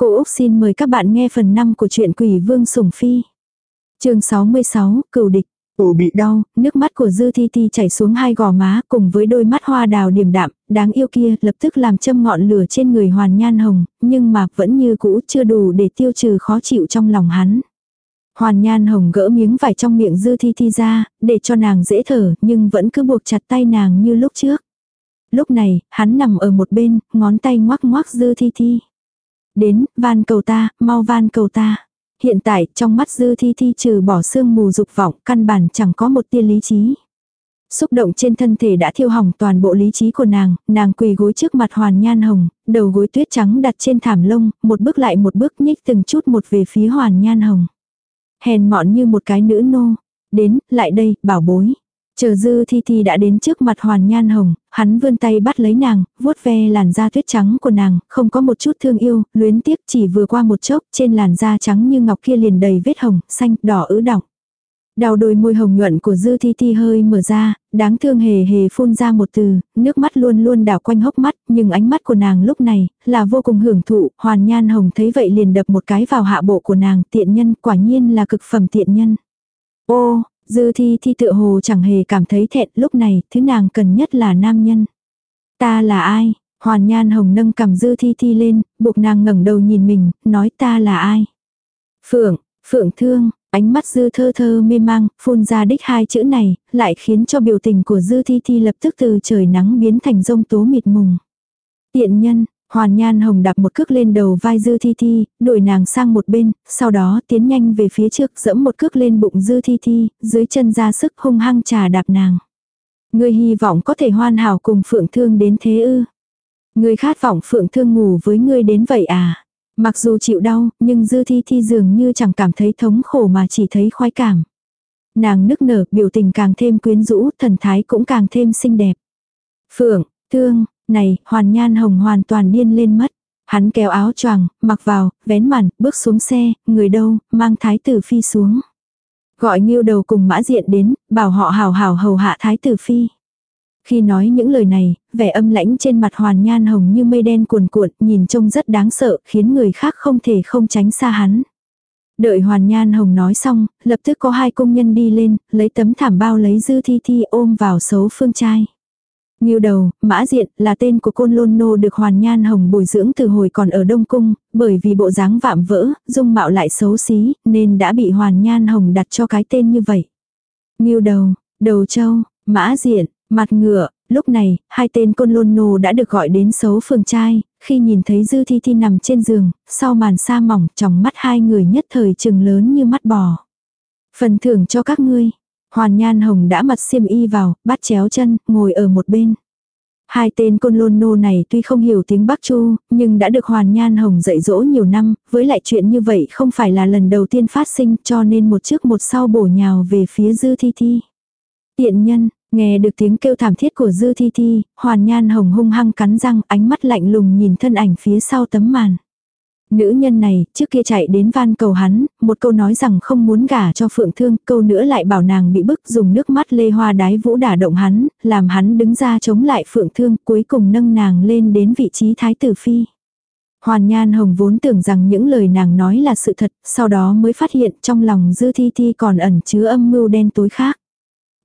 Cô Úc xin mời các bạn nghe phần 5 của truyện Quỷ Vương Sủng Phi. chương 66, Cửu Địch. Ủ bị đau, nước mắt của Dư Thi Thi chảy xuống hai gò má cùng với đôi mắt hoa đào điềm đạm, đáng yêu kia lập tức làm châm ngọn lửa trên người Hoàn Nhan Hồng, nhưng mà vẫn như cũ chưa đủ để tiêu trừ khó chịu trong lòng hắn. Hoàn Nhan Hồng gỡ miếng vải trong miệng Dư Thi Thi ra, để cho nàng dễ thở, nhưng vẫn cứ buộc chặt tay nàng như lúc trước. Lúc này, hắn nằm ở một bên, ngón tay ngoắc ngoắc Dư Thi Thi. Đến, van cầu ta, mau van cầu ta. Hiện tại, trong mắt dư thi thi trừ bỏ sương mù dục vọng, căn bản chẳng có một tia lý trí. Xúc động trên thân thể đã thiêu hỏng toàn bộ lý trí của nàng, nàng quỳ gối trước mặt hoàn nhan hồng, đầu gối tuyết trắng đặt trên thảm lông, một bước lại một bước nhích từng chút một về phía hoàn nhan hồng. Hèn mọn như một cái nữ nô. Đến, lại đây, bảo bối. Chờ dư thi thi đã đến trước mặt hoàn nhan hồng, hắn vươn tay bắt lấy nàng, vuốt ve làn da tuyết trắng của nàng, không có một chút thương yêu, luyến tiếc chỉ vừa qua một chốc, trên làn da trắng như ngọc kia liền đầy vết hồng, xanh, đỏ ứ đọng. Đào đôi môi hồng nhuận của dư thi thi hơi mở ra, đáng thương hề hề phun ra một từ, nước mắt luôn luôn đảo quanh hốc mắt, nhưng ánh mắt của nàng lúc này, là vô cùng hưởng thụ, hoàn nhan hồng thấy vậy liền đập một cái vào hạ bộ của nàng, tiện nhân, quả nhiên là cực phẩm tiện nhân. Ô, Dư thi thi tựa hồ chẳng hề cảm thấy thẹn lúc này, thứ nàng cần nhất là nam nhân. Ta là ai? Hoàn nhan hồng nâng cầm dư thi thi lên, buộc nàng ngẩng đầu nhìn mình, nói ta là ai? Phượng, phượng thương, ánh mắt dư thơ thơ mê mang, phun ra đích hai chữ này, lại khiến cho biểu tình của dư thi thi lập tức từ trời nắng biến thành rông tố mịt mùng. Tiện nhân, Hoàn Nhan Hồng đạp một cước lên đầu vai Dư Thi Thi, đuổi nàng sang một bên, sau đó tiến nhanh về phía trước dẫm một cước lên bụng Dư Thi Thi, dưới chân ra sức hung hăng trà đạp nàng. Ngươi hy vọng có thể hoàn hảo cùng Phượng Thương đến thế ư. Ngươi khát vọng Phượng Thương ngủ với ngươi đến vậy à. Mặc dù chịu đau, nhưng Dư Thi Thi dường như chẳng cảm thấy thống khổ mà chỉ thấy khoái cảm. Nàng nức nở, biểu tình càng thêm quyến rũ, thần thái cũng càng thêm xinh đẹp. Phượng, Thương, này, hoàn nhan hồng hoàn toàn điên lên mất. Hắn kéo áo choàng, mặc vào, vén màn, bước xuống xe, người đâu, mang thái tử phi xuống. Gọi nghiêu đầu cùng mã diện đến, bảo họ hào hào hầu hạ thái tử phi. Khi nói những lời này, vẻ âm lãnh trên mặt hoàn nhan hồng như mây đen cuồn cuộn, nhìn trông rất đáng sợ, khiến người khác không thể không tránh xa hắn. Đợi hoàn nhan hồng nói xong, lập tức có hai công nhân đi lên, lấy tấm thảm bao lấy dư thi thi ôm vào xấu phương trai. Nghiêu đầu, mã diện là tên của côn lôn nô được hoàn nhan hồng bồi dưỡng từ hồi còn ở Đông Cung, bởi vì bộ dáng vạm vỡ, dung mạo lại xấu xí, nên đã bị hoàn nhan hồng đặt cho cái tên như vậy. Nghiêu đầu, đầu châu, mã diện, mặt ngựa, lúc này, hai tên côn lôn nô đã được gọi đến xấu phường trai, khi nhìn thấy dư thi thi nằm trên giường, sau màn sa mỏng, trong mắt hai người nhất thời trừng lớn như mắt bò. Phần thưởng cho các ngươi, Hoàn Nhan Hồng đã mặc xiêm y vào, bắt chéo chân, ngồi ở một bên. Hai tên côn lôn nô này tuy không hiểu tiếng Bắc Chu, nhưng đã được Hoàn Nhan Hồng dạy dỗ nhiều năm, với lại chuyện như vậy không phải là lần đầu tiên phát sinh cho nên một trước một sau bổ nhào về phía Dư Thi Thi. Tiện nhân, nghe được tiếng kêu thảm thiết của Dư Thi Thi, Hoàn Nhan Hồng hung hăng cắn răng ánh mắt lạnh lùng nhìn thân ảnh phía sau tấm màn. Nữ nhân này, trước kia chạy đến van cầu hắn, một câu nói rằng không muốn gả cho phượng thương, câu nữa lại bảo nàng bị bức dùng nước mắt lê hoa đái vũ đả động hắn, làm hắn đứng ra chống lại phượng thương, cuối cùng nâng nàng lên đến vị trí thái tử phi. Hoàn Nhan Hồng vốn tưởng rằng những lời nàng nói là sự thật, sau đó mới phát hiện trong lòng Dư Thi Thi còn ẩn chứa âm mưu đen tối khác.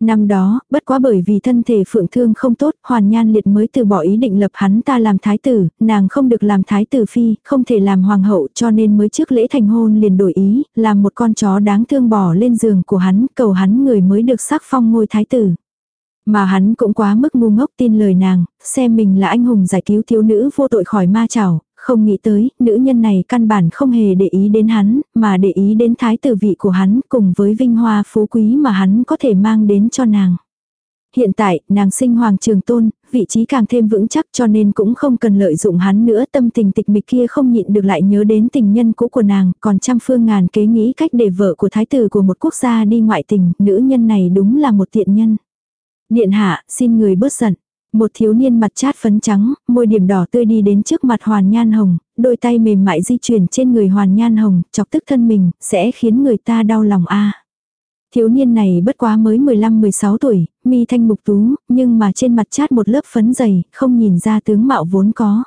Năm đó, bất quá bởi vì thân thể phượng thương không tốt, hoàn nhan liệt mới từ bỏ ý định lập hắn ta làm thái tử, nàng không được làm thái tử phi, không thể làm hoàng hậu cho nên mới trước lễ thành hôn liền đổi ý, làm một con chó đáng thương bỏ lên giường của hắn, cầu hắn người mới được sắc phong ngôi thái tử. Mà hắn cũng quá mức ngu ngốc tin lời nàng, xem mình là anh hùng giải cứu thiếu nữ vô tội khỏi ma chảo, không nghĩ tới, nữ nhân này căn bản không hề để ý đến hắn, mà để ý đến thái tử vị của hắn cùng với vinh hoa phú quý mà hắn có thể mang đến cho nàng. Hiện tại, nàng sinh hoàng trường tôn, vị trí càng thêm vững chắc cho nên cũng không cần lợi dụng hắn nữa tâm tình tịch mịch kia không nhịn được lại nhớ đến tình nhân cũ của nàng, còn trăm phương ngàn kế nghĩ cách để vợ của thái tử của một quốc gia đi ngoại tình, nữ nhân này đúng là một tiện nhân. Điện hạ, xin người bớt giận. Một thiếu niên mặt chát phấn trắng, môi điểm đỏ tươi đi đến trước mặt Hoàn Nhan Hồng, đôi tay mềm mại di chuyển trên người Hoàn Nhan Hồng, chọc tức thân mình, sẽ khiến người ta đau lòng a. Thiếu niên này bất quá mới 15-16 tuổi, mi thanh mục tú, nhưng mà trên mặt chát một lớp phấn dày, không nhìn ra tướng mạo vốn có.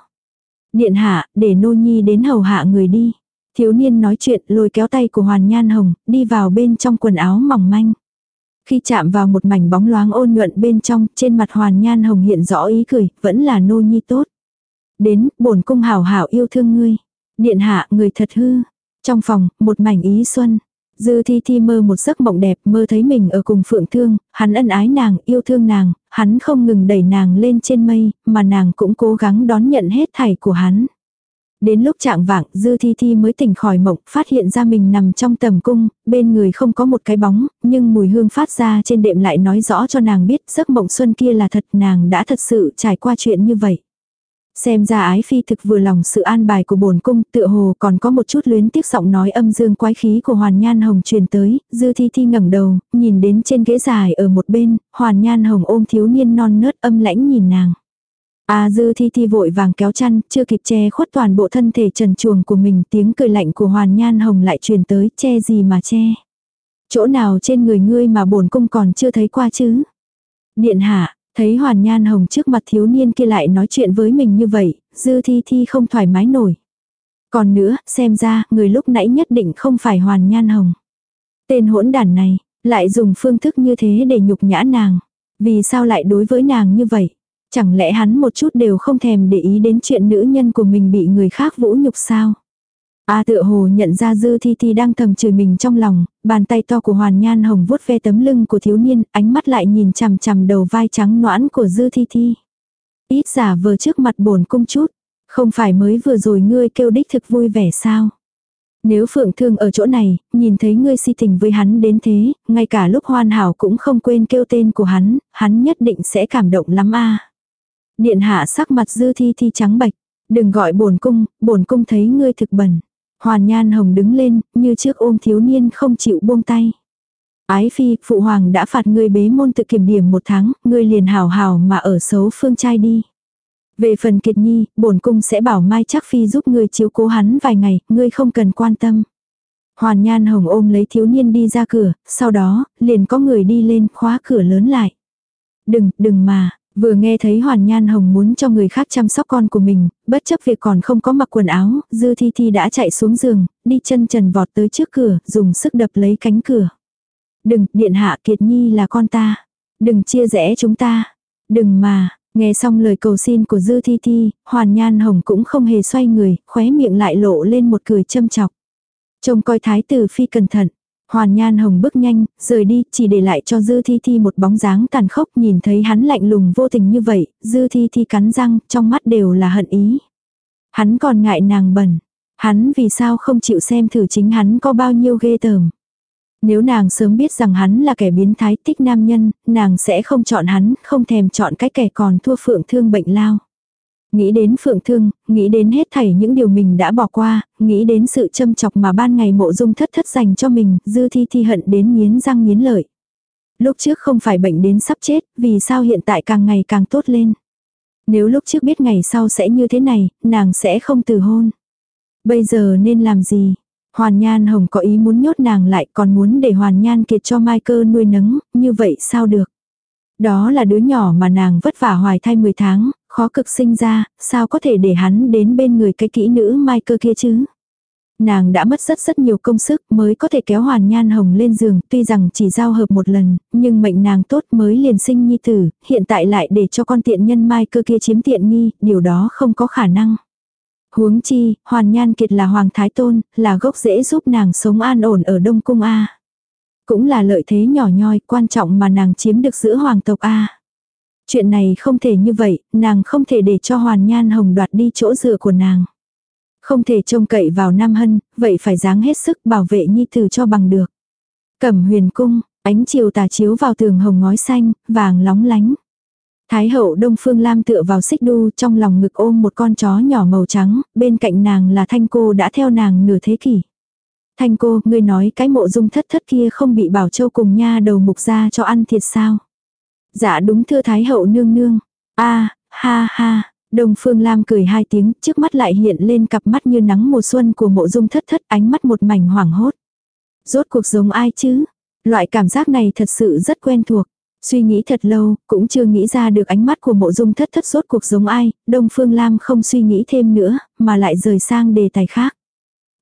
Điện hạ, để nô nhi đến hầu hạ người đi. Thiếu niên nói chuyện lôi kéo tay của Hoàn Nhan Hồng, đi vào bên trong quần áo mỏng manh. Khi chạm vào một mảnh bóng loáng ôn nhuận bên trong, trên mặt Hoàn Nhan Hồng hiện rõ ý cười, vẫn là nô nhi tốt. Đến, bổn cung hảo hảo yêu thương ngươi. Điện hạ, người thật hư. Trong phòng, một mảnh ý xuân. Dư thi thi mơ một giấc mộng đẹp mơ thấy mình ở cùng phượng thương, hắn ân ái nàng, yêu thương nàng, hắn không ngừng đẩy nàng lên trên mây, mà nàng cũng cố gắng đón nhận hết thảy của hắn. Đến lúc trạng vạng, Dư Thi Thi mới tỉnh khỏi mộng, phát hiện ra mình nằm trong tầm cung, bên người không có một cái bóng, nhưng mùi hương phát ra trên đệm lại nói rõ cho nàng biết giấc mộng xuân kia là thật, nàng đã thật sự trải qua chuyện như vậy. Xem ra ái phi thực vừa lòng sự an bài của bổn cung, tựa hồ còn có một chút luyến tiếc giọng nói âm dương quái khí của Hoàn Nhan Hồng truyền tới, Dư Thi Thi ngẩng đầu, nhìn đến trên ghế dài ở một bên, Hoàn Nhan Hồng ôm thiếu niên non nớt âm lãnh nhìn nàng. A dư thi thi vội vàng kéo chăn, chưa kịp che khuất toàn bộ thân thể trần chuồng của mình, tiếng cười lạnh của hoàn nhan hồng lại truyền tới, che gì mà che. Chỗ nào trên người ngươi mà bổn cung còn chưa thấy qua chứ? Điện hạ, thấy hoàn nhan hồng trước mặt thiếu niên kia lại nói chuyện với mình như vậy, dư thi thi không thoải mái nổi. Còn nữa, xem ra, người lúc nãy nhất định không phải hoàn nhan hồng. Tên hỗn đản này, lại dùng phương thức như thế để nhục nhã nàng. Vì sao lại đối với nàng như vậy? Chẳng lẽ hắn một chút đều không thèm để ý đến chuyện nữ nhân của mình bị người khác vũ nhục sao? A tựa hồ nhận ra dư thi thi đang thầm chửi mình trong lòng, bàn tay to của hoàn nhan hồng vuốt ve tấm lưng của thiếu niên, ánh mắt lại nhìn chằm chằm đầu vai trắng noãn của dư thi thi. Ít giả vờ trước mặt bổn cung chút, không phải mới vừa rồi ngươi kêu đích thực vui vẻ sao? Nếu phượng thương ở chỗ này, nhìn thấy ngươi si tình với hắn đến thế, ngay cả lúc hoàn hảo cũng không quên kêu tên của hắn, hắn nhất định sẽ cảm động lắm a. Điện hạ sắc mặt dư thi thi trắng bạch. Đừng gọi bổn cung, bổn cung thấy ngươi thực bẩn. Hoàn nhan hồng đứng lên, như trước ôm thiếu niên không chịu buông tay. Ái phi, phụ hoàng đã phạt ngươi bế môn tự kiểm điểm một tháng, ngươi liền hào hào mà ở xấu phương trai đi. Về phần kiệt nhi, bổn cung sẽ bảo mai chắc phi giúp ngươi chiếu cố hắn vài ngày, ngươi không cần quan tâm. Hoàn nhan hồng ôm lấy thiếu niên đi ra cửa, sau đó, liền có người đi lên khóa cửa lớn lại. Đừng, đừng mà, Vừa nghe thấy Hoàn Nhan Hồng muốn cho người khác chăm sóc con của mình, bất chấp việc còn không có mặc quần áo, Dư Thi Thi đã chạy xuống giường, đi chân trần vọt tới trước cửa, dùng sức đập lấy cánh cửa. Đừng, điện hạ Kiệt Nhi là con ta. Đừng chia rẽ chúng ta. Đừng mà, nghe xong lời cầu xin của Dư Thi Thi, Hoàn Nhan Hồng cũng không hề xoay người, khóe miệng lại lộ lên một cười châm chọc. Trông coi thái tử phi cẩn thận, Hoàn Nhan Hồng bước nhanh, rời đi, chỉ để lại cho Dư Thi Thi một bóng dáng tàn khốc nhìn thấy hắn lạnh lùng vô tình như vậy, Dư Thi Thi cắn răng, trong mắt đều là hận ý. Hắn còn ngại nàng bẩn. Hắn vì sao không chịu xem thử chính hắn có bao nhiêu ghê tởm. Nếu nàng sớm biết rằng hắn là kẻ biến thái thích nam nhân, nàng sẽ không chọn hắn, không thèm chọn cái kẻ còn thua phượng thương bệnh lao. Nghĩ đến phượng thương, nghĩ đến hết thảy những điều mình đã bỏ qua, nghĩ đến sự châm chọc mà ban ngày mộ dung thất thất dành cho mình, dư thi thi hận đến nghiến răng nghiến lợi. Lúc trước không phải bệnh đến sắp chết, vì sao hiện tại càng ngày càng tốt lên. Nếu lúc trước biết ngày sau sẽ như thế này, nàng sẽ không từ hôn. Bây giờ nên làm gì? Hoàn Nhan Hồng có ý muốn nhốt nàng lại còn muốn để Hoàn Nhan Kiệt cho Mai Cơ nuôi nấng, như vậy sao được? Đó là đứa nhỏ mà nàng vất vả hoài thai 10 tháng, khó cực sinh ra, sao có thể để hắn đến bên người cái kỹ nữ mai cơ kia chứ. Nàng đã mất rất rất nhiều công sức mới có thể kéo hoàn nhan hồng lên giường, tuy rằng chỉ giao hợp một lần, nhưng mệnh nàng tốt mới liền sinh nhi tử, hiện tại lại để cho con tiện nhân mai cơ kia chiếm tiện nghi, điều đó không có khả năng. Huống chi, hoàn nhan kiệt là hoàng thái tôn, là gốc rễ giúp nàng sống an ổn ở Đông Cung A. Cũng là lợi thế nhỏ nhoi quan trọng mà nàng chiếm được giữa hoàng tộc A. Chuyện này không thể như vậy, nàng không thể để cho Hoàn Nhan Hồng đoạt đi chỗ dựa của nàng. Không thể trông cậy vào Nam Hân, vậy phải dáng hết sức bảo vệ nhi tử cho bằng được. Cẩm huyền cung, ánh chiều tà chiếu vào tường hồng ngói xanh, vàng lóng lánh. Thái hậu Đông Phương Lam tựa vào xích đu trong lòng ngực ôm một con chó nhỏ màu trắng, bên cạnh nàng là thanh cô đã theo nàng nửa thế kỷ. Thanh cô, ngươi nói cái mộ dung thất thất kia không bị bảo châu cùng nha đầu mục ra cho ăn thiệt sao? Dạ đúng thưa Thái hậu nương nương. a ha ha. Đông Phương Lam cười hai tiếng, trước mắt lại hiện lên cặp mắt như nắng mùa xuân của mộ dung thất thất ánh mắt một mảnh hoảng hốt. Rốt cuộc giống ai chứ? Loại cảm giác này thật sự rất quen thuộc. Suy nghĩ thật lâu, cũng chưa nghĩ ra được ánh mắt của mộ dung thất thất rốt cuộc giống ai, Đông Phương Lam không suy nghĩ thêm nữa, mà lại rời sang đề tài khác.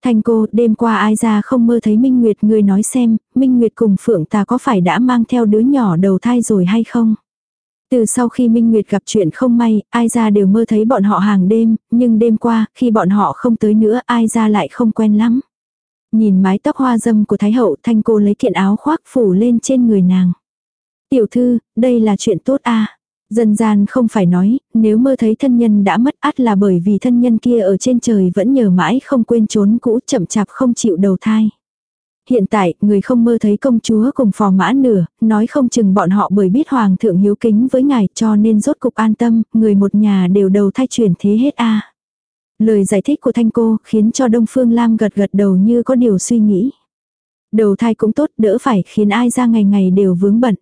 Thanh cô, đêm qua ai ra không mơ thấy Minh Nguyệt người nói xem, Minh Nguyệt cùng Phượng ta có phải đã mang theo đứa nhỏ đầu thai rồi hay không? Từ sau khi Minh Nguyệt gặp chuyện không may, ai ra đều mơ thấy bọn họ hàng đêm, nhưng đêm qua, khi bọn họ không tới nữa, ai ra lại không quen lắm. Nhìn mái tóc hoa dâm của Thái Hậu, Thanh cô lấy kiện áo khoác phủ lên trên người nàng. Tiểu thư, đây là chuyện tốt à. Dân gian không phải nói, nếu mơ thấy thân nhân đã mất át là bởi vì thân nhân kia ở trên trời vẫn nhờ mãi không quên trốn cũ chậm chạp không chịu đầu thai. Hiện tại, người không mơ thấy công chúa cùng phò mã nửa, nói không chừng bọn họ bởi biết hoàng thượng hiếu kính với ngài cho nên rốt cục an tâm, người một nhà đều đầu thai chuyển thế hết a Lời giải thích của thanh cô khiến cho Đông Phương Lam gật gật đầu như có điều suy nghĩ. Đầu thai cũng tốt đỡ phải khiến ai ra ngày ngày đều vướng bận.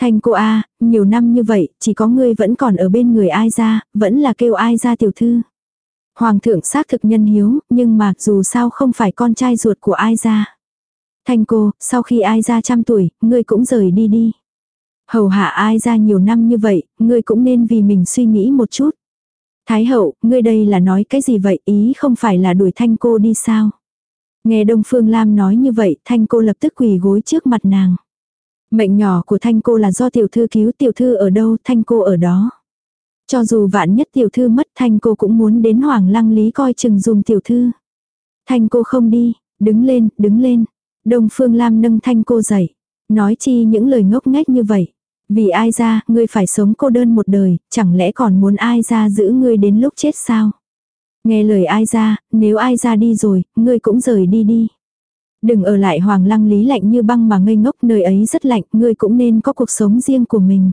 Thanh cô a nhiều năm như vậy, chỉ có ngươi vẫn còn ở bên người ai ra, vẫn là kêu ai ra tiểu thư. Hoàng thượng xác thực nhân hiếu, nhưng mà dù sao không phải con trai ruột của ai ra. Thanh cô, sau khi ai ra trăm tuổi, ngươi cũng rời đi đi. Hầu hạ ai ra nhiều năm như vậy, ngươi cũng nên vì mình suy nghĩ một chút. Thái hậu, ngươi đây là nói cái gì vậy, ý không phải là đuổi thanh cô đi sao? Nghe Đông Phương Lam nói như vậy, thanh cô lập tức quỳ gối trước mặt nàng. Mệnh nhỏ của thanh cô là do tiểu thư cứu tiểu thư ở đâu, thanh cô ở đó. Cho dù vạn nhất tiểu thư mất thanh cô cũng muốn đến hoàng lăng lý coi chừng dùng tiểu thư. Thanh cô không đi, đứng lên, đứng lên. Đông Phương Lam nâng thanh cô dậy. Nói chi những lời ngốc nghếch như vậy. Vì ai ra, ngươi phải sống cô đơn một đời, chẳng lẽ còn muốn ai ra giữ ngươi đến lúc chết sao? Nghe lời ai ra, nếu ai ra đi rồi, ngươi cũng rời đi đi. Đừng ở lại hoàng lăng lý lạnh như băng mà ngây ngốc nơi ấy rất lạnh, ngươi cũng nên có cuộc sống riêng của mình.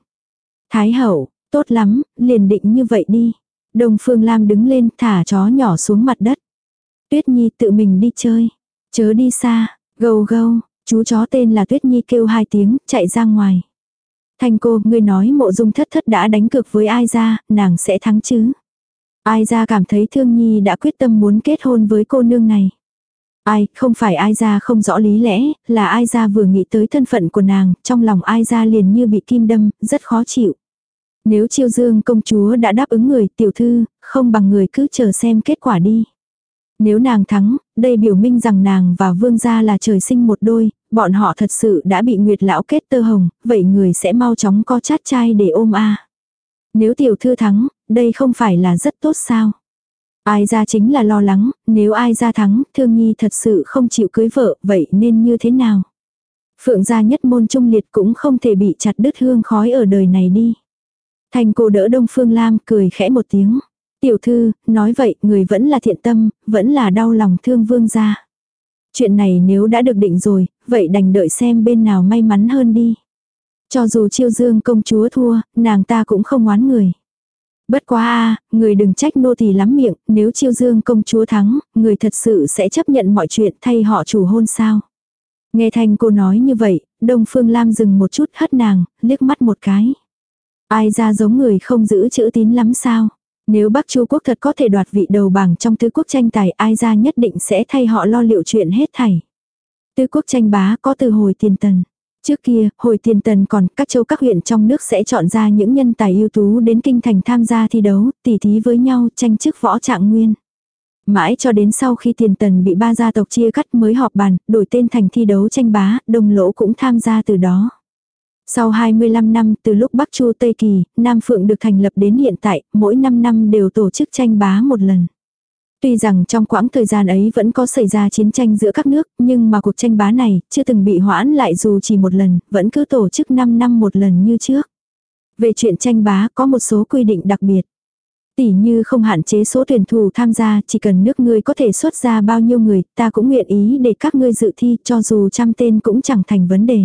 Thái hậu, tốt lắm, liền định như vậy đi. Đông Phương Lam đứng lên thả chó nhỏ xuống mặt đất. Tuyết Nhi tự mình đi chơi. Chớ đi xa, gâu gâu, chú chó tên là Tuyết Nhi kêu hai tiếng, chạy ra ngoài. Thanh cô, ngươi nói mộ dung thất thất đã đánh cược với ai ra, nàng sẽ thắng chứ. Ai ra cảm thấy thương nhi đã quyết tâm muốn kết hôn với cô nương này. Ai, không phải ai ra không rõ lý lẽ, là ai ra vừa nghĩ tới thân phận của nàng, trong lòng ai ra liền như bị kim đâm, rất khó chịu. Nếu chiêu dương công chúa đã đáp ứng người tiểu thư, không bằng người cứ chờ xem kết quả đi. Nếu nàng thắng, đây biểu minh rằng nàng và vương gia là trời sinh một đôi, bọn họ thật sự đã bị nguyệt lão kết tơ hồng, vậy người sẽ mau chóng có chát trai để ôm a. Nếu tiểu thư thắng, đây không phải là rất tốt sao? Ai ra chính là lo lắng, nếu ai ra thắng, thương nhi thật sự không chịu cưới vợ, vậy nên như thế nào? Phượng gia nhất môn trung liệt cũng không thể bị chặt đứt hương khói ở đời này đi. Thành cô đỡ Đông Phương Lam cười khẽ một tiếng. Tiểu thư, nói vậy, người vẫn là thiện tâm, vẫn là đau lòng thương vương gia. Chuyện này nếu đã được định rồi, vậy đành đợi xem bên nào may mắn hơn đi. Cho dù chiêu dương công chúa thua, nàng ta cũng không oán người. Bất quá a người đừng trách nô tỳ lắm miệng, nếu chiêu dương công chúa thắng, người thật sự sẽ chấp nhận mọi chuyện thay họ chủ hôn sao. Nghe thanh cô nói như vậy, Đông Phương Lam dừng một chút hất nàng, liếc mắt một cái. Ai ra giống người không giữ chữ tín lắm sao? Nếu Bắc Chu quốc thật có thể đoạt vị đầu bảng trong tứ quốc tranh tài ai ra nhất định sẽ thay họ lo liệu chuyện hết thảy. Tứ quốc tranh bá có từ hồi tiền tần. Trước kia, hồi tiền tần còn các châu các huyện trong nước sẽ chọn ra những nhân tài ưu tú đến kinh thành tham gia thi đấu, tỉ thí với nhau tranh chức võ trạng nguyên. Mãi cho đến sau khi tiền tần bị ba gia tộc chia cắt mới họp bàn, đổi tên thành thi đấu tranh bá, đồng lỗ cũng tham gia từ đó. Sau 25 năm từ lúc Bắc Chu Tây Kỳ, Nam Phượng được thành lập đến hiện tại, mỗi 5 năm đều tổ chức tranh bá một lần. Tuy rằng trong quãng thời gian ấy vẫn có xảy ra chiến tranh giữa các nước, nhưng mà cuộc tranh bá này chưa từng bị hoãn lại dù chỉ một lần, vẫn cứ tổ chức 5 năm một lần như trước. Về chuyện tranh bá có một số quy định đặc biệt. Tỷ như không hạn chế số tuyển thủ tham gia, chỉ cần nước ngươi có thể xuất ra bao nhiêu người, ta cũng nguyện ý để các ngươi dự thi cho dù trăm tên cũng chẳng thành vấn đề.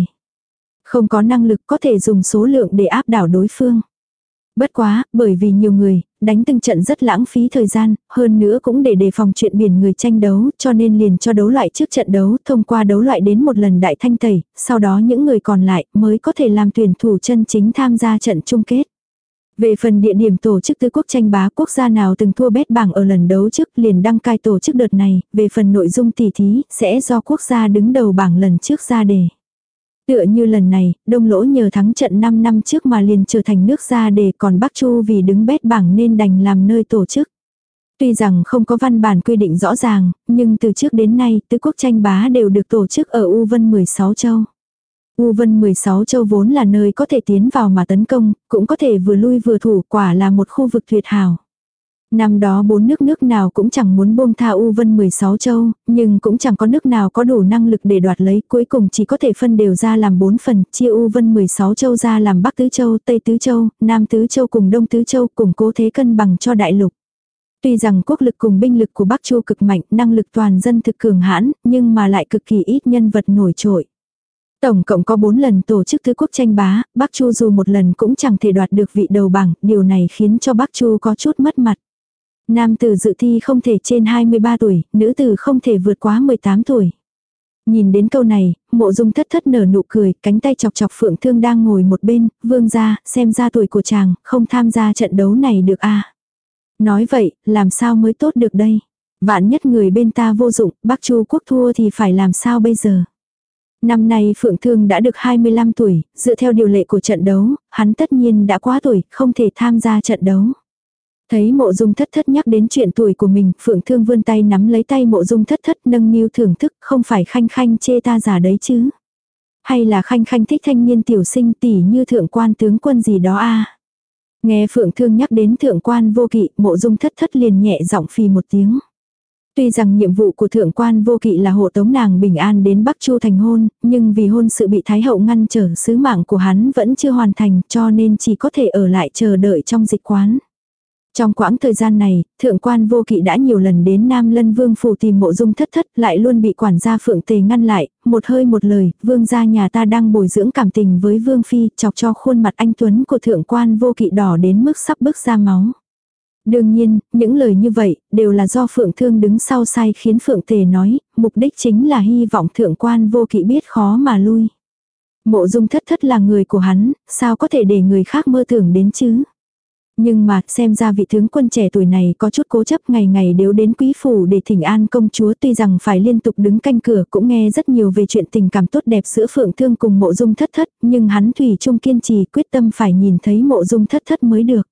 Không có năng lực có thể dùng số lượng để áp đảo đối phương. Bất quá, bởi vì nhiều người, đánh từng trận rất lãng phí thời gian, hơn nữa cũng để đề phòng chuyện biển người tranh đấu, cho nên liền cho đấu loại trước trận đấu, thông qua đấu loại đến một lần đại thanh tẩy, sau đó những người còn lại mới có thể làm tuyển thủ chân chính tham gia trận chung kết. Về phần địa điểm tổ chức tứ quốc tranh bá quốc gia nào từng thua bét bảng ở lần đấu trước liền đăng cai tổ chức đợt này, về phần nội dung tỷ thí sẽ do quốc gia đứng đầu bảng lần trước ra đề. Tựa như lần này, đông lỗ nhờ thắng trận 5 năm trước mà liền trở thành nước ra để còn Bắc Chu vì đứng bét bảng nên đành làm nơi tổ chức. Tuy rằng không có văn bản quy định rõ ràng, nhưng từ trước đến nay tứ quốc tranh bá đều được tổ chức ở U Vân 16 châu. U Vân 16 châu vốn là nơi có thể tiến vào mà tấn công, cũng có thể vừa lui vừa thủ quả là một khu vực tuyệt hảo. Năm đó bốn nước nước nào cũng chẳng muốn buông tha U Vân 16 châu, nhưng cũng chẳng có nước nào có đủ năng lực để đoạt lấy, cuối cùng chỉ có thể phân đều ra làm bốn phần, chia U Vân 16 châu ra làm Bắc Tứ Châu, Tây Tứ Châu, Nam Tứ Châu cùng Đông Tứ Châu, cùng cố thế cân bằng cho đại lục. Tuy rằng quốc lực cùng binh lực của Bắc Chu cực mạnh, năng lực toàn dân thực cường hãn, nhưng mà lại cực kỳ ít nhân vật nổi trội. Tổng cộng có 4 lần tổ chức tứ quốc tranh bá, Bắc Chu dù một lần cũng chẳng thể đoạt được vị đầu bảng, điều này khiến cho Bắc Chu có chút mất mặt. Nam tử dự thi không thể trên 23 tuổi, nữ tử không thể vượt quá 18 tuổi. Nhìn đến câu này, mộ dung thất thất nở nụ cười, cánh tay chọc chọc phượng thương đang ngồi một bên, vương ra, xem ra tuổi của chàng, không tham gia trận đấu này được à. Nói vậy, làm sao mới tốt được đây? Vạn nhất người bên ta vô dụng, Bắc Chu quốc thua thì phải làm sao bây giờ? Năm nay Phượng Thương đã được 25 tuổi, dựa theo điều lệ của trận đấu, hắn tất nhiên đã quá tuổi, không thể tham gia trận đấu. Thấy mộ dung thất thất nhắc đến chuyện tuổi của mình, Phượng Thương vươn tay nắm lấy tay mộ dung thất thất nâng niu thưởng thức, không phải khanh khanh chê ta giả đấy chứ. Hay là khanh khanh thích thanh niên tiểu sinh tỷ như thượng quan tướng quân gì đó a Nghe Phượng Thương nhắc đến thượng quan vô kỵ, mộ dung thất thất liền nhẹ giọng phì một tiếng. Tuy rằng nhiệm vụ của thượng quan vô kỵ là hộ tống nàng bình an đến Bắc Chu thành hôn, nhưng vì hôn sự bị Thái hậu ngăn trở sứ mạng của hắn vẫn chưa hoàn thành cho nên chỉ có thể ở lại chờ đợi trong dịch quán. Trong quãng thời gian này, thượng quan vô kỵ đã nhiều lần đến Nam Lân Vương phủ tìm mộ dung thất thất lại luôn bị quản gia phượng tề ngăn lại, một hơi một lời, vương gia nhà ta đang bồi dưỡng cảm tình với vương phi, chọc cho khuôn mặt anh Tuấn của thượng quan vô kỵ đỏ đến mức sắp bước ra máu. Đương nhiên, những lời như vậy, đều là do Phượng Thương đứng sau sai khiến Phượng Tề nói, mục đích chính là hy vọng thượng quan vô kỵ biết khó mà lui. Mộ dung thất thất là người của hắn, sao có thể để người khác mơ tưởng đến chứ? Nhưng mà, xem ra vị tướng quân trẻ tuổi này có chút cố chấp ngày ngày đều đến quý phủ để thỉnh an công chúa tuy rằng phải liên tục đứng canh cửa cũng nghe rất nhiều về chuyện tình cảm tốt đẹp giữa phượng thương cùng mộ dung thất thất, nhưng hắn thủy chung kiên trì quyết tâm phải nhìn thấy mộ dung thất thất mới được.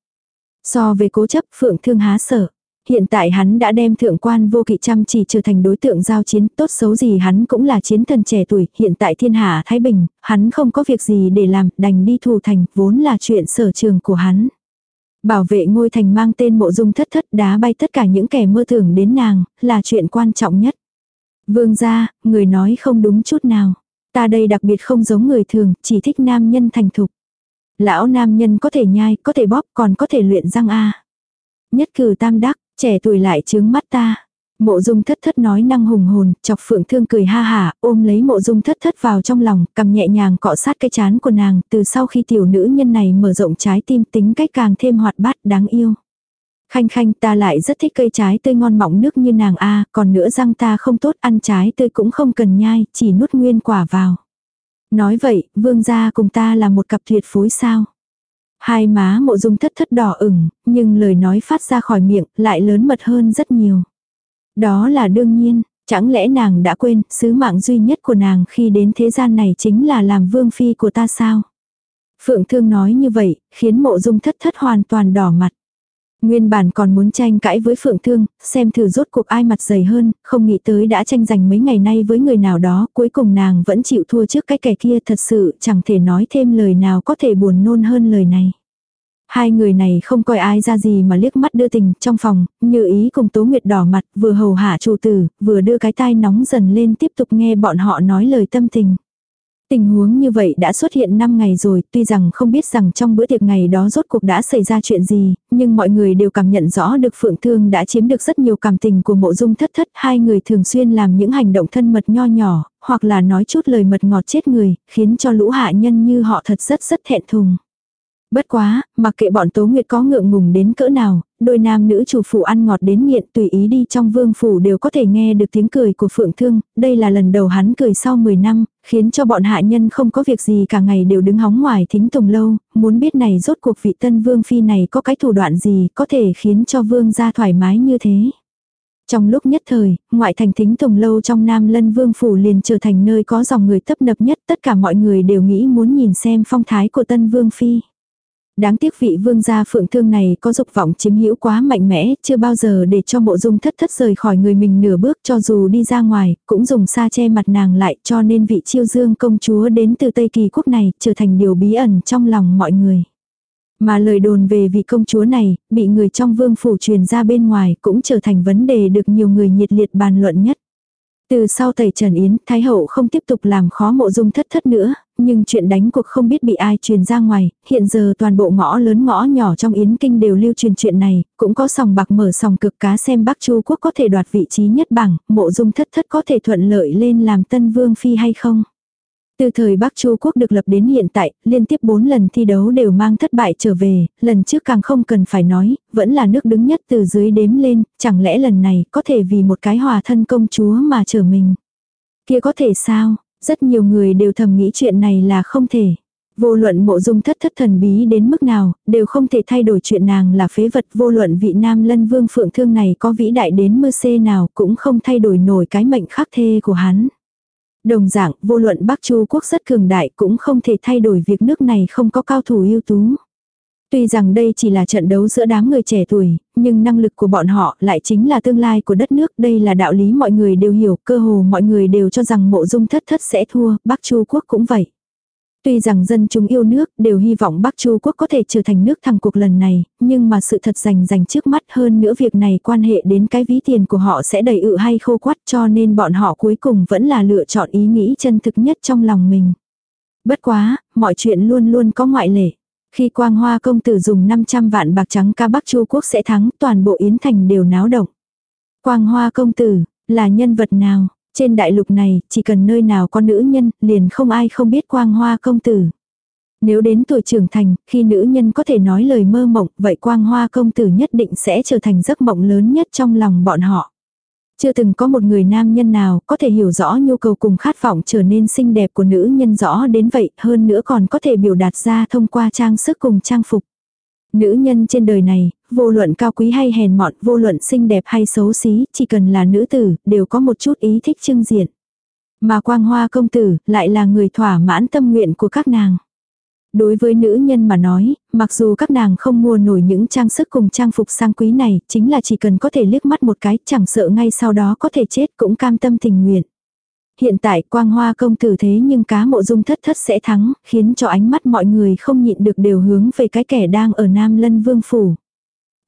So về cố chấp phượng thương há sở. Hiện tại hắn đã đem thượng quan vô kỵ chăm chỉ trở thành đối tượng giao chiến tốt xấu gì hắn cũng là chiến thần trẻ tuổi, hiện tại thiên hạ Thái Bình, hắn không có việc gì để làm, đành đi thù thành, vốn là chuyện sở trường của hắn. Bảo vệ ngôi thành mang tên mộ dung thất thất đá bay tất cả những kẻ mơ tưởng đến nàng, là chuyện quan trọng nhất. Vương gia, người nói không đúng chút nào. Ta đây đặc biệt không giống người thường, chỉ thích nam nhân thành thục. Lão nam nhân có thể nhai, có thể bóp, còn có thể luyện răng a. Nhất cử tam đắc, trẻ tuổi lại chướng mắt ta. Mộ dung thất thất nói năng hùng hồn, chọc phượng thương cười ha hả, ôm lấy mộ dung thất thất vào trong lòng, cầm nhẹ nhàng cọ sát cái chán của nàng, từ sau khi tiểu nữ nhân này mở rộng trái tim tính cách càng thêm hoạt bát đáng yêu. Khanh khanh ta lại rất thích cây trái tươi ngon mọng nước như nàng a còn nữa răng ta không tốt ăn trái tươi cũng không cần nhai, chỉ nuốt nguyên quả vào. Nói vậy, vương gia cùng ta là một cặp tuyệt phối sao. Hai má mộ dung thất thất đỏ ửng, nhưng lời nói phát ra khỏi miệng lại lớn mật hơn rất nhiều. Đó là đương nhiên, chẳng lẽ nàng đã quên, sứ mạng duy nhất của nàng khi đến thế gian này chính là làm vương phi của ta sao? Phượng Thương nói như vậy, khiến mộ dung thất thất hoàn toàn đỏ mặt. Nguyên bản còn muốn tranh cãi với Phượng Thương, xem thử rốt cuộc ai mặt dày hơn, không nghĩ tới đã tranh giành mấy ngày nay với người nào đó, cuối cùng nàng vẫn chịu thua trước cái kẻ kia thật sự chẳng thể nói thêm lời nào có thể buồn nôn hơn lời này. Hai người này không coi ai ra gì mà liếc mắt đưa tình trong phòng, như ý cùng Tố Nguyệt đỏ mặt, vừa hầu hạ chủ tử, vừa đưa cái tai nóng dần lên tiếp tục nghe bọn họ nói lời tâm tình. Tình huống như vậy đã xuất hiện 5 ngày rồi, tuy rằng không biết rằng trong bữa tiệc ngày đó rốt cuộc đã xảy ra chuyện gì, nhưng mọi người đều cảm nhận rõ được Phượng Thương đã chiếm được rất nhiều cảm tình của mộ dung thất thất. Hai người thường xuyên làm những hành động thân mật nho nhỏ, hoặc là nói chút lời mật ngọt chết người, khiến cho lũ hạ nhân như họ thật rất rất thẹn thùng. Bất quá, mặc kệ bọn Tố Nguyệt có ngượng ngùng đến cỡ nào, đôi nam nữ chủ phủ ăn ngọt đến nghiện tùy ý đi trong vương phủ đều có thể nghe được tiếng cười của Phượng Thương, đây là lần đầu hắn cười sau 10 năm, khiến cho bọn hạ nhân không có việc gì cả ngày đều đứng hóng ngoài thính tùng lâu, muốn biết này rốt cuộc vị tân vương phi này có cái thủ đoạn gì có thể khiến cho vương gia thoải mái như thế. Trong lúc nhất thời, ngoại thành thính tùng lâu trong Nam Lân Vương Phủ liền trở thành nơi có dòng người tấp nập nhất, tất cả mọi người đều nghĩ muốn nhìn xem phong thái của tân Vương Phi. Đáng tiếc vị vương gia phượng thương này có dục vọng chiếm hữu quá mạnh mẽ, chưa bao giờ để cho mộ dung thất thất rời khỏi người mình nửa bước cho dù đi ra ngoài, cũng dùng sa che mặt nàng lại cho nên vị chiêu dương công chúa đến từ Tây Kỳ quốc này trở thành điều bí ẩn trong lòng mọi người. Mà lời đồn về vị công chúa này, bị người trong vương phủ truyền ra bên ngoài cũng trở thành vấn đề được nhiều người nhiệt liệt bàn luận nhất. Từ sau tẩy Trần Yến, Thái Hậu không tiếp tục làm khó mộ dung thất thất nữa, nhưng chuyện đánh cuộc không biết bị ai truyền ra ngoài, hiện giờ toàn bộ ngõ lớn ngõ nhỏ trong Yến Kinh đều lưu truyền chuyện này, cũng có sòng bạc mở sòng cực cá xem Bắc Chu Quốc có thể đoạt vị trí nhất bảng, mộ dung thất thất có thể thuận lợi lên làm tân vương phi hay không. Từ thời Bắc Chu Quốc được lập đến hiện tại, liên tiếp 4 lần thi đấu đều mang thất bại trở về, lần trước càng không cần phải nói, vẫn là nước đứng nhất từ dưới đếm lên, chẳng lẽ lần này có thể vì một cái hòa thân công chúa mà trở mình. Kia có thể sao, rất nhiều người đều thầm nghĩ chuyện này là không thể. Vô luận mộ dung thất thất thần bí đến mức nào, đều không thể thay đổi chuyện nàng là phế vật vô luận vị nam lân vương phượng thương này có vĩ đại đến mơ xê nào cũng không thay đổi nổi cái mệnh khắc thê của hắn. Đồng dạng, vô luận Bắc Chu quốc rất cường đại cũng không thể thay đổi việc nước này không có cao thủ ưu tú. Tuy rằng đây chỉ là trận đấu giữa đám người trẻ tuổi, nhưng năng lực của bọn họ lại chính là tương lai của đất nước. Đây là đạo lý mọi người đều hiểu, cơ hồ mọi người đều cho rằng mộ dung thất thất sẽ thua, Bắc Chu quốc cũng vậy. Tuy rằng dân chúng yêu nước đều hy vọng Bắc Chu quốc có thể trở thành nước thăng cuộc lần này, nhưng mà sự thật rành rành trước mắt hơn nữa việc này quan hệ đến cái ví tiền của họ sẽ đầy ự hay khô quắt cho nên bọn họ cuối cùng vẫn là lựa chọn ý nghĩ chân thực nhất trong lòng mình. Bất quá, mọi chuyện luôn luôn có ngoại lệ. Khi Quang Hoa công tử dùng 500 vạn bạc trắng ca Bắc Chu quốc sẽ thắng, toàn bộ Yến Thành đều náo động. Quang Hoa công tử, là nhân vật nào? Trên đại lục này, chỉ cần nơi nào có nữ nhân, liền không ai không biết quang hoa công tử. Nếu đến tuổi trưởng thành, khi nữ nhân có thể nói lời mơ mộng, vậy quang hoa công tử nhất định sẽ trở thành giấc mộng lớn nhất trong lòng bọn họ. Chưa từng có một người nam nhân nào có thể hiểu rõ nhu cầu cùng khát vọng trở nên xinh đẹp của nữ nhân rõ đến vậy, hơn nữa còn có thể biểu đạt ra thông qua trang sức cùng trang phục. Nữ nhân trên đời này, vô luận cao quý hay hèn mọn, vô luận xinh đẹp hay xấu xí, chỉ cần là nữ tử, đều có một chút ý thích trưng diện. Mà quang hoa công tử, lại là người thỏa mãn tâm nguyện của các nàng. Đối với nữ nhân mà nói, mặc dù các nàng không mua nổi những trang sức cùng trang phục sang quý này, chính là chỉ cần có thể liếc mắt một cái, chẳng sợ ngay sau đó có thể chết cũng cam tâm tình nguyện. Hiện tại quang hoa công tử thế nhưng cá mộ dung thất thất sẽ thắng, khiến cho ánh mắt mọi người không nhịn được đều hướng về cái kẻ đang ở Nam Lân Vương Phủ.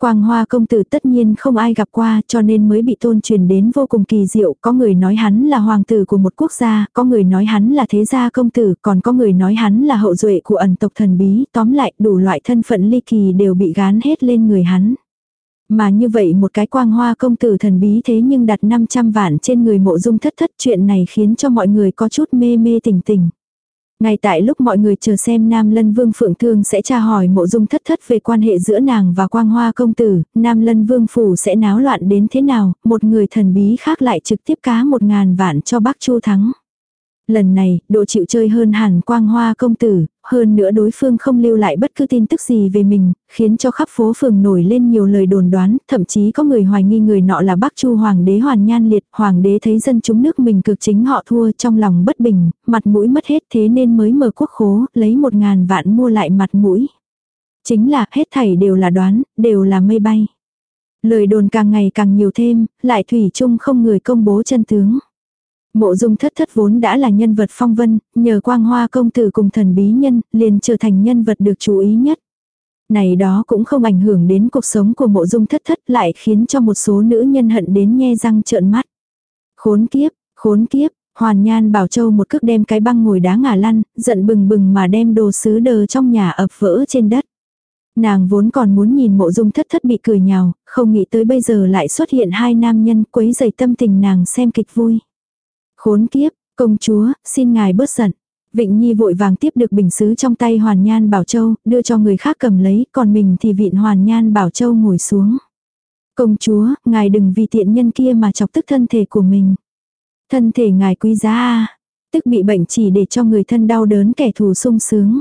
Quang hoa công tử tất nhiên không ai gặp qua cho nên mới bị tôn truyền đến vô cùng kỳ diệu. Có người nói hắn là hoàng tử của một quốc gia, có người nói hắn là thế gia công tử, còn có người nói hắn là hậu duệ của ẩn tộc thần bí. Tóm lại đủ loại thân phận ly kỳ đều bị gán hết lên người hắn. Mà như vậy một cái quang hoa công tử thần bí thế nhưng đặt 500 vạn trên người mộ dung thất thất chuyện này khiến cho mọi người có chút mê mê tỉnh tỉnh. Ngay tại lúc mọi người chờ xem Nam Lân Vương Phượng Thương sẽ tra hỏi mộ dung thất thất về quan hệ giữa nàng và quang hoa công tử, Nam Lân Vương Phủ sẽ náo loạn đến thế nào, một người thần bí khác lại trực tiếp cá một ngàn vạn cho bác Chu thắng. Lần này, độ chịu chơi hơn hẳn quang hoa công tử, hơn nữa đối phương không lưu lại bất cứ tin tức gì về mình, khiến cho khắp phố phường nổi lên nhiều lời đồn đoán, thậm chí có người hoài nghi người nọ là Bắc Chu Hoàng đế Hoàn Nhan Liệt, Hoàng đế thấy dân chúng nước mình cực chính họ thua trong lòng bất bình, mặt mũi mất hết thế nên mới mở quốc khố, lấy một ngàn vạn mua lại mặt mũi. Chính là hết thảy đều là đoán, đều là mây bay. Lời đồn càng ngày càng nhiều thêm, lại thủy chung không người công bố chân tướng. Mộ dung thất thất vốn đã là nhân vật phong vân, nhờ quang hoa công tử cùng thần bí nhân, liền trở thành nhân vật được chú ý nhất. Này đó cũng không ảnh hưởng đến cuộc sống của mộ dung thất thất lại khiến cho một số nữ nhân hận đến nhe răng trợn mắt. Khốn kiếp, khốn kiếp, hoàn nhan bảo châu một cước đem cái băng ngồi đá ngả lăn, giận bừng bừng mà đem đồ sứ đờ trong nhà ập vỡ trên đất. Nàng vốn còn muốn nhìn mộ dung thất thất bị cười nhào, không nghĩ tới bây giờ lại xuất hiện hai nam nhân quấy dày tâm tình nàng xem kịch vui. Khốn kiếp, công chúa, xin ngài bớt giận. Vịnh Nhi vội vàng tiếp được bình sứ trong tay Hoàn Nhan Bảo Châu, đưa cho người khác cầm lấy, còn mình thì vịn Hoàn Nhan Bảo Châu ngồi xuống. Công chúa, ngài đừng vì tiện nhân kia mà chọc tức thân thể của mình. Thân thể ngài quý giá à, tức bị bệnh chỉ để cho người thân đau đớn kẻ thù sung sướng.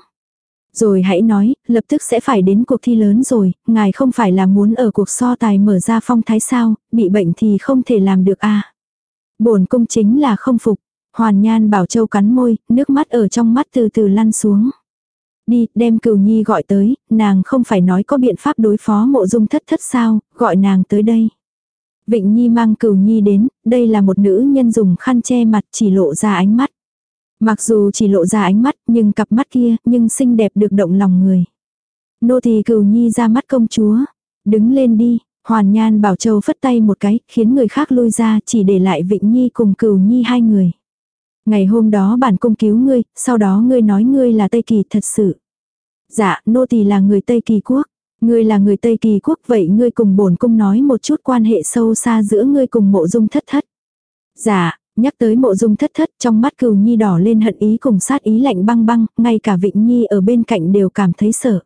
Rồi hãy nói, lập tức sẽ phải đến cuộc thi lớn rồi, ngài không phải là muốn ở cuộc so tài mở ra phong thái sao, bị bệnh thì không thể làm được à bổn cung chính là không phục. Hoàn Nhan Bảo Châu cắn môi, nước mắt ở trong mắt từ từ lăn xuống. Đi, đem cửu nhi gọi tới, nàng không phải nói có biện pháp đối phó mộ dung thất thất sao, gọi nàng tới đây. Vịnh Nhi mang cửu nhi đến, đây là một nữ nhân dùng khăn che mặt chỉ lộ ra ánh mắt. Mặc dù chỉ lộ ra ánh mắt, nhưng cặp mắt kia, nhưng xinh đẹp được động lòng người. Nô tỳ cửu nhi ra mắt công chúa. Đứng lên đi, Hoàn Nhan Bảo Châu phất tay một cái, khiến người khác lui ra, chỉ để lại Vịnh Nhi cùng Cửu Nhi hai người. Ngày hôm đó bản cung cứu ngươi, sau đó ngươi nói ngươi là Tây Kỳ thật sự. Dạ, nô tỳ là người Tây Kỳ quốc. Ngươi là người Tây Kỳ quốc vậy ngươi cùng bổn cung nói một chút quan hệ sâu xa giữa ngươi cùng mộ dung thất thất. Dạ, nhắc tới mộ dung thất thất trong mắt cừu nhi đỏ lên hận ý cùng sát ý lạnh băng băng, ngay cả vịnh nhi ở bên cạnh đều cảm thấy sợ.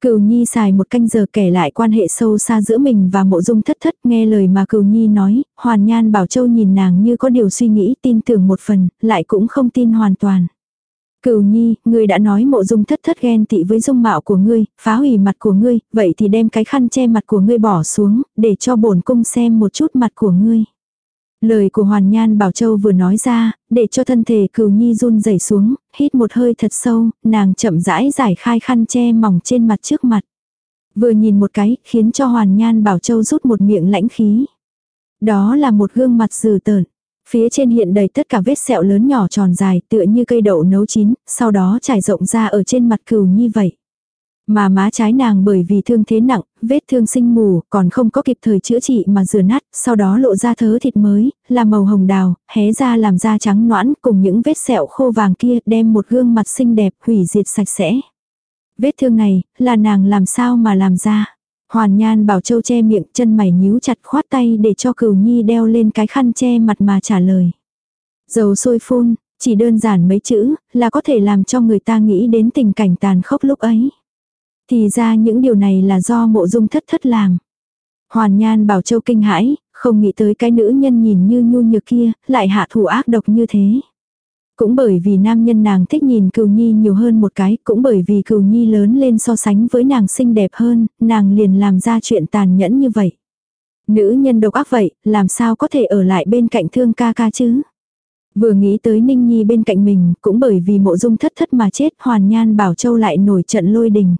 Cửu Nhi xài một canh giờ kể lại quan hệ sâu xa giữa mình và mộ dung thất thất nghe lời mà Cửu Nhi nói, Hoàn Nhan Bảo Châu nhìn nàng như có điều suy nghĩ tin tưởng một phần, lại cũng không tin hoàn toàn. Cửu nhi, ngươi đã nói mộ dung thất thất ghen tị với dung mạo của ngươi, phá hủy mặt của ngươi, vậy thì đem cái khăn che mặt của ngươi bỏ xuống, để cho bổn cung xem một chút mặt của ngươi. Lời của Hoàn Nhan Bảo Châu vừa nói ra, để cho thân thể cừu nhi run rẩy xuống, hít một hơi thật sâu, nàng chậm rãi giải khai khăn che mỏng trên mặt trước mặt. Vừa nhìn một cái, khiến cho Hoàn Nhan Bảo Châu rút một miệng lãnh khí. Đó là một gương mặt dừ tợn. Phía trên hiện đầy tất cả vết sẹo lớn nhỏ tròn dài tựa như cây đậu nấu chín, sau đó trải rộng ra ở trên mặt cừu nhi vậy. Mà má trái nàng bởi vì thương thế nặng, vết thương sinh mù, còn không có kịp thời chữa trị mà rửa nát, sau đó lộ ra thớ thịt mới, là màu hồng đào, hé ra làm da trắng noãn cùng những vết sẹo khô vàng kia đem một gương mặt xinh đẹp hủy diệt sạch sẽ. Vết thương này, là nàng làm sao mà làm ra. Hoàn Nhan Bảo Châu che miệng chân mày nhíu chặt khoát tay để cho cửu nhi đeo lên cái khăn che mặt mà trả lời. Dầu sôi phun, chỉ đơn giản mấy chữ, là có thể làm cho người ta nghĩ đến tình cảnh tàn khốc lúc ấy. Thì ra những điều này là do mộ dung thất thất làm. Hoàn Nhan Bảo Châu kinh hãi, không nghĩ tới cái nữ nhân nhìn như nhu nhược kia, lại hạ thủ ác độc như thế. Cũng bởi vì nam nhân nàng thích nhìn cừu nhi nhiều hơn một cái, cũng bởi vì cừu nhi lớn lên so sánh với nàng xinh đẹp hơn, nàng liền làm ra chuyện tàn nhẫn như vậy. Nữ nhân độc ác vậy, làm sao có thể ở lại bên cạnh thương ca ca chứ? Vừa nghĩ tới Ninh Nhi bên cạnh mình, cũng bởi vì mộ dung thất thất mà chết, Hoàn Nhan Bảo Châu lại nổi trận lôi đình.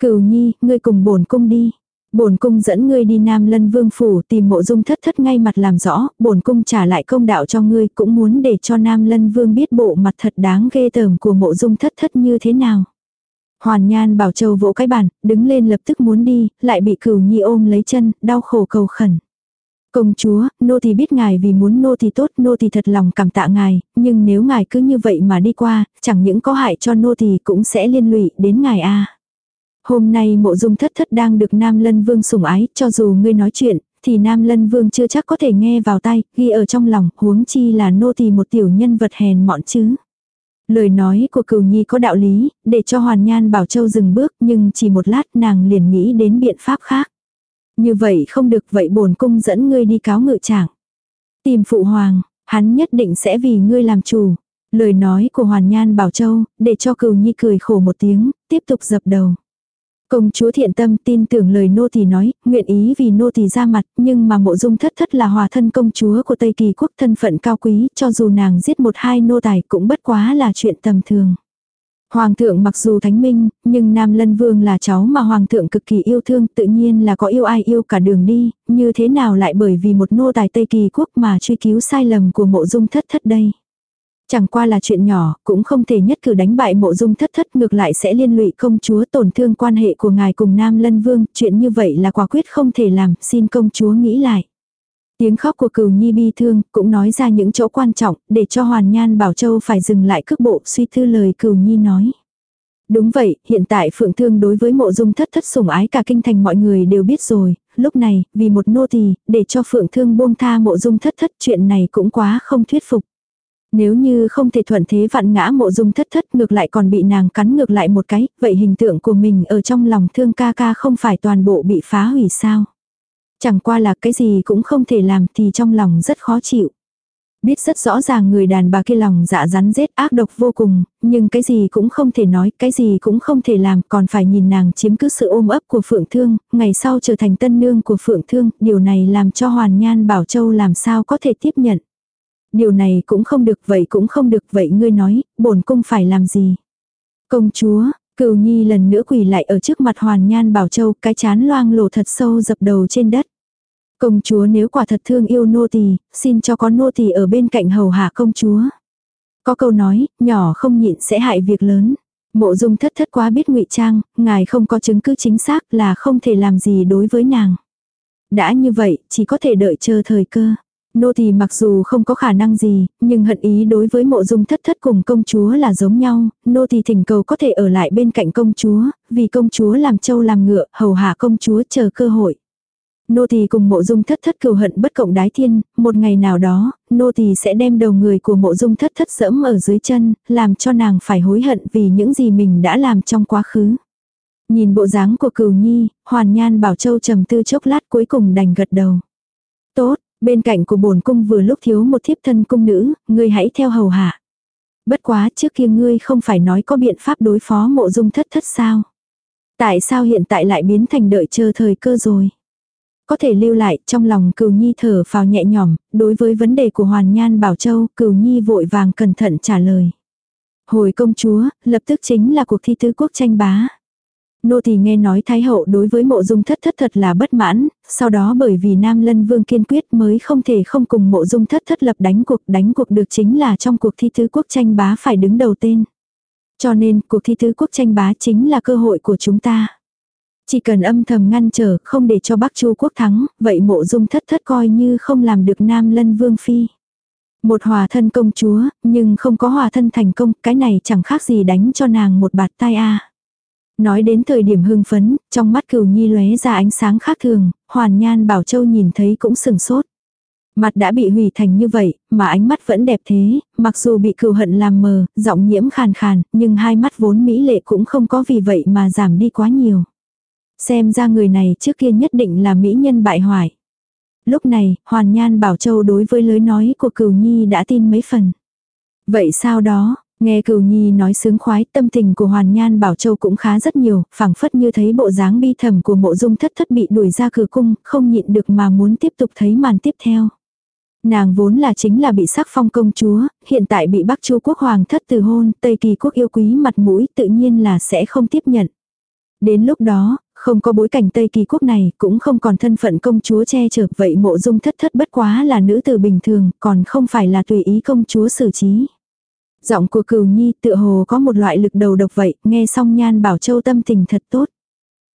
Cửu Nhi, ngươi cùng bổn cung đi bổn cung dẫn ngươi đi Nam Lân Vương phủ tìm mộ dung thất thất ngay mặt làm rõ, bổn cung trả lại công đạo cho ngươi, cũng muốn để cho Nam Lân Vương biết bộ mặt thật đáng ghê tởm của mộ dung thất thất như thế nào. Hoàn Nhan Bảo Châu vỗ cái bàn, đứng lên lập tức muốn đi, lại bị Cửu Nhi ôm lấy chân, đau khổ cầu khẩn. Công chúa, nô thì biết ngài vì muốn nô thì tốt, nô thì thật lòng cảm tạ ngài, nhưng nếu ngài cứ như vậy mà đi qua, chẳng những có hại cho nô thì cũng sẽ liên lụy đến ngài a. Hôm nay mộ dung thất thất đang được Nam Lân Vương sủng ái, cho dù ngươi nói chuyện, thì Nam Lân Vương chưa chắc có thể nghe vào tay, ghi ở trong lòng, huống chi là nô tỳ một tiểu nhân vật hèn mọn chứ. Lời nói của cửu nhi có đạo lý, để cho Hoàn Nhan Bảo Châu dừng bước, nhưng chỉ một lát nàng liền nghĩ đến biện pháp khác. Như vậy không được vậy bổn cung dẫn ngươi đi cáo ngự trạng. Tìm phụ hoàng, hắn nhất định sẽ vì ngươi làm chủ. Lời nói của Hoàn Nhan Bảo Châu, để cho cửu nhi cười khổ một tiếng, tiếp tục dập đầu. Công chúa thiện tâm tin tưởng lời nô tỳ nói, nguyện ý vì nô tỳ ra mặt, nhưng mà mộ dung thất thất là hòa thân công chúa của Tây Kỳ quốc thân phận cao quý, cho dù nàng giết một hai nô tài cũng bất quá là chuyện tầm thường. Hoàng thượng mặc dù thánh minh, nhưng Nam Lân Vương là cháu mà Hoàng thượng cực kỳ yêu thương tự nhiên là có yêu ai yêu cả đường đi, như thế nào lại bởi vì một nô tài Tây Kỳ quốc mà truy cứu sai lầm của mộ dung thất thất đây. Chẳng qua là chuyện nhỏ, cũng không thể nhất cử đánh bại mộ dung thất thất ngược lại sẽ liên lụy công chúa tổn thương quan hệ của ngài cùng Nam Lân Vương, chuyện như vậy là quả quyết không thể làm, xin công chúa nghĩ lại. Tiếng khóc của cửu nhi bi thương cũng nói ra những chỗ quan trọng để cho Hoàn Nhan Bảo Châu phải dừng lại cước bộ suy thư lời cửu nhi nói. Đúng vậy, hiện tại Phượng Thương đối với mộ dung thất thất sủng ái cả kinh thành mọi người đều biết rồi, lúc này, vì một nô tỳ để cho Phượng Thương buông tha mộ dung thất thất chuyện này cũng quá không thuyết phục. Nếu như không thể thuận thế vặn ngã mộ dung thất thất ngược lại còn bị nàng cắn ngược lại một cái, vậy hình tượng của mình ở trong lòng thương ca ca không phải toàn bộ bị phá hủy sao. Chẳng qua là cái gì cũng không thể làm thì trong lòng rất khó chịu. Biết rất rõ ràng người đàn bà kia lòng dạ rắn rết ác độc vô cùng, nhưng cái gì cũng không thể nói, cái gì cũng không thể làm, còn phải nhìn nàng chiếm cứ sự ôm ấp của Phượng Thương, ngày sau trở thành tân nương của Phượng Thương, điều này làm cho Hoàn Nhan Bảo Châu làm sao có thể tiếp nhận. Điều này cũng không được, vậy cũng không được, vậy ngươi nói, bổn cung phải làm gì? Công chúa, cừu nhi lần nữa quỳ lại ở trước mặt Hoàn Nhan Bảo Châu, cái chán loang lổ thật sâu dập đầu trên đất. Công chúa nếu quả thật thương yêu nô tỳ, xin cho có nô tỳ ở bên cạnh hầu hạ công chúa. Có câu nói, nhỏ không nhịn sẽ hại việc lớn. Mộ dung thất thất quá biết ngụy trang, ngài không có chứng cứ chính xác là không thể làm gì đối với nàng. Đã như vậy, chỉ có thể đợi chờ thời cơ. Nô tỳ mặc dù không có khả năng gì, nhưng hận ý đối với mộ dung thất thất cùng công chúa là giống nhau, nô tỳ thỉnh cầu có thể ở lại bên cạnh công chúa, vì công chúa làm trâu làm ngựa, hầu hạ công chúa chờ cơ hội. Nô tỳ cùng mộ dung thất thất cừu hận bất cộng đái thiên, một ngày nào đó, nô tỳ sẽ đem đầu người của mộ dung thất thất dẫm ở dưới chân, làm cho nàng phải hối hận vì những gì mình đã làm trong quá khứ. Nhìn bộ dáng của cừu nhi, hoàn nhan bảo châu trầm tư chốc lát cuối cùng đành gật đầu. Tốt, bên cạnh của bổn cung vừa lúc thiếu một thiếp thân cung nữ, ngươi hãy theo hầu hạ. Bất quá trước kia ngươi không phải nói có biện pháp đối phó mộ dung thất thất sao? Tại sao hiện tại lại biến thành đợi chờ thời cơ rồi? có thể lưu lại, trong lòng cừu nhi thở phào nhẹ nhõm, đối với vấn đề của Hoàn Nhan Bảo Châu, cừu nhi vội vàng cẩn thận trả lời. Hồi công chúa, lập tức chính là cuộc thi tứ quốc tranh bá. Nô thì nghe nói Thái hậu đối với mộ dung thất thất thật là bất mãn, sau đó bởi vì Nam Lân Vương kiên quyết mới không thể không cùng mộ dung thất thất lập đánh cuộc, đánh cuộc được chính là trong cuộc thi thứ quốc tranh bá phải đứng đầu tên. Cho nên cuộc thi thứ quốc tranh bá chính là cơ hội của chúng ta. Chỉ cần âm thầm ngăn trở, không để cho Bắc Chu quốc thắng, vậy mộ dung thất thất coi như không làm được Nam Lân Vương Phi. Một hòa thân công chúa, nhưng không có hòa thân thành công, cái này chẳng khác gì đánh cho nàng một bạt tai a. Nói đến thời điểm hưng phấn, trong mắt cửu nhi lóe ra ánh sáng khác thường, hoàn nhan bảo châu nhìn thấy cũng sừng sốt. Mặt đã bị hủy thành như vậy, mà ánh mắt vẫn đẹp thế, mặc dù bị cừu hận làm mờ, giọng nhiễm khàn khàn, nhưng hai mắt vốn mỹ lệ cũng không có vì vậy mà giảm đi quá nhiều. Xem ra người này trước kia nhất định là mỹ nhân bại hoại. Lúc này, Hoàn Nhan Bảo Châu đối với lời nói của Cửu Nhi đã tin mấy phần. Vậy sao đó, nghe Cửu Nhi nói sướng khoái tâm tình của Hoàn Nhan Bảo Châu cũng khá rất nhiều, phảng phất như thấy bộ dáng bi thầm của mộ dung thất thất bị đuổi ra cửa cung, không nhịn được mà muốn tiếp tục thấy màn tiếp theo. Nàng vốn là chính là bị sắc phong công chúa, hiện tại bị Bắc Chu quốc hoàng thất từ hôn, Tây Kỳ quốc yêu quý mặt mũi tự nhiên là sẽ không tiếp nhận. Đến lúc đó, không có bối cảnh Tây Kỳ quốc này, cũng không còn thân phận công chúa che chở, vậy mộ dung thất thất bất quá là nữ tử bình thường, còn không phải là tùy ý công chúa xử trí. Giọng của cừu nhi tựa hồ có một loại lực đầu độc vậy, nghe xong nhan bảo châu tâm tình thật tốt.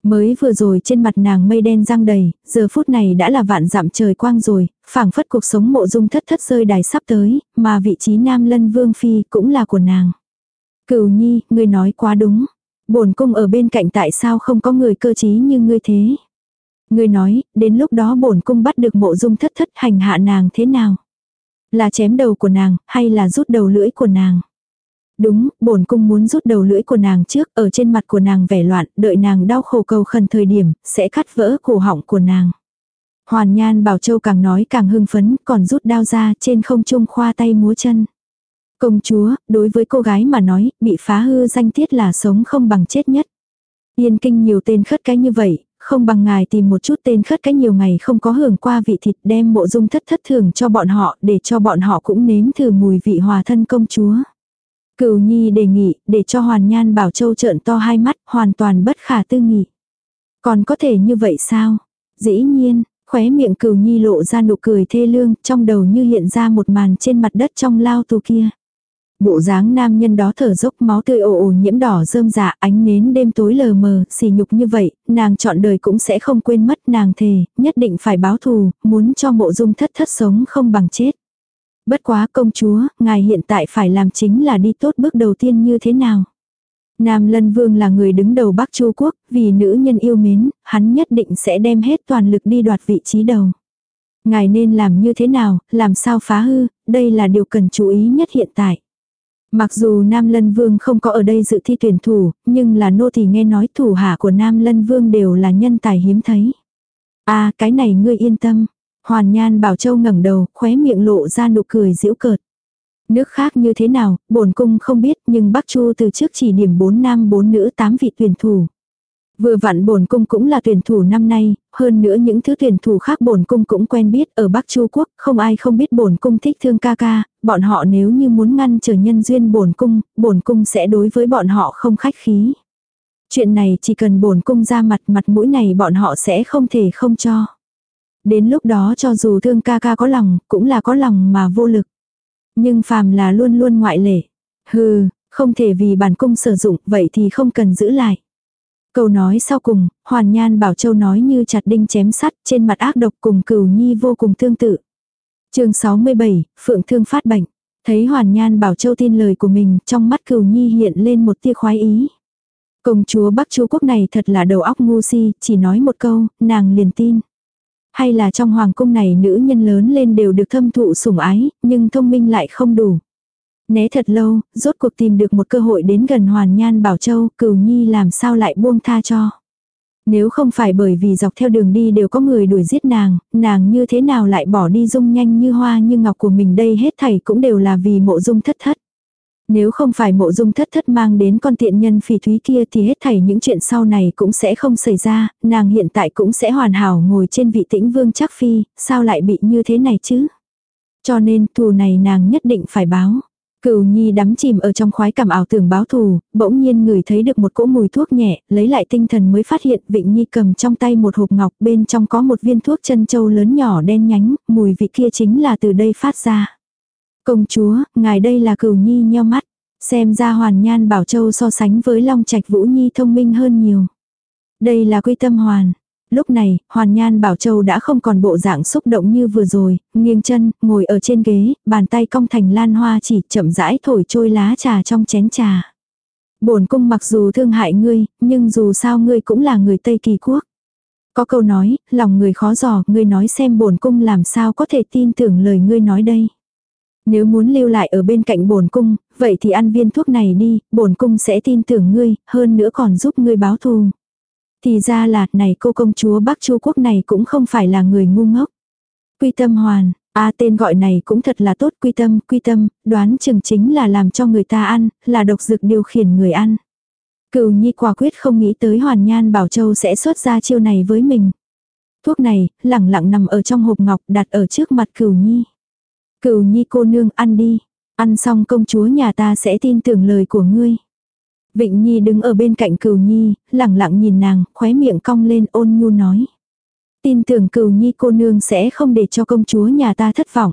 Mới vừa rồi trên mặt nàng mây đen răng đầy, giờ phút này đã là vạn dặm trời quang rồi, phảng phất cuộc sống mộ dung thất thất rơi đài sắp tới, mà vị trí nam lân vương phi cũng là của nàng. Cửu nhi, ngươi nói quá đúng bổn cung ở bên cạnh tại sao không có người cơ trí như ngươi thế. Ngươi nói, đến lúc đó bổn cung bắt được mộ dung thất thất hành hạ nàng thế nào? Là chém đầu của nàng, hay là rút đầu lưỡi của nàng? Đúng, bổn cung muốn rút đầu lưỡi của nàng trước, ở trên mặt của nàng vẻ loạn, đợi nàng đau khổ cầu khẩn thời điểm, sẽ cắt vỡ cổ họng của nàng. Hoàn Nhan Bảo Châu càng nói càng hưng phấn, còn rút đao ra trên không trung khoa tay múa chân. Công chúa, đối với cô gái mà nói, bị phá hư danh tiết là sống không bằng chết nhất. Yên kinh nhiều tên khất cái như vậy, không bằng ngài tìm một chút tên khất cái nhiều ngày không có hưởng qua vị thịt đem mộ dung thất thất thường cho bọn họ để cho bọn họ cũng nếm thử mùi vị hòa thân công chúa. Cửu nhi đề nghị để cho hoàn nhan bảo châu trợn to hai mắt hoàn toàn bất khả tư nghị. Còn có thể như vậy sao? Dĩ nhiên, khóe miệng cửu nhi lộ ra nụ cười thê lương trong đầu như hiện ra một màn trên mặt đất trong lao tù kia. Bộ dáng nam nhân đó thở dốc máu tươi ồ ồ nhiễm đỏ rơm dạ ánh nến đêm tối lờ mờ, xì nhục như vậy, nàng chọn đời cũng sẽ không quên mất nàng thề, nhất định phải báo thù, muốn cho mộ dung thất thất sống không bằng chết. Bất quá công chúa, ngài hiện tại phải làm chính là đi tốt bước đầu tiên như thế nào. Nam Lân Vương là người đứng đầu Bắc Chu Quốc, vì nữ nhân yêu mến, hắn nhất định sẽ đem hết toàn lực đi đoạt vị trí đầu. Ngài nên làm như thế nào, làm sao phá hư, đây là điều cần chú ý nhất hiện tại. Mặc dù Nam Lân Vương không có ở đây dự thi tuyển thủ, nhưng là nô thì nghe nói thủ hạ của Nam Lân Vương đều là nhân tài hiếm thấy. À cái này ngươi yên tâm. Hoàn Nhan Bảo Châu ngẩng đầu, khóe miệng lộ ra nụ cười giễu cợt. Nước khác như thế nào, bổn cung không biết, nhưng Bắc Chu từ trước chỉ điểm 4 nam 4 nữ 8 vị tuyển thủ. Vừa vặn bổn cung cũng là tuyển thủ năm nay, hơn nữa những thứ tuyển thủ khác bổn cung cũng quen biết ở Bắc Chu quốc, không ai không biết bổn cung thích thương ca ca, bọn họ nếu như muốn ngăn trở nhân duyên bổn cung, bổn cung sẽ đối với bọn họ không khách khí. Chuyện này chỉ cần bổn cung ra mặt mặt mũi này bọn họ sẽ không thể không cho. Đến lúc đó cho dù thương ca ca có lòng, cũng là có lòng mà vô lực. Nhưng phàm là luôn luôn ngoại lệ. Hừ, không thể vì bản cung sử dụng, vậy thì không cần giữ lại. Câu nói sau cùng, Hoàn Nhan Bảo Châu nói như chặt đinh chém sắt, trên mặt ác độc cùng cửu nhi vô cùng tương tự. chương 67, Phượng Thương phát bệnh. Thấy Hoàn Nhan Bảo Châu tin lời của mình, trong mắt cửu nhi hiện lên một tia khoái ý. Công chúa Bắc Chu Quốc này thật là đầu óc ngu si, chỉ nói một câu, nàng liền tin. Hay là trong hoàng cung này nữ nhân lớn lên đều được thâm thụ sủng ái, nhưng thông minh lại không đủ. Né thật lâu, rốt cuộc tìm được một cơ hội đến gần Hoàn Nhan Bảo Châu, cửu nhi làm sao lại buông tha cho. Nếu không phải bởi vì dọc theo đường đi đều có người đuổi giết nàng, nàng như thế nào lại bỏ đi dung nhanh như hoa như ngọc của mình đây hết thảy cũng đều là vì mộ dung thất thất. Nếu không phải mộ dung thất thất mang đến con tiện nhân phỉ thúy kia thì hết thảy những chuyện sau này cũng sẽ không xảy ra, nàng hiện tại cũng sẽ hoàn hảo ngồi trên vị tĩnh vương chắc phi, sao lại bị như thế này chứ? Cho nên thù này nàng nhất định phải báo. Cửu Nhi đắm chìm ở trong khoái cảm ảo tưởng báo thù, bỗng nhiên người thấy được một cỗ mùi thuốc nhẹ, lấy lại tinh thần mới phát hiện Vịnh Nhi cầm trong tay một hộp ngọc bên trong có một viên thuốc chân châu lớn nhỏ đen nhánh, mùi vị kia chính là từ đây phát ra. Công chúa, ngài đây là Cửu Nhi nheo mắt, xem ra Hoàn Nhan Bảo Châu so sánh với Long Trạch Vũ Nhi thông minh hơn nhiều. Đây là quy tâm hoàn. Lúc này, Hoàn Nhan Bảo Châu đã không còn bộ dạng xúc động như vừa rồi, nghiêng chân, ngồi ở trên ghế, bàn tay cong thành lan hoa chỉ chậm rãi thổi trôi lá trà trong chén trà. Bổn cung mặc dù thương hại ngươi, nhưng dù sao ngươi cũng là người Tây Kỳ Quốc. Có câu nói, lòng người khó dò, ngươi nói xem bổn cung làm sao có thể tin tưởng lời ngươi nói đây. Nếu muốn lưu lại ở bên cạnh bổn cung, vậy thì ăn viên thuốc này đi, bổn cung sẽ tin tưởng ngươi, hơn nữa còn giúp ngươi báo thù. Thì ra là, này cô công chúa Bắc Chu Quốc này cũng không phải là người ngu ngốc. Quy tâm hoàn, a à, tên gọi này cũng thật là tốt quy tâm, quy tâm, đoán chừng chính là làm cho người ta ăn, là độc dược điều khiển người ăn. Cửu nhi quả quyết không nghĩ tới hoàn nhan bảo châu sẽ xuất ra chiêu này với mình. Thuốc này, lẳng lặng nằm ở trong hộp ngọc đặt ở trước mặt cửu nhi. Cửu nhi cô nương ăn đi, ăn xong công chúa nhà ta sẽ tin tưởng lời của ngươi. Vịnh Nhi đứng ở bên cạnh Cửu Nhi, lẳng lặng nhìn nàng, khóe miệng cong lên ôn nhu nói. Tin tưởng Cửu Nhi cô nương sẽ không để cho công chúa nhà ta thất vọng.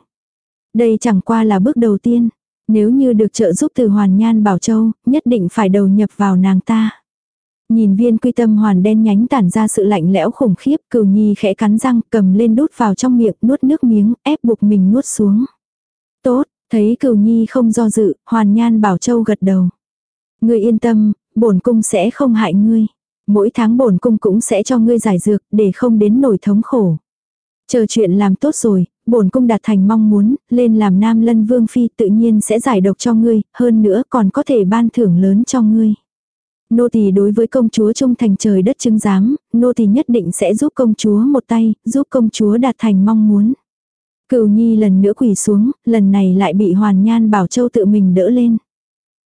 Đây chẳng qua là bước đầu tiên. Nếu như được trợ giúp từ Hoàn Nhan Bảo Châu, nhất định phải đầu nhập vào nàng ta. Nhìn viên quy tâm hoàn đen nhánh tản ra sự lạnh lẽo khủng khiếp, cửu nhi khẽ cắn răng, cầm lên đút vào trong miệng, nuốt nước miếng, ép buộc mình nuốt xuống. Tốt, thấy cửu nhi không do dự, hoàn nhan bảo châu gật đầu. Ngươi yên tâm, bổn cung sẽ không hại ngươi. Mỗi tháng bổn cung cũng sẽ cho ngươi giải dược để không đến nổi thống khổ. Chờ chuyện làm tốt rồi, bổn cung đạt thành mong muốn, lên làm nam lân vương phi tự nhiên sẽ giải độc cho ngươi, hơn nữa còn có thể ban thưởng lớn cho ngươi. Nô tỳ đối với công chúa trung thành trời đất chứng giám, nô tỳ nhất định sẽ giúp công chúa một tay, giúp công chúa đạt thành mong muốn. Cửu nhi lần nữa quỳ xuống, lần này lại bị hoàn nhan bảo châu tự mình đỡ lên.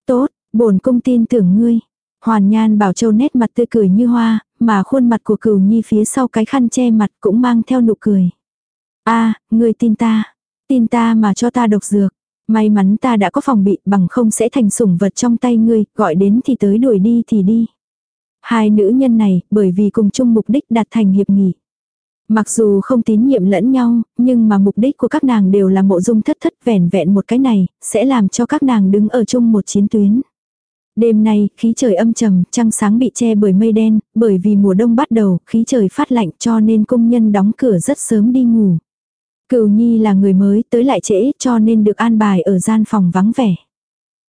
Tốt, bổn cung tin tưởng ngươi. Hoàn Nhan Bảo Châu nét mặt tươi cười như hoa, mà khuôn mặt của Cửu Nhi phía sau cái khăn che mặt cũng mang theo nụ cười. A, ngươi tin ta, tin ta mà cho ta độc dược. May mắn ta đã có phòng bị bằng không sẽ thành sủng vật trong tay ngươi, gọi đến thì tới đuổi đi thì đi. Hai nữ nhân này, bởi vì cùng chung mục đích đạt thành hiệp nghị. Mặc dù không tín nhiệm lẫn nhau, nhưng mà mục đích của các nàng đều là mộ dung thất thất vẻn vẹn một cái này, sẽ làm cho các nàng đứng ở chung một chiến tuyến. Đêm nay, khí trời âm trầm, trăng sáng bị che bởi mây đen, bởi vì mùa đông bắt đầu, khí trời phát lạnh cho nên công nhân đóng cửa rất sớm đi ngủ. Cửu Nhi là người mới tới lại trễ cho nên được an bài ở gian phòng vắng vẻ.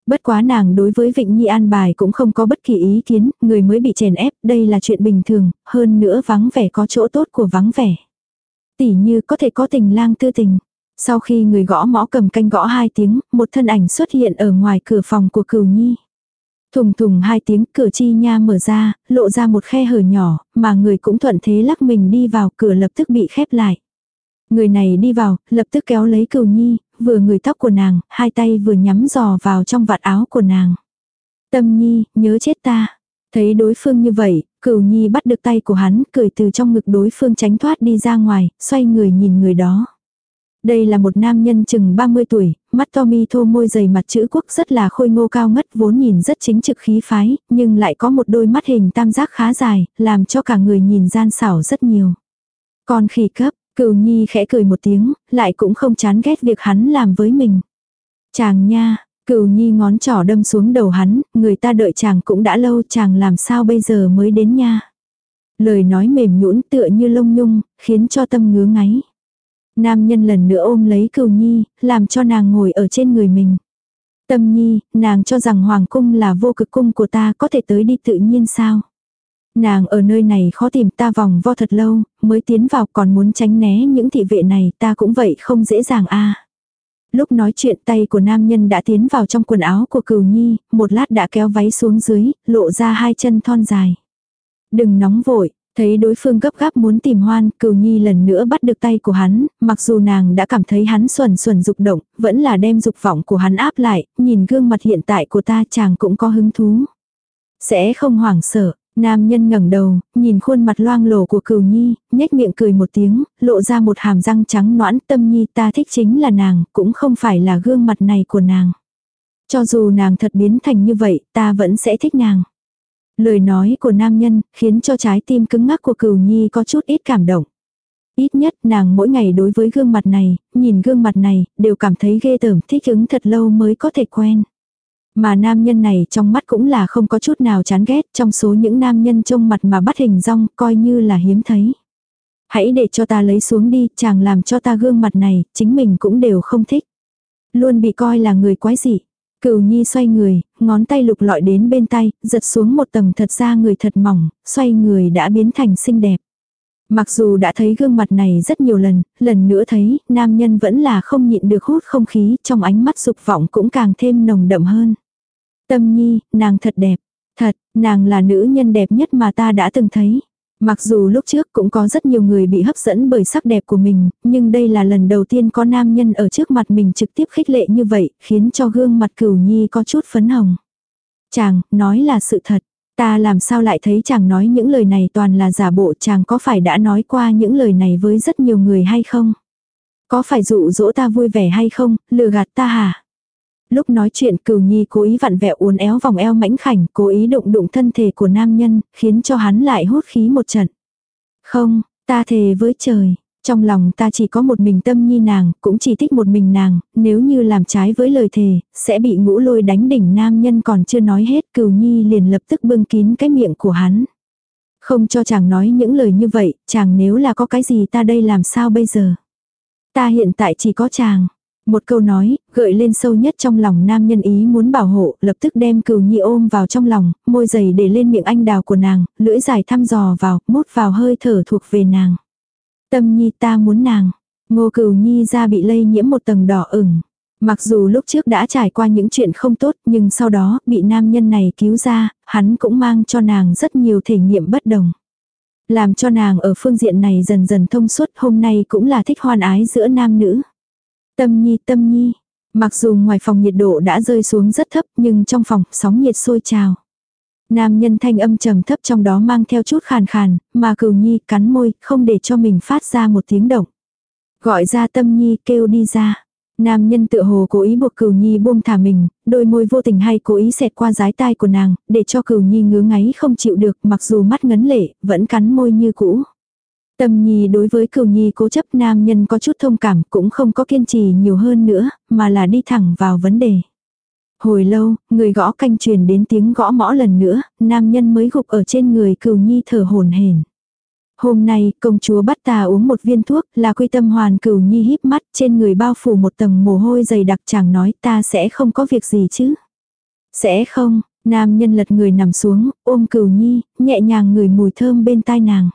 Bất quá nàng đối với Vịnh Nhi an bài cũng không có bất kỳ ý kiến, người mới bị chèn ép, đây là chuyện bình thường, hơn nữa vắng vẻ có chỗ tốt của vắng vẻ. Tỷ như có thể có tình lang tư tình. Sau khi người gõ mõ cầm canh gõ hai tiếng, một thân ảnh xuất hiện ở ngoài cửa phòng của Cửu Nhi. Thùng thùng hai tiếng cửa chi nha mở ra, lộ ra một khe hở nhỏ, mà người cũng thuận thế lắc mình đi vào cửa lập tức bị khép lại. Người này đi vào, lập tức kéo lấy cừu nhi, vừa người tóc của nàng, hai tay vừa nhắm giò vào trong vạt áo của nàng. Tâm nhi, nhớ chết ta. Thấy đối phương như vậy, cửu nhi bắt được tay của hắn, cười từ trong ngực đối phương tránh thoát đi ra ngoài, xoay người nhìn người đó. Đây là một nam nhân chừng 30 tuổi, mắt to mi thô môi dày mặt chữ quốc rất là khôi ngô cao ngất vốn nhìn rất chính trực khí phái, nhưng lại có một đôi mắt hình tam giác khá dài, làm cho cả người nhìn gian xảo rất nhiều. Còn khỉ cấp, cửu nhi khẽ cười một tiếng, lại cũng không chán ghét việc hắn làm với mình. Chàng nha, cửu nhi ngón trỏ đâm xuống đầu hắn, người ta đợi chàng cũng đã lâu chàng làm sao bây giờ mới đến nha. Lời nói mềm nhũn tựa như lông nhung, khiến cho tâm ngứa ngáy. Nam nhân lần nữa ôm lấy cừu nhi, làm cho nàng ngồi ở trên người mình. Tâm nhi, nàng cho rằng hoàng cung là vô cực cung của ta có thể tới đi tự nhiên sao? Nàng ở nơi này khó tìm ta vòng vo thật lâu, mới tiến vào còn muốn tránh né những thị vệ này ta cũng vậy không dễ dàng a Lúc nói chuyện tay của nam nhân đã tiến vào trong quần áo của cừu nhi, một lát đã kéo váy xuống dưới, lộ ra hai chân thon dài. Đừng nóng vội, Thấy đối phương gấp gáp muốn tìm hoan, cừu nhi lần nữa bắt được tay của hắn, mặc dù nàng đã cảm thấy hắn xuẩn xuẩn dục động, vẫn là đem dục vọng của hắn áp lại, nhìn gương mặt hiện tại của ta chàng cũng có hứng thú. Sẽ không hoảng sợ, nam nhân ngẩng đầu, nhìn khuôn mặt loang lổ của cừu nhi, nhếch miệng cười một tiếng, lộ ra một hàm răng trắng noãn tâm nhi ta thích chính là nàng, cũng không phải là gương mặt này của nàng. Cho dù nàng thật biến thành như vậy, ta vẫn sẽ thích nàng. Lời nói của nam nhân khiến cho trái tim cứng ngắc của cửu nhi có chút ít cảm động. Ít nhất nàng mỗi ngày đối với gương mặt này, nhìn gương mặt này, đều cảm thấy ghê tởm thích ứng thật lâu mới có thể quen. Mà nam nhân này trong mắt cũng là không có chút nào chán ghét trong số những nam nhân trông mặt mà bắt hình rong coi như là hiếm thấy. Hãy để cho ta lấy xuống đi, chàng làm cho ta gương mặt này, chính mình cũng đều không thích. Luôn bị coi là người quái dị. Cửu nhi xoay người, ngón tay lục lọi đến bên tay, giật xuống một tầng thật ra người thật mỏng, xoay người đã biến thành xinh đẹp. Mặc dù đã thấy gương mặt này rất nhiều lần, lần nữa thấy, nam nhân vẫn là không nhịn được hút không khí, trong ánh mắt dục vọng cũng càng thêm nồng đậm hơn. Tâm nhi, nàng thật đẹp. Thật, nàng là nữ nhân đẹp nhất mà ta đã từng thấy. Mặc dù lúc trước cũng có rất nhiều người bị hấp dẫn bởi sắc đẹp của mình, nhưng đây là lần đầu tiên có nam nhân ở trước mặt mình trực tiếp khích lệ như vậy, khiến cho gương mặt cửu nhi có chút phấn hồng. Chàng, nói là sự thật. Ta làm sao lại thấy chàng nói những lời này toàn là giả bộ chàng có phải đã nói qua những lời này với rất nhiều người hay không? Có phải dụ dỗ ta vui vẻ hay không, lừa gạt ta hả? Lúc nói chuyện cửu nhi cố ý vặn vẹo uốn éo vòng eo mãnh khảnh, cố ý đụng đụng thân thể của nam nhân, khiến cho hắn lại hốt khí một trận. Không, ta thề với trời, trong lòng ta chỉ có một mình tâm nhi nàng, cũng chỉ thích một mình nàng, nếu như làm trái với lời thề, sẽ bị ngũ lôi đánh đỉnh nam nhân còn chưa nói hết cửu nhi liền lập tức bưng kín cái miệng của hắn. Không cho chàng nói những lời như vậy, chàng nếu là có cái gì ta đây làm sao bây giờ. Ta hiện tại chỉ có chàng. Một câu nói, gợi lên sâu nhất trong lòng nam nhân ý muốn bảo hộ, lập tức đem cừu nhi ôm vào trong lòng, môi dày để lên miệng anh đào của nàng, lưỡi dài thăm dò vào, mút vào hơi thở thuộc về nàng. Tâm nhi ta muốn nàng. Ngô cừu nhi ra bị lây nhiễm một tầng đỏ ửng. Mặc dù lúc trước đã trải qua những chuyện không tốt nhưng sau đó bị nam nhân này cứu ra, hắn cũng mang cho nàng rất nhiều thể nghiệm bất đồng. Làm cho nàng ở phương diện này dần dần thông suốt hôm nay cũng là thích hoan ái giữa nam nữ. Tâm nhi tâm nhi. Mặc dù ngoài phòng nhiệt độ đã rơi xuống rất thấp nhưng trong phòng sóng nhiệt sôi trào. Nam nhân thanh âm trầm thấp trong đó mang theo chút khàn khàn, mà cừu nhi cắn môi, không để cho mình phát ra một tiếng động. Gọi ra tâm nhi kêu đi ra. Nam nhân tự hồ cố ý buộc cừu nhi buông thả mình, đôi môi vô tình hay cố ý xẹt qua rái tai của nàng, để cho cừu nhi ngứa ngáy không chịu được mặc dù mắt ngấn lệ, vẫn cắn môi như cũ. Tâm nhi đối với cửu nhi cố chấp nam nhân có chút thông cảm cũng không có kiên trì nhiều hơn nữa, mà là đi thẳng vào vấn đề. Hồi lâu, người gõ canh truyền đến tiếng gõ mõ lần nữa, nam nhân mới gục ở trên người cửu nhi thở hồn hển. Hôm nay, công chúa bắt ta uống một viên thuốc, là quy tâm hoàn cửu nhi híp mắt, trên người bao phủ một tầng mồ hôi dày đặc chàng nói ta sẽ không có việc gì chứ. Sẽ không, nam nhân lật người nằm xuống, ôm cửu nhi, nhẹ nhàng ngửi mùi thơm bên tai nàng.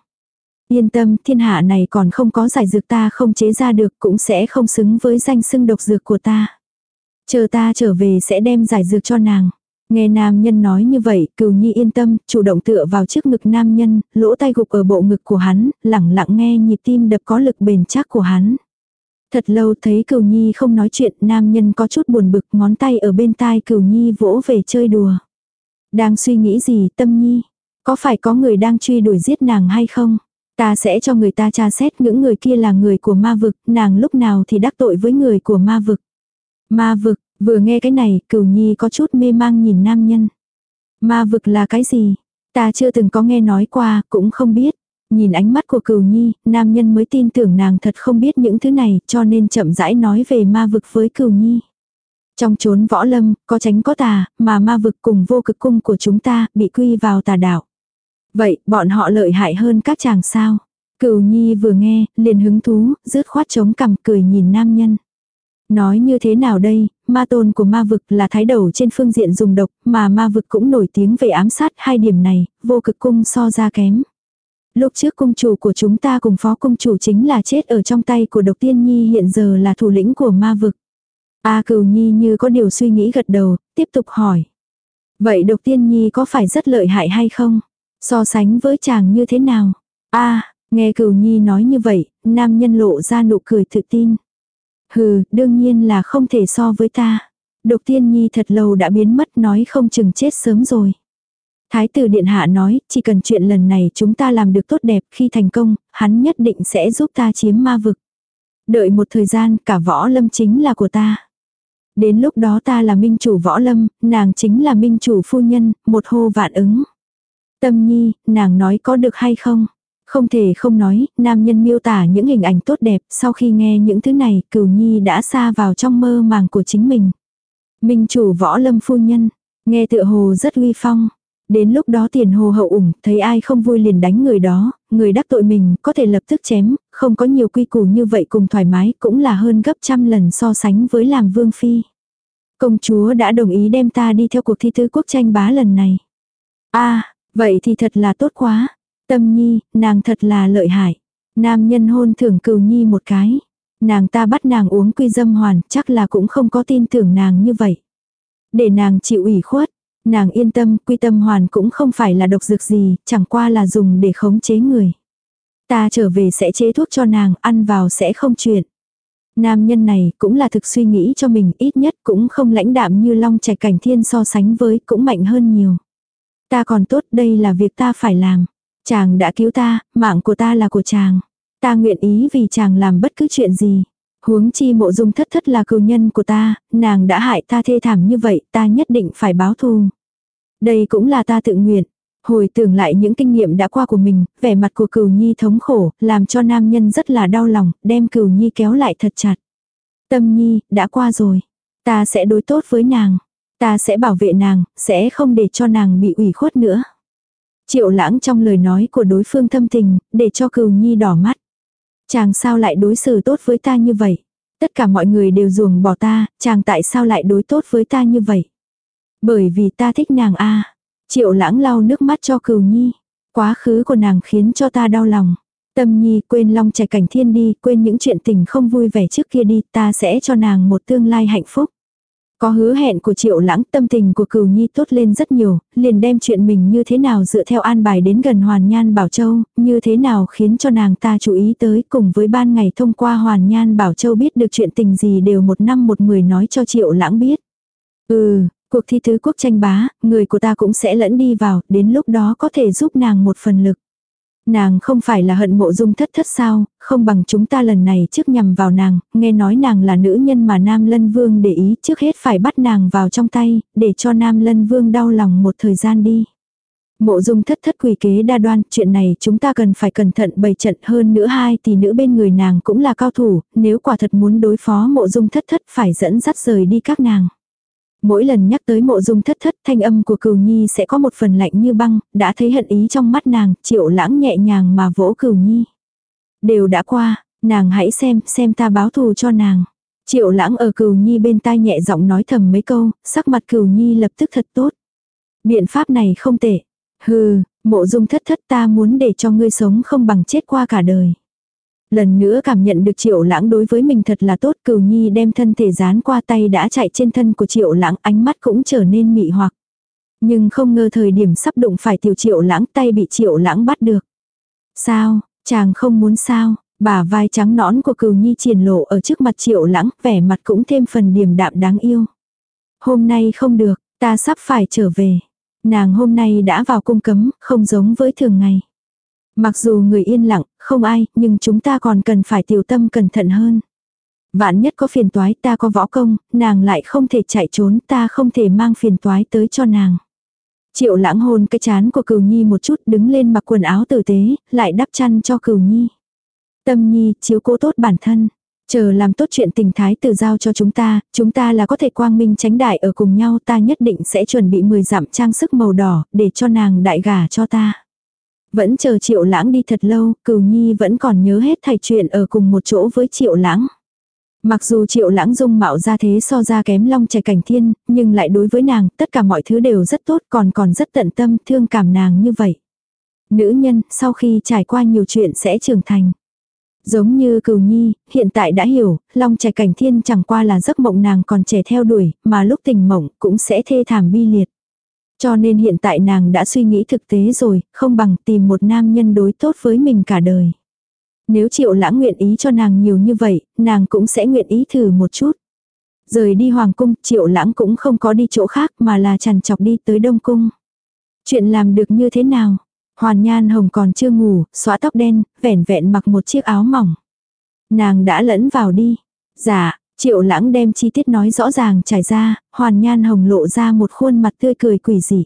Yên tâm, thiên hạ này còn không có giải dược ta không chế ra được cũng sẽ không xứng với danh xưng độc dược của ta. Chờ ta trở về sẽ đem giải dược cho nàng. Nghe nam nhân nói như vậy, cừu nhi yên tâm, chủ động tựa vào trước ngực nam nhân, lỗ tay gục ở bộ ngực của hắn, lẳng lặng nghe nhịp tim đập có lực bền chắc của hắn. Thật lâu thấy cừu nhi không nói chuyện, nam nhân có chút buồn bực, ngón tay ở bên tai cừu nhi vỗ về chơi đùa. Đang suy nghĩ gì, tâm nhi? Có phải có người đang truy đuổi giết nàng hay không? Ta sẽ cho người ta tra xét những người kia là người của ma vực, nàng lúc nào thì đắc tội với người của ma vực. Ma vực, vừa nghe cái này, cửu nhi có chút mê mang nhìn nam nhân. Ma vực là cái gì? Ta chưa từng có nghe nói qua, cũng không biết. Nhìn ánh mắt của cửu nhi, nam nhân mới tin tưởng nàng thật không biết những thứ này, cho nên chậm rãi nói về ma vực với cửu nhi. Trong chốn võ lâm, có tránh có tà, mà ma vực cùng vô cực cung của chúng ta bị quy vào tà đạo. Vậy, bọn họ lợi hại hơn các chàng sao? Cửu nhi vừa nghe, liền hứng thú, rứt khoát chống cằm cười nhìn nam nhân. Nói như thế nào đây, ma tôn của ma vực là thái đầu trên phương diện dùng độc, mà ma vực cũng nổi tiếng về ám sát hai điểm này, vô cực cung so ra kém. Lúc trước cung chủ của chúng ta cùng phó cung chủ chính là chết ở trong tay của độc tiên nhi hiện giờ là thủ lĩnh của ma vực. A cửu nhi như có điều suy nghĩ gật đầu, tiếp tục hỏi. Vậy độc tiên nhi có phải rất lợi hại hay không? So sánh với chàng như thế nào? a nghe cửu nhi nói như vậy, nam nhân lộ ra nụ cười tự tin. Hừ, đương nhiên là không thể so với ta. Độc tiên nhi thật lâu đã biến mất nói không chừng chết sớm rồi. Thái tử điện hạ nói, chỉ cần chuyện lần này chúng ta làm được tốt đẹp khi thành công, hắn nhất định sẽ giúp ta chiếm ma vực. Đợi một thời gian, cả võ lâm chính là của ta. Đến lúc đó ta là minh chủ võ lâm, nàng chính là minh chủ phu nhân, một hô vạn ứng. Tâm nhi, nàng nói có được hay không? Không thể không nói, nam nhân miêu tả những hình ảnh tốt đẹp, sau khi nghe những thứ này, cửu nhi đã xa vào trong mơ màng của chính mình. Minh chủ võ lâm phu nhân, nghe tựa hồ rất uy phong. Đến lúc đó tiền hồ hậu ủng, thấy ai không vui liền đánh người đó, người đắc tội mình, có thể lập tức chém, không có nhiều quy củ như vậy cùng thoải mái, cũng là hơn gấp trăm lần so sánh với làm vương phi. Công chúa đã đồng ý đem ta đi theo cuộc thi tứ quốc tranh bá lần này. a vậy thì thật là tốt quá. Tâm nhi, nàng thật là lợi hại. Nam nhân hôn thưởng cừu nhi một cái. Nàng ta bắt nàng uống quy dâm hoàn, chắc là cũng không có tin tưởng nàng như vậy. Để nàng chịu ủy khuất. Nàng yên tâm, quy tâm hoàn cũng không phải là độc dược gì, chẳng qua là dùng để khống chế người. Ta trở về sẽ chế thuốc cho nàng, ăn vào sẽ không chuyện. Nam nhân này cũng là thực suy nghĩ cho mình ít nhất cũng không lãnh đạm như long trạch cảnh thiên so sánh với cũng mạnh hơn nhiều. Ta còn tốt đây là việc ta phải làm. Chàng đã cứu ta, mạng của ta là của chàng. Ta nguyện ý vì chàng làm bất cứ chuyện gì. Huống chi mộ dung thất thất là cừu nhân của ta, nàng đã hại ta thê thảm như vậy, ta nhất định phải báo thù. Đây cũng là ta tự nguyện. Hồi tưởng lại những kinh nghiệm đã qua của mình, vẻ mặt của cừu nhi thống khổ, làm cho nam nhân rất là đau lòng, đem cừu nhi kéo lại thật chặt. Tâm nhi, đã qua rồi. Ta sẽ đối tốt với nàng. Ta sẽ bảo vệ nàng, sẽ không để cho nàng bị ủy khuất nữa. Triệu lãng trong lời nói của đối phương thâm tình, để cho cừu nhi đỏ mắt. Chàng sao lại đối xử tốt với ta như vậy? Tất cả mọi người đều ruồng bỏ ta, chàng tại sao lại đối tốt với ta như vậy? Bởi vì ta thích nàng a Triệu lãng lau nước mắt cho cừu nhi. Quá khứ của nàng khiến cho ta đau lòng. Tâm nhi quên long trẻ cảnh thiên đi, quên những chuyện tình không vui vẻ trước kia đi, ta sẽ cho nàng một tương lai hạnh phúc. Có hứa hẹn của triệu lãng tâm tình của cừu nhi tốt lên rất nhiều, liền đem chuyện mình như thế nào dựa theo an bài đến gần Hoàn Nhan Bảo Châu, như thế nào khiến cho nàng ta chú ý tới cùng với ban ngày thông qua Hoàn Nhan Bảo Châu biết được chuyện tình gì đều một năm một mười nói cho triệu lãng biết. Ừ, cuộc thi thứ quốc tranh bá, người của ta cũng sẽ lẫn đi vào, đến lúc đó có thể giúp nàng một phần lực. Nàng không phải là hận mộ dung thất thất sao, không bằng chúng ta lần này trước nhằm vào nàng, nghe nói nàng là nữ nhân mà Nam Lân Vương để ý trước hết phải bắt nàng vào trong tay, để cho Nam Lân Vương đau lòng một thời gian đi. Mộ dung thất thất quỷ kế đa đoan, chuyện này chúng ta cần phải cẩn thận bày trận hơn nữa hai thì nữ bên người nàng cũng là cao thủ, nếu quả thật muốn đối phó mộ dung thất thất phải dẫn dắt rời đi các nàng. Mỗi lần nhắc tới mộ dung thất thất thanh âm của cừu nhi sẽ có một phần lạnh như băng, đã thấy hận ý trong mắt nàng, triệu lãng nhẹ nhàng mà vỗ cừu nhi. Đều đã qua, nàng hãy xem, xem ta báo thù cho nàng. Triệu lãng ở cừu nhi bên tai nhẹ giọng nói thầm mấy câu, sắc mặt cừu nhi lập tức thật tốt. Biện pháp này không tệ. Hừ, mộ dung thất thất ta muốn để cho ngươi sống không bằng chết qua cả đời. Lần nữa cảm nhận được triệu lãng đối với mình thật là tốt cừu nhi đem thân thể dán qua tay đã chạy trên thân của triệu lãng ánh mắt cũng trở nên mị hoặc. Nhưng không ngờ thời điểm sắp đụng phải tiểu triệu lãng tay bị triệu lãng bắt được. Sao, chàng không muốn sao, bà vai trắng nõn của cừu nhi triển lộ ở trước mặt triệu lãng, vẻ mặt cũng thêm phần điềm đạm đáng yêu. Hôm nay không được, ta sắp phải trở về. Nàng hôm nay đã vào cung cấm, không giống với thường ngày. Mặc dù người yên lặng, không ai, nhưng chúng ta còn cần phải tiểu tâm cẩn thận hơn. Vạn nhất có phiền toái ta có võ công, nàng lại không thể chạy trốn ta không thể mang phiền toái tới cho nàng. Triệu lãng hôn cái chán của cừu nhi một chút đứng lên mặc quần áo tử tế, lại đắp chăn cho cừu nhi. Tâm nhi chiếu cố tốt bản thân. Chờ làm tốt chuyện tình thái tử giao cho chúng ta, chúng ta là có thể quang minh tránh đại ở cùng nhau ta nhất định sẽ chuẩn bị 10 dặm trang sức màu đỏ để cho nàng đại gả cho ta. Vẫn chờ triệu lãng đi thật lâu, cừu nhi vẫn còn nhớ hết thầy chuyện ở cùng một chỗ với triệu lãng. Mặc dù triệu lãng dung mạo ra thế so ra kém long trẻ cảnh thiên, nhưng lại đối với nàng, tất cả mọi thứ đều rất tốt còn còn rất tận tâm thương cảm nàng như vậy. Nữ nhân, sau khi trải qua nhiều chuyện sẽ trưởng thành. Giống như cừu nhi, hiện tại đã hiểu, long trẻ cảnh thiên chẳng qua là giấc mộng nàng còn trẻ theo đuổi, mà lúc tình mộng cũng sẽ thê thảm bi liệt. Cho nên hiện tại nàng đã suy nghĩ thực tế rồi, không bằng tìm một nam nhân đối tốt với mình cả đời. Nếu triệu lãng nguyện ý cho nàng nhiều như vậy, nàng cũng sẽ nguyện ý thử một chút. Rời đi hoàng cung, triệu lãng cũng không có đi chỗ khác mà là chằn chọc đi tới đông cung. Chuyện làm được như thế nào? Hoàn nhan hồng còn chưa ngủ, xóa tóc đen, vẻn vẹn mặc một chiếc áo mỏng. Nàng đã lẫn vào đi. Dạ, triệu lãng đem chi tiết nói rõ ràng trải ra, hoàn nhan hồng lộ ra một khuôn mặt tươi cười quỷ dị.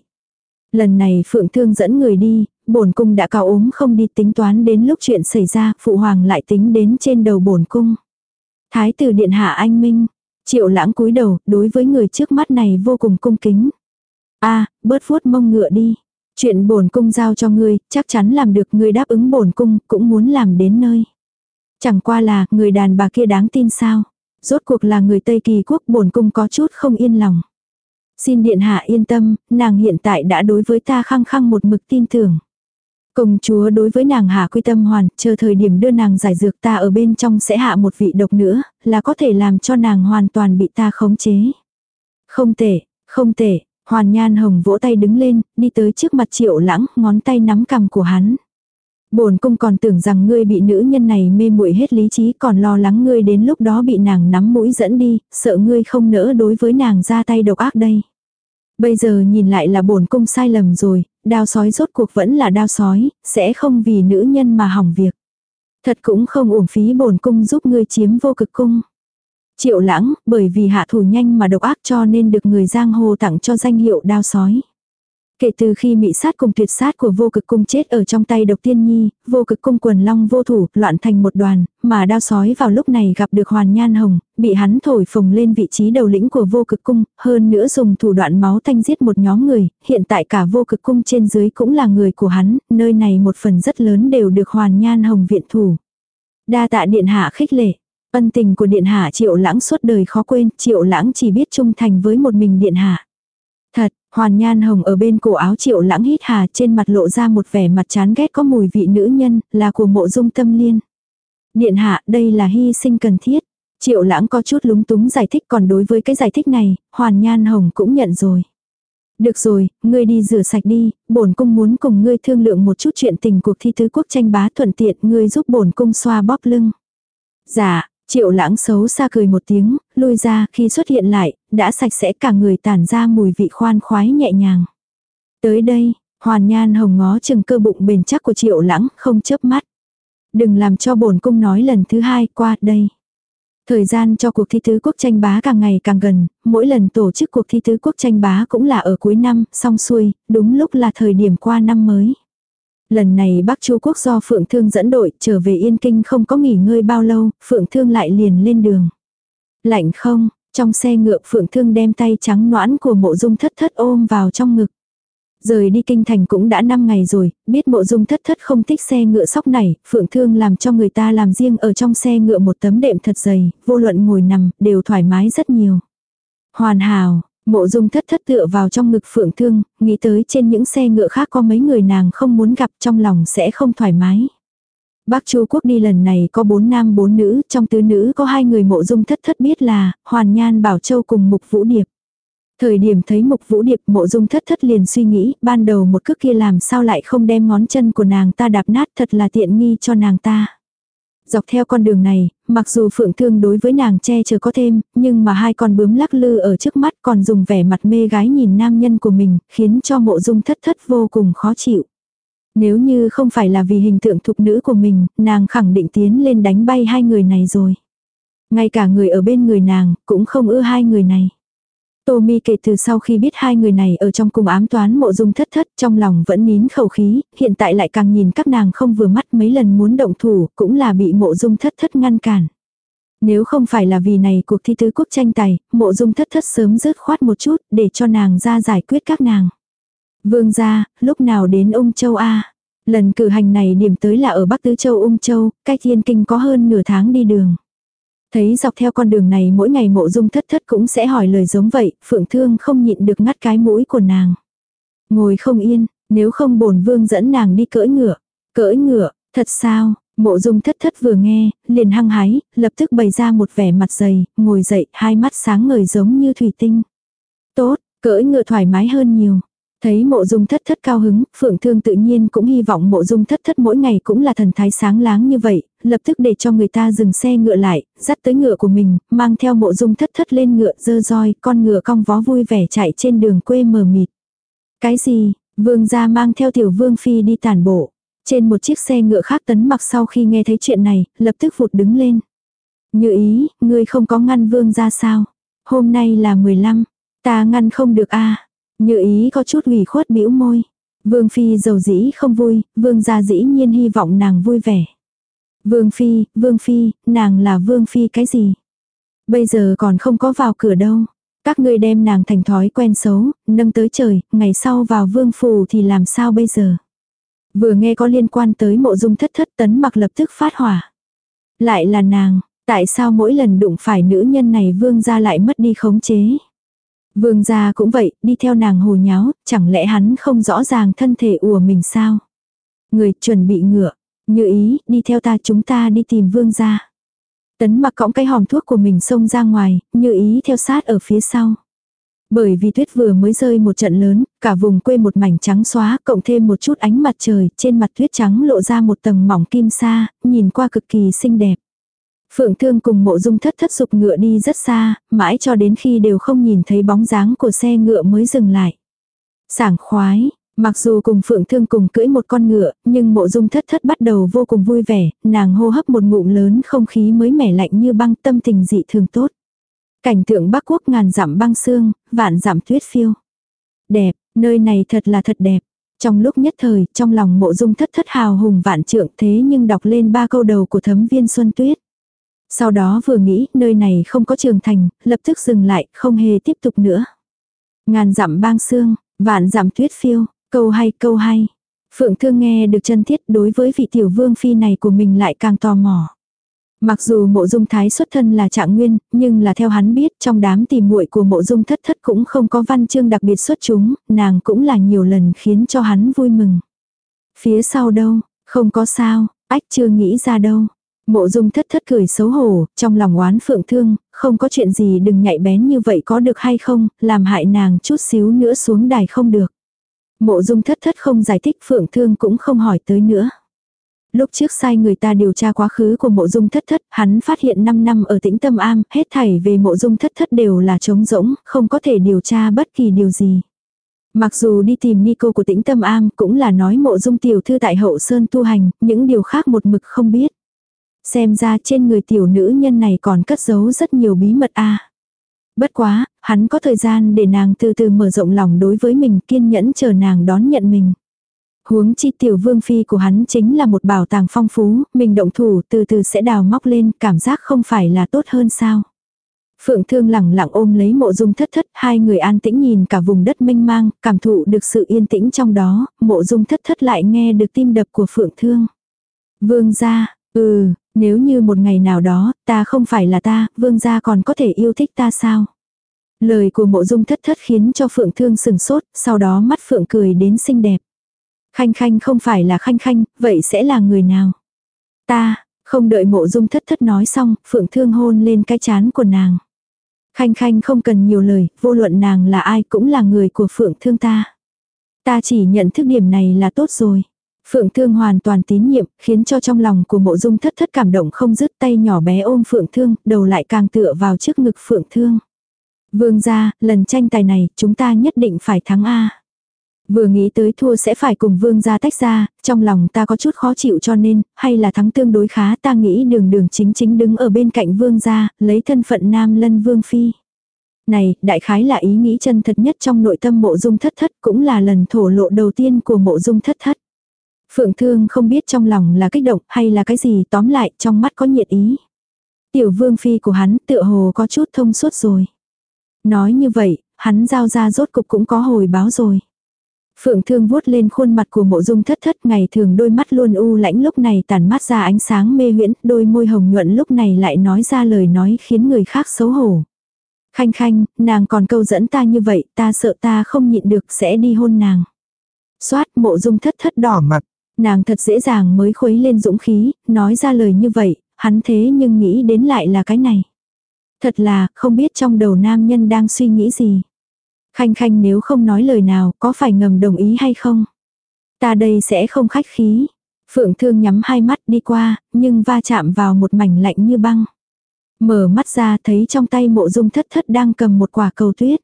Lần này phượng thương dẫn người đi, bổn cung đã cao ốm không đi tính toán đến lúc chuyện xảy ra, phụ hoàng lại tính đến trên đầu bổn cung. Thái tử điện hạ anh minh, triệu lãng cúi đầu, đối với người trước mắt này vô cùng cung kính. a bớt vuốt mông ngựa đi. Chuyện bổn cung giao cho ngươi, chắc chắn làm được ngươi đáp ứng bổn cung, cũng muốn làm đến nơi. Chẳng qua là, người đàn bà kia đáng tin sao. Rốt cuộc là người Tây Kỳ quốc bổn cung có chút không yên lòng. Xin điện hạ yên tâm, nàng hiện tại đã đối với ta khăng khăng một mực tin tưởng. Công chúa đối với nàng hạ quy tâm hoàn, chờ thời điểm đưa nàng giải dược ta ở bên trong sẽ hạ một vị độc nữa, là có thể làm cho nàng hoàn toàn bị ta khống chế. Không tệ, không tệ, hoàn nhan hồng vỗ tay đứng lên, đi tới trước mặt triệu lãng, ngón tay nắm cằm của hắn. Bổn cung còn tưởng rằng ngươi bị nữ nhân này mê muội hết lý trí còn lo lắng ngươi đến lúc đó bị nàng nắm mũi dẫn đi, sợ ngươi không nỡ đối với nàng ra tay độc ác đây. Bây giờ nhìn lại là bổn cung sai lầm rồi, đao sói rốt cuộc vẫn là đao sói, sẽ không vì nữ nhân mà hỏng việc. Thật cũng không uổng phí bổn cung giúp ngươi chiếm vô cực cung. Triệu lãng, bởi vì hạ thủ nhanh mà độc ác cho nên được người giang hồ tặng cho danh hiệu đao sói. Kể từ khi mị sát cùng tuyệt sát của vô cực cung chết ở trong tay độc tiên nhi, vô cực cung quần long vô thủ, loạn thành một đoàn, mà đao sói vào lúc này gặp được hoàn nhan hồng, bị hắn thổi phồng lên vị trí đầu lĩnh của vô cực cung, hơn nữa dùng thủ đoạn máu thanh giết một nhóm người, hiện tại cả vô cực cung trên dưới cũng là người của hắn, nơi này một phần rất lớn đều được hoàn nhan hồng viện thủ. Đa tạ điện hạ khích lệ. Ân tình của điện hạ triệu lãng suốt đời khó quên, triệu lãng chỉ biết trung thành với một mình điện hạ. Hoàn nhan hồng ở bên cổ áo triệu lãng hít hà trên mặt lộ ra một vẻ mặt chán ghét có mùi vị nữ nhân, là của mộ dung tâm liên. Điện hạ, đây là hy sinh cần thiết. Triệu lãng có chút lúng túng giải thích còn đối với cái giải thích này, hoàn nhan hồng cũng nhận rồi. Được rồi, ngươi đi rửa sạch đi, bổn cung muốn cùng ngươi thương lượng một chút chuyện tình cuộc thi tứ quốc tranh bá thuận tiện, ngươi giúp bổn cung xoa bóp lưng. Dạ, Triệu lãng xấu xa cười một tiếng, lui ra khi xuất hiện lại, đã sạch sẽ cả người tản ra mùi vị khoan khoái nhẹ nhàng. Tới đây, hoàn nhan hồng ngó chừng cơ bụng bền chắc của triệu lãng, không chớp mắt. Đừng làm cho bổn cung nói lần thứ hai qua đây. Thời gian cho cuộc thi tứ quốc tranh bá càng ngày càng gần, mỗi lần tổ chức cuộc thi tứ quốc tranh bá cũng là ở cuối năm, xong xuôi, đúng lúc là thời điểm qua năm mới. Lần này Bắc Chu Quốc do Phượng Thương dẫn đội trở về Yên Kinh không có nghỉ ngơi bao lâu, Phượng Thương lại liền lên đường. Lạnh không, trong xe ngựa Phượng Thương đem tay trắng noãn của mộ dung thất thất ôm vào trong ngực. Rời đi kinh thành cũng đã 5 ngày rồi, biết mộ dung thất thất không thích xe ngựa sóc này, Phượng Thương làm cho người ta làm riêng ở trong xe ngựa một tấm đệm thật dày, vô luận ngồi nằm, đều thoải mái rất nhiều. Hoàn hảo, Mộ dung thất thất tựa vào trong ngực phượng thương, nghĩ tới trên những xe ngựa khác có mấy người nàng không muốn gặp trong lòng sẽ không thoải mái. Bác Chu Quốc đi lần này có bốn nam bốn nữ, trong tứ nữ có hai người mộ dung thất thất biết là Hoàn Nhan Bảo Châu cùng Mục Vũ Điệp. Thời điểm thấy mục vũ điệp mộ dung thất thất liền suy nghĩ, ban đầu một cước kia làm sao lại không đem ngón chân của nàng ta đạp nát thật là tiện nghi cho nàng ta. Dọc theo con đường này, mặc dù phượng thương đối với nàng che chở có thêm, nhưng mà hai con bướm lắc lư ở trước mắt còn dùng vẻ mặt mê gái nhìn nam nhân của mình, khiến cho mộ dung thất thất vô cùng khó chịu. Nếu như không phải là vì hình tượng thục nữ của mình, nàng khẳng định tiến lên đánh bay hai người này rồi. Ngay cả người ở bên người nàng, cũng không ưa hai người này. Tô Mi kể từ sau khi biết hai người này ở trong cùng ám toán mộ dung thất thất trong lòng vẫn nín khẩu khí, hiện tại lại càng nhìn các nàng không vừa mắt mấy lần muốn động thủ cũng là bị mộ dung thất thất ngăn cản. Nếu không phải là vì này cuộc thi tứ quốc tranh tài, mộ dung thất thất sớm rớt khoát một chút để cho nàng ra giải quyết các nàng. Vương gia, lúc nào đến ung châu A. Lần cử hành này điểm tới là ở Bắc Tứ Châu ung châu, cách thiên kinh có hơn nửa tháng đi đường. Thấy dọc theo con đường này mỗi ngày mộ dung thất thất cũng sẽ hỏi lời giống vậy, phượng thương không nhịn được ngắt cái mũi của nàng. Ngồi không yên, nếu không bổn vương dẫn nàng đi cưỡi ngựa. Cưỡi ngựa, thật sao, mộ dung thất thất vừa nghe, liền hăng hái, lập tức bày ra một vẻ mặt dày, ngồi dậy, hai mắt sáng ngời giống như thủy tinh. Tốt, cưỡi ngựa thoải mái hơn nhiều. Thấy mộ dung thất thất cao hứng, phượng thương tự nhiên cũng hy vọng mộ dung thất thất mỗi ngày cũng là thần thái sáng láng như vậy, lập tức để cho người ta dừng xe ngựa lại, dắt tới ngựa của mình, mang theo mộ dung thất thất lên ngựa dơ roi, con ngựa cong vó vui vẻ chạy trên đường quê mờ mịt. Cái gì, vương gia mang theo tiểu vương phi đi tàn bộ. Trên một chiếc xe ngựa khác tấn mặc sau khi nghe thấy chuyện này, lập tức vụt đứng lên. Như ý, ngươi không có ngăn vương gia sao? Hôm nay là 15, ta ngăn không được a như ý có chút ủy khuất bĩu môi. Vương Phi giàu dĩ không vui, Vương gia dĩ nhiên hy vọng nàng vui vẻ. Vương Phi, Vương Phi, nàng là Vương Phi cái gì? Bây giờ còn không có vào cửa đâu. Các ngươi đem nàng thành thói quen xấu, nâng tới trời, ngày sau vào vương phủ thì làm sao bây giờ? Vừa nghe có liên quan tới mộ dung thất thất tấn mặc lập tức phát hỏa. Lại là nàng, tại sao mỗi lần đụng phải nữ nhân này vương gia lại mất đi khống chế? Vương gia cũng vậy, đi theo nàng hồ nháo, chẳng lẽ hắn không rõ ràng thân thể ủa mình sao? Người chuẩn bị ngựa, như ý, đi theo ta chúng ta đi tìm vương gia. Tấn mặc cõng cái hòm thuốc của mình xông ra ngoài, như ý theo sát ở phía sau. Bởi vì tuyết vừa mới rơi một trận lớn, cả vùng quê một mảnh trắng xóa, cộng thêm một chút ánh mặt trời, trên mặt tuyết trắng lộ ra một tầng mỏng kim sa, nhìn qua cực kỳ xinh đẹp. Phượng Thương cùng mộ dung thất thất sụp ngựa đi rất xa, mãi cho đến khi đều không nhìn thấy bóng dáng của xe ngựa mới dừng lại. Sảng khoái, mặc dù cùng Phượng Thương cùng cưỡi một con ngựa, nhưng mộ dung thất thất bắt đầu vô cùng vui vẻ, nàng hô hấp một ngụm lớn không khí mới mẻ lạnh như băng tâm tình dị thường tốt. Cảnh tượng Bắc Quốc ngàn dặm băng xương, vạn dặm tuyết phiêu. Đẹp, nơi này thật là thật đẹp. Trong lúc nhất thời, trong lòng mộ dung thất thất hào hùng vạn trượng thế nhưng đọc lên ba câu đầu của thấm viên xuân tuyết. Sau đó vừa nghĩ nơi này không có trường thành, lập tức dừng lại, không hề tiếp tục nữa. Ngàn dặm bang xương, vạn dặm tuyết phiêu, câu hay câu hay. Phượng thương nghe được chân thiết đối với vị tiểu vương phi này của mình lại càng tò mò. Mặc dù mộ dung thái xuất thân là trạng nguyên, nhưng là theo hắn biết trong đám tìm muội của mộ dung thất thất cũng không có văn chương đặc biệt xuất chúng, nàng cũng là nhiều lần khiến cho hắn vui mừng. Phía sau đâu, không có sao, ách chưa nghĩ ra đâu. Mộ dung thất thất cười xấu hổ, trong lòng oán phượng thương, không có chuyện gì đừng nhạy bén như vậy có được hay không, làm hại nàng chút xíu nữa xuống đài không được. Mộ dung thất thất không giải thích phượng thương cũng không hỏi tới nữa. Lúc trước sai người ta điều tra quá khứ của mộ dung thất thất, hắn phát hiện 5 năm ở tĩnh tâm am, hết thảy về mộ dung thất thất đều là trống rỗng, không có thể điều tra bất kỳ điều gì. Mặc dù đi tìm Nico của tĩnh tâm am cũng là nói mộ dung tiểu thư tại hậu sơn tu hành, những điều khác một mực không biết. Xem ra trên người tiểu nữ nhân này còn cất giấu rất nhiều bí mật a. Bất quá, hắn có thời gian để nàng từ từ mở rộng lòng đối với mình kiên nhẫn chờ nàng đón nhận mình. Huống chi tiểu vương phi của hắn chính là một bảo tàng phong phú, mình động thủ từ từ sẽ đào móc lên, cảm giác không phải là tốt hơn sao. Phượng thương lẳng lặng ôm lấy mộ dung thất thất, hai người an tĩnh nhìn cả vùng đất mênh mang, cảm thụ được sự yên tĩnh trong đó, mộ dung thất thất lại nghe được tim đập của phượng thương. Vương gia, ừ, nếu như một ngày nào đó, ta không phải là ta, vương gia còn có thể yêu thích ta sao? Lời của mộ dung thất thất khiến cho Phượng Thương sừng sốt, sau đó mắt Phượng cười đến xinh đẹp. Khanh khanh không phải là khanh khanh, vậy sẽ là người nào? Ta, không đợi mộ dung thất thất nói xong, Phượng Thương hôn lên cái chán của nàng. Khanh khanh không cần nhiều lời, vô luận nàng là ai cũng là người của phượng thương ta. Ta chỉ nhận thức điểm này là tốt rồi. Phượng Thương hoàn toàn tín nhiệm, khiến cho trong lòng của mộ dung thất thất cảm động không dứt tay nhỏ bé ôm Phượng Thương, đầu lại càng tựa vào trước ngực Phượng Thương. Vương gia, lần tranh tài này, chúng ta nhất định phải thắng A. Vừa nghĩ tới thua sẽ phải cùng vương gia tách ra, trong lòng ta có chút khó chịu cho nên, hay là thắng tương đối khá ta nghĩ đường đường chính chính đứng ở bên cạnh vương gia, lấy thân phận nam lân vương phi. Này, đại khái là ý nghĩ chân thật nhất trong nội tâm mộ dung thất thất cũng là lần thổ lộ đầu tiên của mộ dung thất thất. Phượng thương không biết trong lòng là kích động hay là cái gì tóm lại trong mắt có nhiệt ý. Tiểu vương phi của hắn tựa hồ có chút thông suốt rồi. Nói như vậy, hắn giao ra rốt cục cũng có hồi báo rồi. Phượng thương vuốt lên khuôn mặt của mộ dung thất thất ngày thường đôi mắt luôn u lãnh lúc này tàn mắt ra ánh sáng mê huyễn, đôi môi hồng nhuận lúc này lại nói ra lời nói khiến người khác xấu hổ. Khanh khanh, nàng còn câu dẫn ta như vậy, ta sợ ta không nhịn được sẽ đi hôn nàng. Xoát mộ dung thất thất đỏ mặt, nàng thật dễ dàng mới khuấy lên dũng khí, nói ra lời như vậy, hắn thế nhưng nghĩ đến lại là cái này. Thật là, không biết trong đầu nam nhân đang suy nghĩ gì. Khanh khanh nếu không nói lời nào, có phải ngầm đồng ý hay không? Ta đây sẽ không khách khí. Phượng thương nhắm hai mắt đi qua, nhưng va chạm vào một mảnh lạnh như băng. Mở mắt ra thấy trong tay mộ dung thất thất đang cầm một quả cầu tuyết.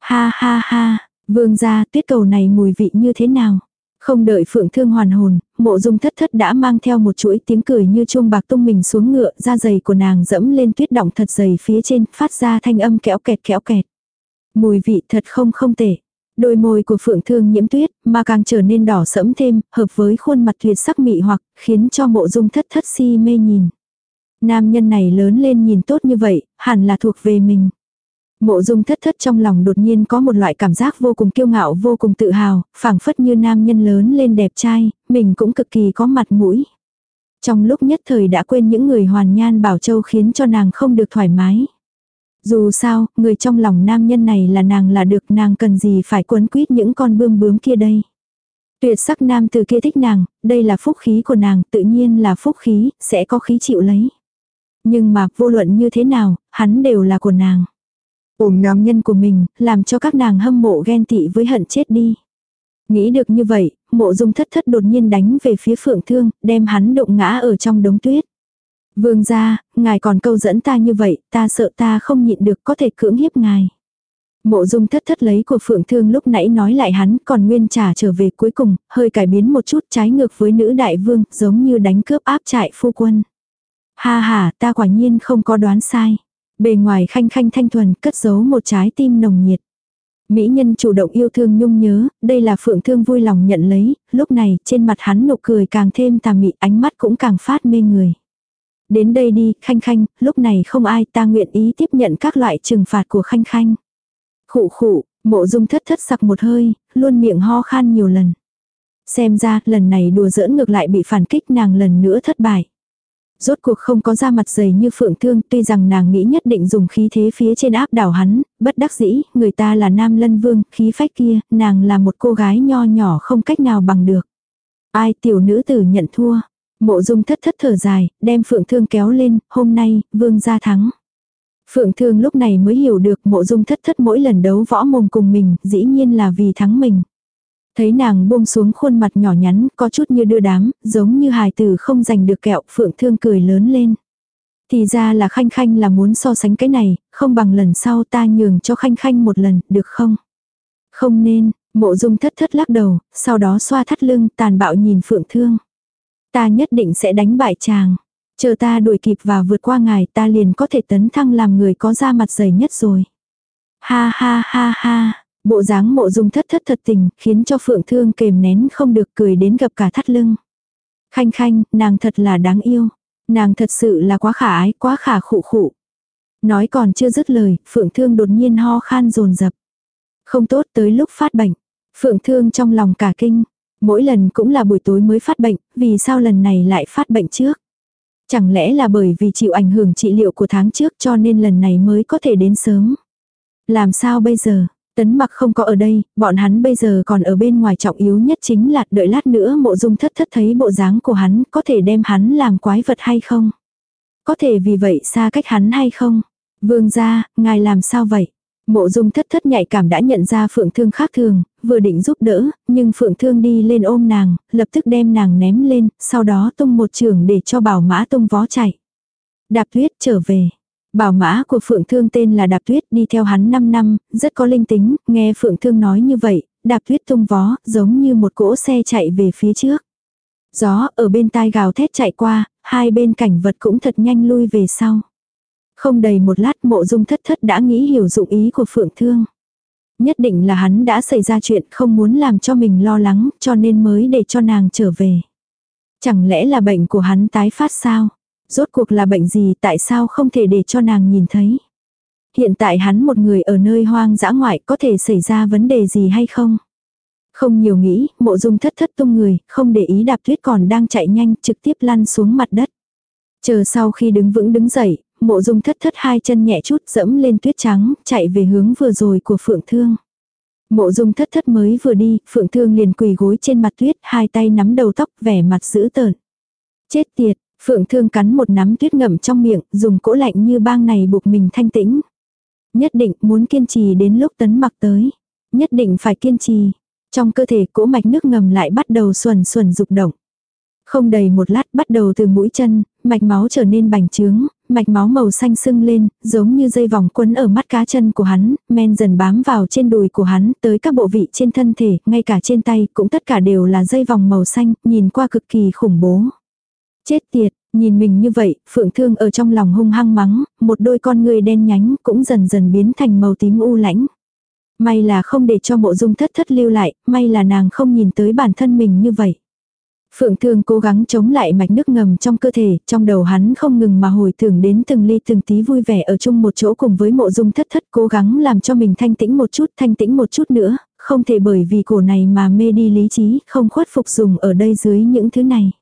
Ha ha ha, vương gia tuyết cầu này mùi vị như thế nào? Không đợi phượng thương hoàn hồn, mộ dung thất thất đã mang theo một chuỗi tiếng cười như chuông bạc tung mình xuống ngựa, da giày của nàng dẫm lên tuyết động thật dày phía trên, phát ra thanh âm kéo kẹt kéo kẹt. Mùi vị thật không không tệ. Đôi môi của phượng thương nhiễm tuyết, mà càng trở nên đỏ sẫm thêm, hợp với khuôn mặt tuyệt sắc mị hoặc, khiến cho mộ dung thất thất si mê nhìn. Nam nhân này lớn lên nhìn tốt như vậy, hẳn là thuộc về mình. Mộ dung thất thất trong lòng đột nhiên có một loại cảm giác vô cùng kiêu ngạo vô cùng tự hào, phảng phất như nam nhân lớn lên đẹp trai, mình cũng cực kỳ có mặt mũi. Trong lúc nhất thời đã quên những người hoàn nhan bảo châu khiến cho nàng không được thoải mái. Dù sao, người trong lòng nam nhân này là nàng là được nàng cần gì phải quấn quýt những con bươm bướm kia đây. Tuyệt sắc nam từ kia thích nàng, đây là phúc khí của nàng, tự nhiên là phúc khí, sẽ có khí chịu lấy. Nhưng mà vô luận như thế nào, hắn đều là của nàng. Ôm nhóm nhân của mình, làm cho các nàng hâm mộ ghen tị với hận chết đi. Nghĩ được như vậy, mộ dung thất thất đột nhiên đánh về phía phượng thương, đem hắn động ngã ở trong đống tuyết. Vương gia, ngài còn câu dẫn ta như vậy, ta sợ ta không nhịn được có thể cưỡng hiếp ngài. Mộ dung thất thất lấy của phượng thương lúc nãy nói lại hắn còn nguyên trả trở về cuối cùng, hơi cải biến một chút trái ngược với nữ đại vương, giống như đánh cướp áp trại phu quân. Ha ha, ta quả nhiên không có đoán sai. Bề ngoài khanh khanh thanh thuần cất giấu một trái tim nồng nhiệt. Mỹ nhân chủ động yêu thương nhung nhớ, đây là phượng thương vui lòng nhận lấy, lúc này trên mặt hắn nụ cười càng thêm tà mị ánh mắt cũng càng phát mê người. Đến đây đi, khanh khanh, lúc này không ai ta nguyện ý tiếp nhận các loại trừng phạt của khanh khanh. Khụ khụ, mộ dung thất thất sặc một hơi, luôn miệng ho khan nhiều lần. Xem ra, lần này đùa giỡn ngược lại bị phản kích nàng lần nữa thất bại. Rốt cuộc không có da mặt dày như phượng thương, tuy rằng nàng nghĩ nhất định dùng khí thế phía trên áp đảo hắn, bất đắc dĩ, người ta là nam lân vương, khí phách kia, nàng là một cô gái nho nhỏ không cách nào bằng được. Ai tiểu nữ tử nhận thua. Mộ dung thất thất thở dài, đem phượng thương kéo lên, hôm nay, vương gia thắng. Phượng thương lúc này mới hiểu được mộ dung thất thất mỗi lần đấu võ mồm cùng mình, dĩ nhiên là vì thắng mình. Thấy nàng buông xuống khuôn mặt nhỏ nhắn, có chút như đưa đám, giống như hài tử không giành được kẹo, phượng thương cười lớn lên. Thì ra là khanh khanh là muốn so sánh cái này, không bằng lần sau ta nhường cho khanh khanh một lần, được không? Không nên, mộ dung thất thất lắc đầu, sau đó xoa thắt lưng, tàn bạo nhìn phượng thương. Ta nhất định sẽ đánh bại chàng. Chờ ta đuổi kịp và vượt qua ngài ta liền có thể tấn thăng làm người có da mặt dày nhất rồi. Ha ha ha ha. Bộ dáng mộ dung thất thất thật tình, khiến cho phượng thương kềm nén không được cười đến gặp cả thắt lưng. Khanh khanh, nàng thật là đáng yêu. Nàng thật sự là quá khả ái, quá khả khụ khụ. Nói còn chưa dứt lời, phượng thương đột nhiên ho khan rồn rập. Không tốt tới lúc phát bệnh. Phượng thương trong lòng cả kinh. Mỗi lần cũng là buổi tối mới phát bệnh, vì sao lần này lại phát bệnh trước? Chẳng lẽ là bởi vì chịu ảnh hưởng trị liệu của tháng trước cho nên lần này mới có thể đến sớm? Làm sao bây giờ? Tấn mặc không có ở đây, bọn hắn bây giờ còn ở bên ngoài trọng yếu nhất chính là đợi lát nữa mộ dung thất thất thấy bộ dáng của hắn có thể đem hắn làm quái vật hay không? Có thể vì vậy xa cách hắn hay không? Vương gia, ngài làm sao vậy? Mộ dung thất thất nhạy cảm đã nhận ra phượng thương khác thường, vừa định giúp đỡ, nhưng phượng thương đi lên ôm nàng, lập tức đem nàng ném lên, sau đó tung một trường để cho bảo mã tung vó chạy. Đạp tuyết trở về. Bảo mã của phượng thương tên là đạp tuyết đi theo hắn 5 năm, rất có linh tính, nghe phượng thương nói như vậy, đạp tuyết tung vó, giống như một cỗ xe chạy về phía trước. Gió ở bên tai gào thét chạy qua, hai bên cảnh vật cũng thật nhanh lui về sau. Không đầy một lát mộ dung thất thất đã nghĩ hiểu dụng ý của phượng thương. Nhất định là hắn đã xảy ra chuyện không muốn làm cho mình lo lắng cho nên mới để cho nàng trở về. Chẳng lẽ là bệnh của hắn tái phát sao? Rốt cuộc là bệnh gì tại sao không thể để cho nàng nhìn thấy? Hiện tại hắn một người ở nơi hoang dã ngoại có thể xảy ra vấn đề gì hay không? Không nhiều nghĩ, mộ dung thất thất tung người, không để ý đạp tuyết còn đang chạy nhanh trực tiếp lăn xuống mặt đất. Chờ sau khi đứng vững đứng dậy, mộ dung thất thất hai chân nhẹ chút dẫm lên tuyết trắng, chạy về hướng vừa rồi của phượng thương. Mộ dung thất thất mới vừa đi, phượng thương liền quỳ gối trên mặt tuyết, hai tay nắm đầu tóc, vẻ mặt dữ tợn. Chết tiệt, phượng thương cắn một nắm tuyết ngậm trong miệng, dùng cỗ lạnh như bang này buộc mình thanh tĩnh. Nhất định muốn kiên trì đến lúc tấn mặc tới. Nhất định phải kiên trì. Trong cơ thể cỗ mạch nước ngầm lại bắt đầu xuẩn xuẩn dục động. Không đầy một lát bắt đầu từ mũi chân, mạch máu trở nên bành trướng, mạch máu màu xanh sưng lên, giống như dây vòng quấn ở mắt cá chân của hắn, men dần bám vào trên đùi của hắn, tới các bộ vị trên thân thể, ngay cả trên tay, cũng tất cả đều là dây vòng màu xanh, nhìn qua cực kỳ khủng bố. Chết tiệt, nhìn mình như vậy, phượng thương ở trong lòng hung hăng mắng, một đôi con người đen nhánh cũng dần dần biến thành màu tím u lãnh. May là không để cho mộ dung thất thất lưu lại, may là nàng không nhìn tới bản thân mình như vậy. Phượng Thương cố gắng chống lại mạch nước ngầm trong cơ thể, trong đầu hắn không ngừng mà hồi tưởng đến từng ly từng tí vui vẻ ở chung một chỗ cùng với mộ dung thất thất cố gắng làm cho mình thanh tĩnh một chút, thanh tĩnh một chút nữa, không thể bởi vì cổ này mà mê đi lý trí, không khuất phục dùng ở đây dưới những thứ này.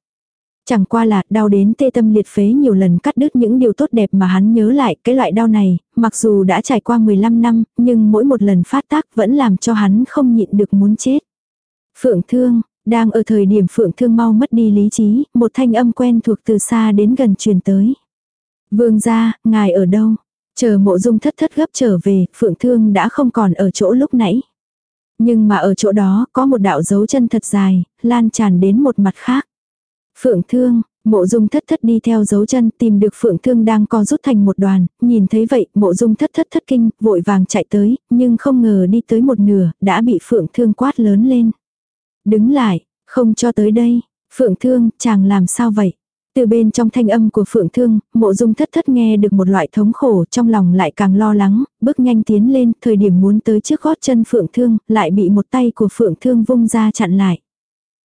Chẳng qua là đau đến tê tâm liệt phế nhiều lần cắt đứt những điều tốt đẹp mà hắn nhớ lại, cái loại đau này, mặc dù đã trải qua 15 năm, nhưng mỗi một lần phát tác vẫn làm cho hắn không nhịn được muốn chết. Phượng thương, đang ở thời điểm phượng thương mau mất đi lý trí, một thanh âm quen thuộc từ xa đến gần truyền tới. Vương gia, ngài ở đâu? Chờ mộ dung thất thất gấp trở về, phượng thương đã không còn ở chỗ lúc nãy. Nhưng mà ở chỗ đó có một đạo dấu chân thật dài, lan tràn đến một mặt khác. Phượng thương, mộ dung thất thất đi theo dấu chân tìm được phượng thương đang co rút thành một đoàn, nhìn thấy vậy mộ dung thất thất thất kinh, vội vàng chạy tới, nhưng không ngờ đi tới một nửa, đã bị phượng thương quát lớn lên. Đứng lại, không cho tới đây. Phượng thương, chàng làm sao vậy? Từ bên trong thanh âm của Phượng Thương, mộ dung thất thất nghe được một loại thống khổ trong lòng lại càng lo lắng, bước nhanh tiến lên, thời điểm muốn tới trước gót chân Phượng Thương, lại bị một tay của Phượng Thương vung ra chặn lại.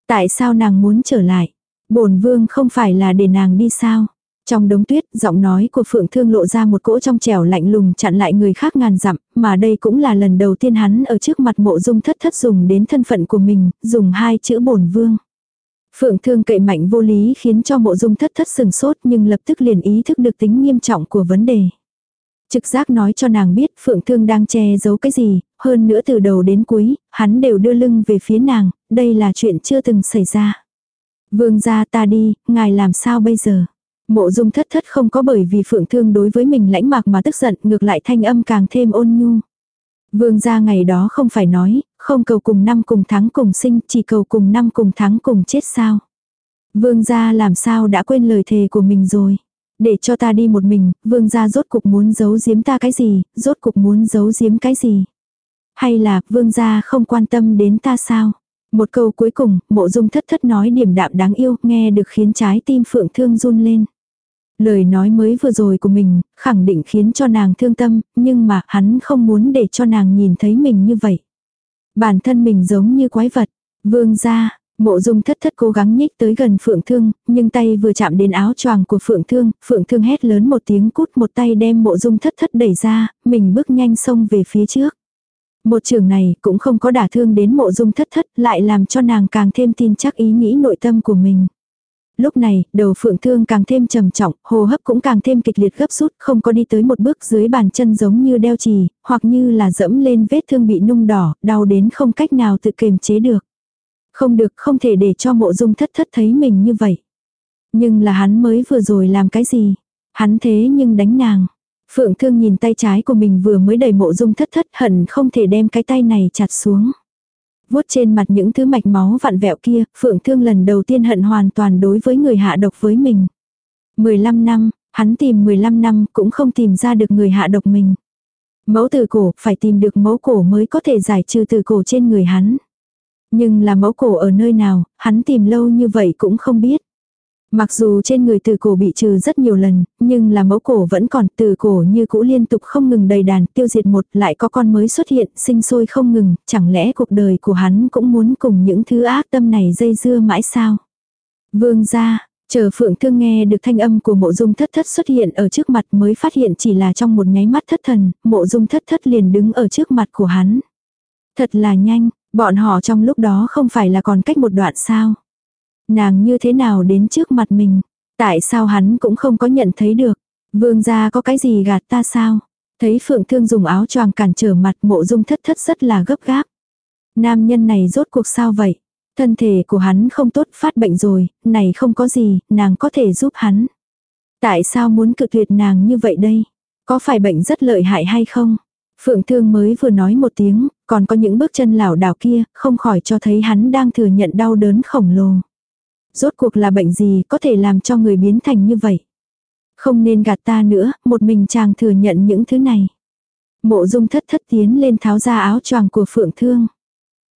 Tại sao nàng muốn trở lại? Bổn vương không phải là để nàng đi sao? Trong đống tuyết, giọng nói của Phượng Thương lộ ra một cỗ trong trẻo lạnh lùng chặn lại người khác ngàn dặm, mà đây cũng là lần đầu tiên hắn ở trước mặt mộ dung thất thất dùng đến thân phận của mình, dùng hai chữ bổn vương. Phượng Thương cậy mạnh vô lý khiến cho mộ dung thất thất sừng sốt nhưng lập tức liền ý thức được tính nghiêm trọng của vấn đề. Trực giác nói cho nàng biết Phượng Thương đang che giấu cái gì, hơn nữa từ đầu đến cuối, hắn đều đưa lưng về phía nàng, đây là chuyện chưa từng xảy ra. Vương gia ta đi, ngài làm sao bây giờ? Mộ dung thất thất không có bởi vì phượng thương đối với mình lãnh mạc mà tức giận, ngược lại thanh âm càng thêm ôn nhu. Vương gia ngày đó không phải nói, không cầu cùng năm cùng tháng cùng sinh, chỉ cầu cùng năm cùng tháng cùng chết sao. Vương gia làm sao đã quên lời thề của mình rồi. Để cho ta đi một mình, vương gia rốt cục muốn giấu giếm ta cái gì, rốt cục muốn giấu giếm cái gì. Hay là vương gia không quan tâm đến ta sao. Một câu cuối cùng, mộ dung thất thất nói điểm đạm đáng yêu, nghe được khiến trái tim phượng thương run lên. Lời nói mới vừa rồi của mình, khẳng định khiến cho nàng thương tâm, nhưng mà hắn không muốn để cho nàng nhìn thấy mình như vậy. Bản thân mình giống như quái vật. Vương ra, mộ dung thất thất cố gắng nhích tới gần phượng thương, nhưng tay vừa chạm đến áo choàng của phượng thương, phượng thương hét lớn một tiếng cút một tay đem mộ dung thất thất đẩy ra, mình bước nhanh xông về phía trước. Một trường này cũng không có đả thương đến mộ dung thất thất lại làm cho nàng càng thêm tin chắc ý nghĩ nội tâm của mình. Lúc này, đầu phượng thương càng thêm trầm trọng, hô hấp cũng càng thêm kịch liệt gấp rút, không có đi tới một bước dưới bàn chân giống như đeo trì, hoặc như là dẫm lên vết thương bị nung đỏ, đau đến không cách nào tự kiềm chế được. Không được, không thể để cho mộ dung thất thất thấy mình như vậy. Nhưng là hắn mới vừa rồi làm cái gì? Hắn thế nhưng đánh nàng. Phượng thương nhìn tay trái của mình vừa mới đầy mộ dung thất thất hận không thể đem cái tay này chặt xuống. vuốt trên mặt những thứ mạch máu vặn vẹo kia, Phượng thương lần đầu tiên hận hoàn toàn đối với người hạ độc với mình. 15 năm, hắn tìm 15 năm cũng không tìm ra được người hạ độc mình. Mẫu từ cổ, phải tìm được mẫu cổ mới có thể giải trừ từ cổ trên người hắn. Nhưng là mẫu cổ ở nơi nào, hắn tìm lâu như vậy cũng không biết. Mặc dù trên người từ cổ bị trừ rất nhiều lần, nhưng là mẫu cổ vẫn còn từ cổ như cũ liên tục không ngừng đầy đàn tiêu diệt một lại có con mới xuất hiện sinh sôi không ngừng, chẳng lẽ cuộc đời của hắn cũng muốn cùng những thứ ác tâm này dây dưa mãi sao? Vương gia, chờ phượng thương nghe được thanh âm của mộ dung thất thất xuất hiện ở trước mặt mới phát hiện chỉ là trong một nháy mắt thất thần, mộ dung thất thất liền đứng ở trước mặt của hắn. Thật là nhanh, bọn họ trong lúc đó không phải là còn cách một đoạn sao? Nàng như thế nào đến trước mặt mình? Tại sao hắn cũng không có nhận thấy được? Vương gia có cái gì gạt ta sao? Thấy Phượng Thương dùng áo choàng cản trở mặt mộ dung thất thất rất là gấp gáp. Nam nhân này rốt cuộc sao vậy? Thân thể của hắn không tốt phát bệnh rồi, này không có gì, nàng có thể giúp hắn. Tại sao muốn cự tuyệt nàng như vậy đây? Có phải bệnh rất lợi hại hay không? Phượng Thương mới vừa nói một tiếng, còn có những bước chân lảo đảo kia, không khỏi cho thấy hắn đang thừa nhận đau đớn khổng lồ rốt cuộc là bệnh gì có thể làm cho người biến thành như vậy. Không nên gạt ta nữa, một mình chàng thừa nhận những thứ này. Mộ dung thất thất tiến lên tháo ra áo choàng của Phượng Thương.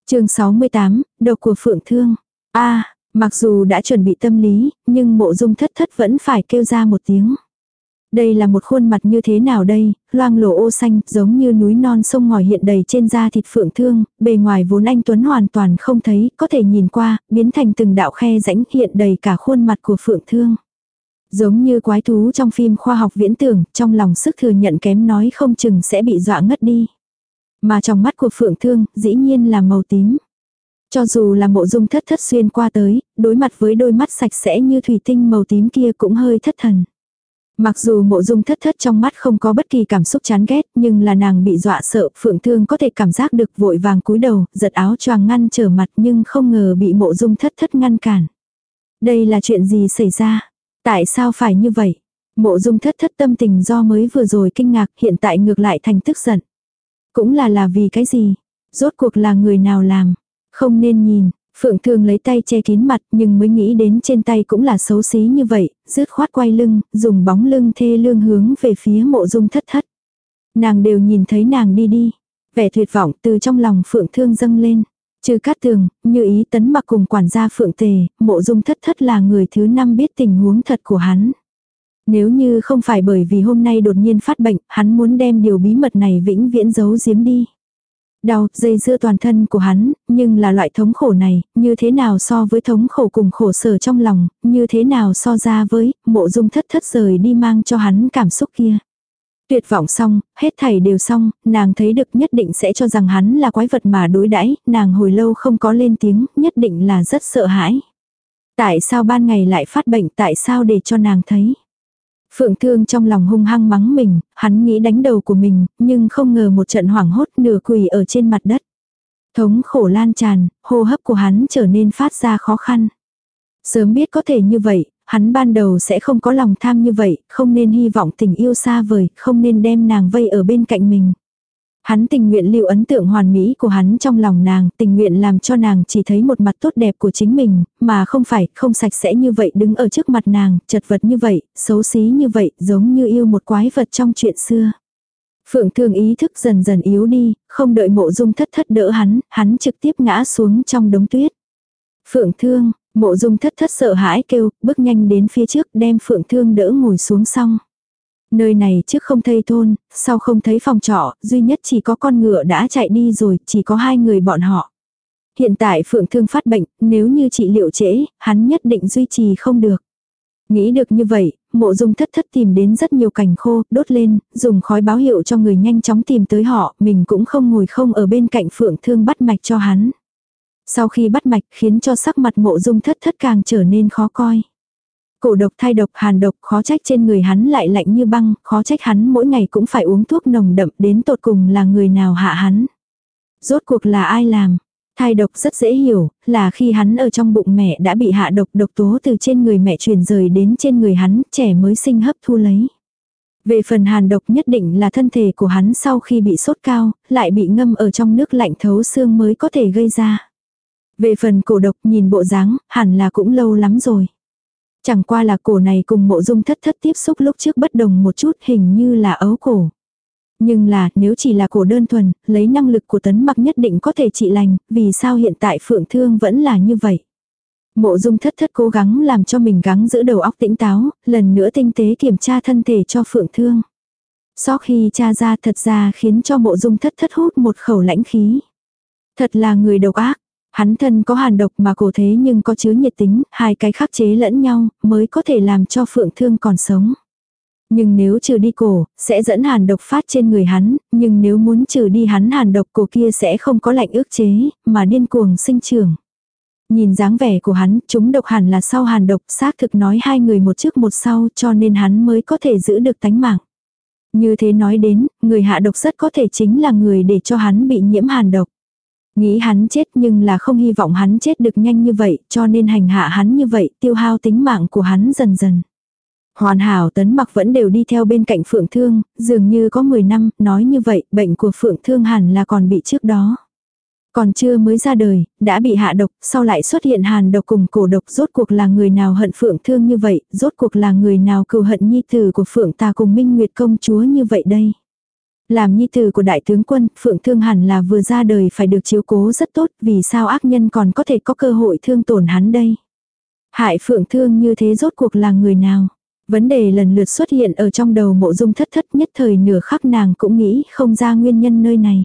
chương 68, độc của Phượng Thương. a mặc dù đã chuẩn bị tâm lý, nhưng mộ dung thất thất vẫn phải kêu ra một tiếng. Đây là một khuôn mặt như thế nào đây, loang lổ ô xanh, giống như núi non sông ngòi hiện đầy trên da thịt phượng thương, bề ngoài vốn anh Tuấn hoàn toàn không thấy, có thể nhìn qua, biến thành từng đạo khe rãnh hiện đầy cả khuôn mặt của phượng thương. Giống như quái thú trong phim khoa học viễn tưởng, trong lòng sức thừa nhận kém nói không chừng sẽ bị dọa ngất đi. Mà trong mắt của phượng thương, dĩ nhiên là màu tím. Cho dù là mộ dung thất thất xuyên qua tới, đối mặt với đôi mắt sạch sẽ như thủy tinh màu tím kia cũng hơi thất thần. Mặc dù mộ dung thất thất trong mắt không có bất kỳ cảm xúc chán ghét, nhưng là nàng bị dọa sợ, phượng thương có thể cảm giác được vội vàng cúi đầu, giật áo choàng ngăn trở mặt nhưng không ngờ bị mộ dung thất thất ngăn cản. Đây là chuyện gì xảy ra? Tại sao phải như vậy? Mộ dung thất thất tâm tình do mới vừa rồi kinh ngạc hiện tại ngược lại thành tức giận. Cũng là là vì cái gì? Rốt cuộc là người nào làm? Không nên nhìn, Phượng Thương lấy tay che kín mặt nhưng mới nghĩ đến trên tay cũng là xấu xí như vậy, rứt khoát quay lưng, dùng bóng lưng thê lương hướng về phía mộ dung thất thất. Nàng đều nhìn thấy nàng đi đi. Vẻ tuyệt vọng từ trong lòng Phượng Thương dâng lên. Trừ cát tường, như ý tấn mặc cùng quản gia Phượng Tề, mộ dung thất thất là người thứ năm biết tình huống thật của hắn. Nếu như không phải bởi vì hôm nay đột nhiên phát bệnh, hắn muốn đem điều bí mật này vĩnh viễn giấu giếm đi. Đau, dây dưa toàn thân của hắn, nhưng là loại thống khổ này, như thế nào so với thống khổ cùng khổ sở trong lòng, như thế nào so ra với, mộ dung thất thất rời đi mang cho hắn cảm xúc kia. Tuyệt vọng xong, hết thảy đều xong, nàng thấy được nhất định sẽ cho rằng hắn là quái vật mà đối đãi nàng hồi lâu không có lên tiếng, nhất định là rất sợ hãi. Tại sao ban ngày lại phát bệnh, tại sao để cho nàng thấy. Phượng Thương trong lòng hung hăng mắng mình, hắn nghĩ đánh đầu của mình, nhưng không ngờ một trận hoảng hốt nửa quỳ ở trên mặt đất. Thống khổ lan tràn, hô hấp của hắn trở nên phát ra khó khăn. Sớm biết có thể như vậy, hắn ban đầu sẽ không có lòng tham như vậy, không nên hy vọng tình yêu xa vời, không nên đem nàng vây ở bên cạnh mình. Hắn tình nguyện lưu ấn tượng hoàn mỹ của hắn trong lòng nàng, tình nguyện làm cho nàng chỉ thấy một mặt tốt đẹp của chính mình, mà không phải, không sạch sẽ như vậy đứng ở trước mặt nàng, chật vật như vậy, xấu xí như vậy, giống như yêu một quái vật trong chuyện xưa. Phượng thương ý thức dần dần yếu đi, không đợi mộ dung thất thất đỡ hắn, hắn trực tiếp ngã xuống trong đống tuyết. Phượng thương, mộ dung thất thất sợ hãi kêu, bước nhanh đến phía trước đem phượng thương đỡ ngồi xuống xong. Nơi này trước không thấy thôn, sau không thấy phòng trọ, duy nhất chỉ có con ngựa đã chạy đi rồi, chỉ có hai người bọn họ. Hiện tại Phượng Thương phát bệnh, nếu như trị liệu trễ, hắn nhất định duy trì không được. Nghĩ được như vậy, mộ dung thất thất tìm đến rất nhiều cành khô, đốt lên, dùng khói báo hiệu cho người nhanh chóng tìm tới họ, mình cũng không ngồi không ở bên cạnh Phượng Thương bắt mạch cho hắn. Sau khi bắt mạch khiến cho sắc mặt mộ dung thất thất càng trở nên khó coi. Cổ độc thai độc hàn độc khó trách trên người hắn lại lạnh như băng, khó trách hắn mỗi ngày cũng phải uống thuốc nồng đậm đến tột cùng là người nào hạ hắn. Rốt cuộc là ai làm? Thai độc rất dễ hiểu, là khi hắn ở trong bụng mẹ đã bị hạ độc độc tố từ trên người mẹ truyền rời đến trên người hắn, trẻ mới sinh hấp thu lấy. Về phần hàn độc nhất định là thân thể của hắn sau khi bị sốt cao, lại bị ngâm ở trong nước lạnh thấu xương mới có thể gây ra. Về phần cổ độc nhìn bộ dáng, hẳn là cũng lâu lắm rồi. Chẳng qua là cổ này cùng mộ dung thất thất tiếp xúc lúc trước bất đồng một chút hình như là ấu cổ. Nhưng là nếu chỉ là cổ đơn thuần, lấy năng lực của tấn mặc nhất định có thể trị lành, vì sao hiện tại phượng thương vẫn là như vậy. Mộ dung thất thất cố gắng làm cho mình gắng giữ đầu óc tĩnh táo, lần nữa tinh tế kiểm tra thân thể cho phượng thương. Sau khi cha ra thật ra khiến cho mộ dung thất thất hút một khẩu lãnh khí. Thật là người độc ác, hắn thân có hàn độc mà cổ thế nhưng có chứa nhiệt tính, hai cái khắc chế lẫn nhau mới có thể làm cho phượng thương còn sống. Nhưng nếu trừ đi cổ, sẽ dẫn hàn độc phát trên người hắn, nhưng nếu muốn trừ đi hắn hàn độc cổ kia sẽ không có lạnh ước chế, mà điên cuồng sinh trưởng. Nhìn dáng vẻ của hắn, chúng độc hẳn là sau hàn độc, xác thực nói hai người một trước một sau cho nên hắn mới có thể giữ được tánh mạng. Như thế nói đến, người hạ độc rất có thể chính là người để cho hắn bị nhiễm hàn độc. Nghĩ hắn chết nhưng là không hy vọng hắn chết được nhanh như vậy, cho nên hành hạ hắn như vậy, tiêu hao tính mạng của hắn dần dần. Hoàn hảo tấn mặc vẫn đều đi theo bên cạnh phượng thương, dường như có 10 năm, nói như vậy, bệnh của phượng thương hẳn là còn bị trước đó. Còn chưa mới ra đời, đã bị hạ độc, sau lại xuất hiện hàn độc cùng cổ độc rốt cuộc là người nào hận phượng thương như vậy, rốt cuộc là người nào cừu hận nhi tử của phượng ta cùng minh nguyệt công chúa như vậy đây. Làm nhi tử của đại tướng quân, phượng thương hẳn là vừa ra đời phải được chiếu cố rất tốt, vì sao ác nhân còn có thể có cơ hội thương tổn hắn đây. Hại phượng thương như thế rốt cuộc là người nào. Vấn đề lần lượt xuất hiện ở trong đầu mộ dung thất thất nhất thời nửa khắc nàng cũng nghĩ không ra nguyên nhân nơi này.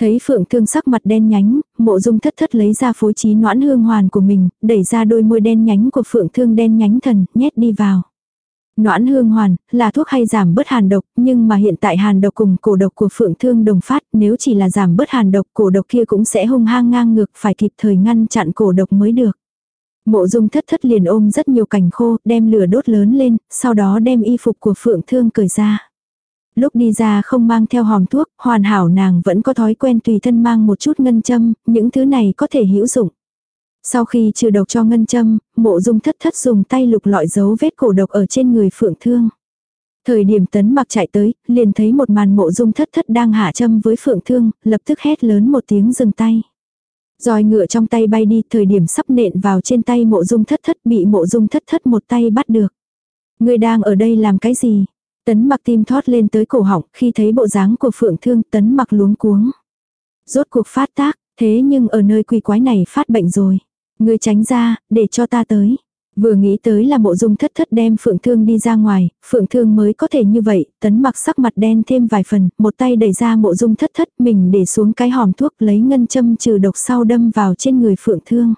Thấy phượng thương sắc mặt đen nhánh, mộ dung thất thất lấy ra phối trí noãn hương hoàn của mình, đẩy ra đôi môi đen nhánh của phượng thương đen nhánh thần, nhét đi vào. Noãn hương hoàn, là thuốc hay giảm bớt hàn độc, nhưng mà hiện tại hàn độc cùng cổ độc của phượng thương đồng phát, nếu chỉ là giảm bớt hàn độc, cổ độc kia cũng sẽ hung hăng ngang ngược, phải kịp thời ngăn chặn cổ độc mới được. Mộ dung thất thất liền ôm rất nhiều cành khô, đem lửa đốt lớn lên, sau đó đem y phục của phượng thương cởi ra. Lúc đi ra không mang theo hòm thuốc, hoàn hảo nàng vẫn có thói quen tùy thân mang một chút ngân châm, những thứ này có thể hữu dụng. Sau khi trừ độc cho ngân châm, mộ dung thất thất dùng tay lục lọi dấu vết cổ độc ở trên người phượng thương. Thời điểm tấn mặc chạy tới, liền thấy một màn mộ dung thất thất đang hạ châm với phượng thương, lập tức hét lớn một tiếng dừng tay. rồi ngựa trong tay bay đi, thời điểm sắp nện vào trên tay mộ dung thất thất bị mộ dung thất thất một tay bắt được. Người đang ở đây làm cái gì? Tấn mặc tim thoát lên tới cổ họng, khi thấy bộ dáng của phượng thương tấn mặc luống cuống. Rốt cuộc phát tác, thế nhưng ở nơi quỷ quái này phát bệnh rồi ngươi tránh ra, để cho ta tới. Vừa nghĩ tới là mộ dung thất thất đem phượng thương đi ra ngoài, phượng thương mới có thể như vậy, tấn mặc sắc mặt đen thêm vài phần, một tay đẩy ra mộ dung thất thất mình để xuống cái hòm thuốc lấy ngân châm trừ độc sau đâm vào trên người phượng thương.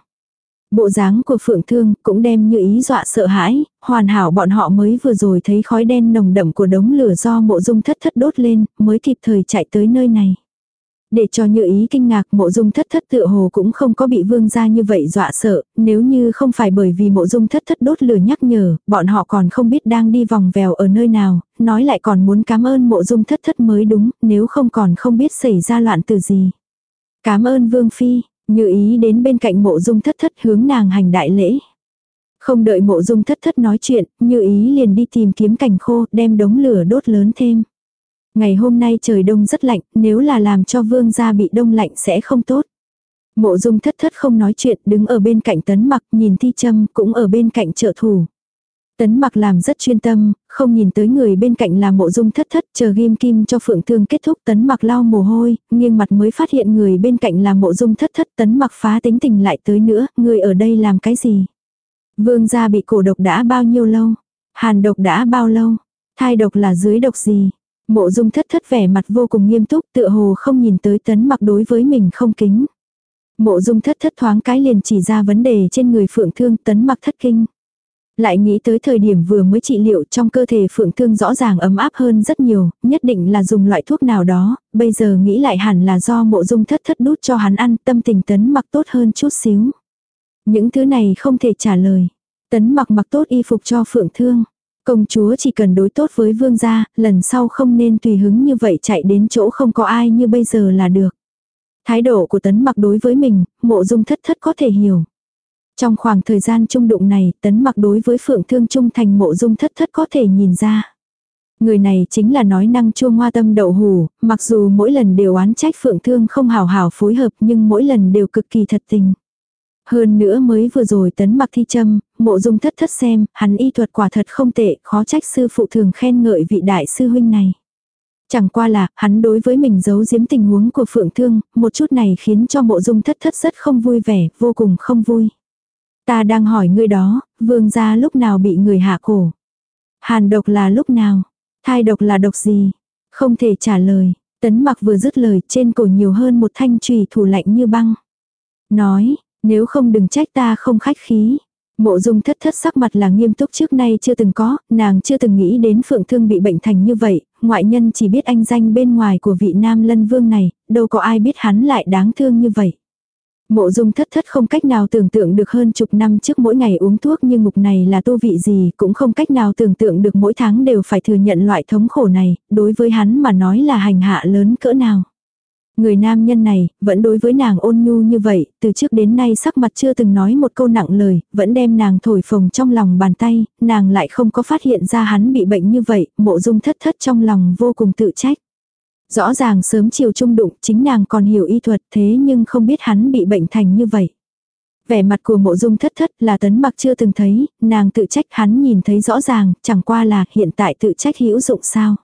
Bộ dáng của phượng thương cũng đem như ý dọa sợ hãi, hoàn hảo bọn họ mới vừa rồi thấy khói đen nồng đậm của đống lửa do mộ dung thất thất đốt lên, mới kịp thời chạy tới nơi này. Để cho như ý kinh ngạc mộ dung thất thất tựa hồ cũng không có bị vương gia như vậy dọa sợ, nếu như không phải bởi vì mộ dung thất thất đốt lửa nhắc nhở, bọn họ còn không biết đang đi vòng vèo ở nơi nào, nói lại còn muốn cảm ơn mộ dung thất thất mới đúng, nếu không còn không biết xảy ra loạn từ gì. Cảm ơn vương phi, như ý đến bên cạnh mộ dung thất thất hướng nàng hành đại lễ. Không đợi mộ dung thất thất nói chuyện, như ý liền đi tìm kiếm cảnh khô, đem đống lửa đốt lớn thêm. Ngày hôm nay trời đông rất lạnh, nếu là làm cho vương gia bị đông lạnh sẽ không tốt. Mộ dung thất thất không nói chuyện, đứng ở bên cạnh tấn mặc, nhìn thi châm, cũng ở bên cạnh trợ thủ. Tấn mặc làm rất chuyên tâm, không nhìn tới người bên cạnh là mộ dung thất thất, chờ ghim kim cho phượng thương kết thúc tấn mặc lau mồ hôi, nghiêng mặt mới phát hiện người bên cạnh là mộ dung thất thất, tấn mặc phá tính tình lại tới nữa, người ở đây làm cái gì? Vương gia bị cổ độc đã bao nhiêu lâu? Hàn độc đã bao lâu? Thai độc là dưới độc gì? Mộ dung thất thất vẻ mặt vô cùng nghiêm túc tựa hồ không nhìn tới tấn mặc đối với mình không kính. Mộ dung thất thất thoáng cái liền chỉ ra vấn đề trên người phượng thương tấn mặc thất kinh. Lại nghĩ tới thời điểm vừa mới trị liệu trong cơ thể phượng thương rõ ràng ấm áp hơn rất nhiều, nhất định là dùng loại thuốc nào đó, bây giờ nghĩ lại hẳn là do mộ dung thất thất đút cho hắn ăn tâm tình tấn mặc tốt hơn chút xíu. Những thứ này không thể trả lời. Tấn mặc mặc tốt y phục cho phượng thương. Công chúa chỉ cần đối tốt với vương gia, lần sau không nên tùy hứng như vậy chạy đến chỗ không có ai như bây giờ là được. Thái độ của tấn mặc đối với mình, mộ dung thất thất có thể hiểu. Trong khoảng thời gian trung đụng này, tấn mặc đối với phượng thương trung thành mộ dung thất thất có thể nhìn ra. Người này chính là nói năng chua ngoa tâm đậu hù, mặc dù mỗi lần đều oán trách phượng thương không hào hào phối hợp nhưng mỗi lần đều cực kỳ thật tình. Hơn nữa mới vừa rồi tấn mặc thi châm, mộ dung thất thất xem, hắn y thuật quả thật không tệ, khó trách sư phụ thường khen ngợi vị đại sư huynh này. Chẳng qua là, hắn đối với mình giấu giếm tình huống của phượng thương, một chút này khiến cho mộ dung thất thất rất không vui vẻ, vô cùng không vui. Ta đang hỏi ngươi đó, vương gia lúc nào bị người hạ cổ. Hàn độc là lúc nào? Thai độc là độc gì? Không thể trả lời. Tấn mặc vừa dứt lời trên cổ nhiều hơn một thanh trùy thủ lạnh như băng. Nói, nếu không đừng trách ta không khách khí. Mộ dung thất thất sắc mặt là nghiêm túc trước nay chưa từng có, nàng chưa từng nghĩ đến phượng thương bị bệnh thành như vậy, ngoại nhân chỉ biết anh danh bên ngoài của vị nam lân vương này, đâu có ai biết hắn lại đáng thương như vậy. Mộ dung thất thất không cách nào tưởng tượng được hơn chục năm trước mỗi ngày uống thuốc như ngục này là tu vị gì, cũng không cách nào tưởng tượng được mỗi tháng đều phải thừa nhận loại thống khổ này, đối với hắn mà nói là hành hạ lớn cỡ nào. Người nam nhân này, vẫn đối với nàng ôn nhu như vậy, từ trước đến nay sắc mặt chưa từng nói một câu nặng lời, vẫn đem nàng thổi phồng trong lòng bàn tay, nàng lại không có phát hiện ra hắn bị bệnh như vậy, mộ dung thất thất trong lòng vô cùng tự trách. Rõ ràng sớm chiều trung đụng, chính nàng còn hiểu y thuật thế nhưng không biết hắn bị bệnh thành như vậy. Vẻ mặt của mộ dung thất thất là tấn mặc chưa từng thấy, nàng tự trách hắn nhìn thấy rõ ràng, chẳng qua là hiện tại tự trách hữu dụng sao.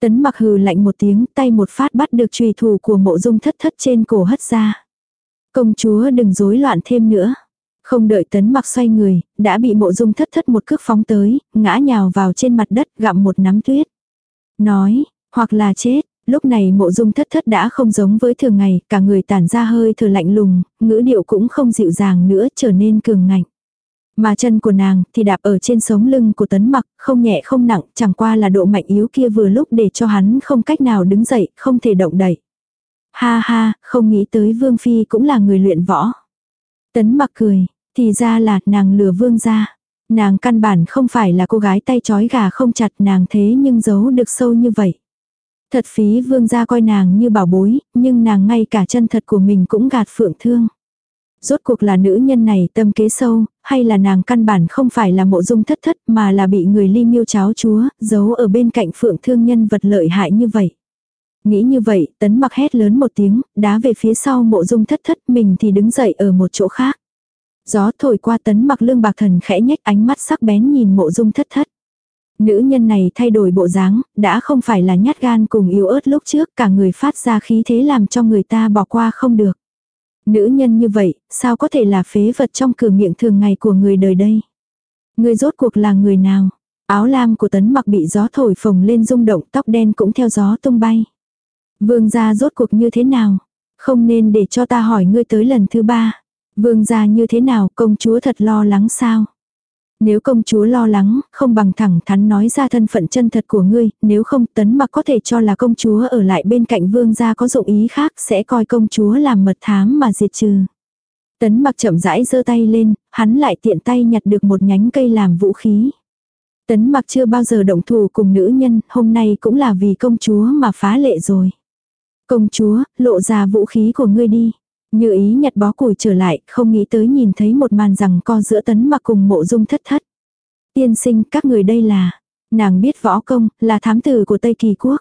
Tấn mặc hừ lạnh một tiếng, tay một phát bắt được trùy thủ của mộ dung thất thất trên cổ hất ra. Công chúa đừng rối loạn thêm nữa. Không đợi tấn mặc xoay người, đã bị mộ dung thất thất một cước phóng tới, ngã nhào vào trên mặt đất gặm một nắm tuyết. Nói, hoặc là chết, lúc này mộ dung thất thất đã không giống với thường ngày, cả người tản ra hơi thở lạnh lùng, ngữ điệu cũng không dịu dàng nữa trở nên cường ngạnh. Mà chân của nàng thì đạp ở trên sống lưng của tấn mặc, không nhẹ không nặng, chẳng qua là độ mạnh yếu kia vừa lúc để cho hắn không cách nào đứng dậy, không thể động đậy. Ha ha, không nghĩ tới vương phi cũng là người luyện võ. Tấn mặc cười, thì ra là nàng lừa vương ra. Nàng căn bản không phải là cô gái tay chói gà không chặt nàng thế nhưng giấu được sâu như vậy. Thật phí vương gia coi nàng như bảo bối, nhưng nàng ngay cả chân thật của mình cũng gạt phượng thương. Rốt cuộc là nữ nhân này tâm kế sâu, hay là nàng căn bản không phải là mộ dung thất thất mà là bị người ly miêu cháo chúa, giấu ở bên cạnh phượng thương nhân vật lợi hại như vậy. Nghĩ như vậy, tấn mặc hét lớn một tiếng, đá về phía sau mộ dung thất thất mình thì đứng dậy ở một chỗ khác. Gió thổi qua tấn mặc lương bạc thần khẽ nhếch ánh mắt sắc bén nhìn mộ dung thất thất. Nữ nhân này thay đổi bộ dáng, đã không phải là nhát gan cùng yếu ớt lúc trước, cả người phát ra khí thế làm cho người ta bỏ qua không được. Nữ nhân như vậy, sao có thể là phế vật trong cửa miệng thường ngày của người đời đây? Người rốt cuộc là người nào? Áo lam của tấn mặc bị gió thổi phồng lên rung động tóc đen cũng theo gió tung bay. Vương gia rốt cuộc như thế nào? Không nên để cho ta hỏi ngươi tới lần thứ ba. Vương gia như thế nào công chúa thật lo lắng sao? Nếu công chúa lo lắng, không bằng thẳng thắn nói ra thân phận chân thật của ngươi, nếu không tấn mặc có thể cho là công chúa ở lại bên cạnh vương gia có dụng ý khác sẽ coi công chúa làm mật thám mà diệt trừ. Tấn mặc chậm rãi giơ tay lên, hắn lại tiện tay nhặt được một nhánh cây làm vũ khí. Tấn mặc chưa bao giờ động thủ cùng nữ nhân, hôm nay cũng là vì công chúa mà phá lệ rồi. Công chúa, lộ ra vũ khí của ngươi đi. Như ý nhặt bó củi trở lại, không nghĩ tới nhìn thấy một màn rằng co giữa tấn mặc cùng mộ dung thất thất. Tiên sinh, các người đây là, nàng biết võ công, là thám tử của Tây Kỳ Quốc.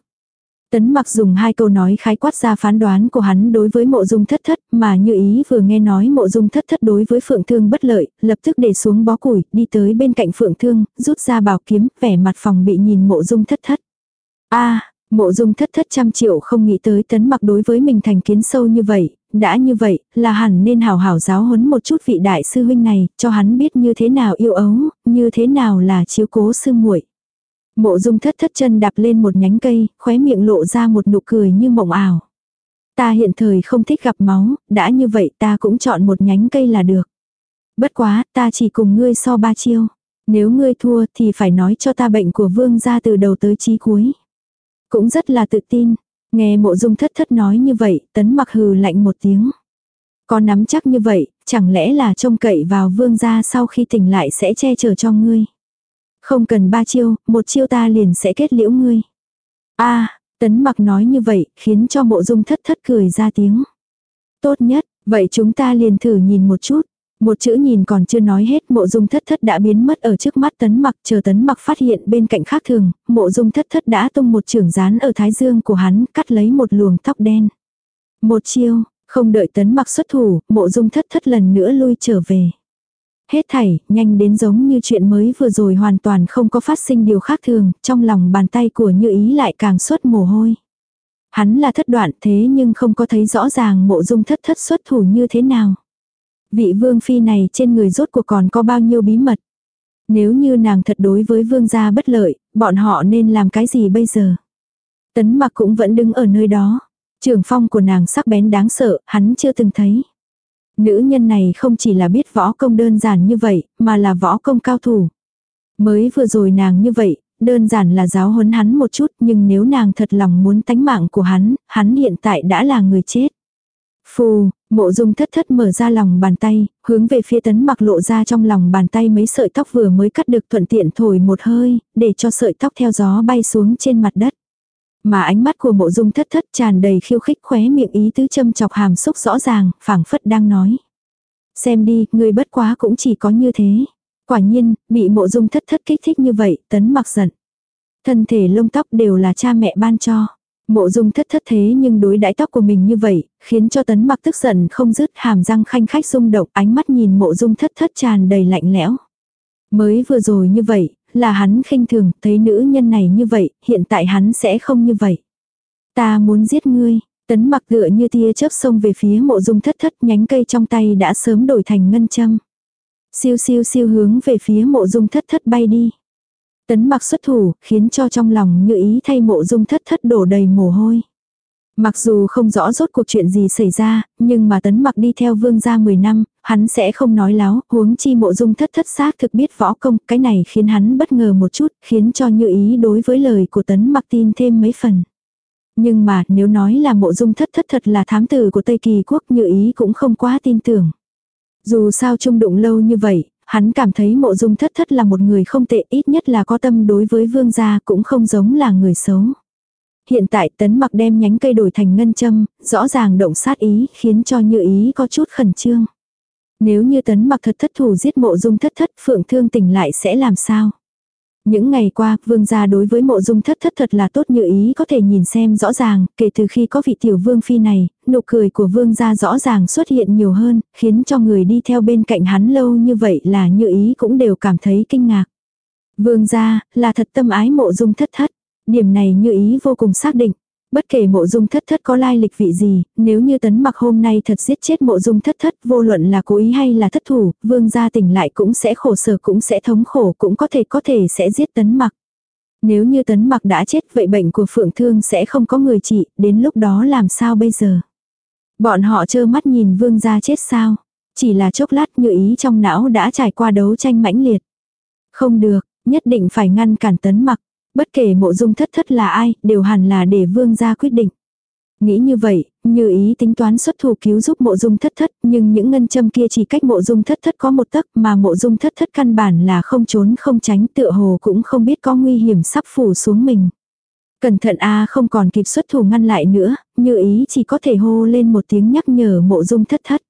Tấn mặc dùng hai câu nói khái quát ra phán đoán của hắn đối với mộ dung thất thất, mà như ý vừa nghe nói mộ dung thất thất đối với phượng thương bất lợi, lập tức để xuống bó củi, đi tới bên cạnh phượng thương, rút ra bảo kiếm, vẻ mặt phòng bị nhìn mộ dung thất thất. a mộ dung thất thất trăm triệu không nghĩ tới tấn mặc đối với mình thành kiến sâu như vậy, đã như vậy, là hẳn nên hào hảo giáo huấn một chút vị đại sư huynh này, cho hắn biết như thế nào yêu ấu, như thế nào là chiếu cố sư muội. Mộ dung thất thất chân đạp lên một nhánh cây, khóe miệng lộ ra một nụ cười như mộng ảo. Ta hiện thời không thích gặp máu, đã như vậy ta cũng chọn một nhánh cây là được. Bất quá, ta chỉ cùng ngươi so ba chiêu. Nếu ngươi thua thì phải nói cho ta bệnh của vương ra từ đầu tới chí cuối. Cũng rất là tự tin, Nghe mộ dung thất thất nói như vậy, tấn mặc hừ lạnh một tiếng. Có nắm chắc như vậy, chẳng lẽ là trông cậy vào vương gia sau khi tỉnh lại sẽ che chở cho ngươi. Không cần ba chiêu, một chiêu ta liền sẽ kết liễu ngươi. a tấn mặc nói như vậy, khiến cho mộ dung thất thất cười ra tiếng. Tốt nhất, vậy chúng ta liền thử nhìn một chút. Một chữ nhìn còn chưa nói hết mộ dung thất thất đã biến mất ở trước mắt tấn mặc chờ tấn mặc phát hiện bên cạnh khác thường, mộ dung thất thất đã tung một trưởng rán ở thái dương của hắn cắt lấy một luồng tóc đen. Một chiêu, không đợi tấn mặc xuất thủ, mộ dung thất thất lần nữa lui trở về. Hết thảy, nhanh đến giống như chuyện mới vừa rồi hoàn toàn không có phát sinh điều khác thường, trong lòng bàn tay của như ý lại càng xuất mồ hôi. Hắn là thất đoạn thế nhưng không có thấy rõ ràng mộ dung thất thất xuất thủ như thế nào. Vị vương phi này trên người rốt cuộc còn có bao nhiêu bí mật. Nếu như nàng thật đối với vương gia bất lợi, bọn họ nên làm cái gì bây giờ? Tấn mặc cũng vẫn đứng ở nơi đó. Trường phong của nàng sắc bén đáng sợ, hắn chưa từng thấy. Nữ nhân này không chỉ là biết võ công đơn giản như vậy, mà là võ công cao thủ. Mới vừa rồi nàng như vậy, đơn giản là giáo huấn hắn một chút, nhưng nếu nàng thật lòng muốn tánh mạng của hắn, hắn hiện tại đã là người chết. Phù, mộ dung thất thất mở ra lòng bàn tay, hướng về phía tấn mặc lộ ra trong lòng bàn tay mấy sợi tóc vừa mới cắt được thuận tiện thổi một hơi, để cho sợi tóc theo gió bay xuống trên mặt đất. Mà ánh mắt của mộ dung thất thất tràn đầy khiêu khích khóe miệng ý tứ châm chọc hàm xúc rõ ràng, phảng phất đang nói. Xem đi, người bất quá cũng chỉ có như thế. Quả nhiên, bị mộ dung thất thất kích thích như vậy, tấn mặc giận. Thân thể lông tóc đều là cha mẹ ban cho. Mộ dung thất thất thế nhưng đối đãi tóc của mình như vậy, khiến cho tấn mặc tức giận không dứt hàm răng khanh khách rung động ánh mắt nhìn mộ dung thất thất tràn đầy lạnh lẽo. Mới vừa rồi như vậy, là hắn khinh thường, thấy nữ nhân này như vậy, hiện tại hắn sẽ không như vậy. Ta muốn giết ngươi, tấn mặc tựa như tia chớp xông về phía mộ dung thất thất nhánh cây trong tay đã sớm đổi thành ngân châm. Siêu siêu siêu hướng về phía mộ dung thất thất bay đi. Tấn mặc xuất thủ, khiến cho trong lòng như ý thay mộ dung thất thất đổ đầy mồ hôi. Mặc dù không rõ rốt cuộc chuyện gì xảy ra, nhưng mà tấn mặc đi theo vương gia 10 năm, hắn sẽ không nói láo, huống chi mộ dung thất thất xác thực biết võ công, cái này khiến hắn bất ngờ một chút, khiến cho như ý đối với lời của tấn mặc tin thêm mấy phần. Nhưng mà nếu nói là mộ dung thất thất thật là thám tử của Tây Kỳ quốc như ý cũng không quá tin tưởng. Dù sao trung đụng lâu như vậy, hắn cảm thấy mộ dung thất thất là một người không tệ ít nhất là có tâm đối với vương gia cũng không giống là người xấu. Hiện tại tấn mặc đem nhánh cây đổi thành ngân châm, rõ ràng động sát ý khiến cho như ý có chút khẩn trương. Nếu như tấn mặc thật thất thủ giết mộ dung thất thất phượng thương tỉnh lại sẽ làm sao? Những ngày qua, vương gia đối với mộ dung thất thất thật là tốt như ý có thể nhìn xem rõ ràng, kể từ khi có vị tiểu vương phi này, nụ cười của vương gia rõ ràng xuất hiện nhiều hơn, khiến cho người đi theo bên cạnh hắn lâu như vậy là như ý cũng đều cảm thấy kinh ngạc. Vương gia, là thật tâm ái mộ dung thất thất. Điểm này như ý vô cùng xác định. Bất kể mộ dung thất thất có lai lịch vị gì, nếu như tấn mặc hôm nay thật giết chết mộ dung thất thất vô luận là cố ý hay là thất thủ, vương gia tỉnh lại cũng sẽ khổ sở cũng sẽ thống khổ cũng có thể có thể sẽ giết tấn mặc. Nếu như tấn mặc đã chết vậy bệnh của phượng thương sẽ không có người trị, đến lúc đó làm sao bây giờ? Bọn họ trơ mắt nhìn vương gia chết sao? Chỉ là chốc lát như ý trong não đã trải qua đấu tranh mãnh liệt. Không được, nhất định phải ngăn cản tấn mặc. Bất kể mộ dung thất thất là ai, đều hẳn là để vương gia quyết định. Nghĩ như vậy, như ý tính toán xuất thủ cứu giúp mộ dung thất thất, nhưng những ngân châm kia chỉ cách mộ dung thất thất có một tấc mà mộ dung thất thất căn bản là không trốn không tránh tựa hồ cũng không biết có nguy hiểm sắp phủ xuống mình. Cẩn thận a không còn kịp xuất thủ ngăn lại nữa, như ý chỉ có thể hô lên một tiếng nhắc nhở mộ dung thất thất.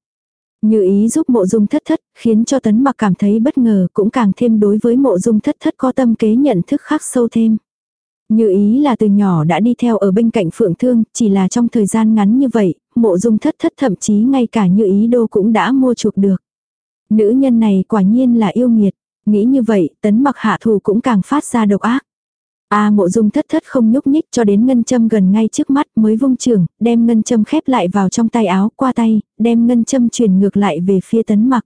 Như ý giúp mộ dung thất thất, khiến cho tấn mặc cảm thấy bất ngờ cũng càng thêm đối với mộ dung thất thất có tâm kế nhận thức khắc sâu thêm. Như ý là từ nhỏ đã đi theo ở bên cạnh phượng thương, chỉ là trong thời gian ngắn như vậy, mộ dung thất thất thậm chí ngay cả như ý đô cũng đã mua chuộc được. Nữ nhân này quả nhiên là yêu nghiệt, nghĩ như vậy, tấn mặc hạ thù cũng càng phát ra độc ác. A mộ dung thất thất không nhúc nhích cho đến ngân châm gần ngay trước mắt mới vung trường, đem ngân châm khép lại vào trong tay áo qua tay, đem ngân châm truyền ngược lại về phía tấn mặc.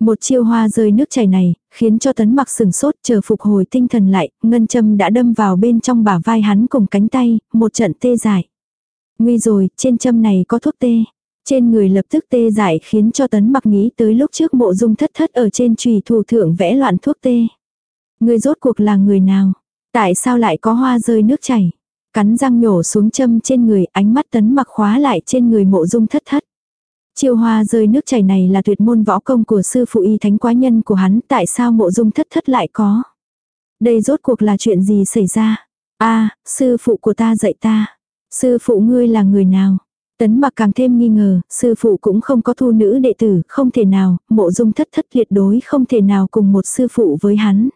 Một chiêu hoa rơi nước chảy này, khiến cho tấn mặc sừng sốt chờ phục hồi tinh thần lại, ngân châm đã đâm vào bên trong bả vai hắn cùng cánh tay, một trận tê dại. Nguy rồi, trên châm này có thuốc tê. Trên người lập tức tê dại khiến cho tấn mặc nghĩ tới lúc trước mộ dung thất thất ở trên trùy thủ thượng vẽ loạn thuốc tê. Người rốt cuộc là người nào? Tại sao lại có hoa rơi nước chảy? Cắn răng nhổ xuống châm trên người, ánh mắt tấn mặc khóa lại trên người mộ dung thất thất. Chiêu hoa rơi nước chảy này là tuyệt môn võ công của sư phụ y thánh quá nhân của hắn, tại sao mộ dung thất thất lại có? Đây rốt cuộc là chuyện gì xảy ra? a sư phụ của ta dạy ta. Sư phụ ngươi là người nào? Tấn mặc càng thêm nghi ngờ, sư phụ cũng không có thu nữ đệ tử, không thể nào, mộ dung thất thất tuyệt đối không thể nào cùng một sư phụ với hắn.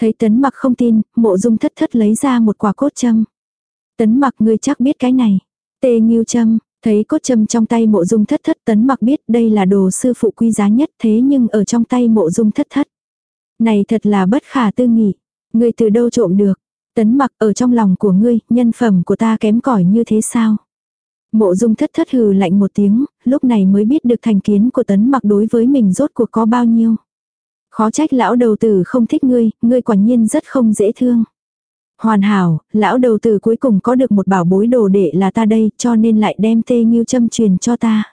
Thấy tấn mặc không tin, mộ dung thất thất lấy ra một quả cốt châm. Tấn mặc ngươi chắc biết cái này. Tê nghiêu châm, thấy cốt châm trong tay mộ dung thất thất tấn mặc biết đây là đồ sư phụ quý giá nhất thế nhưng ở trong tay mộ dung thất thất. Này thật là bất khả tư nghị. Ngươi từ đâu trộm được. Tấn mặc ở trong lòng của ngươi, nhân phẩm của ta kém cỏi như thế sao? Mộ dung thất thất hừ lạnh một tiếng, lúc này mới biết được thành kiến của tấn mặc đối với mình rốt cuộc có bao nhiêu. Khó trách lão đầu tử không thích ngươi, ngươi quả nhiên rất không dễ thương. Hoàn hảo, lão đầu tử cuối cùng có được một bảo bối đồ đệ là ta đây, cho nên lại đem tê nghiêu châm truyền cho ta.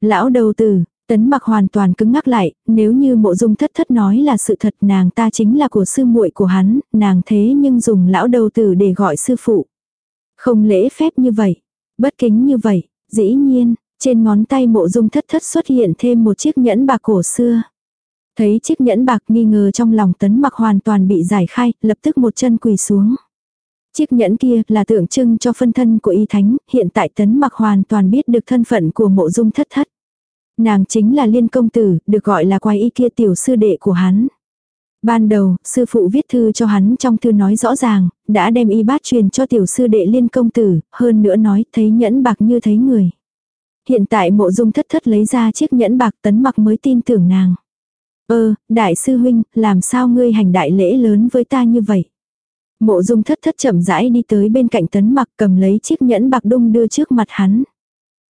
Lão đầu tử, tấn mặc hoàn toàn cứng ngắc lại, nếu như mộ dung thất thất nói là sự thật nàng ta chính là của sư muội của hắn, nàng thế nhưng dùng lão đầu tử để gọi sư phụ. Không lễ phép như vậy, bất kính như vậy, dĩ nhiên, trên ngón tay mộ dung thất thất xuất hiện thêm một chiếc nhẫn bạc cổ xưa. Thấy chiếc nhẫn bạc nghi ngờ trong lòng tấn mặc hoàn toàn bị giải khai, lập tức một chân quỳ xuống. Chiếc nhẫn kia là tượng trưng cho phân thân của y thánh, hiện tại tấn mặc hoàn toàn biết được thân phận của mộ dung thất thất. Nàng chính là liên công tử, được gọi là quái y kia tiểu sư đệ của hắn. Ban đầu, sư phụ viết thư cho hắn trong thư nói rõ ràng, đã đem y bát truyền cho tiểu sư đệ liên công tử, hơn nữa nói thấy nhẫn bạc như thấy người. Hiện tại mộ dung thất thất lấy ra chiếc nhẫn bạc tấn mặc mới tin tưởng nàng. Ơ, đại sư huynh, làm sao ngươi hành đại lễ lớn với ta như vậy? Mộ dung thất thất chậm rãi đi tới bên cạnh tấn mặc cầm lấy chiếc nhẫn bạc đung đưa trước mặt hắn.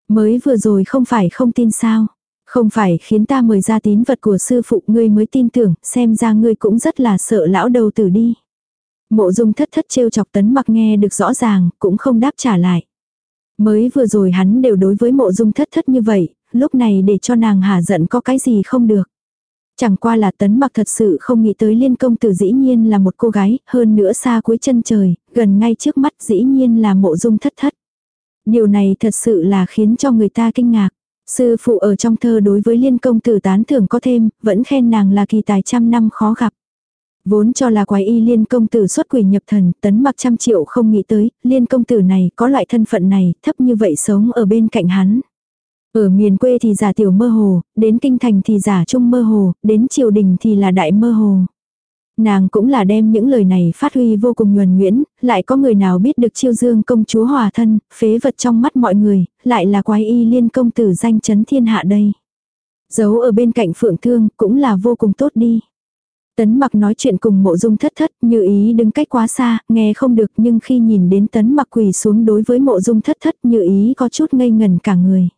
Mới vừa rồi không phải không tin sao? Không phải khiến ta mời ra tín vật của sư phụ ngươi mới tin tưởng, xem ra ngươi cũng rất là sợ lão đầu tử đi. Mộ dung thất thất trêu chọc tấn mặc nghe được rõ ràng, cũng không đáp trả lại. Mới vừa rồi hắn đều đối với mộ dung thất thất như vậy, lúc này để cho nàng hả giận có cái gì không được. Chẳng qua là tấn mặc thật sự không nghĩ tới liên công tử dĩ nhiên là một cô gái, hơn nữa xa cuối chân trời, gần ngay trước mắt dĩ nhiên là mộ dung thất thất. Điều này thật sự là khiến cho người ta kinh ngạc. Sư phụ ở trong thơ đối với liên công tử tán thưởng có thêm, vẫn khen nàng là kỳ tài trăm năm khó gặp. Vốn cho là quái y liên công tử xuất quỷ nhập thần, tấn mặc trăm triệu không nghĩ tới, liên công tử này có loại thân phận này, thấp như vậy sống ở bên cạnh hắn. Ở miền quê thì giả tiểu mơ hồ, đến kinh thành thì giả trung mơ hồ, đến triều đình thì là đại mơ hồ. Nàng cũng là đem những lời này phát huy vô cùng nhuần nguyễn, lại có người nào biết được chiêu dương công chúa hòa thân, phế vật trong mắt mọi người, lại là quái y liên công tử danh chấn thiên hạ đây. Giấu ở bên cạnh phượng thương cũng là vô cùng tốt đi. Tấn mặc nói chuyện cùng mộ dung thất thất như ý đứng cách quá xa, nghe không được nhưng khi nhìn đến tấn mặc quỳ xuống đối với mộ dung thất thất như ý có chút ngây ngần cả người.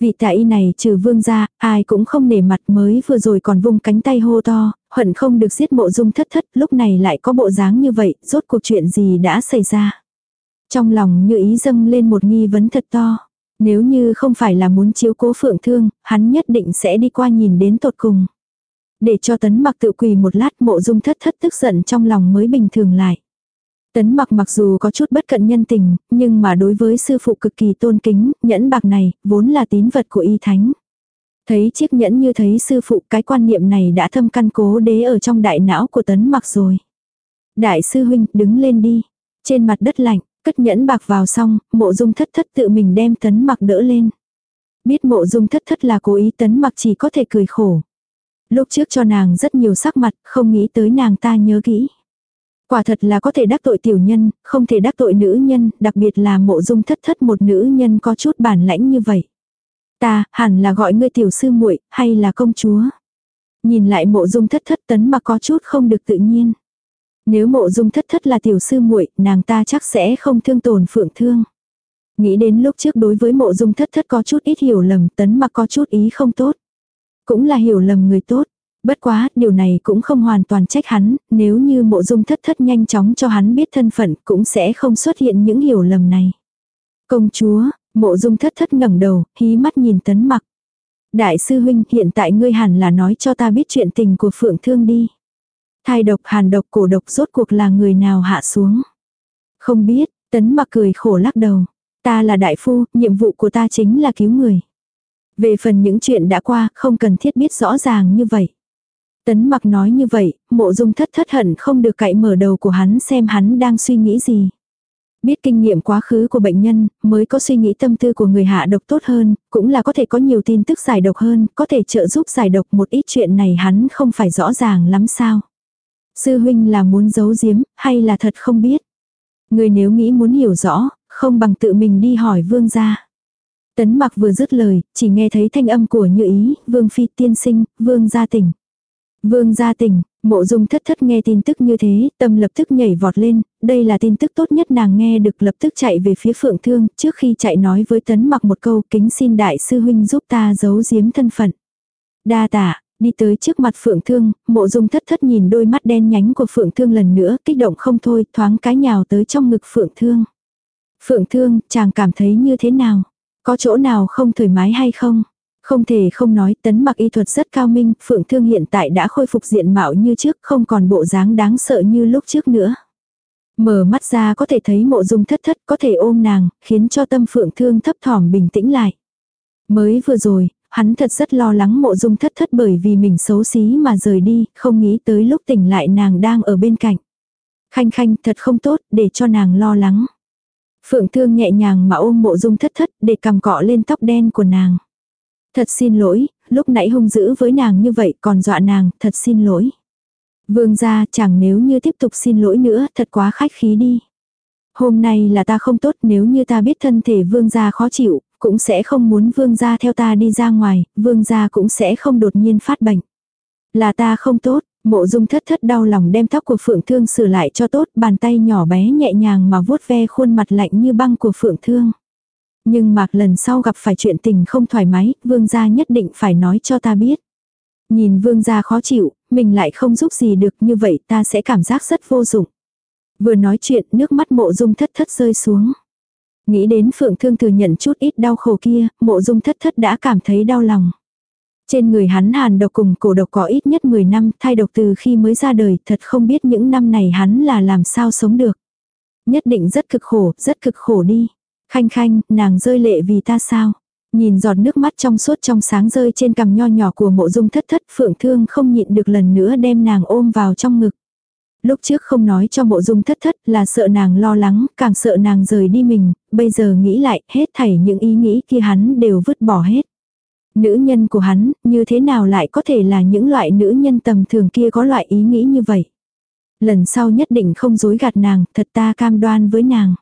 Vị tạ y này trừ vương ra, ai cũng không nể mặt mới vừa rồi còn vung cánh tay hô to, hận không được giết mộ dung thất thất, lúc này lại có bộ dáng như vậy, rốt cuộc chuyện gì đã xảy ra. Trong lòng như ý dâng lên một nghi vấn thật to. Nếu như không phải là muốn chiếu cố phượng thương, hắn nhất định sẽ đi qua nhìn đến tột cùng. Để cho tấn mặc tự quỳ một lát mộ dung thất thất tức giận trong lòng mới bình thường lại. Tấn mặc mặc dù có chút bất cận nhân tình, nhưng mà đối với sư phụ cực kỳ tôn kính, nhẫn bạc này, vốn là tín vật của y thánh. Thấy chiếc nhẫn như thấy sư phụ cái quan niệm này đã thâm căn cố đế ở trong đại não của tấn mặc rồi. Đại sư huynh đứng lên đi. Trên mặt đất lạnh, cất nhẫn bạc vào xong, mộ dung thất thất tự mình đem tấn mặc đỡ lên. Biết mộ dung thất thất là cố ý tấn mặc chỉ có thể cười khổ. Lúc trước cho nàng rất nhiều sắc mặt, không nghĩ tới nàng ta nhớ kỹ. Quả thật là có thể đắc tội tiểu nhân, không thể đắc tội nữ nhân, đặc biệt là mộ dung thất thất một nữ nhân có chút bản lãnh như vậy. Ta, hẳn là gọi ngươi tiểu sư muội hay là công chúa. Nhìn lại mộ dung thất thất tấn mà có chút không được tự nhiên. Nếu mộ dung thất thất là tiểu sư muội nàng ta chắc sẽ không thương tổn phượng thương. Nghĩ đến lúc trước đối với mộ dung thất thất có chút ít hiểu lầm tấn mà có chút ý không tốt. Cũng là hiểu lầm người tốt. Bất quá, điều này cũng không hoàn toàn trách hắn, nếu như mộ dung thất thất nhanh chóng cho hắn biết thân phận cũng sẽ không xuất hiện những hiểu lầm này. Công chúa, mộ dung thất thất ngẩng đầu, hí mắt nhìn tấn mặc. Đại sư huynh hiện tại ngươi hẳn là nói cho ta biết chuyện tình của phượng thương đi. Thai độc hàn độc cổ độc rốt cuộc là người nào hạ xuống. Không biết, tấn mặc cười khổ lắc đầu. Ta là đại phu, nhiệm vụ của ta chính là cứu người. Về phần những chuyện đã qua, không cần thiết biết rõ ràng như vậy. Tấn mặc nói như vậy, mộ dung thất thất hận không được cậy mở đầu của hắn xem hắn đang suy nghĩ gì. Biết kinh nghiệm quá khứ của bệnh nhân, mới có suy nghĩ tâm tư của người hạ độc tốt hơn, cũng là có thể có nhiều tin tức giải độc hơn, có thể trợ giúp giải độc một ít chuyện này hắn không phải rõ ràng lắm sao. Sư huynh là muốn giấu giếm, hay là thật không biết. Người nếu nghĩ muốn hiểu rõ, không bằng tự mình đi hỏi vương gia. Tấn mặc vừa dứt lời, chỉ nghe thấy thanh âm của như ý, vương phi tiên sinh, vương gia tỉnh. Vương gia tỉnh, mộ dung thất thất nghe tin tức như thế, tâm lập tức nhảy vọt lên, đây là tin tức tốt nhất nàng nghe được lập tức chạy về phía phượng thương, trước khi chạy nói với tấn mặc một câu kính xin đại sư huynh giúp ta giấu giếm thân phận. Đa tạ, đi tới trước mặt phượng thương, mộ dung thất thất nhìn đôi mắt đen nhánh của phượng thương lần nữa, kích động không thôi, thoáng cái nhào tới trong ngực phượng thương. Phượng thương, chàng cảm thấy như thế nào? Có chỗ nào không thoải mái hay không? Không thể không nói tấn mặc y thuật rất cao minh, phượng thương hiện tại đã khôi phục diện mạo như trước, không còn bộ dáng đáng sợ như lúc trước nữa. Mở mắt ra có thể thấy mộ dung thất thất có thể ôm nàng, khiến cho tâm phượng thương thấp thỏm bình tĩnh lại. Mới vừa rồi, hắn thật rất lo lắng mộ dung thất thất bởi vì mình xấu xí mà rời đi, không nghĩ tới lúc tỉnh lại nàng đang ở bên cạnh. Khanh khanh thật không tốt để cho nàng lo lắng. Phượng thương nhẹ nhàng mà ôm mộ dung thất thất để cầm cọ lên tóc đen của nàng. Thật xin lỗi, lúc nãy hung dữ với nàng như vậy còn dọa nàng, thật xin lỗi. Vương gia chẳng nếu như tiếp tục xin lỗi nữa, thật quá khách khí đi. Hôm nay là ta không tốt nếu như ta biết thân thể vương gia khó chịu, cũng sẽ không muốn vương gia theo ta đi ra ngoài, vương gia cũng sẽ không đột nhiên phát bệnh. Là ta không tốt, mộ dung thất thất đau lòng đem tóc của phượng thương sửa lại cho tốt, bàn tay nhỏ bé nhẹ nhàng mà vuốt ve khuôn mặt lạnh như băng của phượng thương. Nhưng mạc lần sau gặp phải chuyện tình không thoải mái, vương gia nhất định phải nói cho ta biết. Nhìn vương gia khó chịu, mình lại không giúp gì được như vậy ta sẽ cảm giác rất vô dụng. Vừa nói chuyện nước mắt mộ dung thất thất rơi xuống. Nghĩ đến phượng thương thừa nhận chút ít đau khổ kia, mộ dung thất thất đã cảm thấy đau lòng. Trên người hắn hàn độc cùng cổ độc có ít nhất 10 năm, thay độc từ khi mới ra đời, thật không biết những năm này hắn là làm sao sống được. Nhất định rất cực khổ, rất cực khổ đi. Khanh khanh, nàng rơi lệ vì ta sao? Nhìn giọt nước mắt trong suốt trong sáng rơi trên cằm nho nhỏ của mộ dung thất thất phượng thương không nhịn được lần nữa đem nàng ôm vào trong ngực. Lúc trước không nói cho mộ dung thất thất là sợ nàng lo lắng, càng sợ nàng rời đi mình, bây giờ nghĩ lại hết thảy những ý nghĩ kia hắn đều vứt bỏ hết. Nữ nhân của hắn, như thế nào lại có thể là những loại nữ nhân tầm thường kia có loại ý nghĩ như vậy. Lần sau nhất định không dối gạt nàng, thật ta cam đoan với nàng.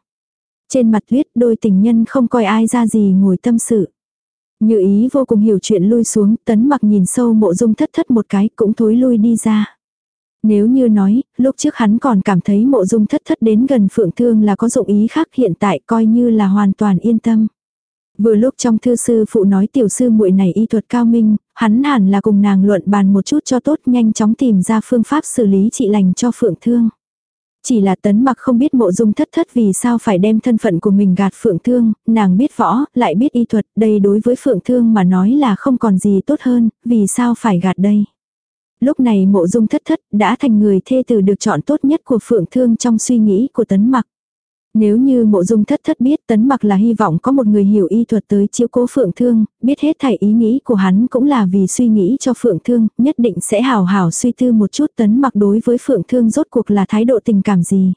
Trên mặt tuyết đôi tình nhân không coi ai ra gì ngồi tâm sự. Như ý vô cùng hiểu chuyện lui xuống, tấn mặc nhìn sâu mộ dung thất thất một cái cũng thối lui đi ra. Nếu như nói, lúc trước hắn còn cảm thấy mộ dung thất thất đến gần phượng thương là có dụng ý khác hiện tại coi như là hoàn toàn yên tâm. Vừa lúc trong thư sư phụ nói tiểu sư muội này y thuật cao minh, hắn hẳn là cùng nàng luận bàn một chút cho tốt nhanh chóng tìm ra phương pháp xử lý trị lành cho phượng thương. Chỉ là tấn mặc không biết mộ dung thất thất vì sao phải đem thân phận của mình gạt phượng thương, nàng biết võ, lại biết y thuật, đây đối với phượng thương mà nói là không còn gì tốt hơn, vì sao phải gạt đây. Lúc này mộ dung thất thất đã thành người thê tử được chọn tốt nhất của phượng thương trong suy nghĩ của tấn mặc. Nếu như mộ dung thất thất biết tấn mặc là hy vọng có một người hiểu y thuật tới chiếu cố phượng thương, biết hết thảy ý nghĩ của hắn cũng là vì suy nghĩ cho phượng thương, nhất định sẽ hào hào suy tư một chút tấn mặc đối với phượng thương rốt cuộc là thái độ tình cảm gì.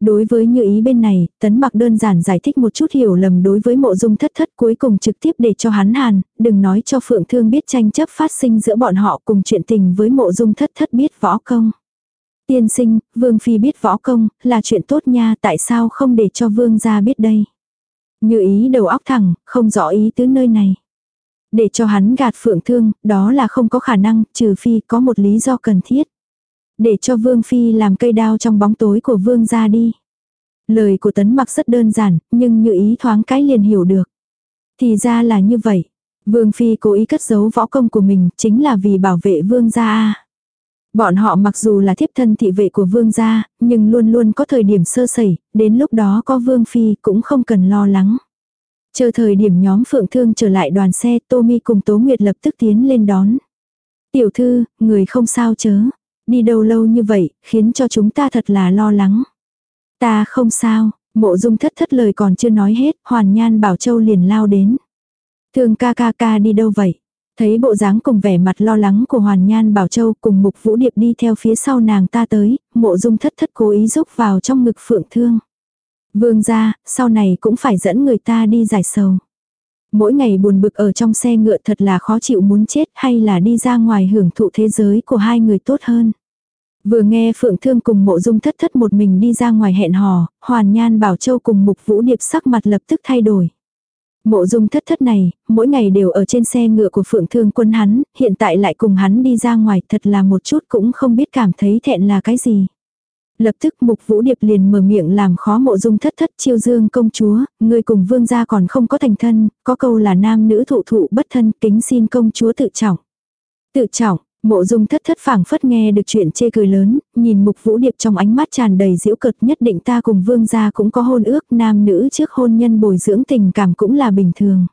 Đối với như ý bên này, tấn mặc đơn giản giải thích một chút hiểu lầm đối với mộ dung thất thất cuối cùng trực tiếp để cho hắn hàn, đừng nói cho phượng thương biết tranh chấp phát sinh giữa bọn họ cùng chuyện tình với mộ dung thất thất biết võ công. Tiên sinh, Vương Phi biết võ công, là chuyện tốt nha, tại sao không để cho Vương gia biết đây? Như ý đầu óc thẳng, không rõ ý tứ nơi này. Để cho hắn gạt phượng thương, đó là không có khả năng, trừ phi có một lý do cần thiết. Để cho Vương Phi làm cây đao trong bóng tối của Vương gia đi. Lời của tấn mặc rất đơn giản, nhưng như ý thoáng cái liền hiểu được. Thì ra là như vậy. Vương Phi cố ý cất giấu võ công của mình chính là vì bảo vệ Vương gia a Bọn họ mặc dù là thiếp thân thị vệ của vương gia, nhưng luôn luôn có thời điểm sơ sẩy, đến lúc đó có vương phi cũng không cần lo lắng. Chờ thời điểm nhóm phượng thương trở lại đoàn xe, Tommy cùng Tố Nguyệt lập tức tiến lên đón. Tiểu thư, người không sao chớ. Đi đâu lâu như vậy, khiến cho chúng ta thật là lo lắng. Ta không sao, mộ dung thất thất lời còn chưa nói hết, hoàn nhan bảo châu liền lao đến. Thương ca ca ca đi đâu vậy? Thấy bộ dáng cùng vẻ mặt lo lắng của Hoàn Nhan Bảo Châu cùng Mục Vũ Điệp đi theo phía sau nàng ta tới, mộ dung thất thất cố ý rúc vào trong ngực phượng thương. Vương gia, sau này cũng phải dẫn người ta đi giải sầu. Mỗi ngày buồn bực ở trong xe ngựa thật là khó chịu muốn chết hay là đi ra ngoài hưởng thụ thế giới của hai người tốt hơn. Vừa nghe Phượng Thương cùng mộ dung thất thất một mình đi ra ngoài hẹn hò, Hoàn Nhan Bảo Châu cùng Mục Vũ Điệp sắc mặt lập tức thay đổi. Mộ dung thất thất này, mỗi ngày đều ở trên xe ngựa của Phượng Thương quân hắn, hiện tại lại cùng hắn đi ra ngoài thật là một chút cũng không biết cảm thấy thẹn là cái gì. Lập tức mục vũ điệp liền mở miệng làm khó mộ dung thất thất chiêu dương công chúa, người cùng vương gia còn không có thành thân, có câu là nam nữ thụ thụ bất thân kính xin công chúa tự trọng. Tự trọng, Mộ dung thất thất phảng phất nghe được chuyện chê cười lớn, nhìn mục vũ điệp trong ánh mắt tràn đầy diễu cực nhất định ta cùng vương gia cũng có hôn ước nam nữ trước hôn nhân bồi dưỡng tình cảm cũng là bình thường.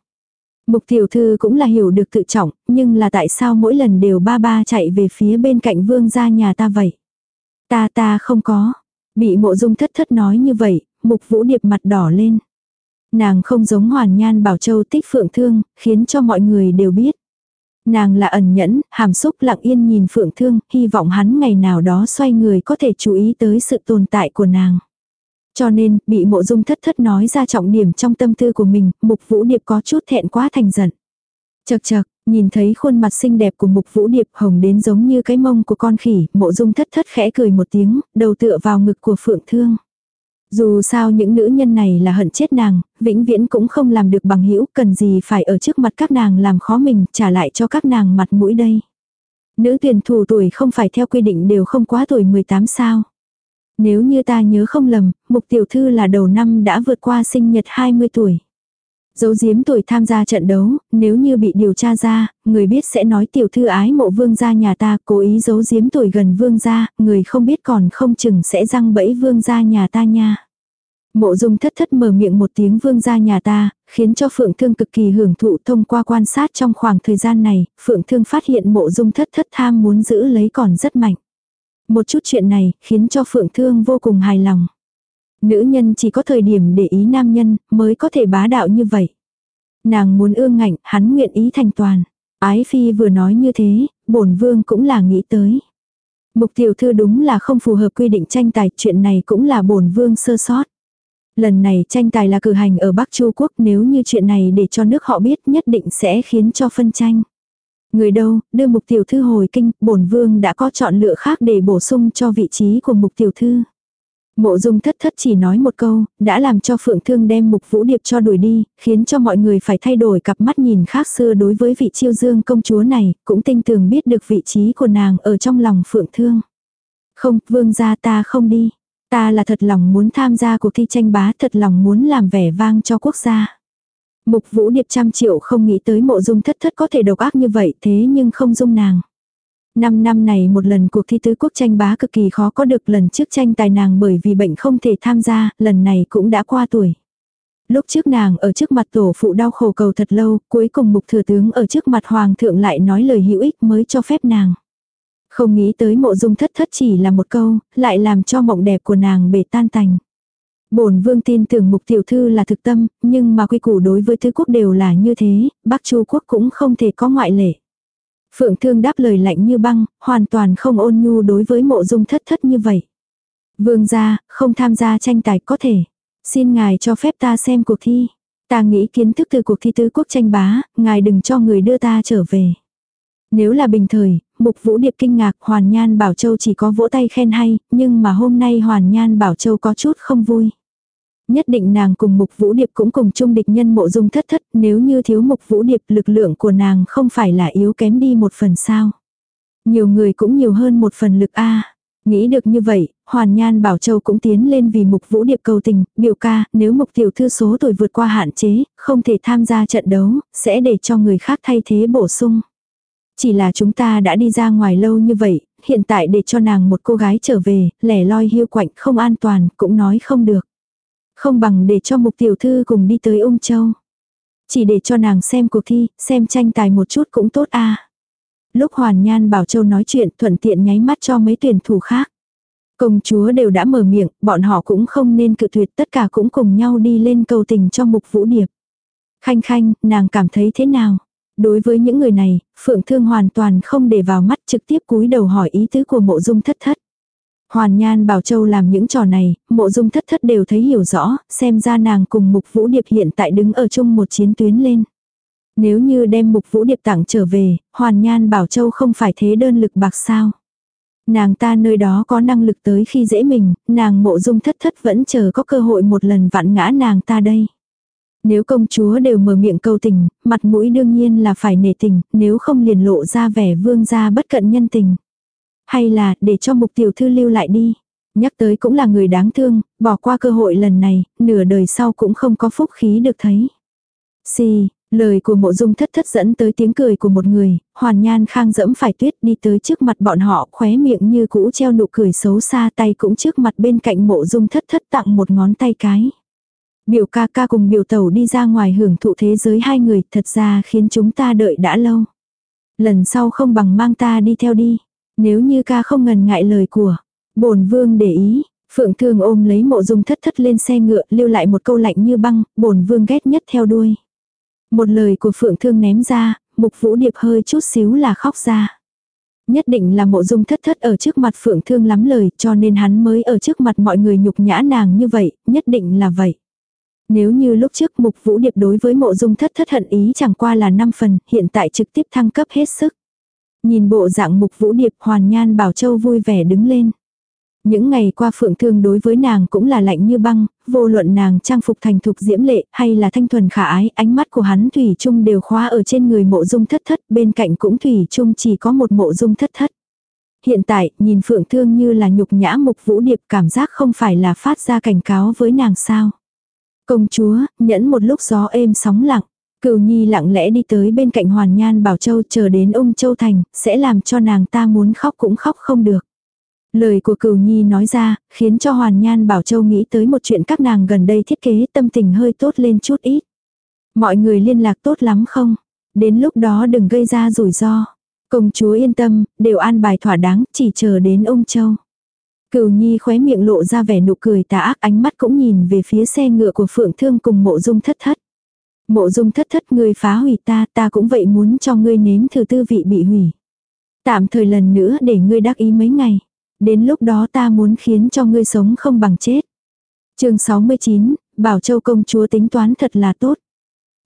Mục tiểu thư cũng là hiểu được tự trọng, nhưng là tại sao mỗi lần đều ba ba chạy về phía bên cạnh vương gia nhà ta vậy? Ta ta không có. Bị mộ dung thất thất nói như vậy, mục vũ điệp mặt đỏ lên. Nàng không giống hoàn nhan bảo châu tích phượng thương, khiến cho mọi người đều biết. Nàng là ẩn nhẫn, hàm xúc lặng yên nhìn phượng thương, hy vọng hắn ngày nào đó xoay người có thể chú ý tới sự tồn tại của nàng. Cho nên, bị mộ dung thất thất nói ra trọng điểm trong tâm tư của mình, mục vũ điệp có chút thẹn quá thành giận. Chật chật, nhìn thấy khuôn mặt xinh đẹp của mục vũ điệp hồng đến giống như cái mông của con khỉ, mộ dung thất thất khẽ cười một tiếng, đầu tựa vào ngực của phượng thương. Dù sao những nữ nhân này là hận chết nàng, vĩnh viễn cũng không làm được bằng hữu cần gì phải ở trước mặt các nàng làm khó mình, trả lại cho các nàng mặt mũi đây. Nữ tuyển thủ tuổi không phải theo quy định đều không quá tuổi 18 sao. Nếu như ta nhớ không lầm, mục tiểu thư là đầu năm đã vượt qua sinh nhật 20 tuổi dấu giếm tuổi tham gia trận đấu, nếu như bị điều tra ra, người biết sẽ nói tiểu thư ái mộ vương gia nhà ta cố ý giấu giếm tuổi gần vương gia, người không biết còn không chừng sẽ răng bẫy vương gia nhà ta nha. Mộ dung thất thất mở miệng một tiếng vương gia nhà ta, khiến cho Phượng Thương cực kỳ hưởng thụ thông qua quan sát trong khoảng thời gian này, Phượng Thương phát hiện mộ dung thất thất tham muốn giữ lấy còn rất mạnh. Một chút chuyện này khiến cho Phượng Thương vô cùng hài lòng. Nữ nhân chỉ có thời điểm để ý nam nhân mới có thể bá đạo như vậy. Nàng muốn ương ngạnh, hắn nguyện ý thành toàn. Ái phi vừa nói như thế, bổn vương cũng là nghĩ tới. Mục tiểu thư đúng là không phù hợp quy định tranh tài, chuyện này cũng là bổn vương sơ sót. Lần này tranh tài là cử hành ở Bắc Chu Quốc nếu như chuyện này để cho nước họ biết nhất định sẽ khiến cho phân tranh. Người đâu, đưa mục tiểu thư hồi kinh, bổn vương đã có chọn lựa khác để bổ sung cho vị trí của mục tiểu thư. Mộ dung thất thất chỉ nói một câu, đã làm cho Phượng Thương đem mục vũ điệp cho đuổi đi, khiến cho mọi người phải thay đổi cặp mắt nhìn khác xưa đối với vị chiêu dương công chúa này, cũng tinh tường biết được vị trí của nàng ở trong lòng Phượng Thương. Không, vương gia ta không đi. Ta là thật lòng muốn tham gia cuộc thi tranh bá, thật lòng muốn làm vẻ vang cho quốc gia. Mục vũ điệp trăm triệu không nghĩ tới mộ dung thất thất có thể độc ác như vậy thế nhưng không dung nàng. Năm năm này một lần cuộc thi tứ quốc tranh bá cực kỳ khó có được lần trước tranh tài nàng bởi vì bệnh không thể tham gia, lần này cũng đã qua tuổi. Lúc trước nàng ở trước mặt tổ phụ đau khổ cầu thật lâu, cuối cùng mục thừa tướng ở trước mặt hoàng thượng lại nói lời hữu ích mới cho phép nàng. Không nghĩ tới mộ dung thất thất chỉ là một câu, lại làm cho mộng đẹp của nàng bể tan tành. Bổn vương tin tưởng mục tiểu thư là thực tâm, nhưng mà quy củ đối với thứ quốc đều là như thế, Bắc Chu quốc cũng không thể có ngoại lệ. Phượng thương đáp lời lạnh như băng, hoàn toàn không ôn nhu đối với mộ dung thất thất như vậy. Vương gia, không tham gia tranh tài có thể. Xin ngài cho phép ta xem cuộc thi. Ta nghĩ kiến thức từ cuộc thi tứ quốc tranh bá, ngài đừng cho người đưa ta trở về. Nếu là bình thời, Mục Vũ Điệp kinh ngạc Hoàn Nhan Bảo Châu chỉ có vỗ tay khen hay, nhưng mà hôm nay Hoàn Nhan Bảo Châu có chút không vui. Nhất định nàng cùng Mục Vũ Điệp cũng cùng chung địch nhân mộ dung thất thất, nếu như thiếu Mục Vũ Điệp lực lượng của nàng không phải là yếu kém đi một phần sao. Nhiều người cũng nhiều hơn một phần lực A. Nghĩ được như vậy, Hoàn Nhan Bảo Châu cũng tiến lên vì Mục Vũ Điệp cầu tình, biểu ca, nếu Mục Tiểu Thư số tuổi vượt qua hạn chế, không thể tham gia trận đấu, sẽ để cho người khác thay thế bổ sung. Chỉ là chúng ta đã đi ra ngoài lâu như vậy, hiện tại để cho nàng một cô gái trở về, lẻ loi hiu quạnh không an toàn, cũng nói không được. Không bằng để cho mục tiểu thư cùng đi tới ung châu. Chỉ để cho nàng xem cuộc thi, xem tranh tài một chút cũng tốt a Lúc Hoàn Nhan Bảo Châu nói chuyện thuận tiện nháy mắt cho mấy tuyển thủ khác. Công chúa đều đã mở miệng, bọn họ cũng không nên cự tuyệt tất cả cũng cùng nhau đi lên cầu tình cho mục vũ điệp. Khanh khanh, nàng cảm thấy thế nào? Đối với những người này, Phượng Thương hoàn toàn không để vào mắt trực tiếp cúi đầu hỏi ý tứ của mộ dung thất thất. Hoàn Nhan Bảo Châu làm những trò này, mộ dung thất thất đều thấy hiểu rõ, xem ra nàng cùng Mục Vũ Điệp hiện tại đứng ở chung một chiến tuyến lên. Nếu như đem Mục Vũ Điệp tặng trở về, Hoàn Nhan Bảo Châu không phải thế đơn lực bạc sao. Nàng ta nơi đó có năng lực tới khi dễ mình, nàng mộ dung thất thất vẫn chờ có cơ hội một lần vặn ngã nàng ta đây. Nếu công chúa đều mở miệng câu tình, mặt mũi đương nhiên là phải nể tình, nếu không liền lộ ra vẻ vương gia bất cận nhân tình. Hay là để cho mục tiểu thư lưu lại đi. Nhắc tới cũng là người đáng thương, bỏ qua cơ hội lần này, nửa đời sau cũng không có phúc khí được thấy. Xì, lời của mộ dung thất thất dẫn tới tiếng cười của một người, hoàn nhan khang dẫm phải tuyết đi tới trước mặt bọn họ khóe miệng như cũ treo nụ cười xấu xa tay cũng trước mặt bên cạnh mộ dung thất thất tặng một ngón tay cái. Biểu ca ca cùng biểu tẩu đi ra ngoài hưởng thụ thế giới hai người thật ra khiến chúng ta đợi đã lâu. Lần sau không bằng mang ta đi theo đi. Nếu như ca không ngần ngại lời của, bổn vương để ý, Phượng Thương ôm lấy mộ dung thất thất lên xe ngựa lưu lại một câu lạnh như băng, bổn vương ghét nhất theo đuôi. Một lời của Phượng Thương ném ra, mục vũ điệp hơi chút xíu là khóc ra. Nhất định là mộ dung thất thất ở trước mặt Phượng Thương lắm lời cho nên hắn mới ở trước mặt mọi người nhục nhã nàng như vậy, nhất định là vậy. Nếu như lúc trước mục vũ điệp đối với mộ dung thất thất hận ý chẳng qua là 5 phần, hiện tại trực tiếp thăng cấp hết sức. Nhìn bộ dạng mục vũ điệp hoàn nhan bảo châu vui vẻ đứng lên. Những ngày qua phượng thương đối với nàng cũng là lạnh như băng, vô luận nàng trang phục thành thục diễm lệ hay là thanh thuần khả ái, ánh mắt của hắn thủy chung đều khóa ở trên người mộ dung thất thất, bên cạnh cũng thủy chung chỉ có một mộ dung thất thất. Hiện tại, nhìn phượng thương như là nhục nhã mục vũ điệp cảm giác không phải là phát ra cảnh cáo với nàng sao. Công chúa, nhẫn một lúc gió êm sóng lặng. Cửu Nhi lặng lẽ đi tới bên cạnh Hoàn Nhan Bảo Châu chờ đến ông Châu Thành, sẽ làm cho nàng ta muốn khóc cũng khóc không được. Lời của Cửu Nhi nói ra, khiến cho Hoàn Nhan Bảo Châu nghĩ tới một chuyện các nàng gần đây thiết kế tâm tình hơi tốt lên chút ít. Mọi người liên lạc tốt lắm không? Đến lúc đó đừng gây ra rủi ro. Công chúa yên tâm, đều an bài thỏa đáng, chỉ chờ đến ông Châu. Cửu Nhi khóe miệng lộ ra vẻ nụ cười tà ác ánh mắt cũng nhìn về phía xe ngựa của Phượng Thương cùng mộ dung thất thất. Mộ dung thất thất ngươi phá hủy ta, ta cũng vậy muốn cho ngươi nếm thử tư vị bị hủy. Tạm thời lần nữa để ngươi đắc ý mấy ngày. Đến lúc đó ta muốn khiến cho ngươi sống không bằng chết. chương 69, Bảo Châu công chúa tính toán thật là tốt.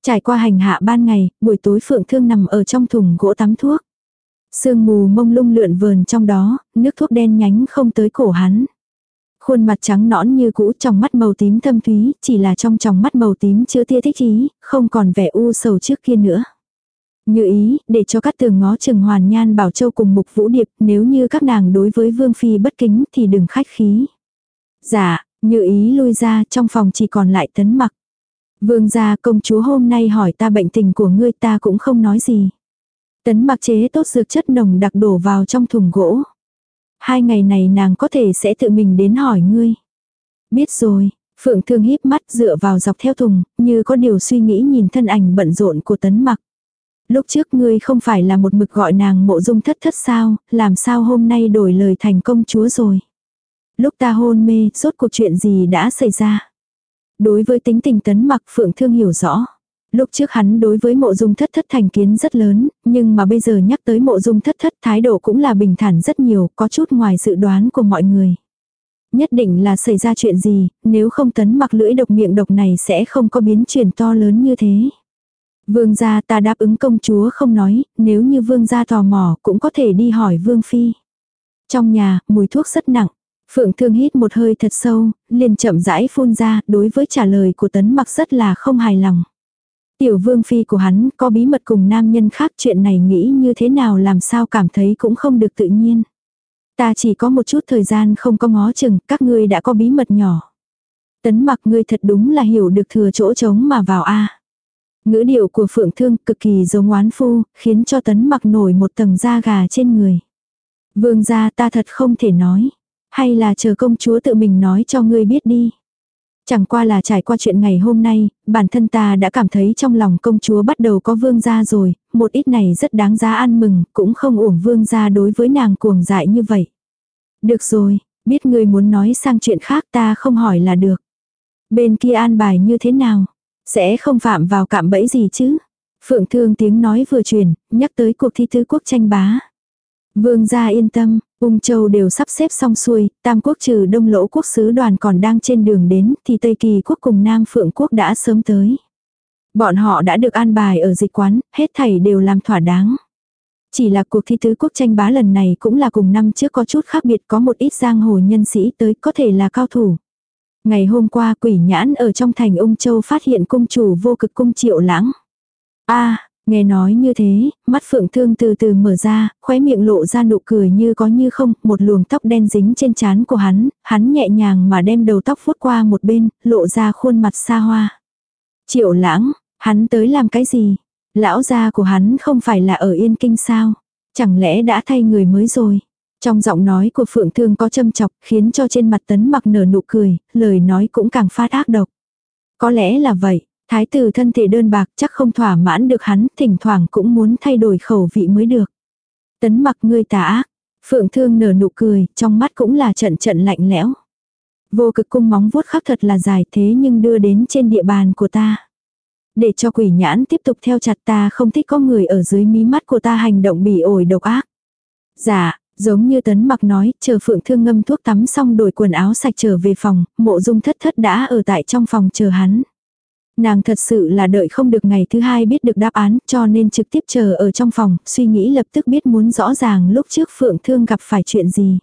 Trải qua hành hạ ban ngày, buổi tối Phượng Thương nằm ở trong thùng gỗ tắm thuốc. Sương mù mông lung lượn vờn trong đó, nước thuốc đen nhánh không tới cổ hắn. Khuôn mặt trắng nõn như cũ trong mắt màu tím thâm thúy, chỉ là trong tròng mắt màu tím chứa tia thích ý, không còn vẻ u sầu trước kia nữa. Như ý, để cho các tường ngó trừng hoàn nhan bảo châu cùng mục vũ điệp, nếu như các nàng đối với vương phi bất kính thì đừng khách khí. Dạ, như ý lui ra trong phòng chỉ còn lại tấn mặc. Vương gia công chúa hôm nay hỏi ta bệnh tình của ngươi ta cũng không nói gì. Tấn mặc chế tốt dược chất nồng đặc đổ vào trong thùng gỗ. Hai ngày này nàng có thể sẽ tự mình đến hỏi ngươi. Biết rồi, Phượng Thương híp mắt dựa vào dọc theo thùng, như có điều suy nghĩ nhìn thân ảnh bận rộn của tấn mặc. Lúc trước ngươi không phải là một mực gọi nàng mộ dung thất thất sao, làm sao hôm nay đổi lời thành công chúa rồi. Lúc ta hôn mê, rốt cuộc chuyện gì đã xảy ra. Đối với tính tình tấn mặc Phượng Thương hiểu rõ. Lúc trước hắn đối với mộ dung thất thất thành kiến rất lớn, nhưng mà bây giờ nhắc tới mộ dung thất thất thái độ cũng là bình thản rất nhiều, có chút ngoài dự đoán của mọi người. Nhất định là xảy ra chuyện gì, nếu không tấn mặc lưỡi độc miệng độc này sẽ không có biến chuyển to lớn như thế. Vương gia ta đáp ứng công chúa không nói, nếu như vương gia tò mò cũng có thể đi hỏi vương phi. Trong nhà, mùi thuốc rất nặng. Phượng thương hít một hơi thật sâu, liền chậm rãi phun ra, đối với trả lời của tấn mặc rất là không hài lòng. Tiểu vương phi của hắn có bí mật cùng nam nhân khác chuyện này nghĩ như thế nào làm sao cảm thấy cũng không được tự nhiên. Ta chỉ có một chút thời gian không có ngó chừng, các ngươi đã có bí mật nhỏ. Tấn mặc ngươi thật đúng là hiểu được thừa chỗ trống mà vào a. Ngữ điệu của phượng thương cực kỳ giống oán phu, khiến cho tấn mặc nổi một tầng da gà trên người. Vương gia ta thật không thể nói. Hay là chờ công chúa tự mình nói cho ngươi biết đi. Chẳng qua là trải qua chuyện ngày hôm nay, bản thân ta đã cảm thấy trong lòng công chúa bắt đầu có vương gia rồi, một ít này rất đáng giá ăn mừng, cũng không uổng vương gia đối với nàng cuồng dại như vậy. Được rồi, biết ngươi muốn nói sang chuyện khác ta không hỏi là được. Bên kia an bài như thế nào? Sẽ không phạm vào cạm bẫy gì chứ? Phượng thương tiếng nói vừa truyền, nhắc tới cuộc thi thư quốc tranh bá. Vương gia yên tâm, Ung Châu đều sắp xếp xong xuôi, Tam quốc trừ Đông Lỗ quốc sứ đoàn còn đang trên đường đến, thì Tây Kỳ quốc cùng Nam Phượng quốc đã sớm tới. Bọn họ đã được an bài ở dịch quán, hết thảy đều làm thỏa đáng. Chỉ là cuộc thi tứ quốc tranh bá lần này cũng là cùng năm trước có chút khác biệt có một ít giang hồ nhân sĩ tới có thể là cao thủ. Ngày hôm qua quỷ nhãn ở trong thành ung châu phát hiện cung chủ vô cực cung triệu lãng. a nghe nói như thế, mắt phượng thương từ từ mở ra, khóe miệng lộ ra nụ cười như có như không, một luồng tóc đen dính trên trán của hắn, hắn nhẹ nhàng mà đem đầu tóc vuốt qua một bên, lộ ra khuôn mặt xa hoa. Triệu lãng, hắn tới làm cái gì? Lão gia của hắn không phải là ở Yên Kinh sao? Chẳng lẽ đã thay người mới rồi? Trong giọng nói của Phượng Thương có châm chọc khiến cho trên mặt tấn mặc nở nụ cười, lời nói cũng càng phát ác độc. Có lẽ là vậy, thái tử thân thể đơn bạc chắc không thỏa mãn được hắn, thỉnh thoảng cũng muốn thay đổi khẩu vị mới được. Tấn mặc ngươi tà ác, Phượng Thương nở nụ cười, trong mắt cũng là trận trận lạnh lẽo. Vô cực cung móng vuốt khắc thật là dài thế nhưng đưa đến trên địa bàn của ta. Để cho quỷ nhãn tiếp tục theo chặt ta không thích có người ở dưới mí mắt của ta hành động bỉ ổi độc ác. Dạ, giống như tấn mặc nói, chờ phượng thương ngâm thuốc tắm xong đổi quần áo sạch trở về phòng, mộ dung thất thất đã ở tại trong phòng chờ hắn. Nàng thật sự là đợi không được ngày thứ hai biết được đáp án cho nên trực tiếp chờ ở trong phòng, suy nghĩ lập tức biết muốn rõ ràng lúc trước phượng thương gặp phải chuyện gì.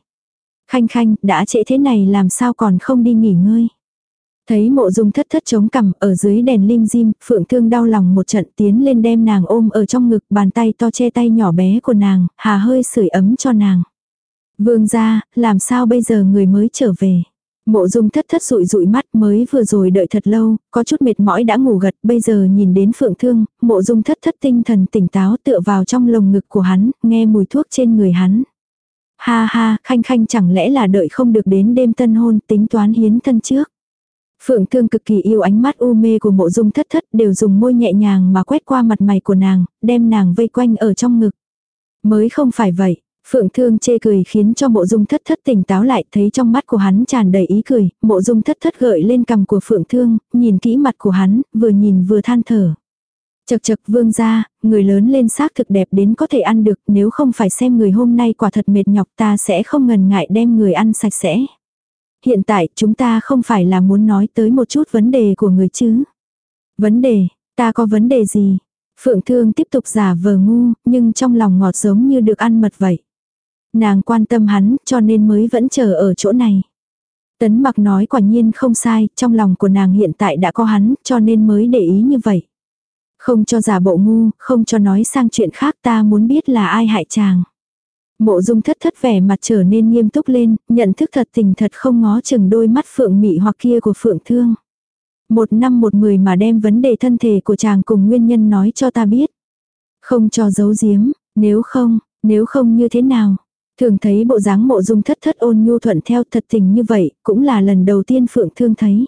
Khanh khanh, đã trễ thế này làm sao còn không đi nghỉ ngơi. Thấy mộ dung thất thất chống cằm ở dưới đèn lim dim, phượng thương đau lòng một trận tiến lên đem nàng ôm ở trong ngực bàn tay to che tay nhỏ bé của nàng, hà hơi sưởi ấm cho nàng. Vương ra, làm sao bây giờ người mới trở về. Mộ dung thất thất rụi rụi mắt mới vừa rồi đợi thật lâu, có chút mệt mỏi đã ngủ gật, bây giờ nhìn đến phượng thương, mộ dung thất thất tinh thần tỉnh táo tựa vào trong lồng ngực của hắn, nghe mùi thuốc trên người hắn. Ha ha, khanh khanh chẳng lẽ là đợi không được đến đêm tân hôn tính toán hiến thân trước. Phượng Thương cực kỳ yêu ánh mắt u mê của mộ dung thất thất đều dùng môi nhẹ nhàng mà quét qua mặt mày của nàng, đem nàng vây quanh ở trong ngực. Mới không phải vậy, Phượng Thương chê cười khiến cho mộ dung thất thất tỉnh táo lại thấy trong mắt của hắn tràn đầy ý cười, mộ dung thất thất gợi lên cằm của Phượng Thương, nhìn kỹ mặt của hắn, vừa nhìn vừa than thở. Chật chật vương ra, người lớn lên xác thực đẹp đến có thể ăn được nếu không phải xem người hôm nay quả thật mệt nhọc ta sẽ không ngần ngại đem người ăn sạch sẽ. Hiện tại chúng ta không phải là muốn nói tới một chút vấn đề của người chứ. Vấn đề, ta có vấn đề gì? Phượng Thương tiếp tục giả vờ ngu, nhưng trong lòng ngọt giống như được ăn mật vậy. Nàng quan tâm hắn, cho nên mới vẫn chờ ở chỗ này. Tấn mặc nói quả nhiên không sai, trong lòng của nàng hiện tại đã có hắn, cho nên mới để ý như vậy. Không cho giả bộ ngu, không cho nói sang chuyện khác ta muốn biết là ai hại chàng. Mộ dung thất thất vẻ mặt trở nên nghiêm túc lên, nhận thức thật tình thật không ngó chừng đôi mắt phượng mị hoặc kia của phượng thương. Một năm một mười mà đem vấn đề thân thể của chàng cùng nguyên nhân nói cho ta biết. Không cho giấu giếm, nếu không, nếu không như thế nào. Thường thấy bộ dáng mộ dung thất thất ôn nhu thuận theo thật tình như vậy, cũng là lần đầu tiên phượng thương thấy.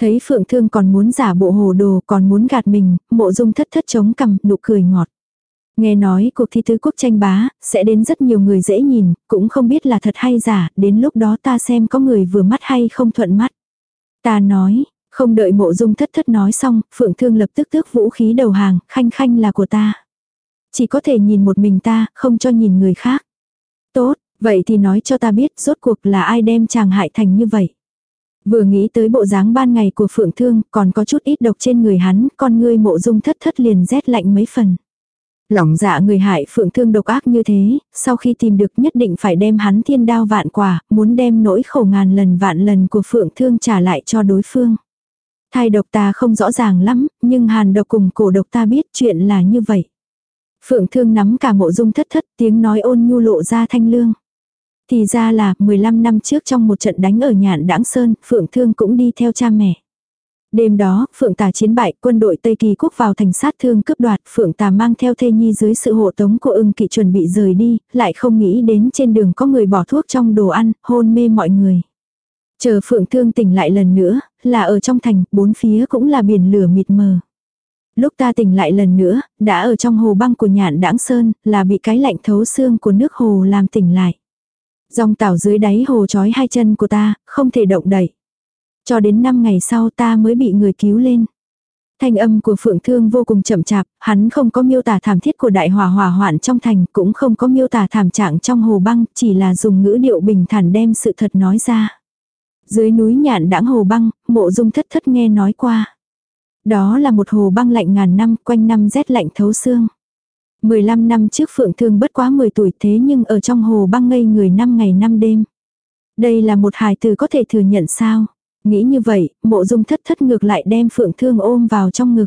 Thấy phượng thương còn muốn giả bộ hồ đồ còn muốn gạt mình, mộ dung thất thất chống cằm nụ cười ngọt. Nghe nói cuộc thi tứ quốc tranh bá, sẽ đến rất nhiều người dễ nhìn, cũng không biết là thật hay giả, đến lúc đó ta xem có người vừa mắt hay không thuận mắt. Ta nói, không đợi mộ dung thất thất nói xong, phượng thương lập tức tước vũ khí đầu hàng, khanh khanh là của ta. Chỉ có thể nhìn một mình ta, không cho nhìn người khác. Tốt, vậy thì nói cho ta biết rốt cuộc là ai đem chàng hại thành như vậy. Vừa nghĩ tới bộ dáng ban ngày của phượng thương, còn có chút ít độc trên người hắn, con ngươi mộ dung thất thất liền rét lạnh mấy phần. Lòng dạ người hại phượng thương độc ác như thế, sau khi tìm được nhất định phải đem hắn thiên đao vạn quả, muốn đem nỗi khổ ngàn lần vạn lần của phượng thương trả lại cho đối phương. Thai độc ta không rõ ràng lắm, nhưng hàn độc cùng cổ độc ta biết chuyện là như vậy. Phượng thương nắm cả mộ dung thất thất tiếng nói ôn nhu lộ ra thanh lương. Thì ra là 15 năm trước trong một trận đánh ở nhạn đãng sơn, Phượng thương cũng đi theo cha mẹ. Đêm đó, Phượng Tà chiến bại, quân đội Tây Kỳ quốc vào thành sát thương cướp đoạt, Phượng Tà mang theo thê nhi dưới sự hộ tống của ưng kỵ chuẩn bị rời đi, lại không nghĩ đến trên đường có người bỏ thuốc trong đồ ăn, hôn mê mọi người. Chờ Phượng Thương tỉnh lại lần nữa, là ở trong thành, bốn phía cũng là biển lửa mịt mờ. Lúc ta tỉnh lại lần nữa, đã ở trong hồ băng của nhạn đãng sơn, là bị cái lạnh thấu xương của nước hồ làm tỉnh lại. Dòng tảo dưới đáy hồ trói hai chân của ta, không thể động đậy. Cho đến 5 ngày sau ta mới bị người cứu lên. Thanh âm của Phượng Thương vô cùng chậm chạp, hắn không có miêu tả thảm thiết của đại hỏa hỏa hoạn trong thành, cũng không có miêu tả thảm trạng trong hồ băng, chỉ là dùng ngữ điệu bình thản đem sự thật nói ra. Dưới núi nhạn đãng hồ băng, mộ dung thất thất nghe nói qua. Đó là một hồ băng lạnh ngàn năm, quanh năm rét lạnh thấu xương. 15 năm trước Phượng Thương bất quá 10 tuổi thế nhưng ở trong hồ băng ngây người 5 ngày 5 đêm. Đây là một hài từ có thể thừa nhận sao? Nghĩ như vậy, mộ dung thất thất ngược lại đem Phượng Thương ôm vào trong ngực.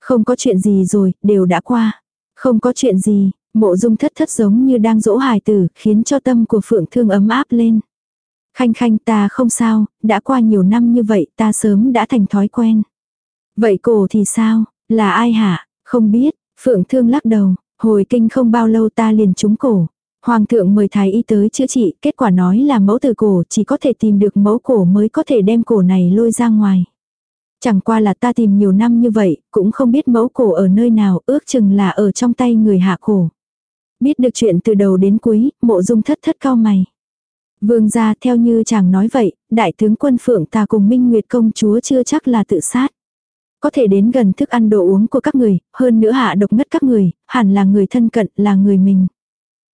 Không có chuyện gì rồi, đều đã qua. Không có chuyện gì, mộ dung thất thất giống như đang dỗ hài tử, khiến cho tâm của Phượng Thương ấm áp lên. Khanh khanh ta không sao, đã qua nhiều năm như vậy ta sớm đã thành thói quen. Vậy cổ thì sao, là ai hả, không biết, Phượng Thương lắc đầu, hồi kinh không bao lâu ta liền trúng cổ. Hoàng thượng mời thái y tới chữa trị, kết quả nói là mẫu từ cổ chỉ có thể tìm được mẫu cổ mới có thể đem cổ này lôi ra ngoài. Chẳng qua là ta tìm nhiều năm như vậy, cũng không biết mẫu cổ ở nơi nào, ước chừng là ở trong tay người hạ cổ. Biết được chuyện từ đầu đến cuối, mộ dung thất thất cao mày. Vương gia theo như chàng nói vậy, đại tướng quân phượng ta cùng minh nguyệt công chúa chưa chắc là tự sát. Có thể đến gần thức ăn đồ uống của các người, hơn nữa hạ độc ngất các người, hẳn là người thân cận, là người mình.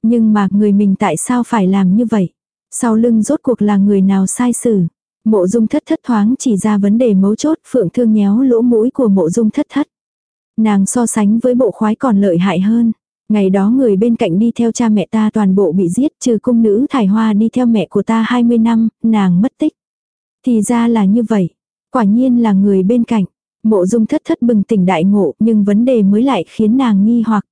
Nhưng mà người mình tại sao phải làm như vậy? Sau lưng rốt cuộc là người nào sai xử? Mộ dung thất thất thoáng chỉ ra vấn đề mấu chốt, phượng thương nhéo lỗ mũi của mộ dung thất thất. Nàng so sánh với bộ khoái còn lợi hại hơn. Ngày đó người bên cạnh đi theo cha mẹ ta toàn bộ bị giết trừ cung nữ thải hoa đi theo mẹ của ta 20 năm, nàng mất tích. Thì ra là như vậy. Quả nhiên là người bên cạnh. Mộ dung thất thất bừng tỉnh đại ngộ nhưng vấn đề mới lại khiến nàng nghi hoặc.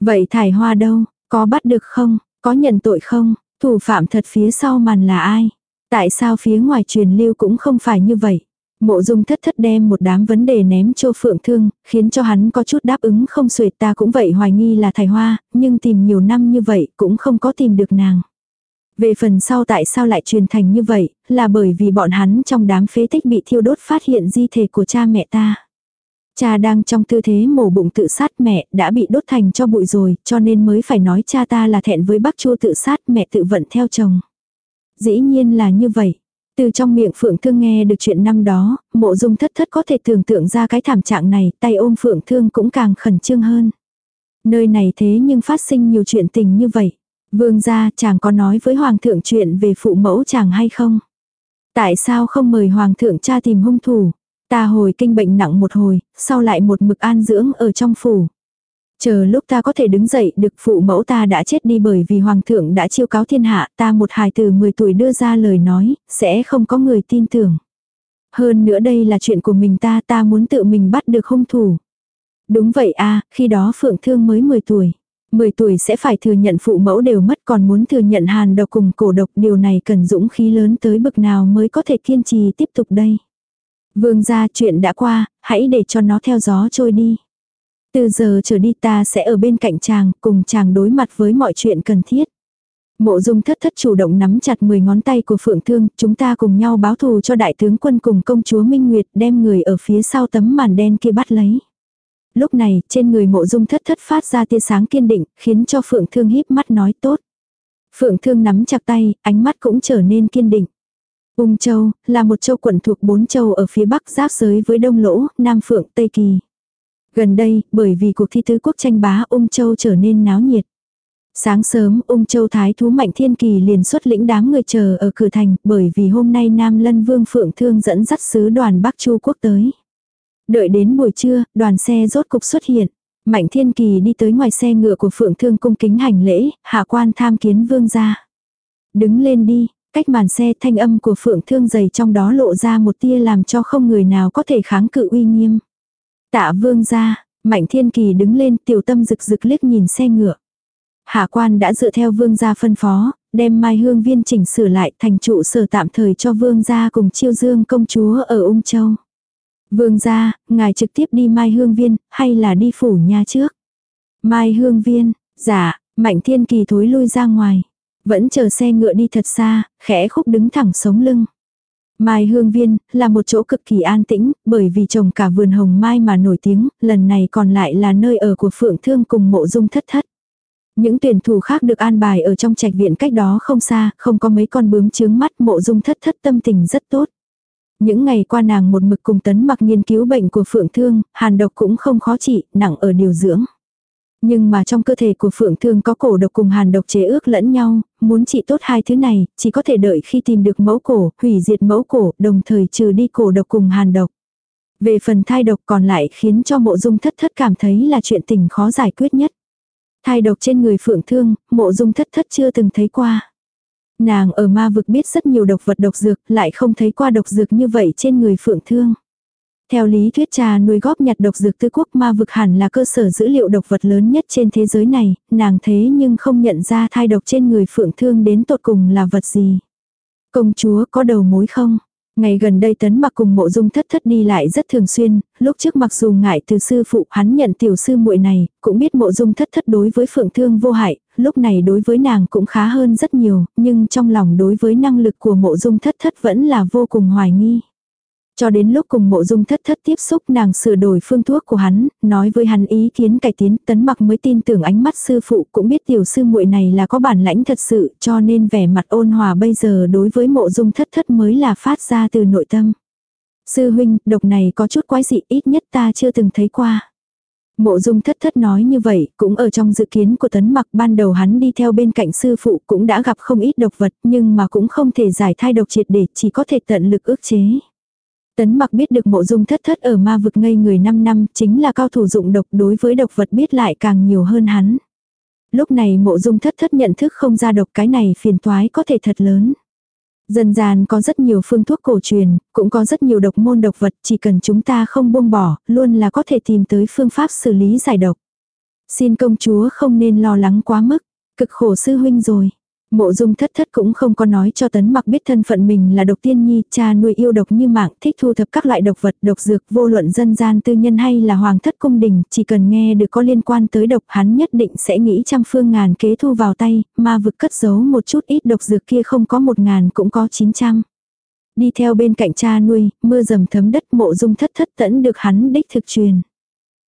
Vậy thải hoa đâu? Có bắt được không? Có nhận tội không? Thủ phạm thật phía sau màn là ai? Tại sao phía ngoài truyền lưu cũng không phải như vậy? Mộ dung thất thất đem một đám vấn đề ném cho phượng thương, khiến cho hắn có chút đáp ứng không xuể ta cũng vậy hoài nghi là thải hoa, nhưng tìm nhiều năm như vậy cũng không có tìm được nàng. Về phần sau tại sao lại truyền thành như vậy, là bởi vì bọn hắn trong đám phế tích bị thiêu đốt phát hiện di thể của cha mẹ ta. Cha đang trong tư thế mổ bụng tự sát mẹ đã bị đốt thành cho bụi rồi, cho nên mới phải nói cha ta là thẹn với bác chua tự sát mẹ tự vận theo chồng. Dĩ nhiên là như vậy. Từ trong miệng Phượng Thương nghe được chuyện năm đó, mộ dung thất thất có thể tưởng tượng ra cái thảm trạng này, tay ôm Phượng Thương cũng càng khẩn trương hơn. Nơi này thế nhưng phát sinh nhiều chuyện tình như vậy. Vương gia chàng có nói với Hoàng thượng chuyện về phụ mẫu chàng hay không? Tại sao không mời Hoàng thượng cha tìm hung thủ? Ta hồi kinh bệnh nặng một hồi, sau lại một mực an dưỡng ở trong phủ. Chờ lúc ta có thể đứng dậy được phụ mẫu ta đã chết đi bởi vì hoàng thượng đã chiêu cáo thiên hạ ta một hài từ 10 tuổi đưa ra lời nói, sẽ không có người tin tưởng. Hơn nữa đây là chuyện của mình ta ta muốn tự mình bắt được hung thủ. Đúng vậy a khi đó Phượng Thương mới 10 tuổi. 10 tuổi sẽ phải thừa nhận phụ mẫu đều mất còn muốn thừa nhận hàn độc cùng cổ độc điều này cần dũng khí lớn tới bực nào mới có thể kiên trì tiếp tục đây. Vương gia chuyện đã qua, hãy để cho nó theo gió trôi đi. Từ giờ trở đi ta sẽ ở bên cạnh chàng, cùng chàng đối mặt với mọi chuyện cần thiết. Mộ dung thất thất chủ động nắm chặt 10 ngón tay của Phượng Thương, chúng ta cùng nhau báo thù cho đại tướng quân cùng công chúa Minh Nguyệt đem người ở phía sau tấm màn đen kia bắt lấy. Lúc này, trên người mộ dung thất thất phát ra tia sáng kiên định, khiến cho Phượng Thương híp mắt nói tốt. Phượng Thương nắm chặt tay, ánh mắt cũng trở nên kiên định. Ung Châu, là một châu quận thuộc bốn châu ở phía bắc giáp giới với Đông Lỗ, Nam Phượng, Tây Kỳ. Gần đây, bởi vì cuộc thi tứ quốc tranh bá Ung Châu trở nên náo nhiệt. Sáng sớm, Ung Châu Thái thú Mạnh Thiên Kỳ liền xuất lĩnh đám người chờ ở cửa thành, bởi vì hôm nay Nam Lân Vương Phượng Thương dẫn dắt sứ đoàn Bắc Chu Quốc tới. Đợi đến buổi trưa, đoàn xe rốt cục xuất hiện. Mạnh Thiên Kỳ đi tới ngoài xe ngựa của Phượng Thương cung kính hành lễ, hạ quan tham kiến vương gia. Đứng lên đi, cách màn xe thanh âm của Phượng Thương dày trong đó lộ ra một tia làm cho không người nào có thể kháng cự uy nghiêm. Tạ vương gia, Mạnh Thiên Kỳ đứng lên tiểu tâm rực rực liếc nhìn xe ngựa. Hạ quan đã dựa theo vương gia phân phó, đem mai hương viên chỉnh sửa lại thành trụ sở tạm thời cho vương gia cùng chiêu dương công chúa ở Ung Châu. Vương gia, ngài trực tiếp đi mai hương viên, hay là đi phủ nhà trước? Mai hương viên, dạ, mạnh thiên kỳ thối lui ra ngoài. Vẫn chờ xe ngựa đi thật xa, khẽ khúc đứng thẳng sống lưng. Mai Hương Viên là một chỗ cực kỳ an tĩnh, bởi vì trồng cả vườn hồng mai mà nổi tiếng, lần này còn lại là nơi ở của Phượng Thương cùng mộ dung thất thất. Những tuyển thủ khác được an bài ở trong trạch viện cách đó không xa, không có mấy con bướm chướng mắt mộ dung thất thất tâm tình rất tốt. Những ngày qua nàng một mực cùng tấn mặc nghiên cứu bệnh của phượng thương, hàn độc cũng không khó trị, nặng ở điều dưỡng. Nhưng mà trong cơ thể của phượng thương có cổ độc cùng hàn độc chế ước lẫn nhau, muốn trị tốt hai thứ này, chỉ có thể đợi khi tìm được mẫu cổ, hủy diệt mẫu cổ, đồng thời trừ đi cổ độc cùng hàn độc. Về phần thai độc còn lại khiến cho mộ dung thất thất cảm thấy là chuyện tình khó giải quyết nhất. Thai độc trên người phượng thương, mộ dung thất thất chưa từng thấy qua. Nàng ở ma vực biết rất nhiều độc vật độc dược, lại không thấy qua độc dược như vậy trên người phượng thương. Theo lý thuyết trà nuôi góp nhặt độc dược tư quốc ma vực hẳn là cơ sở dữ liệu độc vật lớn nhất trên thế giới này, nàng thế nhưng không nhận ra thai độc trên người phượng thương đến tột cùng là vật gì. Công chúa có đầu mối không? Ngày gần đây tấn mặc cùng mộ dung thất thất đi lại rất thường xuyên, lúc trước mặc dù ngại từ sư phụ hắn nhận tiểu sư muội này, cũng biết mộ dung thất thất đối với phượng thương vô hại, lúc này đối với nàng cũng khá hơn rất nhiều, nhưng trong lòng đối với năng lực của mộ dung thất thất vẫn là vô cùng hoài nghi. Cho đến lúc cùng mộ dung thất thất tiếp xúc nàng sửa đổi phương thuốc của hắn, nói với hắn ý kiến cải tiến tấn mặc mới tin tưởng ánh mắt sư phụ cũng biết tiểu sư muội này là có bản lãnh thật sự cho nên vẻ mặt ôn hòa bây giờ đối với mộ dung thất thất mới là phát ra từ nội tâm. Sư huynh, độc này có chút quái dị ít nhất ta chưa từng thấy qua. Mộ dung thất thất nói như vậy, cũng ở trong dự kiến của tấn mặc ban đầu hắn đi theo bên cạnh sư phụ cũng đã gặp không ít độc vật nhưng mà cũng không thể giải thai độc triệt để chỉ có thể tận lực ước chế. Tấn mặc biết được mộ dung thất thất ở ma vực ngây người 5 năm chính là cao thủ dụng độc đối với độc vật biết lại càng nhiều hơn hắn. Lúc này mộ dung thất thất nhận thức không ra độc cái này phiền toái có thể thật lớn. Dần dàn có rất nhiều phương thuốc cổ truyền, cũng có rất nhiều độc môn độc vật, chỉ cần chúng ta không buông bỏ, luôn là có thể tìm tới phương pháp xử lý giải độc. Xin công chúa không nên lo lắng quá mức, cực khổ sư huynh rồi. Mộ dung thất thất cũng không có nói cho tấn mặc biết thân phận mình là độc tiên nhi, cha nuôi yêu độc như mạng, thích thu thập các loại độc vật, độc dược, vô luận dân gian tư nhân hay là hoàng thất cung đình, chỉ cần nghe được có liên quan tới độc hắn nhất định sẽ nghĩ trăm phương ngàn kế thu vào tay, mà vực cất giấu một chút ít độc dược kia không có một ngàn cũng có chín trăm. Đi theo bên cạnh cha nuôi, mưa dầm thấm đất mộ dung thất thất tẫn được hắn đích thực truyền.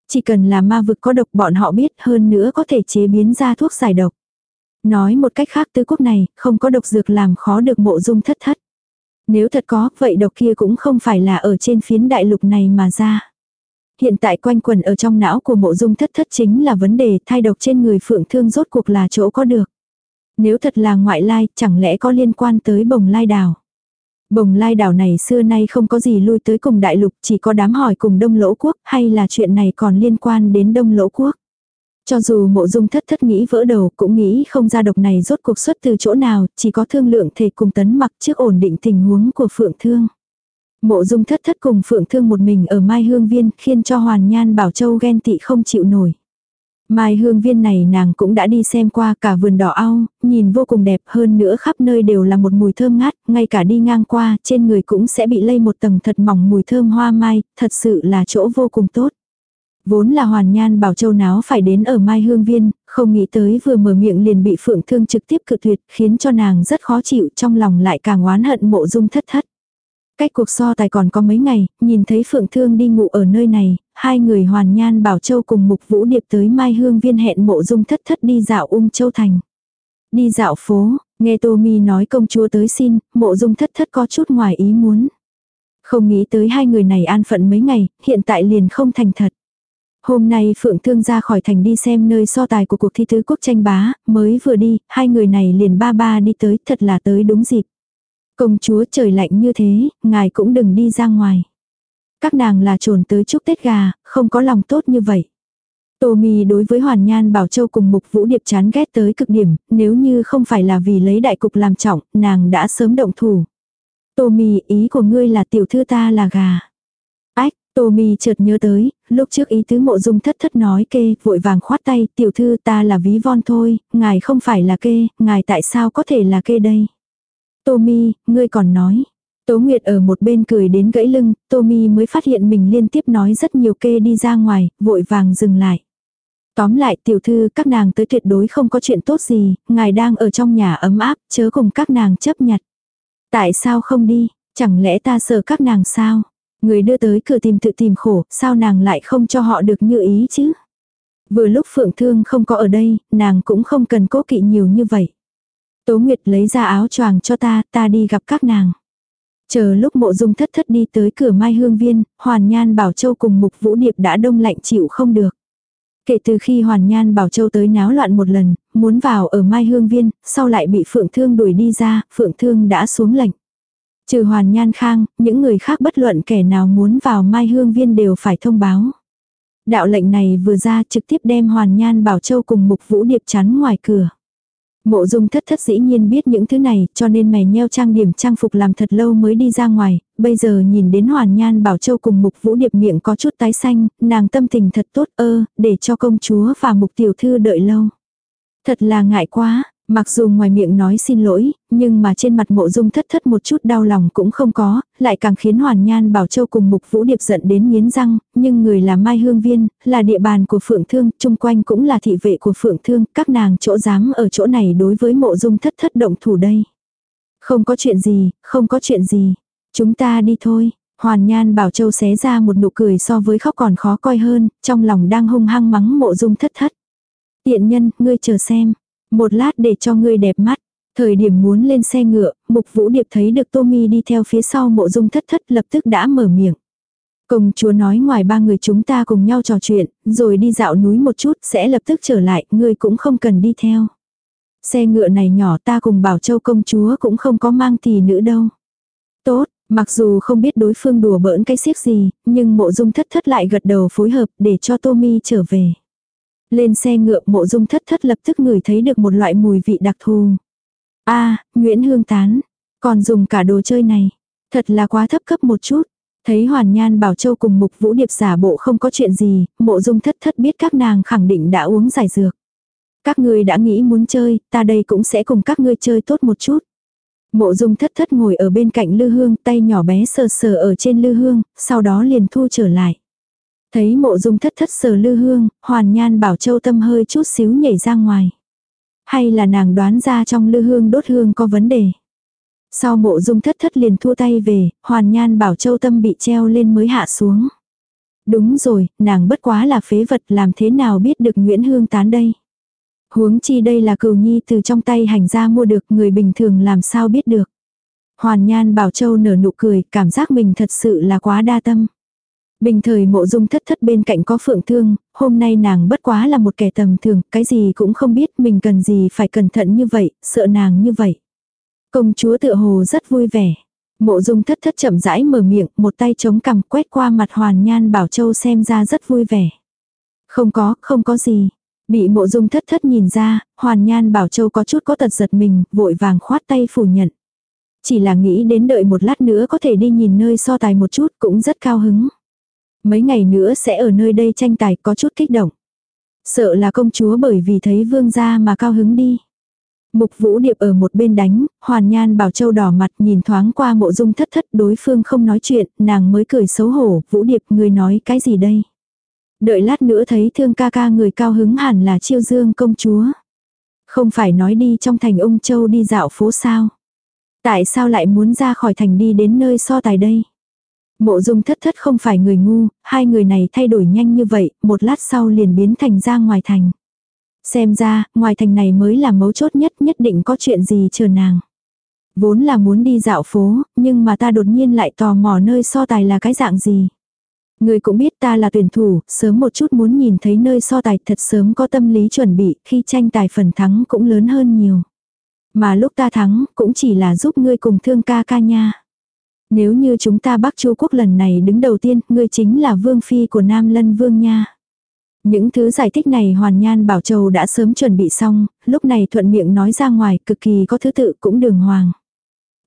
Chỉ cần là ma vực có độc bọn họ biết hơn nữa có thể chế biến ra thuốc giải độc. Nói một cách khác tứ quốc này, không có độc dược làm khó được mộ dung thất thất. Nếu thật có, vậy độc kia cũng không phải là ở trên phiến đại lục này mà ra. Hiện tại quanh quần ở trong não của mộ dung thất thất chính là vấn đề thai độc trên người phượng thương rốt cuộc là chỗ có được. Nếu thật là ngoại lai, chẳng lẽ có liên quan tới bồng lai đảo. Bồng lai đảo này xưa nay không có gì lui tới cùng đại lục, chỉ có đám hỏi cùng đông lỗ quốc, hay là chuyện này còn liên quan đến đông lỗ quốc. Cho dù mộ dung thất thất nghĩ vỡ đầu cũng nghĩ không ra độc này rốt cuộc xuất từ chỗ nào, chỉ có thương lượng thể cùng tấn mặc trước ổn định tình huống của phượng thương. Mộ dung thất thất cùng phượng thương một mình ở Mai Hương Viên khiến cho Hoàn Nhan Bảo Châu ghen tị không chịu nổi. Mai Hương Viên này nàng cũng đã đi xem qua cả vườn đỏ ao, nhìn vô cùng đẹp hơn nữa khắp nơi đều là một mùi thơm ngát, ngay cả đi ngang qua trên người cũng sẽ bị lây một tầng thật mỏng mùi thơm hoa mai, thật sự là chỗ vô cùng tốt. Vốn là hoàn nhan bảo châu náo phải đến ở Mai Hương Viên, không nghĩ tới vừa mở miệng liền bị phượng thương trực tiếp cự tuyệt, khiến cho nàng rất khó chịu trong lòng lại càng oán hận mộ dung thất thất. Cách cuộc so tài còn có mấy ngày, nhìn thấy phượng thương đi ngủ ở nơi này, hai người hoàn nhan bảo châu cùng mục vũ điệp tới Mai Hương Viên hẹn mộ dung thất thất đi dạo ung châu thành. Đi dạo phố, nghe Tô Mi nói công chúa tới xin, mộ dung thất thất có chút ngoài ý muốn. Không nghĩ tới hai người này an phận mấy ngày, hiện tại liền không thành thật. Hôm nay Phượng Thương ra khỏi thành đi xem nơi so tài của cuộc thi tứ quốc tranh bá, mới vừa đi, hai người này liền ba ba đi tới, thật là tới đúng dịp. Công chúa trời lạnh như thế, ngài cũng đừng đi ra ngoài. Các nàng là trồn tới chúc Tết gà, không có lòng tốt như vậy. Tô mì đối với Hoàn Nhan Bảo Châu cùng Mục Vũ Điệp chán ghét tới cực điểm, nếu như không phải là vì lấy đại cục làm trọng, nàng đã sớm động thủ. Tô mì ý của ngươi là tiểu thư ta là gà. Tô Mi chợt nhớ tới, lúc trước ý tứ mộ dung thất thất nói kê, vội vàng khoát tay, tiểu thư ta là ví von thôi, ngài không phải là kê, ngài tại sao có thể là kê đây? Tô Mi, ngươi còn nói. Tố Nguyệt ở một bên cười đến gãy lưng, Tô Mi mới phát hiện mình liên tiếp nói rất nhiều kê đi ra ngoài, vội vàng dừng lại. Tóm lại tiểu thư các nàng tới tuyệt đối không có chuyện tốt gì, ngài đang ở trong nhà ấm áp, chớ cùng các nàng chấp nhặt. Tại sao không đi, chẳng lẽ ta sợ các nàng sao? Người đưa tới cửa tìm tự tìm khổ, sao nàng lại không cho họ được như ý chứ? Vừa lúc Phượng Thương không có ở đây, nàng cũng không cần cố kỵ nhiều như vậy. Tố Nguyệt lấy ra áo choàng cho ta, ta đi gặp các nàng. Chờ lúc mộ dung thất thất đi tới cửa mai hương viên, Hoàn Nhan Bảo Châu cùng Mục Vũ Điệp đã đông lạnh chịu không được. Kể từ khi Hoàn Nhan Bảo Châu tới náo loạn một lần, muốn vào ở Mai Hương Viên, sau lại bị Phượng Thương đuổi đi ra, Phượng Thương đã xuống lệnh. Trừ Hoàn Nhan Khang, những người khác bất luận kẻ nào muốn vào Mai Hương Viên đều phải thông báo. Đạo lệnh này vừa ra trực tiếp đem Hoàn Nhan Bảo Châu cùng Mục Vũ Điệp chắn ngoài cửa. Mộ dung thất thất dĩ nhiên biết những thứ này, cho nên mày nheo trang điểm trang phục làm thật lâu mới đi ra ngoài, bây giờ nhìn đến hoàn nhan bảo châu cùng mục vũ điệp miệng có chút tái xanh, nàng tâm tình thật tốt ơ, để cho công chúa và mục tiểu thư đợi lâu. Thật là ngại quá, Mặc dù ngoài miệng nói xin lỗi, nhưng mà trên mặt mộ dung thất thất một chút đau lòng cũng không có, lại càng khiến Hoàn Nhan Bảo Châu cùng Mục Vũ Điệp giận đến nghiến răng, nhưng người là Mai Hương Viên, là địa bàn của Phượng Thương, chung quanh cũng là thị vệ của Phượng Thương, các nàng chỗ dám ở chỗ này đối với mộ dung thất thất động thủ đây. Không có chuyện gì, không có chuyện gì. Chúng ta đi thôi. Hoàn Nhan Bảo Châu xé ra một nụ cười so với khóc còn khó coi hơn, trong lòng đang hung hăng mắng mộ dung thất thất. Tiện nhân, ngươi chờ xem. Một lát để cho ngươi đẹp mắt. Thời điểm muốn lên xe ngựa, Mục Vũ Điệp thấy được Tommy đi theo phía sau mộ dung thất thất lập tức đã mở miệng. Công chúa nói ngoài ba người chúng ta cùng nhau trò chuyện, rồi đi dạo núi một chút sẽ lập tức trở lại, ngươi cũng không cần đi theo. Xe ngựa này nhỏ ta cùng bảo châu công chúa cũng không có mang tỷ nữ đâu. Tốt, mặc dù không biết đối phương đùa bỡn cái xiếc gì, nhưng mộ dung thất thất lại gật đầu phối hợp để cho Tommy trở về. Lên xe ngựa mộ dung thất thất lập tức ngửi thấy được một loại mùi vị đặc thù. a Nguyễn Hương Tán. Còn dùng cả đồ chơi này. Thật là quá thấp cấp một chút. Thấy Hoàn Nhan Bảo Châu cùng Mục Vũ Điệp giả bộ không có chuyện gì, mộ dung thất thất biết các nàng khẳng định đã uống giải dược. Các ngươi đã nghĩ muốn chơi, ta đây cũng sẽ cùng các ngươi chơi tốt một chút. Mộ dung thất thất ngồi ở bên cạnh lư hương tay nhỏ bé sờ sờ ở trên lư hương, sau đó liền thu trở lại. Thấy mộ dung thất thất sờ lư hương, hoàn nhan bảo châu tâm hơi chút xíu nhảy ra ngoài. Hay là nàng đoán ra trong lư hương đốt hương có vấn đề. Sau mộ dung thất thất liền thua tay về, hoàn nhan bảo châu tâm bị treo lên mới hạ xuống. Đúng rồi, nàng bất quá là phế vật làm thế nào biết được Nguyễn Hương tán đây. Huống chi đây là cừu nhi từ trong tay hành ra mua được người bình thường làm sao biết được. Hoàn nhan bảo châu nở nụ cười, cảm giác mình thật sự là quá đa tâm. Bình thời mộ dung thất thất bên cạnh có phượng thương, hôm nay nàng bất quá là một kẻ tầm thường, cái gì cũng không biết mình cần gì phải cẩn thận như vậy, sợ nàng như vậy. Công chúa tựa hồ rất vui vẻ. Mộ dung thất thất chậm rãi mở miệng, một tay chống cằm quét qua mặt hoàn nhan bảo châu xem ra rất vui vẻ. Không có, không có gì. Bị mộ dung thất thất nhìn ra, hoàn nhan bảo châu có chút có tật giật mình, vội vàng khoát tay phủ nhận. Chỉ là nghĩ đến đợi một lát nữa có thể đi nhìn nơi so tài một chút cũng rất cao hứng. Mấy ngày nữa sẽ ở nơi đây tranh tài có chút kích động. Sợ là công chúa bởi vì thấy vương gia mà cao hứng đi. Mục vũ điệp ở một bên đánh, hoàn nhan bảo châu đỏ mặt nhìn thoáng qua mộ dung thất thất đối phương không nói chuyện, nàng mới cười xấu hổ, vũ điệp người nói cái gì đây. Đợi lát nữa thấy thương ca ca người cao hứng hẳn là chiêu dương công chúa. Không phải nói đi trong thành ông châu đi dạo phố sao. Tại sao lại muốn ra khỏi thành đi đến nơi so tài đây? Mộ dung thất thất không phải người ngu, hai người này thay đổi nhanh như vậy, một lát sau liền biến thành ra ngoài thành. Xem ra, ngoài thành này mới là mấu chốt nhất, nhất định có chuyện gì chờ nàng. Vốn là muốn đi dạo phố, nhưng mà ta đột nhiên lại tò mò nơi so tài là cái dạng gì. Người cũng biết ta là tuyển thủ, sớm một chút muốn nhìn thấy nơi so tài thật sớm có tâm lý chuẩn bị, khi tranh tài phần thắng cũng lớn hơn nhiều. Mà lúc ta thắng, cũng chỉ là giúp ngươi cùng thương ca ca nha. Nếu như chúng ta Bắc Chu quốc lần này đứng đầu tiên, ngươi chính là vương phi của Nam Lân Vương nha. Những thứ giải thích này Hoàn Nhan Bảo Châu đã sớm chuẩn bị xong, lúc này thuận miệng nói ra ngoài cực kỳ có thứ tự cũng đường hoàng.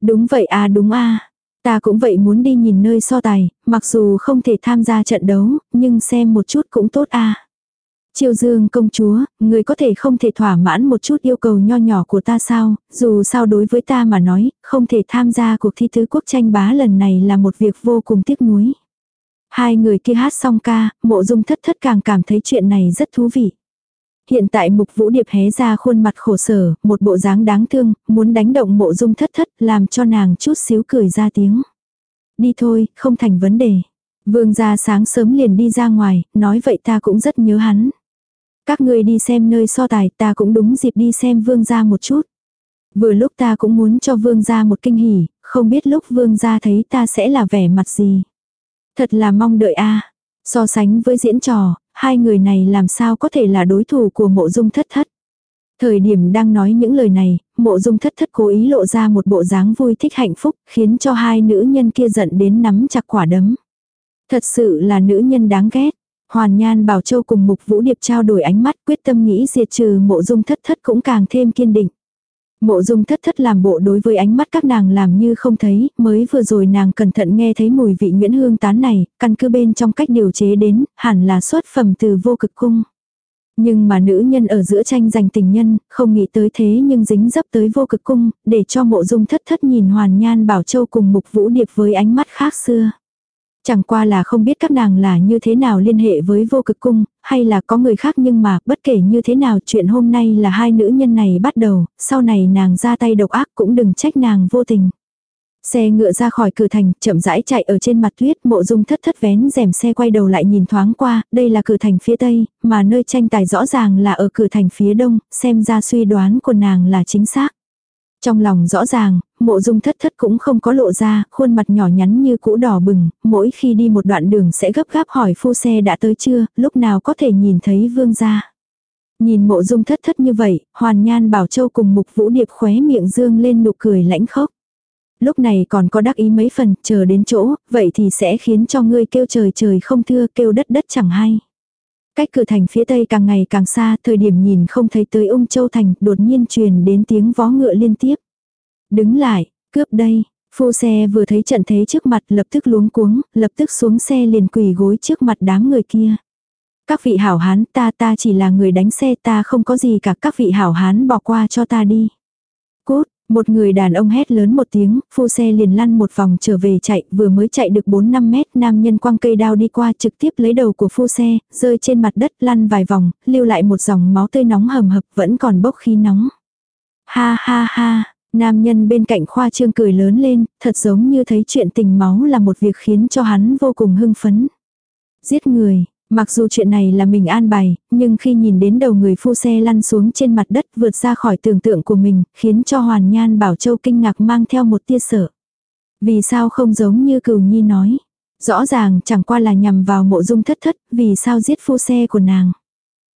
Đúng vậy à đúng à. Ta cũng vậy muốn đi nhìn nơi so tài, mặc dù không thể tham gia trận đấu, nhưng xem một chút cũng tốt à chiêu Dương công chúa, người có thể không thể thỏa mãn một chút yêu cầu nho nhỏ của ta sao, dù sao đối với ta mà nói, không thể tham gia cuộc thi tứ quốc tranh bá lần này là một việc vô cùng tiếc nuối. Hai người kia hát xong ca, mộ dung thất thất càng cảm thấy chuyện này rất thú vị. Hiện tại mục vũ điệp hé ra khuôn mặt khổ sở, một bộ dáng đáng thương, muốn đánh động mộ dung thất thất, làm cho nàng chút xíu cười ra tiếng. Đi thôi, không thành vấn đề. Vương gia sáng sớm liền đi ra ngoài, nói vậy ta cũng rất nhớ hắn. Các ngươi đi xem nơi so tài ta cũng đúng dịp đi xem vương gia một chút. Vừa lúc ta cũng muốn cho vương gia một kinh hỉ, không biết lúc vương gia thấy ta sẽ là vẻ mặt gì. Thật là mong đợi a So sánh với diễn trò, hai người này làm sao có thể là đối thủ của mộ dung thất thất. Thời điểm đang nói những lời này, mộ dung thất thất cố ý lộ ra một bộ dáng vui thích hạnh phúc, khiến cho hai nữ nhân kia giận đến nắm chặt quả đấm. Thật sự là nữ nhân đáng ghét. Hoàn Nhan Bảo Châu cùng Mục Vũ Điệp trao đổi ánh mắt quyết tâm nghĩ diệt trừ mộ dung thất thất cũng càng thêm kiên định. Mộ dung thất thất làm bộ đối với ánh mắt các nàng làm như không thấy, mới vừa rồi nàng cẩn thận nghe thấy mùi vị nguyễn hương tán này, căn cứ bên trong cách điều chế đến, hẳn là xuất phẩm từ vô cực cung. Nhưng mà nữ nhân ở giữa tranh giành tình nhân, không nghĩ tới thế nhưng dính dấp tới vô cực cung, để cho mộ dung thất thất nhìn hoàn nhan bảo châu cùng mục vũ điệp với ánh mắt khác xưa. Chẳng qua là không biết các nàng là như thế nào liên hệ với vô cực cung, hay là có người khác nhưng mà bất kể như thế nào chuyện hôm nay là hai nữ nhân này bắt đầu, sau này nàng ra tay độc ác cũng đừng trách nàng vô tình. Xe ngựa ra khỏi cửa thành, chậm rãi chạy ở trên mặt tuyết, mộ dung thất thất vén rèm xe quay đầu lại nhìn thoáng qua, đây là cửa thành phía tây, mà nơi tranh tài rõ ràng là ở cửa thành phía đông, xem ra suy đoán của nàng là chính xác. Trong lòng rõ ràng, mộ dung thất thất cũng không có lộ ra, khuôn mặt nhỏ nhắn như cũ đỏ bừng, mỗi khi đi một đoạn đường sẽ gấp gáp hỏi phu xe đã tới chưa, lúc nào có thể nhìn thấy vương gia. Nhìn mộ dung thất thất như vậy, hoàn nhan bảo châu cùng mục vũ điệp khóe miệng dương lên nụ cười lãnh khốc. Lúc này còn có đắc ý mấy phần, chờ đến chỗ, vậy thì sẽ khiến cho ngươi kêu trời trời không thưa, kêu đất đất chẳng hay. Cách cửa thành phía tây càng ngày càng xa, thời điểm nhìn không thấy tới ung châu thành, đột nhiên truyền đến tiếng vó ngựa liên tiếp. Đứng lại, cướp đây, phu xe vừa thấy trận thế trước mặt lập tức luống cuống, lập tức xuống xe liền quỳ gối trước mặt đám người kia. Các vị hảo hán ta ta chỉ là người đánh xe ta không có gì cả các vị hảo hán bỏ qua cho ta đi. Cốt, một người đàn ông hét lớn một tiếng, phu xe liền lăn một vòng trở về chạy, vừa mới chạy được 4-5 mét, nam nhân quăng cây đao đi qua trực tiếp lấy đầu của phu xe, rơi trên mặt đất lăn vài vòng, lưu lại một dòng máu tươi nóng hầm hập vẫn còn bốc khí nóng. Ha ha ha, nam nhân bên cạnh khoa trương cười lớn lên, thật giống như thấy chuyện tình máu là một việc khiến cho hắn vô cùng hưng phấn. Giết người, Mặc dù chuyện này là mình an bài, nhưng khi nhìn đến đầu người phu xe lăn xuống trên mặt đất vượt ra khỏi tưởng tượng của mình, khiến cho Hoàn Nhan Bảo Châu kinh ngạc mang theo một tia sợ. Vì sao không giống như cửu nhi nói. Rõ ràng chẳng qua là nhằm vào mộ dung thất thất, vì sao giết phu xe của nàng.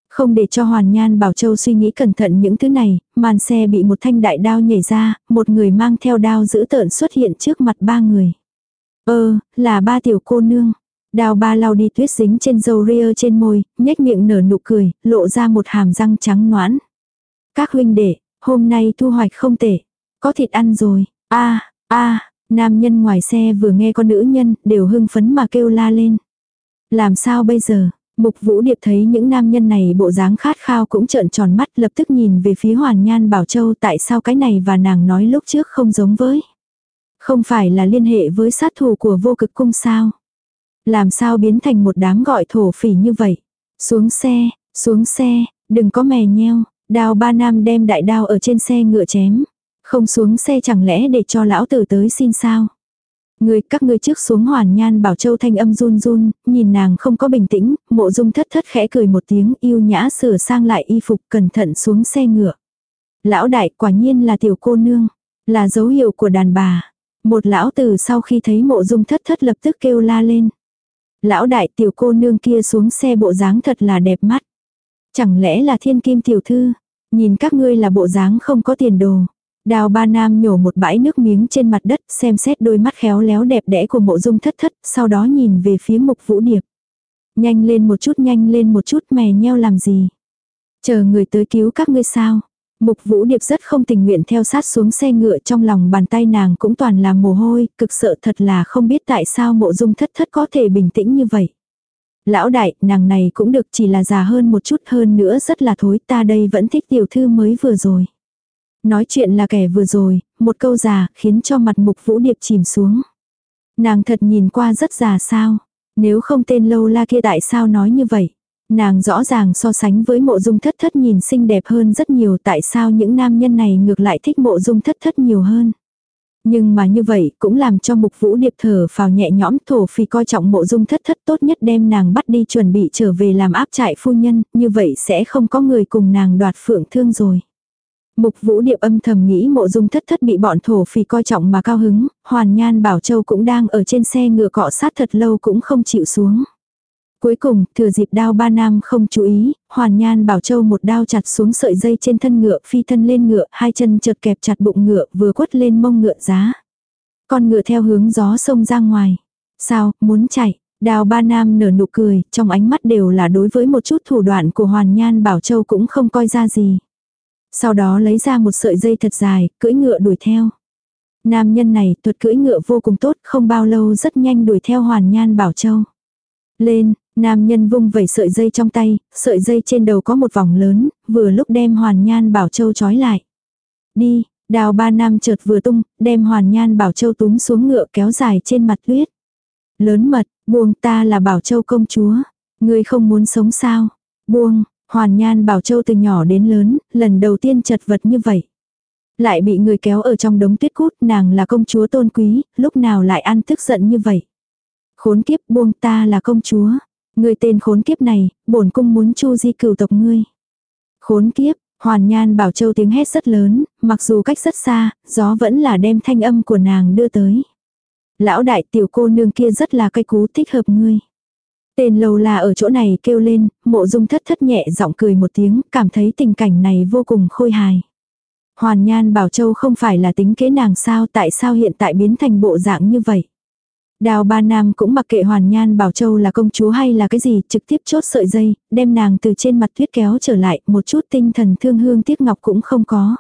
Không để cho Hoàn Nhan Bảo Châu suy nghĩ cẩn thận những thứ này, màn xe bị một thanh đại đao nhảy ra, một người mang theo đao giữ tợn xuất hiện trước mặt ba người. Ơ, là ba tiểu cô nương. Đào ba lau đi tuyết dính trên dầu ria trên môi, nhếch miệng nở nụ cười, lộ ra một hàm răng trắng noãn. Các huynh đệ, hôm nay thu hoạch không tệ. Có thịt ăn rồi. a a nam nhân ngoài xe vừa nghe con nữ nhân, đều hưng phấn mà kêu la lên. Làm sao bây giờ? Mục Vũ Điệp thấy những nam nhân này bộ dáng khát khao cũng trợn tròn mắt lập tức nhìn về phía Hoàn Nhan Bảo Châu tại sao cái này và nàng nói lúc trước không giống với. Không phải là liên hệ với sát thủ của vô cực cung sao? Làm sao biến thành một đám gọi thổ phỉ như vậy? Xuống xe, xuống xe, đừng có mè nheo, đào ba nam đem đại đao ở trên xe ngựa chém. Không xuống xe chẳng lẽ để cho lão tử tới xin sao? Người các ngươi trước xuống hoàn nhan bảo châu thanh âm run run, nhìn nàng không có bình tĩnh, mộ dung thất thất khẽ cười một tiếng yêu nhã sửa sang lại y phục cẩn thận xuống xe ngựa. Lão đại quả nhiên là tiểu cô nương, là dấu hiệu của đàn bà. Một lão tử sau khi thấy mộ dung thất thất lập tức kêu la lên. Lão đại tiểu cô nương kia xuống xe bộ dáng thật là đẹp mắt. Chẳng lẽ là thiên kim tiểu thư? Nhìn các ngươi là bộ dáng không có tiền đồ. Đào ba nam nhổ một bãi nước miếng trên mặt đất xem xét đôi mắt khéo léo đẹp đẽ của mộ dung thất thất, sau đó nhìn về phía mục vũ điệp. Nhanh lên một chút nhanh lên một chút mè nheo làm gì. Chờ người tới cứu các ngươi sao. Mục Vũ Điệp rất không tình nguyện theo sát xuống xe ngựa trong lòng bàn tay nàng cũng toàn là mồ hôi, cực sợ thật là không biết tại sao mộ dung thất thất có thể bình tĩnh như vậy. Lão đại, nàng này cũng được chỉ là già hơn một chút hơn nữa rất là thối ta đây vẫn thích tiểu thư mới vừa rồi. Nói chuyện là kẻ vừa rồi, một câu già khiến cho mặt mục Vũ Điệp chìm xuống. Nàng thật nhìn qua rất già sao, nếu không tên lâu la kia tại sao nói như vậy. Nàng rõ ràng so sánh với mộ dung thất thất nhìn xinh đẹp hơn rất nhiều tại sao những nam nhân này ngược lại thích mộ dung thất thất nhiều hơn. Nhưng mà như vậy cũng làm cho mục vũ điệp thở phào nhẹ nhõm thổ phi coi trọng mộ dung thất thất tốt nhất đem nàng bắt đi chuẩn bị trở về làm áp trại phu nhân, như vậy sẽ không có người cùng nàng đoạt phượng thương rồi. Mục vũ điệp âm thầm nghĩ mộ dung thất thất bị bọn thổ phi coi trọng mà cao hứng, hoàn nhan bảo châu cũng đang ở trên xe ngựa cọ sát thật lâu cũng không chịu xuống. Cuối cùng, thừa dịp đao ba nam không chú ý, hoàn nhan bảo châu một đao chặt xuống sợi dây trên thân ngựa phi thân lên ngựa, hai chân chợt kẹp chặt bụng ngựa vừa quất lên mông ngựa giá. Con ngựa theo hướng gió sông ra ngoài. Sao, muốn chạy? Đào ba nam nở nụ cười, trong ánh mắt đều là đối với một chút thủ đoạn của hoàn nhan bảo châu cũng không coi ra gì. Sau đó lấy ra một sợi dây thật dài, cưỡi ngựa đuổi theo. Nam nhân này thuật cưỡi ngựa vô cùng tốt, không bao lâu rất nhanh đuổi theo hoàn nhan bảo châu. Lên, nam nhân vung vẩy sợi dây trong tay, sợi dây trên đầu có một vòng lớn, vừa lúc đem hoàn nhan bảo châu trói lại. Đi, đào ba nam chợt vừa tung, đem hoàn nhan bảo châu túm xuống ngựa kéo dài trên mặt tuyết. Lớn mật, buông ta là bảo châu công chúa. Ngươi không muốn sống sao? Buông, hoàn nhan bảo châu từ nhỏ đến lớn, lần đầu tiên chật vật như vậy. Lại bị người kéo ở trong đống tuyết cút, nàng là công chúa tôn quý, lúc nào lại ăn tức giận như vậy. Khốn kiếp buông ta là công chúa. Người tên khốn kiếp này, bổn cung muốn chu di cửu tộc ngươi. Khốn kiếp, hoàn nhan bảo châu tiếng hét rất lớn, mặc dù cách rất xa, gió vẫn là đem thanh âm của nàng đưa tới. Lão đại tiểu cô nương kia rất là cây cú thích hợp ngươi. Tên lầu là ở chỗ này kêu lên, mộ dung thất thất nhẹ giọng cười một tiếng, cảm thấy tình cảnh này vô cùng khôi hài. Hoàn Nhan Bảo Châu không phải là tính kế nàng sao tại sao hiện tại biến thành bộ dạng như vậy. Đào ba nam cũng mặc kệ Hoàn Nhan Bảo Châu là công chúa hay là cái gì, trực tiếp chốt sợi dây, đem nàng từ trên mặt tuyết kéo trở lại, một chút tinh thần thương hương tiếc ngọc cũng không có.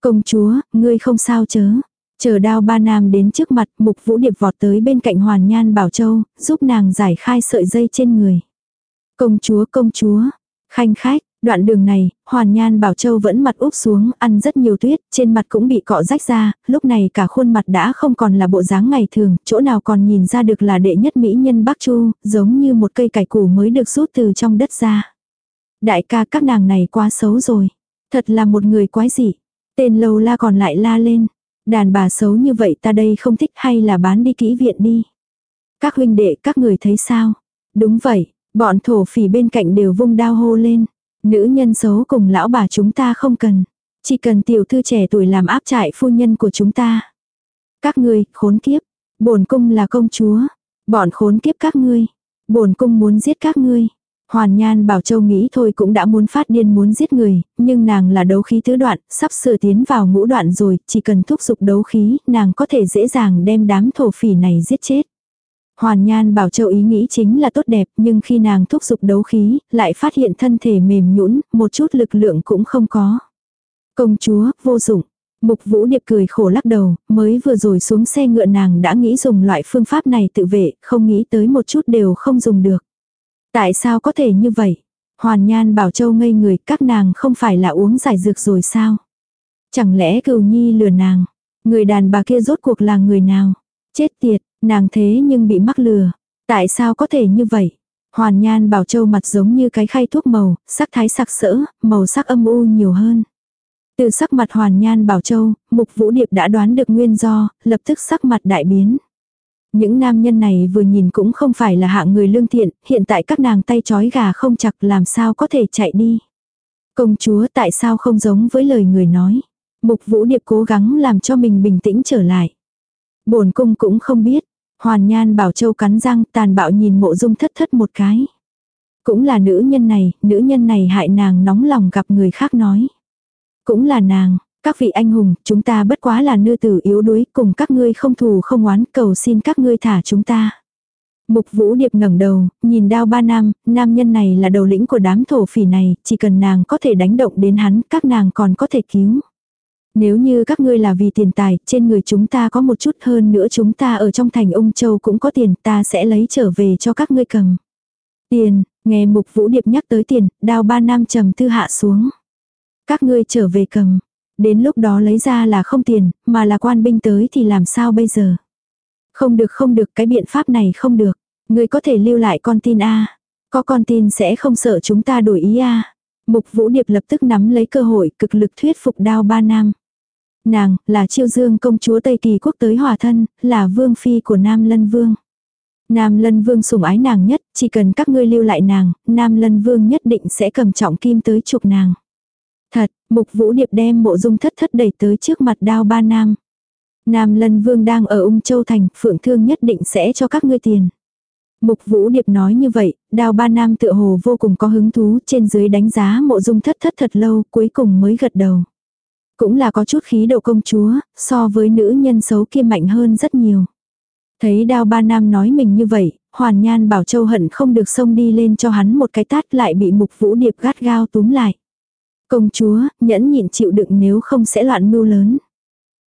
Công chúa, ngươi không sao chớ. Chờ đao ba nam đến trước mặt, mục vũ điệp vọt tới bên cạnh Hoàn Nhan Bảo Châu, giúp nàng giải khai sợi dây trên người. Công chúa, công chúa, khanh khách, Đoạn đường này, Hoàn Nhan Bảo Châu vẫn mặt úp xuống, ăn rất nhiều tuyết, trên mặt cũng bị cọ rách ra, lúc này cả khuôn mặt đã không còn là bộ dáng ngày thường, chỗ nào còn nhìn ra được là đệ nhất mỹ nhân Bắc Chu, giống như một cây cải củ mới được rút từ trong đất ra. Đại ca các nàng này quá xấu rồi. Thật là một người quái dị. Tên lâu la còn lại la lên. Đàn bà xấu như vậy ta đây không thích hay là bán đi kỹ viện đi. Các huynh đệ các người thấy sao? Đúng vậy, bọn thổ phỉ bên cạnh đều vung đao hô lên. Nữ nhân xấu cùng lão bà chúng ta không cần. Chỉ cần tiểu thư trẻ tuổi làm áp trại phu nhân của chúng ta. Các ngươi, khốn kiếp. Bổn cung là công chúa. Bọn khốn kiếp các ngươi. Bổn cung muốn giết các ngươi. Hoàn Nhan Bảo Châu nghĩ thôi cũng đã muốn phát điên muốn giết người, nhưng nàng là đấu khí tứ đoạn, sắp sửa tiến vào ngũ đoạn rồi, chỉ cần thúc giục đấu khí, nàng có thể dễ dàng đem đám thổ phỉ này giết chết. Hoàn Nhan Bảo Châu ý nghĩ chính là tốt đẹp, nhưng khi nàng thúc giục đấu khí, lại phát hiện thân thể mềm nhũn, một chút lực lượng cũng không có. Công chúa, vô dụng. Mục Vũ Điệp cười khổ lắc đầu, mới vừa rồi xuống xe ngựa nàng đã nghĩ dùng loại phương pháp này tự vệ, không nghĩ tới một chút đều không dùng được. Tại sao có thể như vậy? Hoàn Nhan Bảo Châu ngây người, các nàng không phải là uống giải dược rồi sao? Chẳng lẽ cừu nhi lừa nàng? Người đàn bà kia rốt cuộc là người nào? Chết tiệt, Nàng thế nhưng bị mắc lừa. Tại sao có thể như vậy? Hoàn nhan bảo châu mặt giống như cái khay thuốc màu, sắc thái sặc sỡ, màu sắc âm u nhiều hơn. Từ sắc mặt hoàn nhan bảo châu, mục vũ điệp đã đoán được nguyên do, lập tức sắc mặt đại biến. Những nam nhân này vừa nhìn cũng không phải là hạng người lương thiện, hiện tại các nàng tay chói gà không chặt làm sao có thể chạy đi. Công chúa tại sao không giống với lời người nói. Mục vũ điệp cố gắng làm cho mình bình tĩnh trở lại bổn cung cũng không biết. Hoàn Nhan Bảo Châu cắn răng tàn bạo nhìn mộ dung thất thất một cái. Cũng là nữ nhân này, nữ nhân này hại nàng nóng lòng gặp người khác nói. Cũng là nàng, các vị anh hùng, chúng ta bất quá là nư tử yếu đuối, cùng các ngươi không thù không oán, cầu xin các ngươi thả chúng ta. Mục Vũ Điệp ngẩng đầu, nhìn đao ba nam, nam nhân này là đầu lĩnh của đám thổ phỉ này, chỉ cần nàng có thể đánh động đến hắn, các nàng còn có thể cứu. Nếu như các ngươi là vì tiền tài, trên người chúng ta có một chút hơn nữa chúng ta ở trong thành ung châu cũng có tiền, ta sẽ lấy trở về cho các ngươi cầm. Tiền, nghe mục vũ điệp nhắc tới tiền, đao ba nam trầm tư hạ xuống. Các ngươi trở về cầm. Đến lúc đó lấy ra là không tiền, mà là quan binh tới thì làm sao bây giờ? Không được không được cái biện pháp này không được. Ngươi có thể lưu lại con tin A. Có con tin sẽ không sợ chúng ta đổi ý A. Mục Vũ Điệp lập tức nắm lấy cơ hội cực lực thuyết phục đao ba nam. Nàng, là chiêu dương công chúa Tây Kỳ quốc tới hòa thân, là vương phi của Nam Lân Vương. Nam Lân Vương sủng ái nàng nhất, chỉ cần các ngươi lưu lại nàng, Nam Lân Vương nhất định sẽ cầm trọng kim tới chụp nàng. Thật, mục vũ điệp đem mộ dung thất thất đẩy tới trước mặt đao ba nam. Nam lân vương đang ở ung châu thành, phượng thương nhất định sẽ cho các ngươi tiền. Mục Vũ Điệp nói như vậy, đào ba nam tựa hồ vô cùng có hứng thú trên dưới đánh giá mộ dung thất thất thật lâu cuối cùng mới gật đầu. Cũng là có chút khí độ công chúa, so với nữ nhân xấu kia mạnh hơn rất nhiều. Thấy Đao ba nam nói mình như vậy, hoàn nhan bảo châu hận không được xông đi lên cho hắn một cái tát lại bị mục vũ điệp gắt gao túm lại. Công chúa, nhẫn nhịn chịu đựng nếu không sẽ loạn mưu lớn.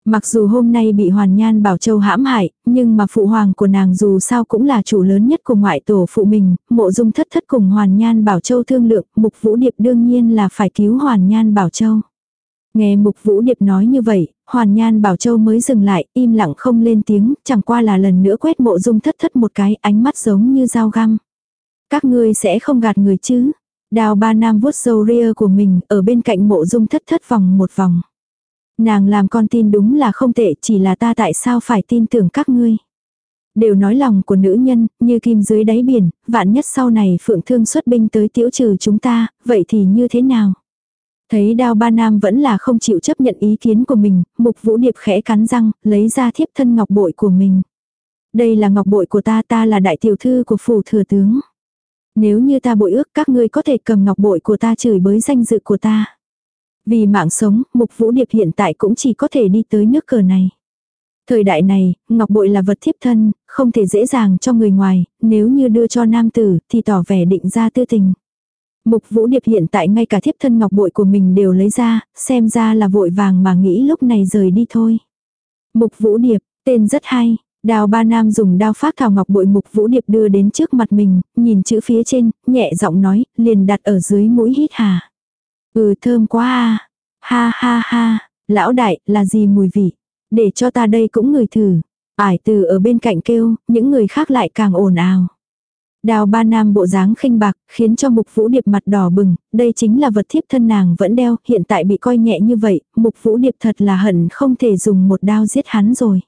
Mặc dù hôm nay bị Hoàn Nhan Bảo Châu hãm hại, nhưng mà phụ hoàng của nàng dù sao cũng là chủ lớn nhất của ngoại tổ phụ mình, mộ dung thất thất cùng Hoàn Nhan Bảo Châu thương lượng, Mục Vũ Điệp đương nhiên là phải cứu Hoàn Nhan Bảo Châu. Nghe Mục Vũ Điệp nói như vậy, Hoàn Nhan Bảo Châu mới dừng lại, im lặng không lên tiếng, chẳng qua là lần nữa quét mộ dung thất thất một cái, ánh mắt giống như dao găm. Các ngươi sẽ không gạt người chứ. Đào ba nam vuốt dâu ria của mình, ở bên cạnh mộ dung thất thất vòng một vòng. Nàng làm con tin đúng là không tệ, chỉ là ta tại sao phải tin tưởng các ngươi. Đều nói lòng của nữ nhân, như kim dưới đáy biển, vạn nhất sau này phượng thương xuất binh tới tiễu trừ chúng ta, vậy thì như thế nào? Thấy đao ba nam vẫn là không chịu chấp nhận ý kiến của mình, mục vũ điệp khẽ cắn răng, lấy ra thiếp thân ngọc bội của mình. Đây là ngọc bội của ta, ta là đại tiểu thư của phủ thừa tướng. Nếu như ta bội ước các ngươi có thể cầm ngọc bội của ta chửi bới danh dự của ta. Vì mạng sống, Mục Vũ Điệp hiện tại cũng chỉ có thể đi tới nước cờ này. Thời đại này, ngọc bội là vật thiếp thân, không thể dễ dàng cho người ngoài, nếu như đưa cho nam tử thì tỏ vẻ định ra tư tình. Mục Vũ Điệp hiện tại ngay cả thiếp thân ngọc bội của mình đều lấy ra, xem ra là vội vàng mà nghĩ lúc này rời đi thôi. Mục Vũ Điệp, tên rất hay, Đào ba nam dùng đao phát thảo ngọc bội mục vũ điệp đưa đến trước mặt mình, nhìn chữ phía trên, nhẹ giọng nói, liền đặt ở dưới mũi hít hà. Ừ thơm quá à. Ha ha ha, lão đại, là gì mùi vị? Để cho ta đây cũng ngửi thử. Ải từ ở bên cạnh kêu, những người khác lại càng ồn ào. Đào ba nam bộ dáng khinh bạc, khiến cho mục vũ điệp mặt đỏ bừng, đây chính là vật thiếp thân nàng vẫn đeo, hiện tại bị coi nhẹ như vậy, mục vũ điệp thật là hận không thể dùng một đao giết hắn rồi.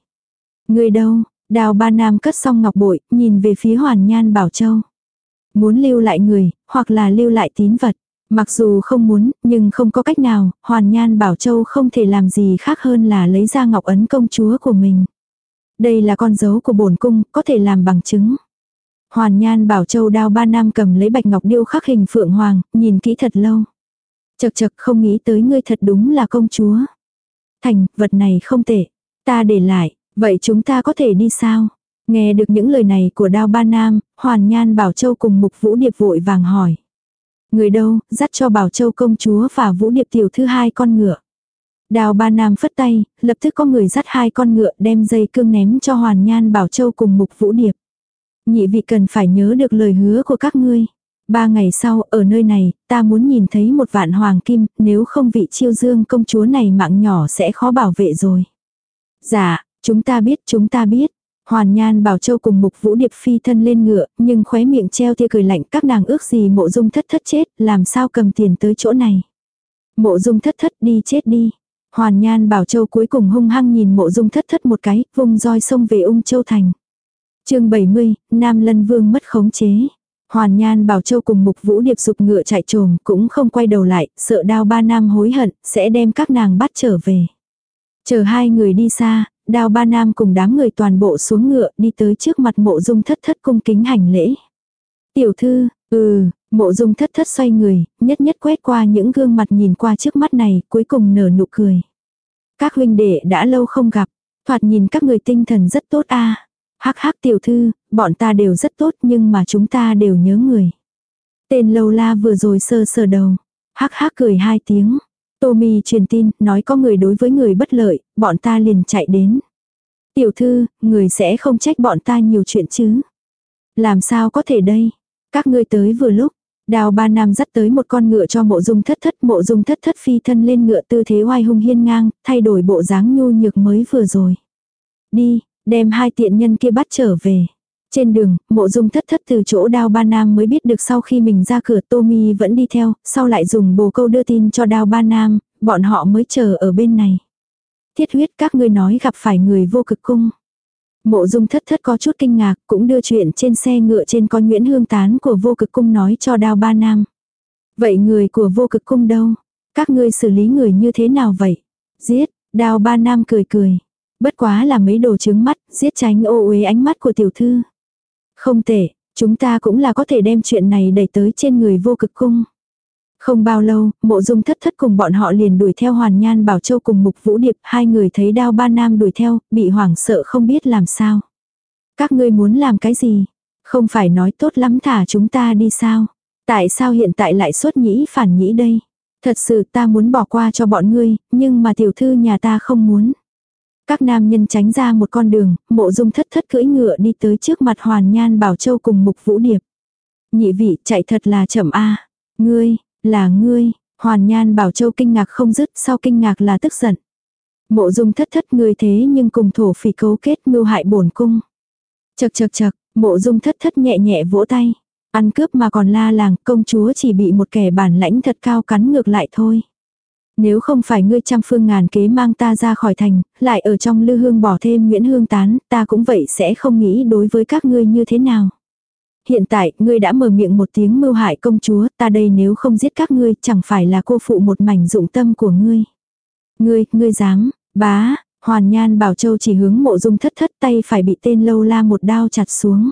Người đâu, đào ba nam cất xong ngọc bội, nhìn về phía hoàn nhan bảo châu. Muốn lưu lại người, hoặc là lưu lại tín vật. Mặc dù không muốn, nhưng không có cách nào, Hoàn Nhan Bảo Châu không thể làm gì khác hơn là lấy ra ngọc ấn công chúa của mình. Đây là con dấu của bổn cung, có thể làm bằng chứng. Hoàn Nhan Bảo Châu đao ba nam cầm lấy bạch ngọc điêu khắc hình phượng hoàng, nhìn kỹ thật lâu. Chật chật không nghĩ tới ngươi thật đúng là công chúa. Thành, vật này không tệ. Ta để lại, vậy chúng ta có thể đi sao? Nghe được những lời này của đao ba nam, Hoàn Nhan Bảo Châu cùng Mục Vũ Điệp vội vàng hỏi. Người đâu, dắt cho Bảo Châu công chúa và Vũ Điệp tiểu thư hai con ngựa. Đào ba nam phất tay, lập tức có người dắt hai con ngựa đem dây cương ném cho Hoàn Nhan Bảo Châu cùng Mục Vũ Điệp. Nhị vị cần phải nhớ được lời hứa của các ngươi. Ba ngày sau, ở nơi này, ta muốn nhìn thấy một vạn hoàng kim, nếu không vị chiêu dương công chúa này mạng nhỏ sẽ khó bảo vệ rồi. Dạ, chúng ta biết, chúng ta biết. Hoàn Nhan Bảo Châu cùng Mục Vũ Điệp phi thân lên ngựa, nhưng khóe miệng treo tia cười lạnh các nàng ước gì mộ dung thất thất chết, làm sao cầm tiền tới chỗ này. Mộ dung thất thất đi chết đi. Hoàn Nhan Bảo Châu cuối cùng hung hăng nhìn mộ dung thất thất một cái, vùng roi xông về ung châu thành chương 70, Nam Lân Vương mất khống chế. Hoàn Nhan Bảo Châu cùng Mục Vũ Điệp dục ngựa chạy trồm cũng không quay đầu lại, sợ đao ba nam hối hận, sẽ đem các nàng bắt trở về. Chờ hai người đi xa, đao ba nam cùng đám người toàn bộ xuống ngựa đi tới trước mặt mộ dung thất thất cung kính hành lễ. Tiểu thư, ừ, mộ dung thất thất xoay người, nhất nhất quét qua những gương mặt nhìn qua trước mắt này, cuối cùng nở nụ cười. Các huynh đệ đã lâu không gặp, thoạt nhìn các người tinh thần rất tốt a Hắc hắc tiểu thư, bọn ta đều rất tốt nhưng mà chúng ta đều nhớ người. Tên lâu la vừa rồi sơ sờ đầu. Hắc hắc cười hai tiếng. Tommy truyền tin, nói có người đối với người bất lợi, bọn ta liền chạy đến. Tiểu thư, người sẽ không trách bọn ta nhiều chuyện chứ. Làm sao có thể đây? Các ngươi tới vừa lúc. Đào ba nam dắt tới một con ngựa cho mộ dung thất thất. Mộ dung thất thất phi thân lên ngựa tư thế oai hung hiên ngang, thay đổi bộ dáng nhu nhược mới vừa rồi. Đi, đem hai tiện nhân kia bắt trở về. Trên đường, mộ dung thất thất từ chỗ đao ba nam mới biết được sau khi mình ra cửa Tommy vẫn đi theo, sau lại dùng bồ câu đưa tin cho đao ba nam, bọn họ mới chờ ở bên này. Thiết huyết các ngươi nói gặp phải người vô cực cung. Mộ dung thất thất có chút kinh ngạc, cũng đưa chuyện trên xe ngựa trên con Nguyễn Hương Tán của vô cực cung nói cho đao ba nam. Vậy người của vô cực cung đâu? Các ngươi xử lý người như thế nào vậy? Giết, Đao ba nam cười cười. Bất quá là mấy đồ trứng mắt, giết tránh ô uế ánh mắt của tiểu thư. Không tệ, chúng ta cũng là có thể đem chuyện này đẩy tới trên người vô cực cung. Không bao lâu, mộ dung thất thất cùng bọn họ liền đuổi theo hoàn nhan bảo châu cùng mục vũ điệp, hai người thấy đao ba nam đuổi theo, bị hoảng sợ không biết làm sao. Các ngươi muốn làm cái gì? Không phải nói tốt lắm thả chúng ta đi sao? Tại sao hiện tại lại xuất nhĩ phản nhĩ đây? Thật sự ta muốn bỏ qua cho bọn ngươi, nhưng mà tiểu thư nhà ta không muốn. Các nam nhân tránh ra một con đường, mộ dung thất thất cưỡi ngựa đi tới trước mặt hoàn nhan bảo châu cùng mục vũ điệp. Nhị vị chạy thật là chậm a Ngươi, là ngươi, hoàn nhan bảo châu kinh ngạc không dứt sau kinh ngạc là tức giận. Mộ dung thất thất ngươi thế nhưng cùng thổ phỉ cấu kết mưu hại bổn cung. Chật chật chật, mộ dung thất thất nhẹ nhẹ vỗ tay. Ăn cướp mà còn la làng, công chúa chỉ bị một kẻ bản lãnh thật cao cắn ngược lại thôi. Nếu không phải ngươi trăm phương ngàn kế mang ta ra khỏi thành, lại ở trong lư hương bỏ thêm Nguyễn Hương Tán, ta cũng vậy sẽ không nghĩ đối với các ngươi như thế nào. Hiện tại, ngươi đã mở miệng một tiếng mưu hại công chúa, ta đây nếu không giết các ngươi, chẳng phải là cô phụ một mảnh dụng tâm của ngươi. Ngươi, ngươi dám, bá, hoàn nhan bảo châu chỉ hướng mộ dung thất thất tay phải bị tên lâu la một đao chặt xuống.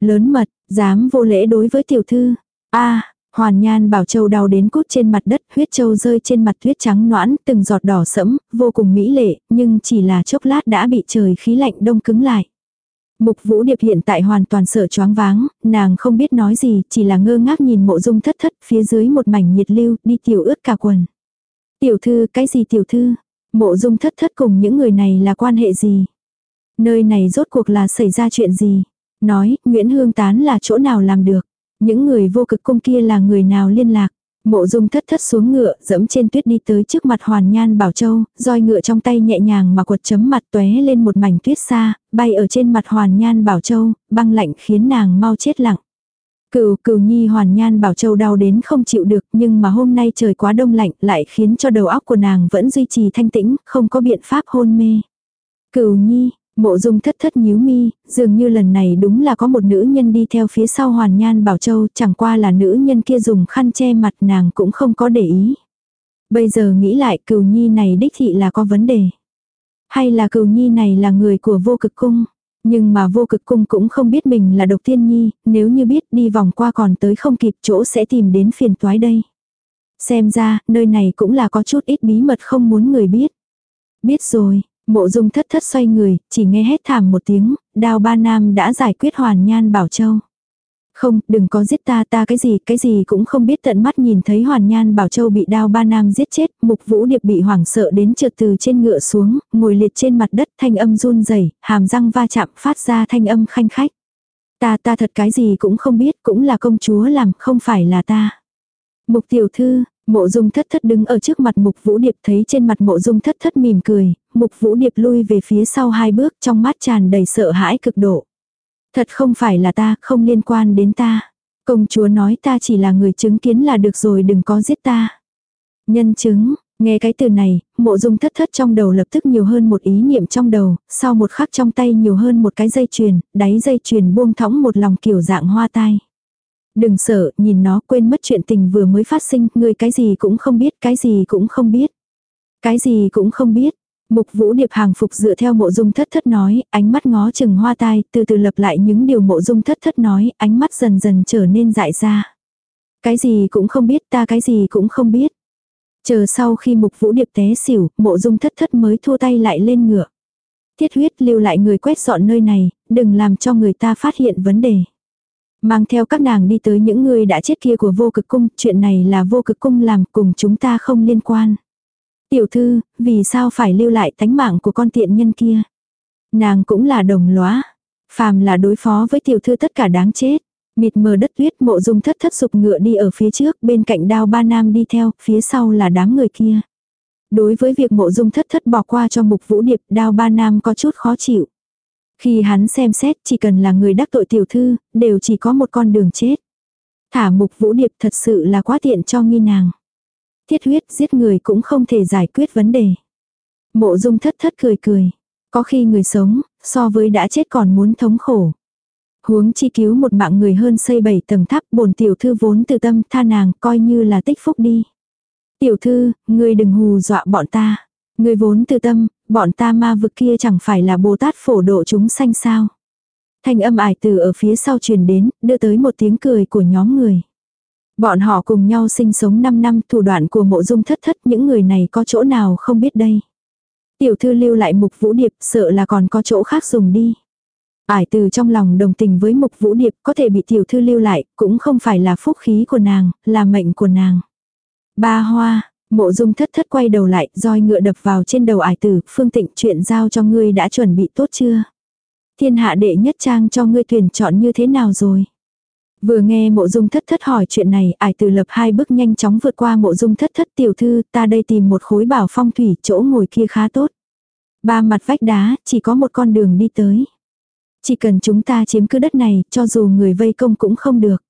Lớn mật, dám vô lễ đối với tiểu thư. a Hoàn Nhan Bảo Châu đau đến cút trên mặt đất, huyết châu rơi trên mặt tuyết trắng noãn, từng giọt đỏ sẫm, vô cùng mỹ lệ, nhưng chỉ là chốc lát đã bị trời khí lạnh đông cứng lại. Mục Vũ Điệp hiện tại hoàn toàn sợ choáng váng, nàng không biết nói gì, chỉ là ngơ ngác nhìn mộ dung thất thất phía dưới một mảnh nhiệt lưu, đi tiểu ướt cả quần. Tiểu thư, cái gì tiểu thư? Mộ dung thất thất cùng những người này là quan hệ gì? Nơi này rốt cuộc là xảy ra chuyện gì? Nói, Nguyễn Hương Tán là chỗ nào làm được? Những người vô cực cung kia là người nào liên lạc? Mộ dung thất thất xuống ngựa, dẫm trên tuyết đi tới trước mặt hoàn nhan bảo châu, roi ngựa trong tay nhẹ nhàng mà quật chấm mặt tóe lên một mảnh tuyết xa, bay ở trên mặt hoàn nhan bảo châu, băng lạnh khiến nàng mau chết lặng. Cửu cửu nhi hoàn nhan bảo châu đau đến không chịu được nhưng mà hôm nay trời quá đông lạnh lại khiến cho đầu óc của nàng vẫn duy trì thanh tĩnh, không có biện pháp hôn mê. Cửu nhi, Mộ dung thất thất nhíu mi, dường như lần này đúng là có một nữ nhân đi theo phía sau hoàn nhan bảo châu, chẳng qua là nữ nhân kia dùng khăn che mặt nàng cũng không có để ý. Bây giờ nghĩ lại cừu nhi này đích thị là có vấn đề. Hay là cừu nhi này là người của vô cực cung. Nhưng mà vô cực cung cũng không biết mình là độc tiên nhi, nếu như biết đi vòng qua còn tới không kịp chỗ sẽ tìm đến phiền toái đây. Xem ra, nơi này cũng là có chút ít bí mật không muốn người biết. Biết rồi, Mộ dung thất thất xoay người, chỉ nghe hét thảm một tiếng, đao ba nam đã giải quyết hoàn nhan bảo châu. Không, đừng có giết ta, ta cái gì, cái gì cũng không biết tận mắt nhìn thấy hoàn nhan bảo châu bị đao ba nam giết chết, mục vũ điệp bị hoảng sợ đến trượt từ trên ngựa xuống, ngồi liệt trên mặt đất thanh âm run rẩy hàm răng va chạm phát ra thanh âm khanh khách. Ta ta thật cái gì cũng không biết, cũng là công chúa làm, không phải là ta. Mục tiểu thư, Mộ dung thất thất đứng ở trước mặt mục vũ điệp thấy trên mặt mộ dung thất thất mỉm cười, mục vũ điệp lui về phía sau hai bước trong mắt tràn đầy sợ hãi cực độ. Thật không phải là ta, không liên quan đến ta. Công chúa nói ta chỉ là người chứng kiến là được rồi đừng có giết ta. Nhân chứng, nghe cái từ này, mộ dung thất thất trong đầu lập tức nhiều hơn một ý niệm trong đầu, sau một khắc trong tay nhiều hơn một cái dây chuyền, đáy dây chuyền buông thõng một lòng kiểu dạng hoa tai. Đừng sợ, nhìn nó quên mất chuyện tình vừa mới phát sinh, người cái gì cũng không biết, cái gì cũng không biết. Cái gì cũng không biết. Mục vũ điệp hàng phục dựa theo mộ dung thất thất nói, ánh mắt ngó chừng hoa tai, từ từ lập lại những điều mộ dung thất thất nói, ánh mắt dần dần trở nên dại ra. Cái gì cũng không biết, ta cái gì cũng không biết. Chờ sau khi mục vũ điệp té xỉu, mộ dung thất thất mới thua tay lại lên ngựa. Thiết huyết lưu lại người quét dọn nơi này, đừng làm cho người ta phát hiện vấn đề. Mang theo các nàng đi tới những người đã chết kia của vô cực cung, chuyện này là vô cực cung làm cùng chúng ta không liên quan. Tiểu thư, vì sao phải lưu lại tánh mạng của con tiện nhân kia? Nàng cũng là đồng lóa. Phàm là đối phó với tiểu thư tất cả đáng chết. Mịt mờ đất tuyết mộ dung thất thất sụp ngựa đi ở phía trước, bên cạnh đao ba nam đi theo, phía sau là đám người kia. Đối với việc mộ dung thất thất bỏ qua cho mục vũ điệp, đao ba nam có chút khó chịu. Khi hắn xem xét chỉ cần là người đắc tội tiểu thư, đều chỉ có một con đường chết. Thả mục vũ điệp thật sự là quá tiện cho nghi nàng. Thiết huyết giết người cũng không thể giải quyết vấn đề. Mộ dung thất thất cười cười. Có khi người sống, so với đã chết còn muốn thống khổ. Huống chi cứu một mạng người hơn xây bảy tầng tháp bồn tiểu thư vốn từ tâm tha nàng coi như là tích phúc đi. Tiểu thư, ngươi đừng hù dọa bọn ta. Ngươi vốn từ tâm, bọn ta ma vực kia chẳng phải là Bồ Tát phổ độ chúng sanh sao. Thanh âm ải từ ở phía sau truyền đến, đưa tới một tiếng cười của nhóm người. Bọn họ cùng nhau sinh sống 5 năm thủ đoạn của mộ dung thất thất những người này có chỗ nào không biết đây. Tiểu thư lưu lại mục vũ điệp sợ là còn có chỗ khác dùng đi. Ải từ trong lòng đồng tình với mục vũ điệp có thể bị tiểu thư lưu lại cũng không phải là phúc khí của nàng, là mệnh của nàng. Ba hoa, mộ dung thất thất quay đầu lại, roi ngựa đập vào trên đầu ải tử, phương tịnh chuyện giao cho ngươi đã chuẩn bị tốt chưa? Thiên hạ đệ nhất trang cho ngươi tuyển chọn như thế nào rồi? Vừa nghe mộ dung thất thất hỏi chuyện này, ải Tử lập hai bước nhanh chóng vượt qua mộ dung thất thất tiểu thư, ta đây tìm một khối bảo phong thủy, chỗ ngồi kia khá tốt. Ba mặt vách đá, chỉ có một con đường đi tới. Chỉ cần chúng ta chiếm cứ đất này, cho dù người vây công cũng không được.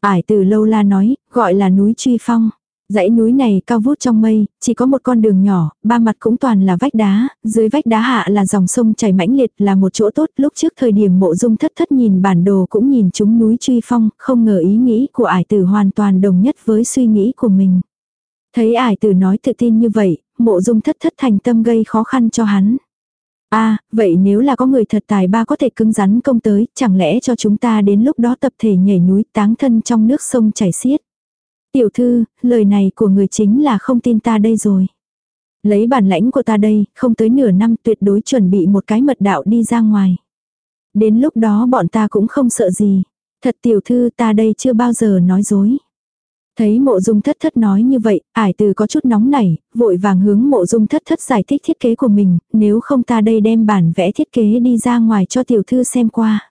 Ải từ lâu la nói, gọi là núi truy phong. Dãy núi này cao vút trong mây, chỉ có một con đường nhỏ, ba mặt cũng toàn là vách đá, dưới vách đá hạ là dòng sông chảy mãnh liệt là một chỗ tốt. Lúc trước thời điểm mộ dung thất thất nhìn bản đồ cũng nhìn chúng núi truy phong, không ngờ ý nghĩ của ải tử hoàn toàn đồng nhất với suy nghĩ của mình. Thấy ải tử nói tự tin như vậy, mộ dung thất thất thành tâm gây khó khăn cho hắn. a à, vậy nếu là có người thật tài ba có thể cứng rắn công tới, chẳng lẽ cho chúng ta đến lúc đó tập thể nhảy núi táng thân trong nước sông chảy xiết. Tiểu thư, lời này của người chính là không tin ta đây rồi. Lấy bản lãnh của ta đây, không tới nửa năm tuyệt đối chuẩn bị một cái mật đạo đi ra ngoài. Đến lúc đó bọn ta cũng không sợ gì. Thật tiểu thư ta đây chưa bao giờ nói dối. Thấy mộ dung thất thất nói như vậy, ải từ có chút nóng nảy, vội vàng hướng mộ dung thất thất giải thích thiết kế của mình, nếu không ta đây đem bản vẽ thiết kế đi ra ngoài cho tiểu thư xem qua.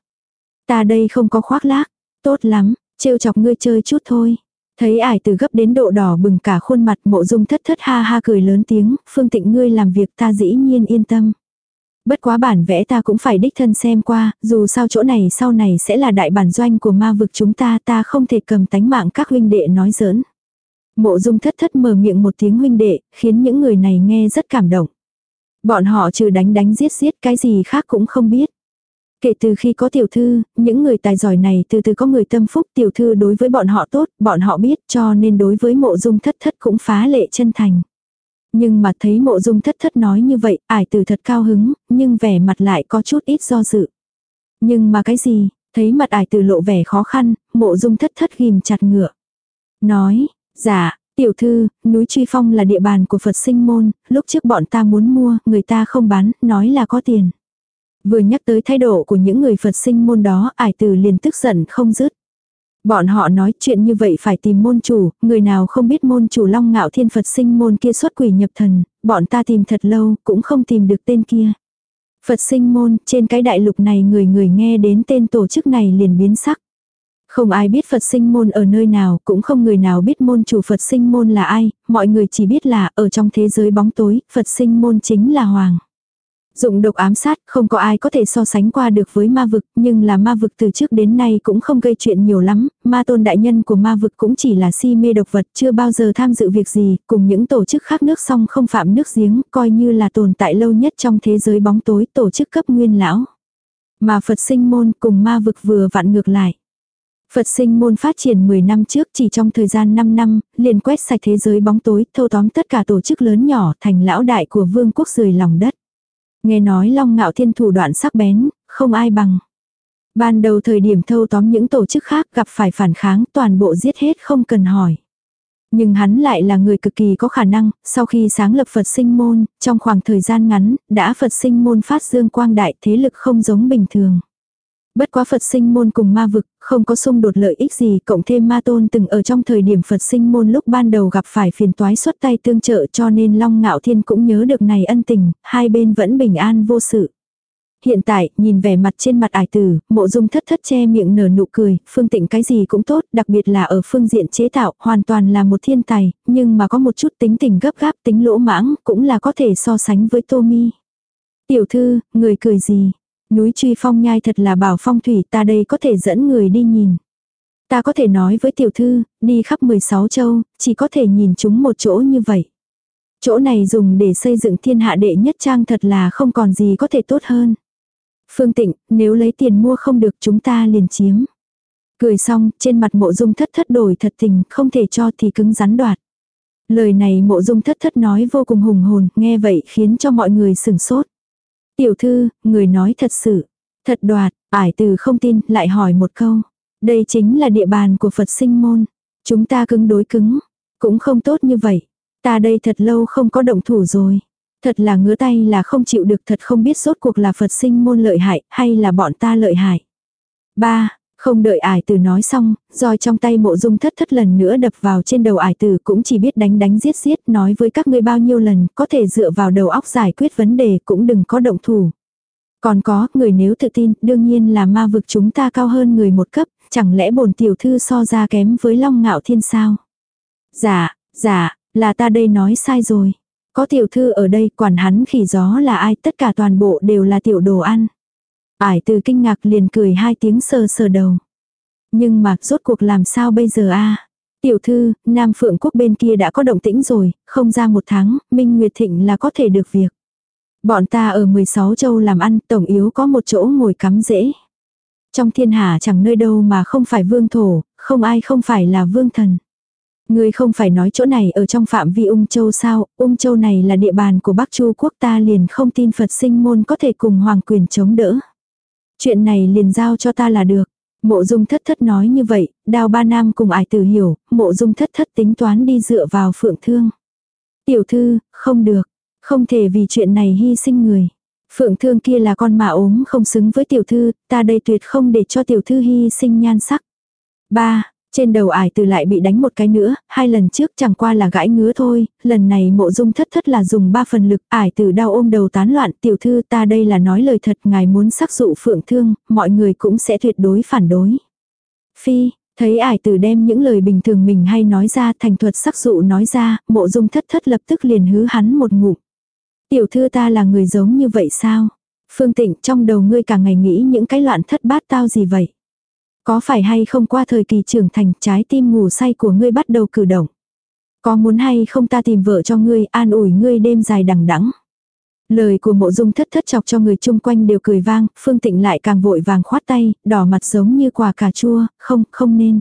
Ta đây không có khoác lác, tốt lắm, trêu chọc ngươi chơi chút thôi. Thấy ải từ gấp đến độ đỏ bừng cả khuôn mặt mộ dung thất thất ha ha cười lớn tiếng, phương tịnh ngươi làm việc ta dĩ nhiên yên tâm. Bất quá bản vẽ ta cũng phải đích thân xem qua, dù sao chỗ này sau này sẽ là đại bản doanh của ma vực chúng ta ta không thể cầm tánh mạng các huynh đệ nói giỡn. Mộ dung thất thất mở miệng một tiếng huynh đệ, khiến những người này nghe rất cảm động. Bọn họ trừ đánh đánh giết giết cái gì khác cũng không biết. Kể từ khi có tiểu thư, những người tài giỏi này từ từ có người tâm phúc tiểu thư đối với bọn họ tốt, bọn họ biết cho nên đối với mộ dung thất thất cũng phá lệ chân thành. Nhưng mà thấy mộ dung thất thất nói như vậy, ải từ thật cao hứng, nhưng vẻ mặt lại có chút ít do dự. Nhưng mà cái gì, thấy mặt ải từ lộ vẻ khó khăn, mộ dung thất thất ghim chặt ngựa. Nói, dạ, tiểu thư, núi truy phong là địa bàn của Phật sinh môn, lúc trước bọn ta muốn mua, người ta không bán, nói là có tiền. Vừa nhắc tới thái độ của những người Phật sinh môn đó, ải Từ liền tức giận không dứt. Bọn họ nói chuyện như vậy phải tìm môn chủ, người nào không biết môn chủ long ngạo thiên Phật sinh môn kia xuất quỷ nhập thần, bọn ta tìm thật lâu cũng không tìm được tên kia. Phật sinh môn, trên cái đại lục này người người nghe đến tên tổ chức này liền biến sắc. Không ai biết Phật sinh môn ở nơi nào, cũng không người nào biết môn chủ Phật sinh môn là ai, mọi người chỉ biết là ở trong thế giới bóng tối, Phật sinh môn chính là Hoàng. Dụng độc ám sát, không có ai có thể so sánh qua được với ma vực, nhưng là ma vực từ trước đến nay cũng không gây chuyện nhiều lắm, ma tôn đại nhân của ma vực cũng chỉ là si mê độc vật, chưa bao giờ tham dự việc gì, cùng những tổ chức khác nước song không phạm nước giếng, coi như là tồn tại lâu nhất trong thế giới bóng tối tổ chức cấp nguyên lão. Mà Phật sinh môn cùng ma vực vừa vặn ngược lại. Phật sinh môn phát triển 10 năm trước chỉ trong thời gian 5 năm, liền quét sạch thế giới bóng tối, thâu tóm tất cả tổ chức lớn nhỏ thành lão đại của vương quốc rời lòng đất. Nghe nói Long Ngạo Thiên thủ đoạn sắc bén, không ai bằng. Ban đầu thời điểm thâu tóm những tổ chức khác gặp phải phản kháng toàn bộ giết hết không cần hỏi. Nhưng hắn lại là người cực kỳ có khả năng, sau khi sáng lập Phật sinh môn, trong khoảng thời gian ngắn, đã Phật sinh môn phát dương quang đại thế lực không giống bình thường. Bất quá Phật sinh môn cùng ma vực, không có xung đột lợi ích gì, cộng thêm ma tôn từng ở trong thời điểm Phật sinh môn lúc ban đầu gặp phải phiền toái xuất tay tương trợ cho nên Long Ngạo Thiên cũng nhớ được này ân tình, hai bên vẫn bình an vô sự. Hiện tại, nhìn vẻ mặt trên mặt ải tử, mộ dung thất thất che miệng nở nụ cười, phương tịnh cái gì cũng tốt, đặc biệt là ở phương diện chế tạo, hoàn toàn là một thiên tài, nhưng mà có một chút tính tình gấp gáp tính lỗ mãng, cũng là có thể so sánh với Tô Mi. Tiểu thư, người cười gì? Núi truy phong nhai thật là bảo phong thủy ta đây có thể dẫn người đi nhìn. Ta có thể nói với tiểu thư, đi khắp 16 châu, chỉ có thể nhìn chúng một chỗ như vậy. Chỗ này dùng để xây dựng thiên hạ đệ nhất trang thật là không còn gì có thể tốt hơn. Phương Tịnh, nếu lấy tiền mua không được chúng ta liền chiếm. Cười xong, trên mặt mộ dung thất thất đổi thật tình, không thể cho thì cứng rắn đoạt. Lời này mộ dung thất thất nói vô cùng hùng hồn, nghe vậy khiến cho mọi người sừng sốt. Tiểu thư, người nói thật sự. Thật đoạt, ải từ không tin, lại hỏi một câu. Đây chính là địa bàn của Phật sinh môn. Chúng ta cứng đối cứng. Cũng không tốt như vậy. Ta đây thật lâu không có động thủ rồi. Thật là ngứa tay là không chịu được thật không biết rốt cuộc là Phật sinh môn lợi hại hay là bọn ta lợi hại. Ba, không đợi ải tử nói xong, roi trong tay mộ dung thất thất lần nữa đập vào trên đầu ải tử cũng chỉ biết đánh đánh giết giết nói với các ngươi bao nhiêu lần có thể dựa vào đầu óc giải quyết vấn đề cũng đừng có động thủ. Còn có, người nếu tự tin, đương nhiên là ma vực chúng ta cao hơn người một cấp, chẳng lẽ bổn tiểu thư so ra kém với long ngạo thiên sao? Dạ, dạ, là ta đây nói sai rồi. Có tiểu thư ở đây quản hắn khỉ gió là ai tất cả toàn bộ đều là tiểu đồ ăn. Ải từ kinh ngạc liền cười hai tiếng sờ sờ đầu. Nhưng mà rốt cuộc làm sao bây giờ a Tiểu thư, Nam Phượng Quốc bên kia đã có động tĩnh rồi, không ra một tháng, Minh Nguyệt Thịnh là có thể được việc. Bọn ta ở 16 châu làm ăn, tổng yếu có một chỗ ngồi cắm dễ. Trong thiên hạ chẳng nơi đâu mà không phải vương thổ, không ai không phải là vương thần. Ngươi không phải nói chỗ này ở trong phạm vi ung châu sao, ung châu này là địa bàn của Bắc Chu quốc ta liền không tin Phật sinh môn có thể cùng hoàng quyền chống đỡ. Chuyện này liền giao cho ta là được. Mộ dung thất thất nói như vậy, đào ba nam cùng ải tử hiểu, mộ dung thất thất tính toán đi dựa vào phượng thương. Tiểu thư, không được, không thể vì chuyện này hy sinh người. Phượng thương kia là con mà ốm không xứng với tiểu thư, ta đây tuyệt không để cho tiểu thư hy sinh nhan sắc. Ba, trên đầu ải từ lại bị đánh một cái nữa, hai lần trước chẳng qua là gãi ngứa thôi, lần này mộ dung thất thất là dùng ba phần lực, ải từ đau ôm đầu tán loạn, tiểu thư ta đây là nói lời thật, ngài muốn sắc dụ phượng thương, mọi người cũng sẽ tuyệt đối phản đối. Phi, thấy ải từ đem những lời bình thường mình hay nói ra thành thuật sắc dụ nói ra, mộ dung thất thất lập tức liền hứ hắn một ngụm. Tiểu thư ta là người giống như vậy sao? Phương tịnh trong đầu ngươi cả ngày nghĩ những cái loạn thất bát tao gì vậy? Có phải hay không qua thời kỳ trưởng thành trái tim ngủ say của ngươi bắt đầu cử động? Có muốn hay không ta tìm vợ cho ngươi an ủi ngươi đêm dài đằng đẵng Lời của mộ dung thất thất chọc cho người chung quanh đều cười vang, phương tịnh lại càng vội vàng khoát tay, đỏ mặt giống như quả cà chua, không, không nên.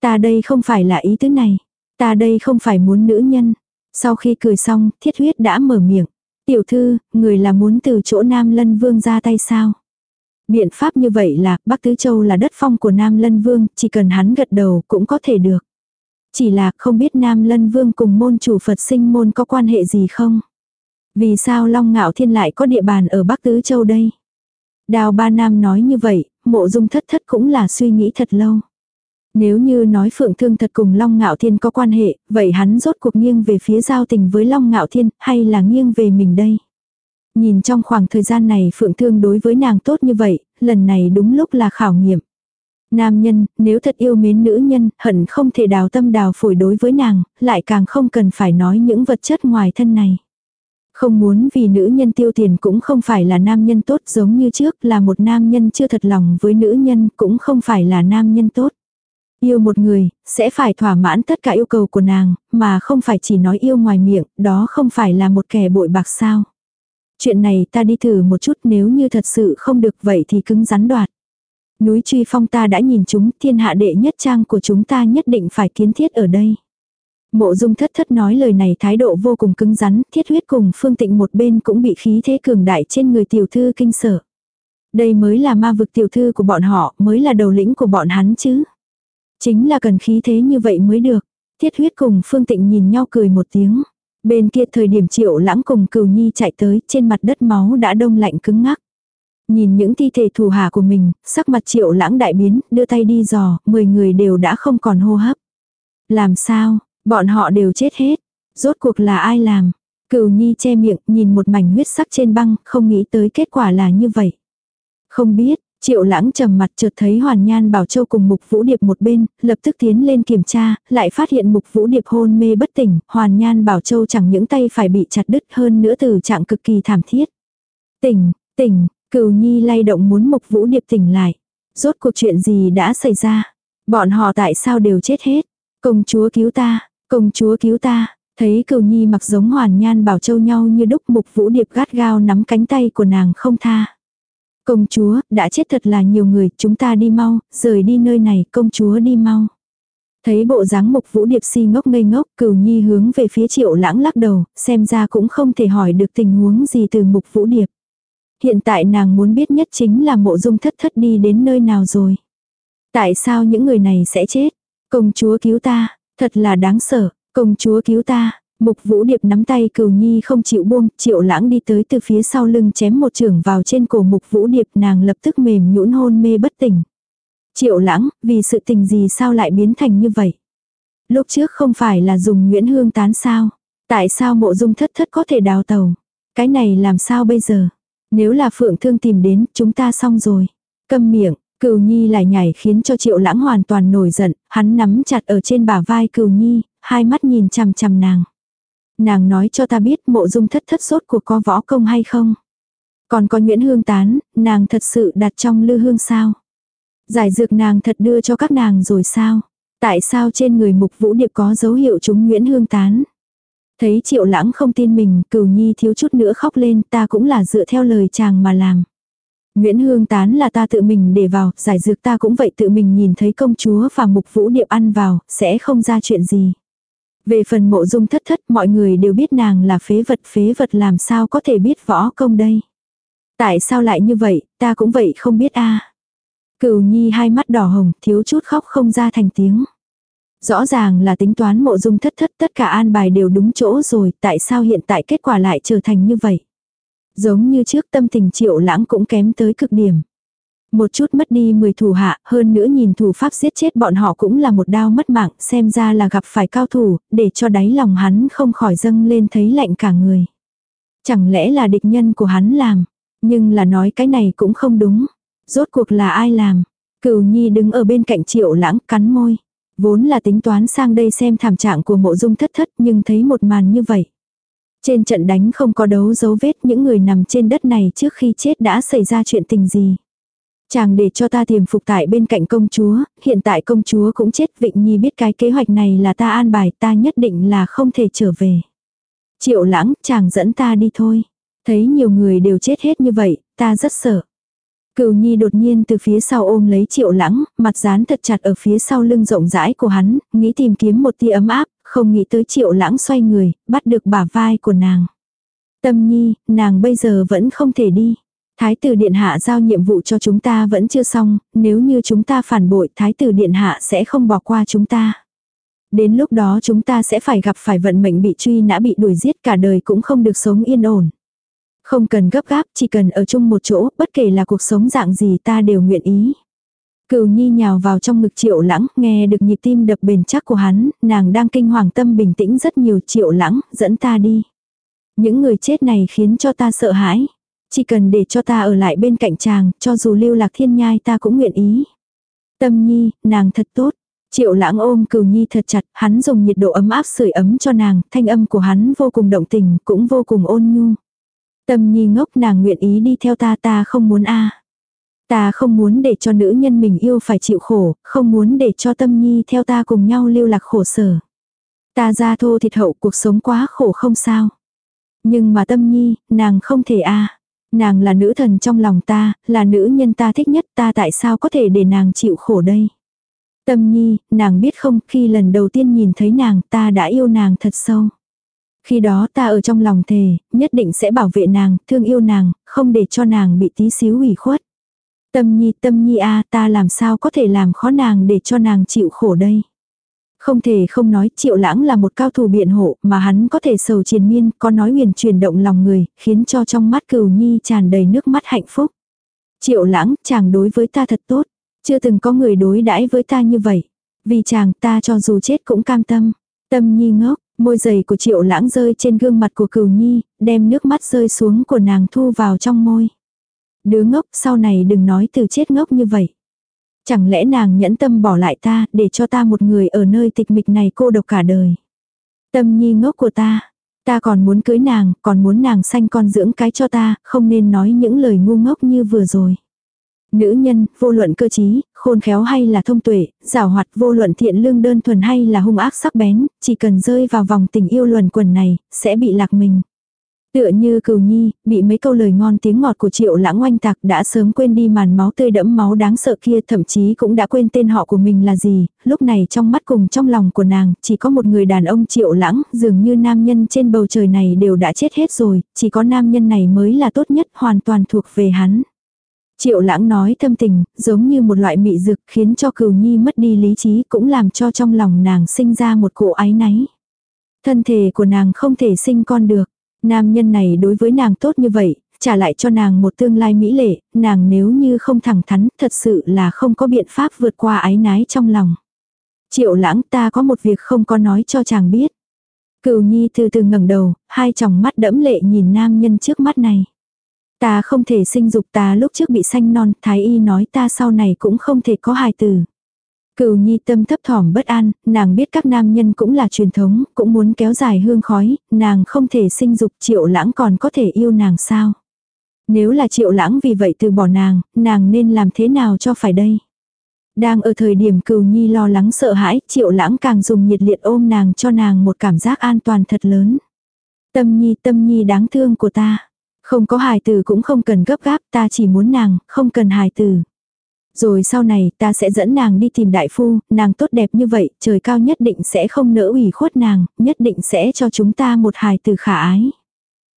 Ta đây không phải là ý tứ này. Ta đây không phải muốn nữ nhân. Sau khi cười xong, thiết huyết đã mở miệng. Tiểu thư, người là muốn từ chỗ Nam Lân Vương ra tay sao? Biện pháp như vậy là, Bắc Tứ Châu là đất phong của Nam Lân Vương, chỉ cần hắn gật đầu cũng có thể được. Chỉ là không biết Nam Lân Vương cùng môn chủ Phật sinh môn có quan hệ gì không? Vì sao Long Ngạo Thiên lại có địa bàn ở Bắc Tứ Châu đây? Đào Ba Nam nói như vậy, mộ dung thất thất cũng là suy nghĩ thật lâu. Nếu như nói Phượng Thương thật cùng Long Ngạo Thiên có quan hệ, vậy hắn rốt cuộc nghiêng về phía giao tình với Long Ngạo Thiên, hay là nghiêng về mình đây? Nhìn trong khoảng thời gian này Phượng Thương đối với nàng tốt như vậy, lần này đúng lúc là khảo nghiệm. Nam nhân, nếu thật yêu mến nữ nhân, hận không thể đào tâm đào phổi đối với nàng, lại càng không cần phải nói những vật chất ngoài thân này. Không muốn vì nữ nhân tiêu tiền cũng không phải là nam nhân tốt giống như trước là một nam nhân chưa thật lòng với nữ nhân cũng không phải là nam nhân tốt. Yêu một người, sẽ phải thỏa mãn tất cả yêu cầu của nàng, mà không phải chỉ nói yêu ngoài miệng, đó không phải là một kẻ bội bạc sao. Chuyện này ta đi thử một chút nếu như thật sự không được vậy thì cứng rắn đoạt. Núi truy phong ta đã nhìn chúng, thiên hạ đệ nhất trang của chúng ta nhất định phải kiến thiết ở đây. Mộ dung thất thất nói lời này thái độ vô cùng cứng rắn, thiết huyết cùng phương tịnh một bên cũng bị khí thế cường đại trên người tiểu thư kinh sở. Đây mới là ma vực tiểu thư của bọn họ, mới là đầu lĩnh của bọn hắn chứ. Chính là cần khí thế như vậy mới được. Thiết huyết cùng phương tịnh nhìn nhau cười một tiếng. Bên kia thời điểm triệu lãng cùng cừu nhi chạy tới, trên mặt đất máu đã đông lạnh cứng ngắc. Nhìn những thi thể thù hà của mình, sắc mặt triệu lãng đại biến, đưa tay đi dò, 10 người đều đã không còn hô hấp. Làm sao, bọn họ đều chết hết. Rốt cuộc là ai làm? Cừu nhi che miệng, nhìn một mảnh huyết sắc trên băng, không nghĩ tới kết quả là như vậy. Không biết, Triệu lãng trầm mặt chợt thấy Hoàn Nhan Bảo Châu cùng Mục Vũ Điệp một bên, lập tức tiến lên kiểm tra, lại phát hiện Mục Vũ Điệp hôn mê bất tỉnh, Hoàn Nhan Bảo Châu chẳng những tay phải bị chặt đứt hơn nữa từ trạng cực kỳ thảm thiết. Tỉnh, tỉnh, cừu nhi lay động muốn Mục Vũ Điệp tỉnh lại. Rốt cuộc chuyện gì đã xảy ra? Bọn họ tại sao đều chết hết? Công chúa cứu ta, công chúa cứu ta. Thấy cừu nhi mặc giống Hoàn Nhan Bảo Châu nhau như đúc Mục Vũ Điệp gắt gao nắm cánh tay của nàng không tha. Công chúa, đã chết thật là nhiều người, chúng ta đi mau, rời đi nơi này, công chúa đi mau. Thấy bộ dáng mục vũ điệp si ngốc ngây ngốc, cửu nhi hướng về phía triệu lãng lắc đầu, xem ra cũng không thể hỏi được tình huống gì từ mục vũ điệp. Hiện tại nàng muốn biết nhất chính là mộ dung thất thất đi đến nơi nào rồi. Tại sao những người này sẽ chết? Công chúa cứu ta, thật là đáng sợ, công chúa cứu ta. Mục vũ điệp nắm tay cửu nhi không chịu buông, triệu lãng đi tới từ phía sau lưng chém một chưởng vào trên cổ mục vũ điệp nàng lập tức mềm nhũn hôn mê bất tỉnh. Triệu lãng, vì sự tình gì sao lại biến thành như vậy? Lúc trước không phải là dùng Nguyễn Hương tán sao? Tại sao mộ dung thất thất có thể đào tàu? Cái này làm sao bây giờ? Nếu là phượng thương tìm đến, chúng ta xong rồi. Câm miệng, cừu nhi lại nhảy khiến cho triệu lãng hoàn toàn nổi giận, hắn nắm chặt ở trên bả vai cừu nhi, hai mắt nhìn chằm chằm nàng. Nàng nói cho ta biết mộ dung thất thất sốt cuộc có võ công hay không? Còn có Nguyễn Hương tán, nàng thật sự đặt trong lư hương sao? Giải dược nàng thật đưa cho các nàng rồi sao? Tại sao trên người mục vũ điệp có dấu hiệu chúng Nguyễn Hương tán? Thấy triệu lãng không tin mình, cửu nhi thiếu chút nữa khóc lên, ta cũng là dựa theo lời chàng mà làm. Nguyễn Hương tán là ta tự mình để vào, giải dược ta cũng vậy tự mình nhìn thấy công chúa và mục vũ điệp ăn vào, sẽ không ra chuyện gì. Về phần mộ dung thất thất, mọi người đều biết nàng là phế vật, phế vật làm sao có thể biết võ công đây. Tại sao lại như vậy, ta cũng vậy không biết a Cửu nhi hai mắt đỏ hồng, thiếu chút khóc không ra thành tiếng. Rõ ràng là tính toán mộ dung thất thất tất cả an bài đều đúng chỗ rồi, tại sao hiện tại kết quả lại trở thành như vậy. Giống như trước tâm tình triệu lãng cũng kém tới cực điểm. Một chút mất đi 10 thủ hạ, hơn nữa nhìn thủ pháp giết chết bọn họ cũng là một đao mất mạng, xem ra là gặp phải cao thủ, để cho đáy lòng hắn không khỏi dâng lên thấy lạnh cả người. Chẳng lẽ là địch nhân của hắn làm, nhưng là nói cái này cũng không đúng. Rốt cuộc là ai làm? Cửu Nhi đứng ở bên cạnh triệu lãng cắn môi. Vốn là tính toán sang đây xem thảm trạng của mộ dung thất thất nhưng thấy một màn như vậy. Trên trận đánh không có đấu dấu vết những người nằm trên đất này trước khi chết đã xảy ra chuyện tình gì. Chàng để cho ta tiềm phục tại bên cạnh công chúa, hiện tại công chúa cũng chết Vịnh Nhi biết cái kế hoạch này là ta an bài ta nhất định là không thể trở về. Triệu lãng, chàng dẫn ta đi thôi. Thấy nhiều người đều chết hết như vậy, ta rất sợ. Cửu Nhi đột nhiên từ phía sau ôm lấy Triệu Lãng, mặt dán thật chặt ở phía sau lưng rộng rãi của hắn, nghĩ tìm kiếm một tia ấm áp, không nghĩ tới Triệu Lãng xoay người, bắt được bả vai của nàng. Tâm Nhi, nàng bây giờ vẫn không thể đi. Thái tử Điện Hạ giao nhiệm vụ cho chúng ta vẫn chưa xong, nếu như chúng ta phản bội Thái tử Điện Hạ sẽ không bỏ qua chúng ta. Đến lúc đó chúng ta sẽ phải gặp phải vận mệnh bị truy nã bị đuổi giết cả đời cũng không được sống yên ổn. Không cần gấp gáp, chỉ cần ở chung một chỗ, bất kể là cuộc sống dạng gì ta đều nguyện ý. Cửu nhi nhào vào trong ngực triệu lãng, nghe được nhịp tim đập bền chắc của hắn, nàng đang kinh hoàng tâm bình tĩnh rất nhiều triệu lãng, dẫn ta đi. Những người chết này khiến cho ta sợ hãi. Chỉ cần để cho ta ở lại bên cạnh chàng, cho dù lưu lạc thiên nhai ta cũng nguyện ý. Tâm nhi, nàng thật tốt. Triệu lãng ôm cừu nhi thật chặt, hắn dùng nhiệt độ ấm áp sưởi ấm cho nàng, thanh âm của hắn vô cùng động tình, cũng vô cùng ôn nhu. Tâm nhi ngốc nàng nguyện ý đi theo ta ta không muốn a Ta không muốn để cho nữ nhân mình yêu phải chịu khổ, không muốn để cho tâm nhi theo ta cùng nhau lưu lạc khổ sở. Ta ra thô thịt hậu cuộc sống quá khổ không sao. Nhưng mà tâm nhi, nàng không thể a Nàng là nữ thần trong lòng ta, là nữ nhân ta thích nhất ta tại sao có thể để nàng chịu khổ đây. Tâm nhi, nàng biết không, khi lần đầu tiên nhìn thấy nàng ta đã yêu nàng thật sâu. Khi đó ta ở trong lòng thề, nhất định sẽ bảo vệ nàng, thương yêu nàng, không để cho nàng bị tí xíu ủy khuất. Tâm nhi, tâm nhi a ta làm sao có thể làm khó nàng để cho nàng chịu khổ đây. Không thể không nói triệu lãng là một cao thủ biện hộ mà hắn có thể sầu triền miên, có nói huyền truyền động lòng người, khiến cho trong mắt cửu nhi tràn đầy nước mắt hạnh phúc. Triệu lãng, chàng đối với ta thật tốt, chưa từng có người đối đãi với ta như vậy. Vì chàng ta cho dù chết cũng cam tâm. Tâm nhi ngốc, Môi giày của triệu lãng rơi trên gương mặt của cửu nhi, đem nước mắt rơi xuống của nàng thu vào trong môi. Đứa ngốc sau này đừng nói từ chết ngốc như vậy. Chẳng lẽ nàng nhẫn tâm bỏ lại ta để cho ta một người ở nơi tịch mịch này cô độc cả đời. Tâm nhi ngốc của ta. Ta còn muốn cưới nàng, còn muốn nàng sanh con dưỡng cái cho ta, không nên nói những lời ngu ngốc như vừa rồi. Nữ nhân, vô luận cơ trí, khôn khéo hay là thông tuệ, giảo hoạt vô luận thiện lương đơn thuần hay là hung ác sắc bén, chỉ cần rơi vào vòng tình yêu luẩn quần này, sẽ bị lạc mình. Tựa như cừu nhi, bị mấy câu lời ngon tiếng ngọt của triệu lãng oanh tạc đã sớm quên đi màn máu tươi đẫm máu đáng sợ kia thậm chí cũng đã quên tên họ của mình là gì, lúc này trong mắt cùng trong lòng của nàng chỉ có một người đàn ông triệu lãng, dường như nam nhân trên bầu trời này đều đã chết hết rồi, chỉ có nam nhân này mới là tốt nhất hoàn toàn thuộc về hắn. Triệu lãng nói thâm tình, giống như một loại mị dực khiến cho cừu nhi mất đi lý trí cũng làm cho trong lòng nàng sinh ra một cỗ ái náy. Thân thể của nàng không thể sinh con được. Nam nhân này đối với nàng tốt như vậy, trả lại cho nàng một tương lai mỹ lệ, nàng nếu như không thẳng thắn thật sự là không có biện pháp vượt qua ái nái trong lòng. Triệu lãng ta có một việc không có nói cho chàng biết. Cửu nhi từ từ ngẩng đầu, hai tròng mắt đẫm lệ nhìn nam nhân trước mắt này. Ta không thể sinh dục ta lúc trước bị sanh non, thái y nói ta sau này cũng không thể có hài tử. Cửu nhi tâm thấp thỏm bất an, nàng biết các nam nhân cũng là truyền thống, cũng muốn kéo dài hương khói, nàng không thể sinh dục triệu lãng còn có thể yêu nàng sao. Nếu là triệu lãng vì vậy từ bỏ nàng, nàng nên làm thế nào cho phải đây. Đang ở thời điểm cừu nhi lo lắng sợ hãi, triệu lãng càng dùng nhiệt liệt ôm nàng cho nàng một cảm giác an toàn thật lớn. Tâm nhi tâm nhi đáng thương của ta. Không có hài tử cũng không cần gấp gáp, ta chỉ muốn nàng, không cần hài tử. Rồi sau này ta sẽ dẫn nàng đi tìm đại phu, nàng tốt đẹp như vậy, trời cao nhất định sẽ không nỡ ủy khuất nàng, nhất định sẽ cho chúng ta một hài từ khả ái.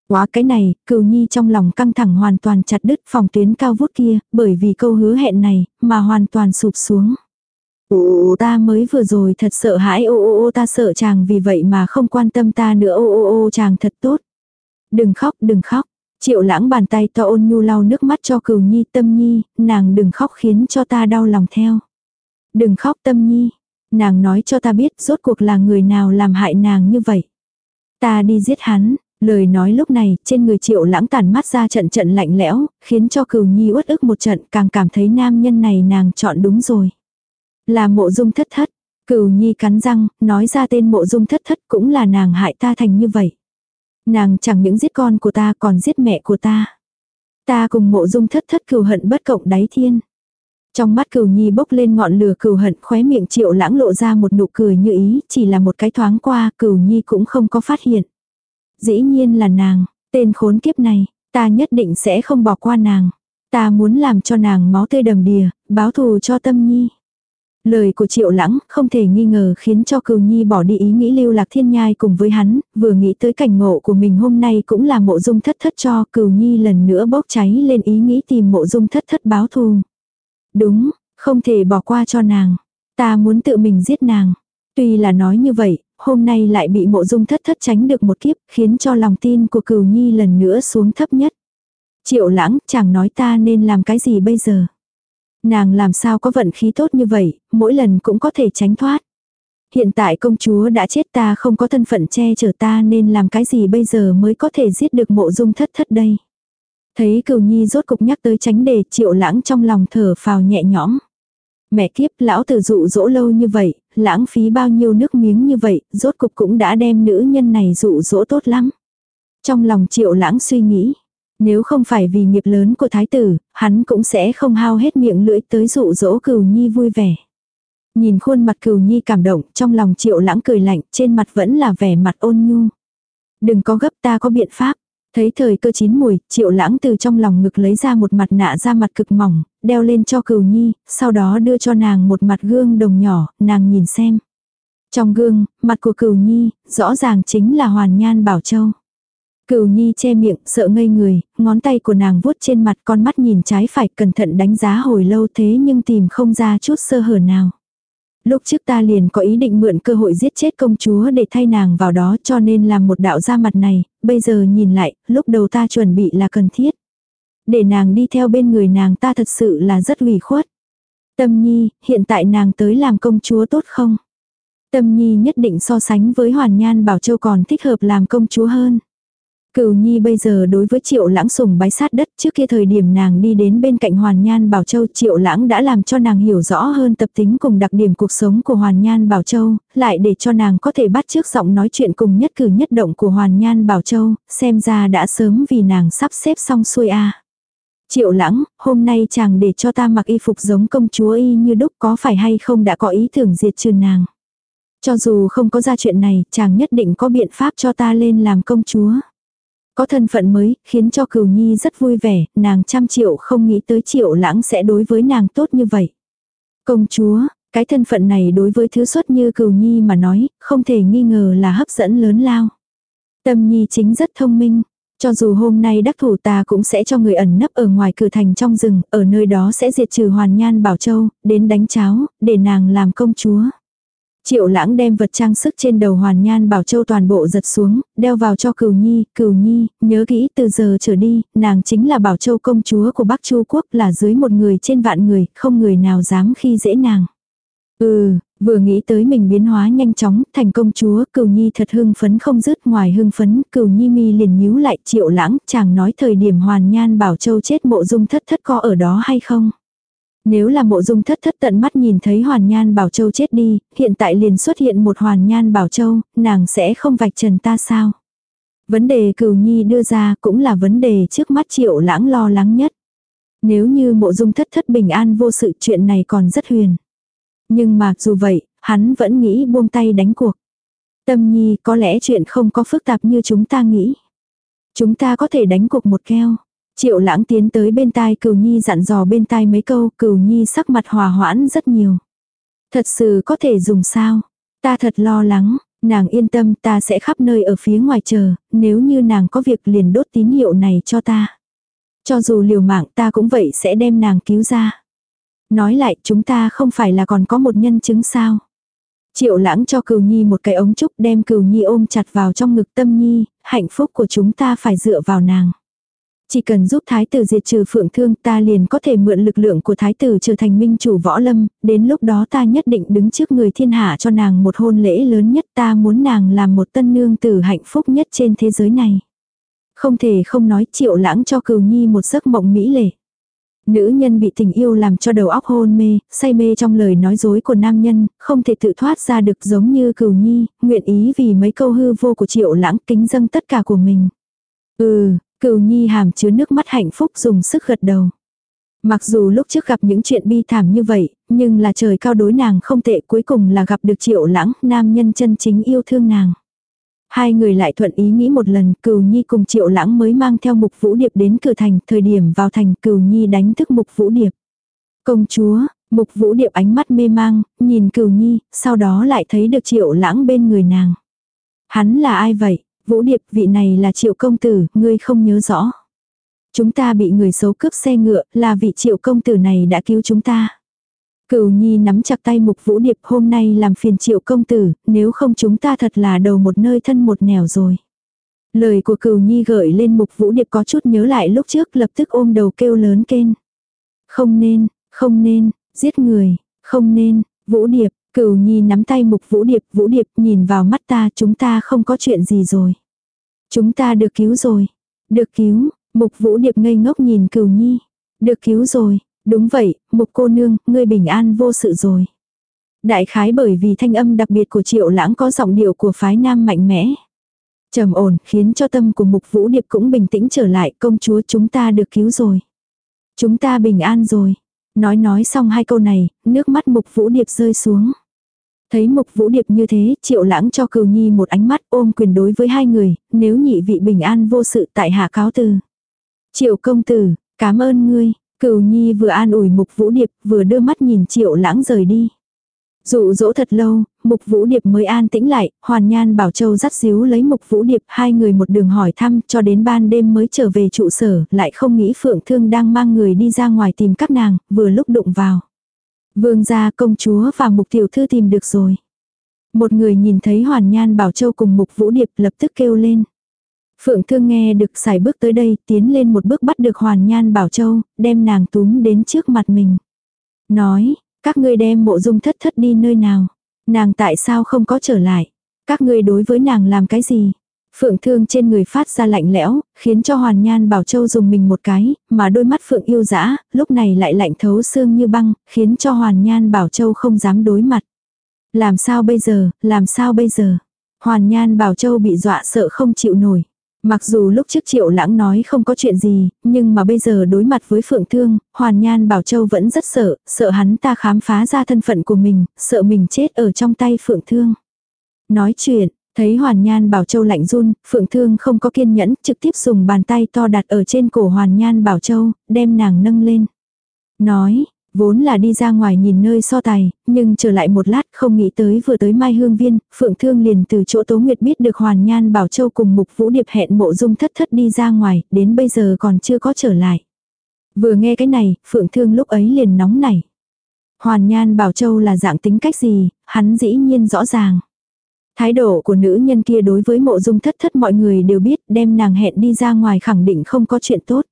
Quá cái này, cừu nhi trong lòng căng thẳng hoàn toàn chặt đứt phòng tuyến cao vút kia, bởi vì câu hứa hẹn này, mà hoàn toàn sụp xuống. Ô ta mới vừa rồi thật sợ hãi ô ô ô ta sợ chàng vì vậy mà không quan tâm ta nữa ô ô ô chàng thật tốt. Đừng khóc đừng khóc, Triệu lãng bàn tay to ôn nhu lau nước mắt cho cừu nhi tâm nhi, nàng đừng khóc khiến cho ta đau lòng theo. Đừng khóc tâm nhi, nàng nói cho ta biết rốt cuộc là người nào làm hại nàng như vậy. Ta đi giết hắn, lời nói lúc này trên người triệu lãng tàn mắt ra trận trận lạnh lẽo, khiến cho cừu nhi uất ức một trận càng cảm thấy nam nhân này nàng chọn đúng rồi. Là mộ dung thất thất, cừu nhi cắn răng, nói ra tên mộ dung thất thất cũng là nàng hại ta thành như vậy. Nàng chẳng những giết con của ta còn giết mẹ của ta. Ta cùng mộ dung thất thất cừu hận bất cộng đáy thiên. Trong mắt cừu nhi bốc lên ngọn lửa cừu hận khóe miệng triệu lãng lộ ra một nụ cười như ý, chỉ là một cái thoáng qua cừu nhi cũng không có phát hiện. Dĩ nhiên là nàng, tên khốn kiếp này, ta nhất định sẽ không bỏ qua nàng. Ta muốn làm cho nàng máu tươi đầm đìa, báo thù cho tâm nhi. Lời của triệu lãng không thể nghi ngờ khiến cho cừu nhi bỏ đi ý nghĩ lưu lạc thiên nhai cùng với hắn, vừa nghĩ tới cảnh ngộ của mình hôm nay cũng là mộ dung thất thất cho cừu nhi lần nữa bốc cháy lên ý nghĩ tìm mộ dung thất thất báo thù. Đúng, không thể bỏ qua cho nàng. Ta muốn tự mình giết nàng. Tuy là nói như vậy, hôm nay lại bị mộ dung thất thất tránh được một kiếp, khiến cho lòng tin của cừu nhi lần nữa xuống thấp nhất. Triệu lãng, chẳng nói ta nên làm cái gì bây giờ. Nàng làm sao có vận khí tốt như vậy, mỗi lần cũng có thể tránh thoát. Hiện tại công chúa đã chết ta không có thân phận che chở ta nên làm cái gì bây giờ mới có thể giết được mộ dung thất thất đây. Thấy cửu nhi rốt cục nhắc tới tránh đề triệu lãng trong lòng thở phào nhẹ nhõm. Mẹ kiếp lão tử dụ dỗ lâu như vậy, lãng phí bao nhiêu nước miếng như vậy, rốt cục cũng đã đem nữ nhân này dụ dỗ tốt lắm. Trong lòng triệu lãng suy nghĩ, nếu không phải vì nghiệp lớn của thái tử, hắn cũng sẽ không hao hết miệng lưỡi tới dụ dỗ cừu nhi vui vẻ. Nhìn khuôn mặt cừu nhi cảm động, trong lòng triệu lãng cười lạnh, trên mặt vẫn là vẻ mặt ôn nhu. Đừng có gấp ta có biện pháp. Thấy thời cơ chín mùi, triệu lãng từ trong lòng ngực lấy ra một mặt nạ da mặt cực mỏng, đeo lên cho cừu nhi, sau đó đưa cho nàng một mặt gương đồng nhỏ, nàng nhìn xem. Trong gương, mặt của cừu nhi, rõ ràng chính là hoàn nhan bảo châu. Cửu nhi che miệng, sợ ngây người, ngón tay của nàng vuốt trên mặt con mắt nhìn trái phải cẩn thận đánh giá hồi lâu thế nhưng tìm không ra chút sơ hở nào. Lúc trước ta liền có ý định mượn cơ hội giết chết công chúa để thay nàng vào đó cho nên làm một đạo ra mặt này, bây giờ nhìn lại, lúc đầu ta chuẩn bị là cần thiết. Để nàng đi theo bên người nàng ta thật sự là rất ủy khuất. Tâm nhi, hiện tại nàng tới làm công chúa tốt không? Tâm nhi nhất định so sánh với hoàn nhan bảo châu còn thích hợp làm công chúa hơn. Cửu Nhi bây giờ đối với Triệu Lãng sùng bái sát đất trước kia thời điểm nàng đi đến bên cạnh Hoàn Nhan Bảo Châu Triệu Lãng đã làm cho nàng hiểu rõ hơn tập tính cùng đặc điểm cuộc sống của Hoàn Nhan Bảo Châu, lại để cho nàng có thể bắt trước giọng nói chuyện cùng nhất cử nhất động của Hoàn Nhan Bảo Châu, xem ra đã sớm vì nàng sắp xếp xong xuôi a. Triệu Lãng, hôm nay chàng để cho ta mặc y phục giống công chúa y như đúc có phải hay không đã có ý tưởng diệt trừ nàng. Cho dù không có ra chuyện này, chàng nhất định có biện pháp cho ta lên làm công chúa. Có thân phận mới, khiến cho cửu nhi rất vui vẻ, nàng trăm triệu không nghĩ tới triệu lãng sẽ đối với nàng tốt như vậy. Công chúa, cái thân phận này đối với thứ xuất như cửu nhi mà nói, không thể nghi ngờ là hấp dẫn lớn lao. Tâm nhi chính rất thông minh, cho dù hôm nay đắc thủ ta cũng sẽ cho người ẩn nấp ở ngoài cửa thành trong rừng, ở nơi đó sẽ diệt trừ hoàn nhan bảo châu, đến đánh cháo, để nàng làm công chúa. Triệu lãng đem vật trang sức trên đầu hoàn nhan bảo châu toàn bộ giật xuống, đeo vào cho cửu nhi, cửu nhi, nhớ kỹ từ giờ trở đi, nàng chính là bảo châu công chúa của Bắc Chu Quốc là dưới một người trên vạn người, không người nào dám khi dễ nàng. Ừ, vừa nghĩ tới mình biến hóa nhanh chóng, thành công chúa, cửu nhi thật hưng phấn không dứt ngoài hưng phấn, cửu nhi mi liền nhíu lại triệu lãng, chàng nói thời điểm hoàn nhan bảo châu chết mộ dung thất thất có ở đó hay không. Nếu là mộ dung thất thất tận mắt nhìn thấy hoàn nhan bảo châu chết đi, hiện tại liền xuất hiện một hoàn nhan bảo châu, nàng sẽ không vạch trần ta sao. Vấn đề cửu nhi đưa ra cũng là vấn đề trước mắt triệu lãng lo lắng nhất. Nếu như mộ dung thất thất bình an vô sự chuyện này còn rất huyền. Nhưng mà dù vậy, hắn vẫn nghĩ buông tay đánh cuộc. Tâm nhi có lẽ chuyện không có phức tạp như chúng ta nghĩ. Chúng ta có thể đánh cuộc một keo. Triệu lãng tiến tới bên tai cửu nhi dặn dò bên tai mấy câu cửu nhi sắc mặt hòa hoãn rất nhiều. Thật sự có thể dùng sao? Ta thật lo lắng, nàng yên tâm ta sẽ khắp nơi ở phía ngoài chờ, nếu như nàng có việc liền đốt tín hiệu này cho ta. Cho dù liều mạng ta cũng vậy sẽ đem nàng cứu ra. Nói lại chúng ta không phải là còn có một nhân chứng sao. Triệu lãng cho cừu nhi một cái ống trúc đem cừu nhi ôm chặt vào trong ngực tâm nhi, hạnh phúc của chúng ta phải dựa vào nàng. Chỉ cần giúp thái tử diệt trừ phượng thương ta liền có thể mượn lực lượng của thái tử trở thành minh chủ võ lâm, đến lúc đó ta nhất định đứng trước người thiên hạ cho nàng một hôn lễ lớn nhất ta muốn nàng làm một tân nương tử hạnh phúc nhất trên thế giới này. Không thể không nói triệu lãng cho cừu nhi một giấc mộng mỹ lệ. Nữ nhân bị tình yêu làm cho đầu óc hôn mê, say mê trong lời nói dối của nam nhân, không thể tự thoát ra được giống như cừu nhi, nguyện ý vì mấy câu hư vô của triệu lãng kính dâng tất cả của mình. Ừ, Cửu nhi hàm chứa nước mắt hạnh phúc dùng sức gật đầu. Mặc dù lúc trước gặp những chuyện bi thảm như vậy, nhưng là trời cao đối nàng không tệ cuối cùng là gặp được triệu lãng, nam nhân chân chính yêu thương nàng. Hai người lại thuận ý nghĩ một lần, cửu nhi cùng triệu lãng mới mang theo mục vũ điệp đến cửa thành, thời điểm vào thành cửu nhi đánh thức mục vũ điệp. Công chúa, mục vũ điệp ánh mắt mê mang, nhìn cửu nhi, sau đó lại thấy được triệu lãng bên người nàng. Hắn là ai vậy? Vũ điệp vị này là triệu công tử, ngươi không nhớ rõ. Chúng ta bị người xấu cướp xe ngựa, là vị triệu công tử này đã cứu chúng ta. Cửu Nhi nắm chặt tay Mục Vũ Điệp hôm nay làm phiền triệu công tử, nếu không chúng ta thật là đầu một nơi thân một nẻo rồi. Lời của Cửu Nhi gợi lên Mục Vũ Điệp có chút nhớ lại lúc trước lập tức ôm đầu kêu lớn kên. Không nên, không nên, giết người, không nên, Vũ Điệp, Cửu Nhi nắm tay Mục Vũ Điệp, Vũ Điệp nhìn vào mắt ta chúng ta không có chuyện gì rồi. Chúng ta được cứu rồi. Được cứu, Mục Vũ Điệp ngây ngốc nhìn Cửu Nhi. Được cứu rồi, Đúng vậy, mục cô nương, ngươi bình an vô sự rồi. Đại khái bởi vì thanh âm đặc biệt của triệu lãng có giọng điệu của phái nam mạnh mẽ. trầm ổn khiến cho tâm của mục vũ điệp cũng bình tĩnh trở lại công chúa chúng ta được cứu rồi. Chúng ta bình an rồi. Nói nói xong hai câu này, nước mắt mục vũ điệp rơi xuống. Thấy mục vũ điệp như thế, triệu lãng cho cừu nhi một ánh mắt ôm quyền đối với hai người, nếu nhị vị bình an vô sự tại hạ cáo từ. Triệu công tử, cảm ơn ngươi, cừu Nhi vừa an ủi Mục Vũ Điệp, vừa đưa mắt nhìn Triệu Lãng rời đi. Dụ dỗ thật lâu, Mục Vũ Điệp mới an tĩnh lại, Hoàn Nhan Bảo Châu dắt díu lấy Mục Vũ Điệp, hai người một đường hỏi thăm cho đến ban đêm mới trở về trụ sở, lại không nghĩ Phượng Thương đang mang người đi ra ngoài tìm các nàng, vừa lúc đụng vào. Vương gia công chúa và Mục Tiểu Thư tìm được rồi. Một người nhìn thấy Hoàn Nhan Bảo Châu cùng Mục Vũ Điệp lập tức kêu lên. Phượng Thương nghe được xài bước tới đây, tiến lên một bước bắt được Hoàn Nhan Bảo Châu, đem nàng túm đến trước mặt mình. Nói, các ngươi đem mộ dung thất thất đi nơi nào? Nàng tại sao không có trở lại? Các ngươi đối với nàng làm cái gì? Phượng thương trên người phát ra lạnh lẽo, khiến cho Hoàn Nhan Bảo Châu dùng mình một cái, mà đôi mắt Phượng yêu dã, lúc này lại lạnh thấu xương như băng, khiến cho Hoàn Nhan Bảo Châu không dám đối mặt. Làm sao bây giờ, làm sao bây giờ? Hoàn Nhan Bảo Châu bị dọa sợ không chịu nổi. Mặc dù lúc trước triệu lãng nói không có chuyện gì, nhưng mà bây giờ đối mặt với Phượng Thương, Hoàn Nhan Bảo Châu vẫn rất sợ, sợ hắn ta khám phá ra thân phận của mình, sợ mình chết ở trong tay Phượng Thương. Nói chuyện, Thấy Hoàn Nhan Bảo Châu lạnh run, Phượng Thương không có kiên nhẫn, trực tiếp dùng bàn tay to đặt ở trên cổ Hoàn Nhan Bảo Châu, đem nàng nâng lên. Nói, vốn là đi ra ngoài nhìn nơi so tài, nhưng trở lại một lát không nghĩ tới vừa tới Mai Hương Viên, Phượng Thương liền từ chỗ Tố Nguyệt biết được Hoàn Nhan Bảo Châu cùng Mục Vũ Điệp hẹn mộ dung thất thất đi ra ngoài, đến bây giờ còn chưa có trở lại. Vừa nghe cái này, Phượng Thương lúc ấy liền nóng nảy. Hoàn Nhan Bảo Châu là dạng tính cách gì, hắn dĩ nhiên rõ ràng. Thái độ của nữ nhân kia đối với mộ dung thất thất mọi người đều biết đem nàng hẹn đi ra ngoài khẳng định không có chuyện tốt.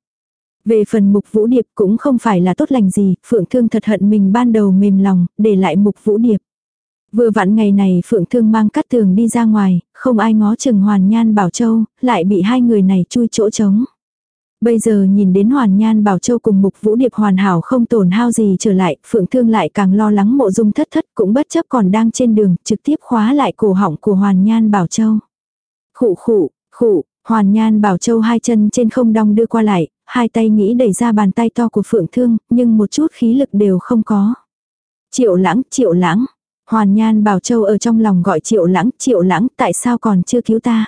Về phần mục vũ điệp cũng không phải là tốt lành gì, Phượng Thương thật hận mình ban đầu mềm lòng, để lại mục vũ điệp. Vừa vặn ngày này Phượng Thương mang cắt tường đi ra ngoài, không ai ngó chừng Hoàn Nhan Bảo Châu, lại bị hai người này chui chỗ trống. Bây giờ nhìn đến Hoàn Nhan Bảo Châu cùng Mục Vũ Điệp hoàn hảo không tổn hao gì trở lại, Phượng Thương lại càng lo lắng mộ dung thất thất cũng bất chấp còn đang trên đường, trực tiếp khóa lại cổ họng của Hoàn Nhan Bảo Châu. Khụ khụ, khụ, Hoàn Nhan Bảo Châu hai chân trên không đong đưa qua lại, hai tay nghĩ đẩy ra bàn tay to của Phượng Thương, nhưng một chút khí lực đều không có. Triệu lãng, triệu lãng. Hoàn Nhan Bảo Châu ở trong lòng gọi triệu lãng, triệu lãng, tại sao còn chưa cứu ta?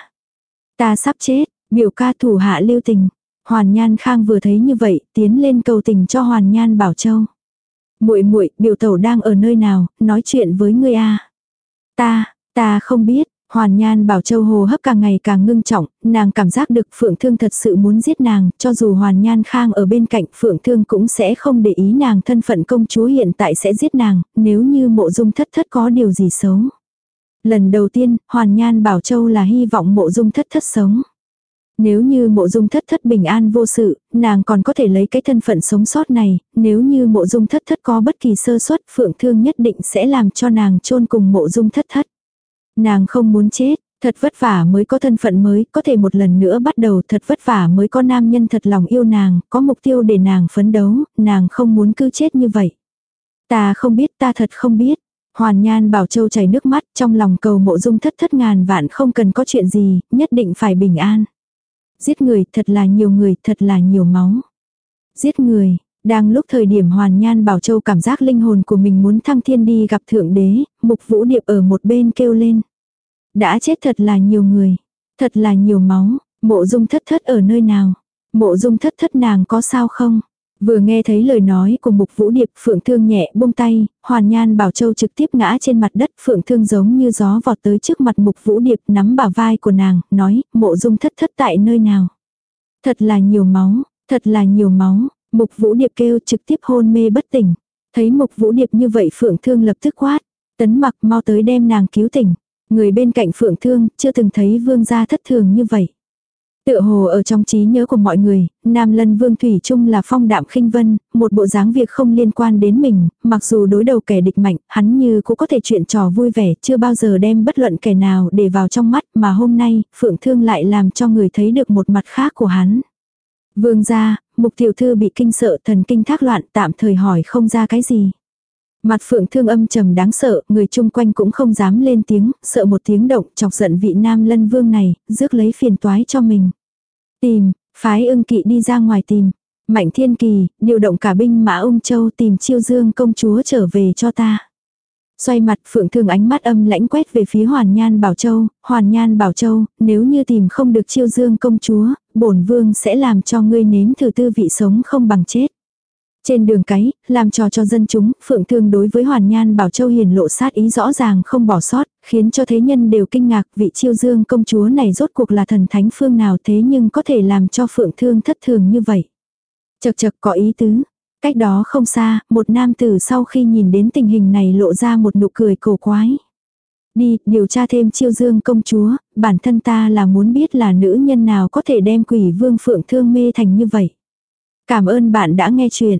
Ta sắp chết, biểu ca thủ hạ lưu tình. Hoàn Nhan Khang vừa thấy như vậy, tiến lên cầu tình cho Hoàn Nhan Bảo Châu. Muội muội, biểu tẩu đang ở nơi nào, nói chuyện với ngươi a. Ta, ta không biết, Hoàn Nhan Bảo Châu hồ hấp càng ngày càng ngưng trọng, nàng cảm giác được Phượng Thương thật sự muốn giết nàng, cho dù Hoàn Nhan Khang ở bên cạnh Phượng Thương cũng sẽ không để ý nàng thân phận công chúa hiện tại sẽ giết nàng, nếu như mộ dung thất thất có điều gì xấu. Lần đầu tiên, Hoàn Nhan Bảo Châu là hy vọng mộ dung thất thất sống. Nếu như mộ dung thất thất bình an vô sự, nàng còn có thể lấy cái thân phận sống sót này, nếu như mộ dung thất thất có bất kỳ sơ suất phượng thương nhất định sẽ làm cho nàng chôn cùng mộ dung thất thất. Nàng không muốn chết, thật vất vả mới có thân phận mới, có thể một lần nữa bắt đầu thật vất vả mới có nam nhân thật lòng yêu nàng, có mục tiêu để nàng phấn đấu, nàng không muốn cứ chết như vậy. Ta không biết, ta thật không biết. Hoàn Nhan Bảo Châu chảy nước mắt trong lòng cầu mộ dung thất thất ngàn vạn không cần có chuyện gì, nhất định phải bình an. Giết người thật là nhiều người, thật là nhiều máu. Giết người, đang lúc thời điểm Hoàn Nhan Bảo Châu cảm giác linh hồn của mình muốn thăng thiên đi gặp Thượng Đế, Mục Vũ Điệp ở một bên kêu lên. Đã chết thật là nhiều người, thật là nhiều máu, mộ dung thất thất ở nơi nào, mộ dung thất thất nàng có sao không? Vừa nghe thấy lời nói của Mục Vũ Điệp, Phượng Thương nhẹ buông tay, Hoàn Nhan Bảo Châu trực tiếp ngã trên mặt đất, Phượng Thương giống như gió vọt tới trước mặt Mục Vũ Điệp, nắm bả vai của nàng, nói, mộ dung thất thất tại nơi nào. Thật là nhiều máu, thật là nhiều máu, Mục Vũ Điệp kêu trực tiếp hôn mê bất tỉnh. Thấy Mục Vũ Điệp như vậy Phượng Thương lập tức quát, tấn mặc mau tới đem nàng cứu tỉnh. Người bên cạnh Phượng Thương chưa từng thấy vương gia thất thường như vậy. Tựa hồ ở trong trí nhớ của mọi người, Nam Lân Vương Thủy Trung là phong đạm khinh vân, một bộ dáng việc không liên quan đến mình, mặc dù đối đầu kẻ địch mạnh, hắn như cũng có thể chuyện trò vui vẻ, chưa bao giờ đem bất luận kẻ nào để vào trong mắt, mà hôm nay, Phượng Thương lại làm cho người thấy được một mặt khác của hắn. Vương gia, mục tiểu thư bị kinh sợ thần kinh thác loạn tạm thời hỏi không ra cái gì. Mặt phượng thương âm trầm đáng sợ, người chung quanh cũng không dám lên tiếng, sợ một tiếng động chọc giận vị nam lân vương này, rước lấy phiền toái cho mình. Tìm, phái ưng kỵ đi ra ngoài tìm. Mạnh thiên kỳ, điều động cả binh mã ung châu tìm chiêu dương công chúa trở về cho ta. Xoay mặt phượng thương ánh mắt âm lãnh quét về phía hoàn nhan bảo châu, hoàn nhan bảo châu, nếu như tìm không được chiêu dương công chúa, bổn vương sẽ làm cho ngươi nếm thử tư vị sống không bằng chết. Trên đường cái, làm trò cho dân chúng, Phượng Thương đối với Hoàn Nhan Bảo Châu hiền lộ sát ý rõ ràng không bỏ sót, khiến cho thế nhân đều kinh ngạc vị chiêu dương công chúa này rốt cuộc là thần thánh phương nào thế nhưng có thể làm cho Phượng Thương thất thường như vậy. Chật chật có ý tứ. Cách đó không xa, một nam tử sau khi nhìn đến tình hình này lộ ra một nụ cười cổ quái. Đi, điều tra thêm chiêu dương công chúa, bản thân ta là muốn biết là nữ nhân nào có thể đem quỷ vương Phượng Thương mê thành như vậy. Cảm ơn bạn đã nghe chuyện.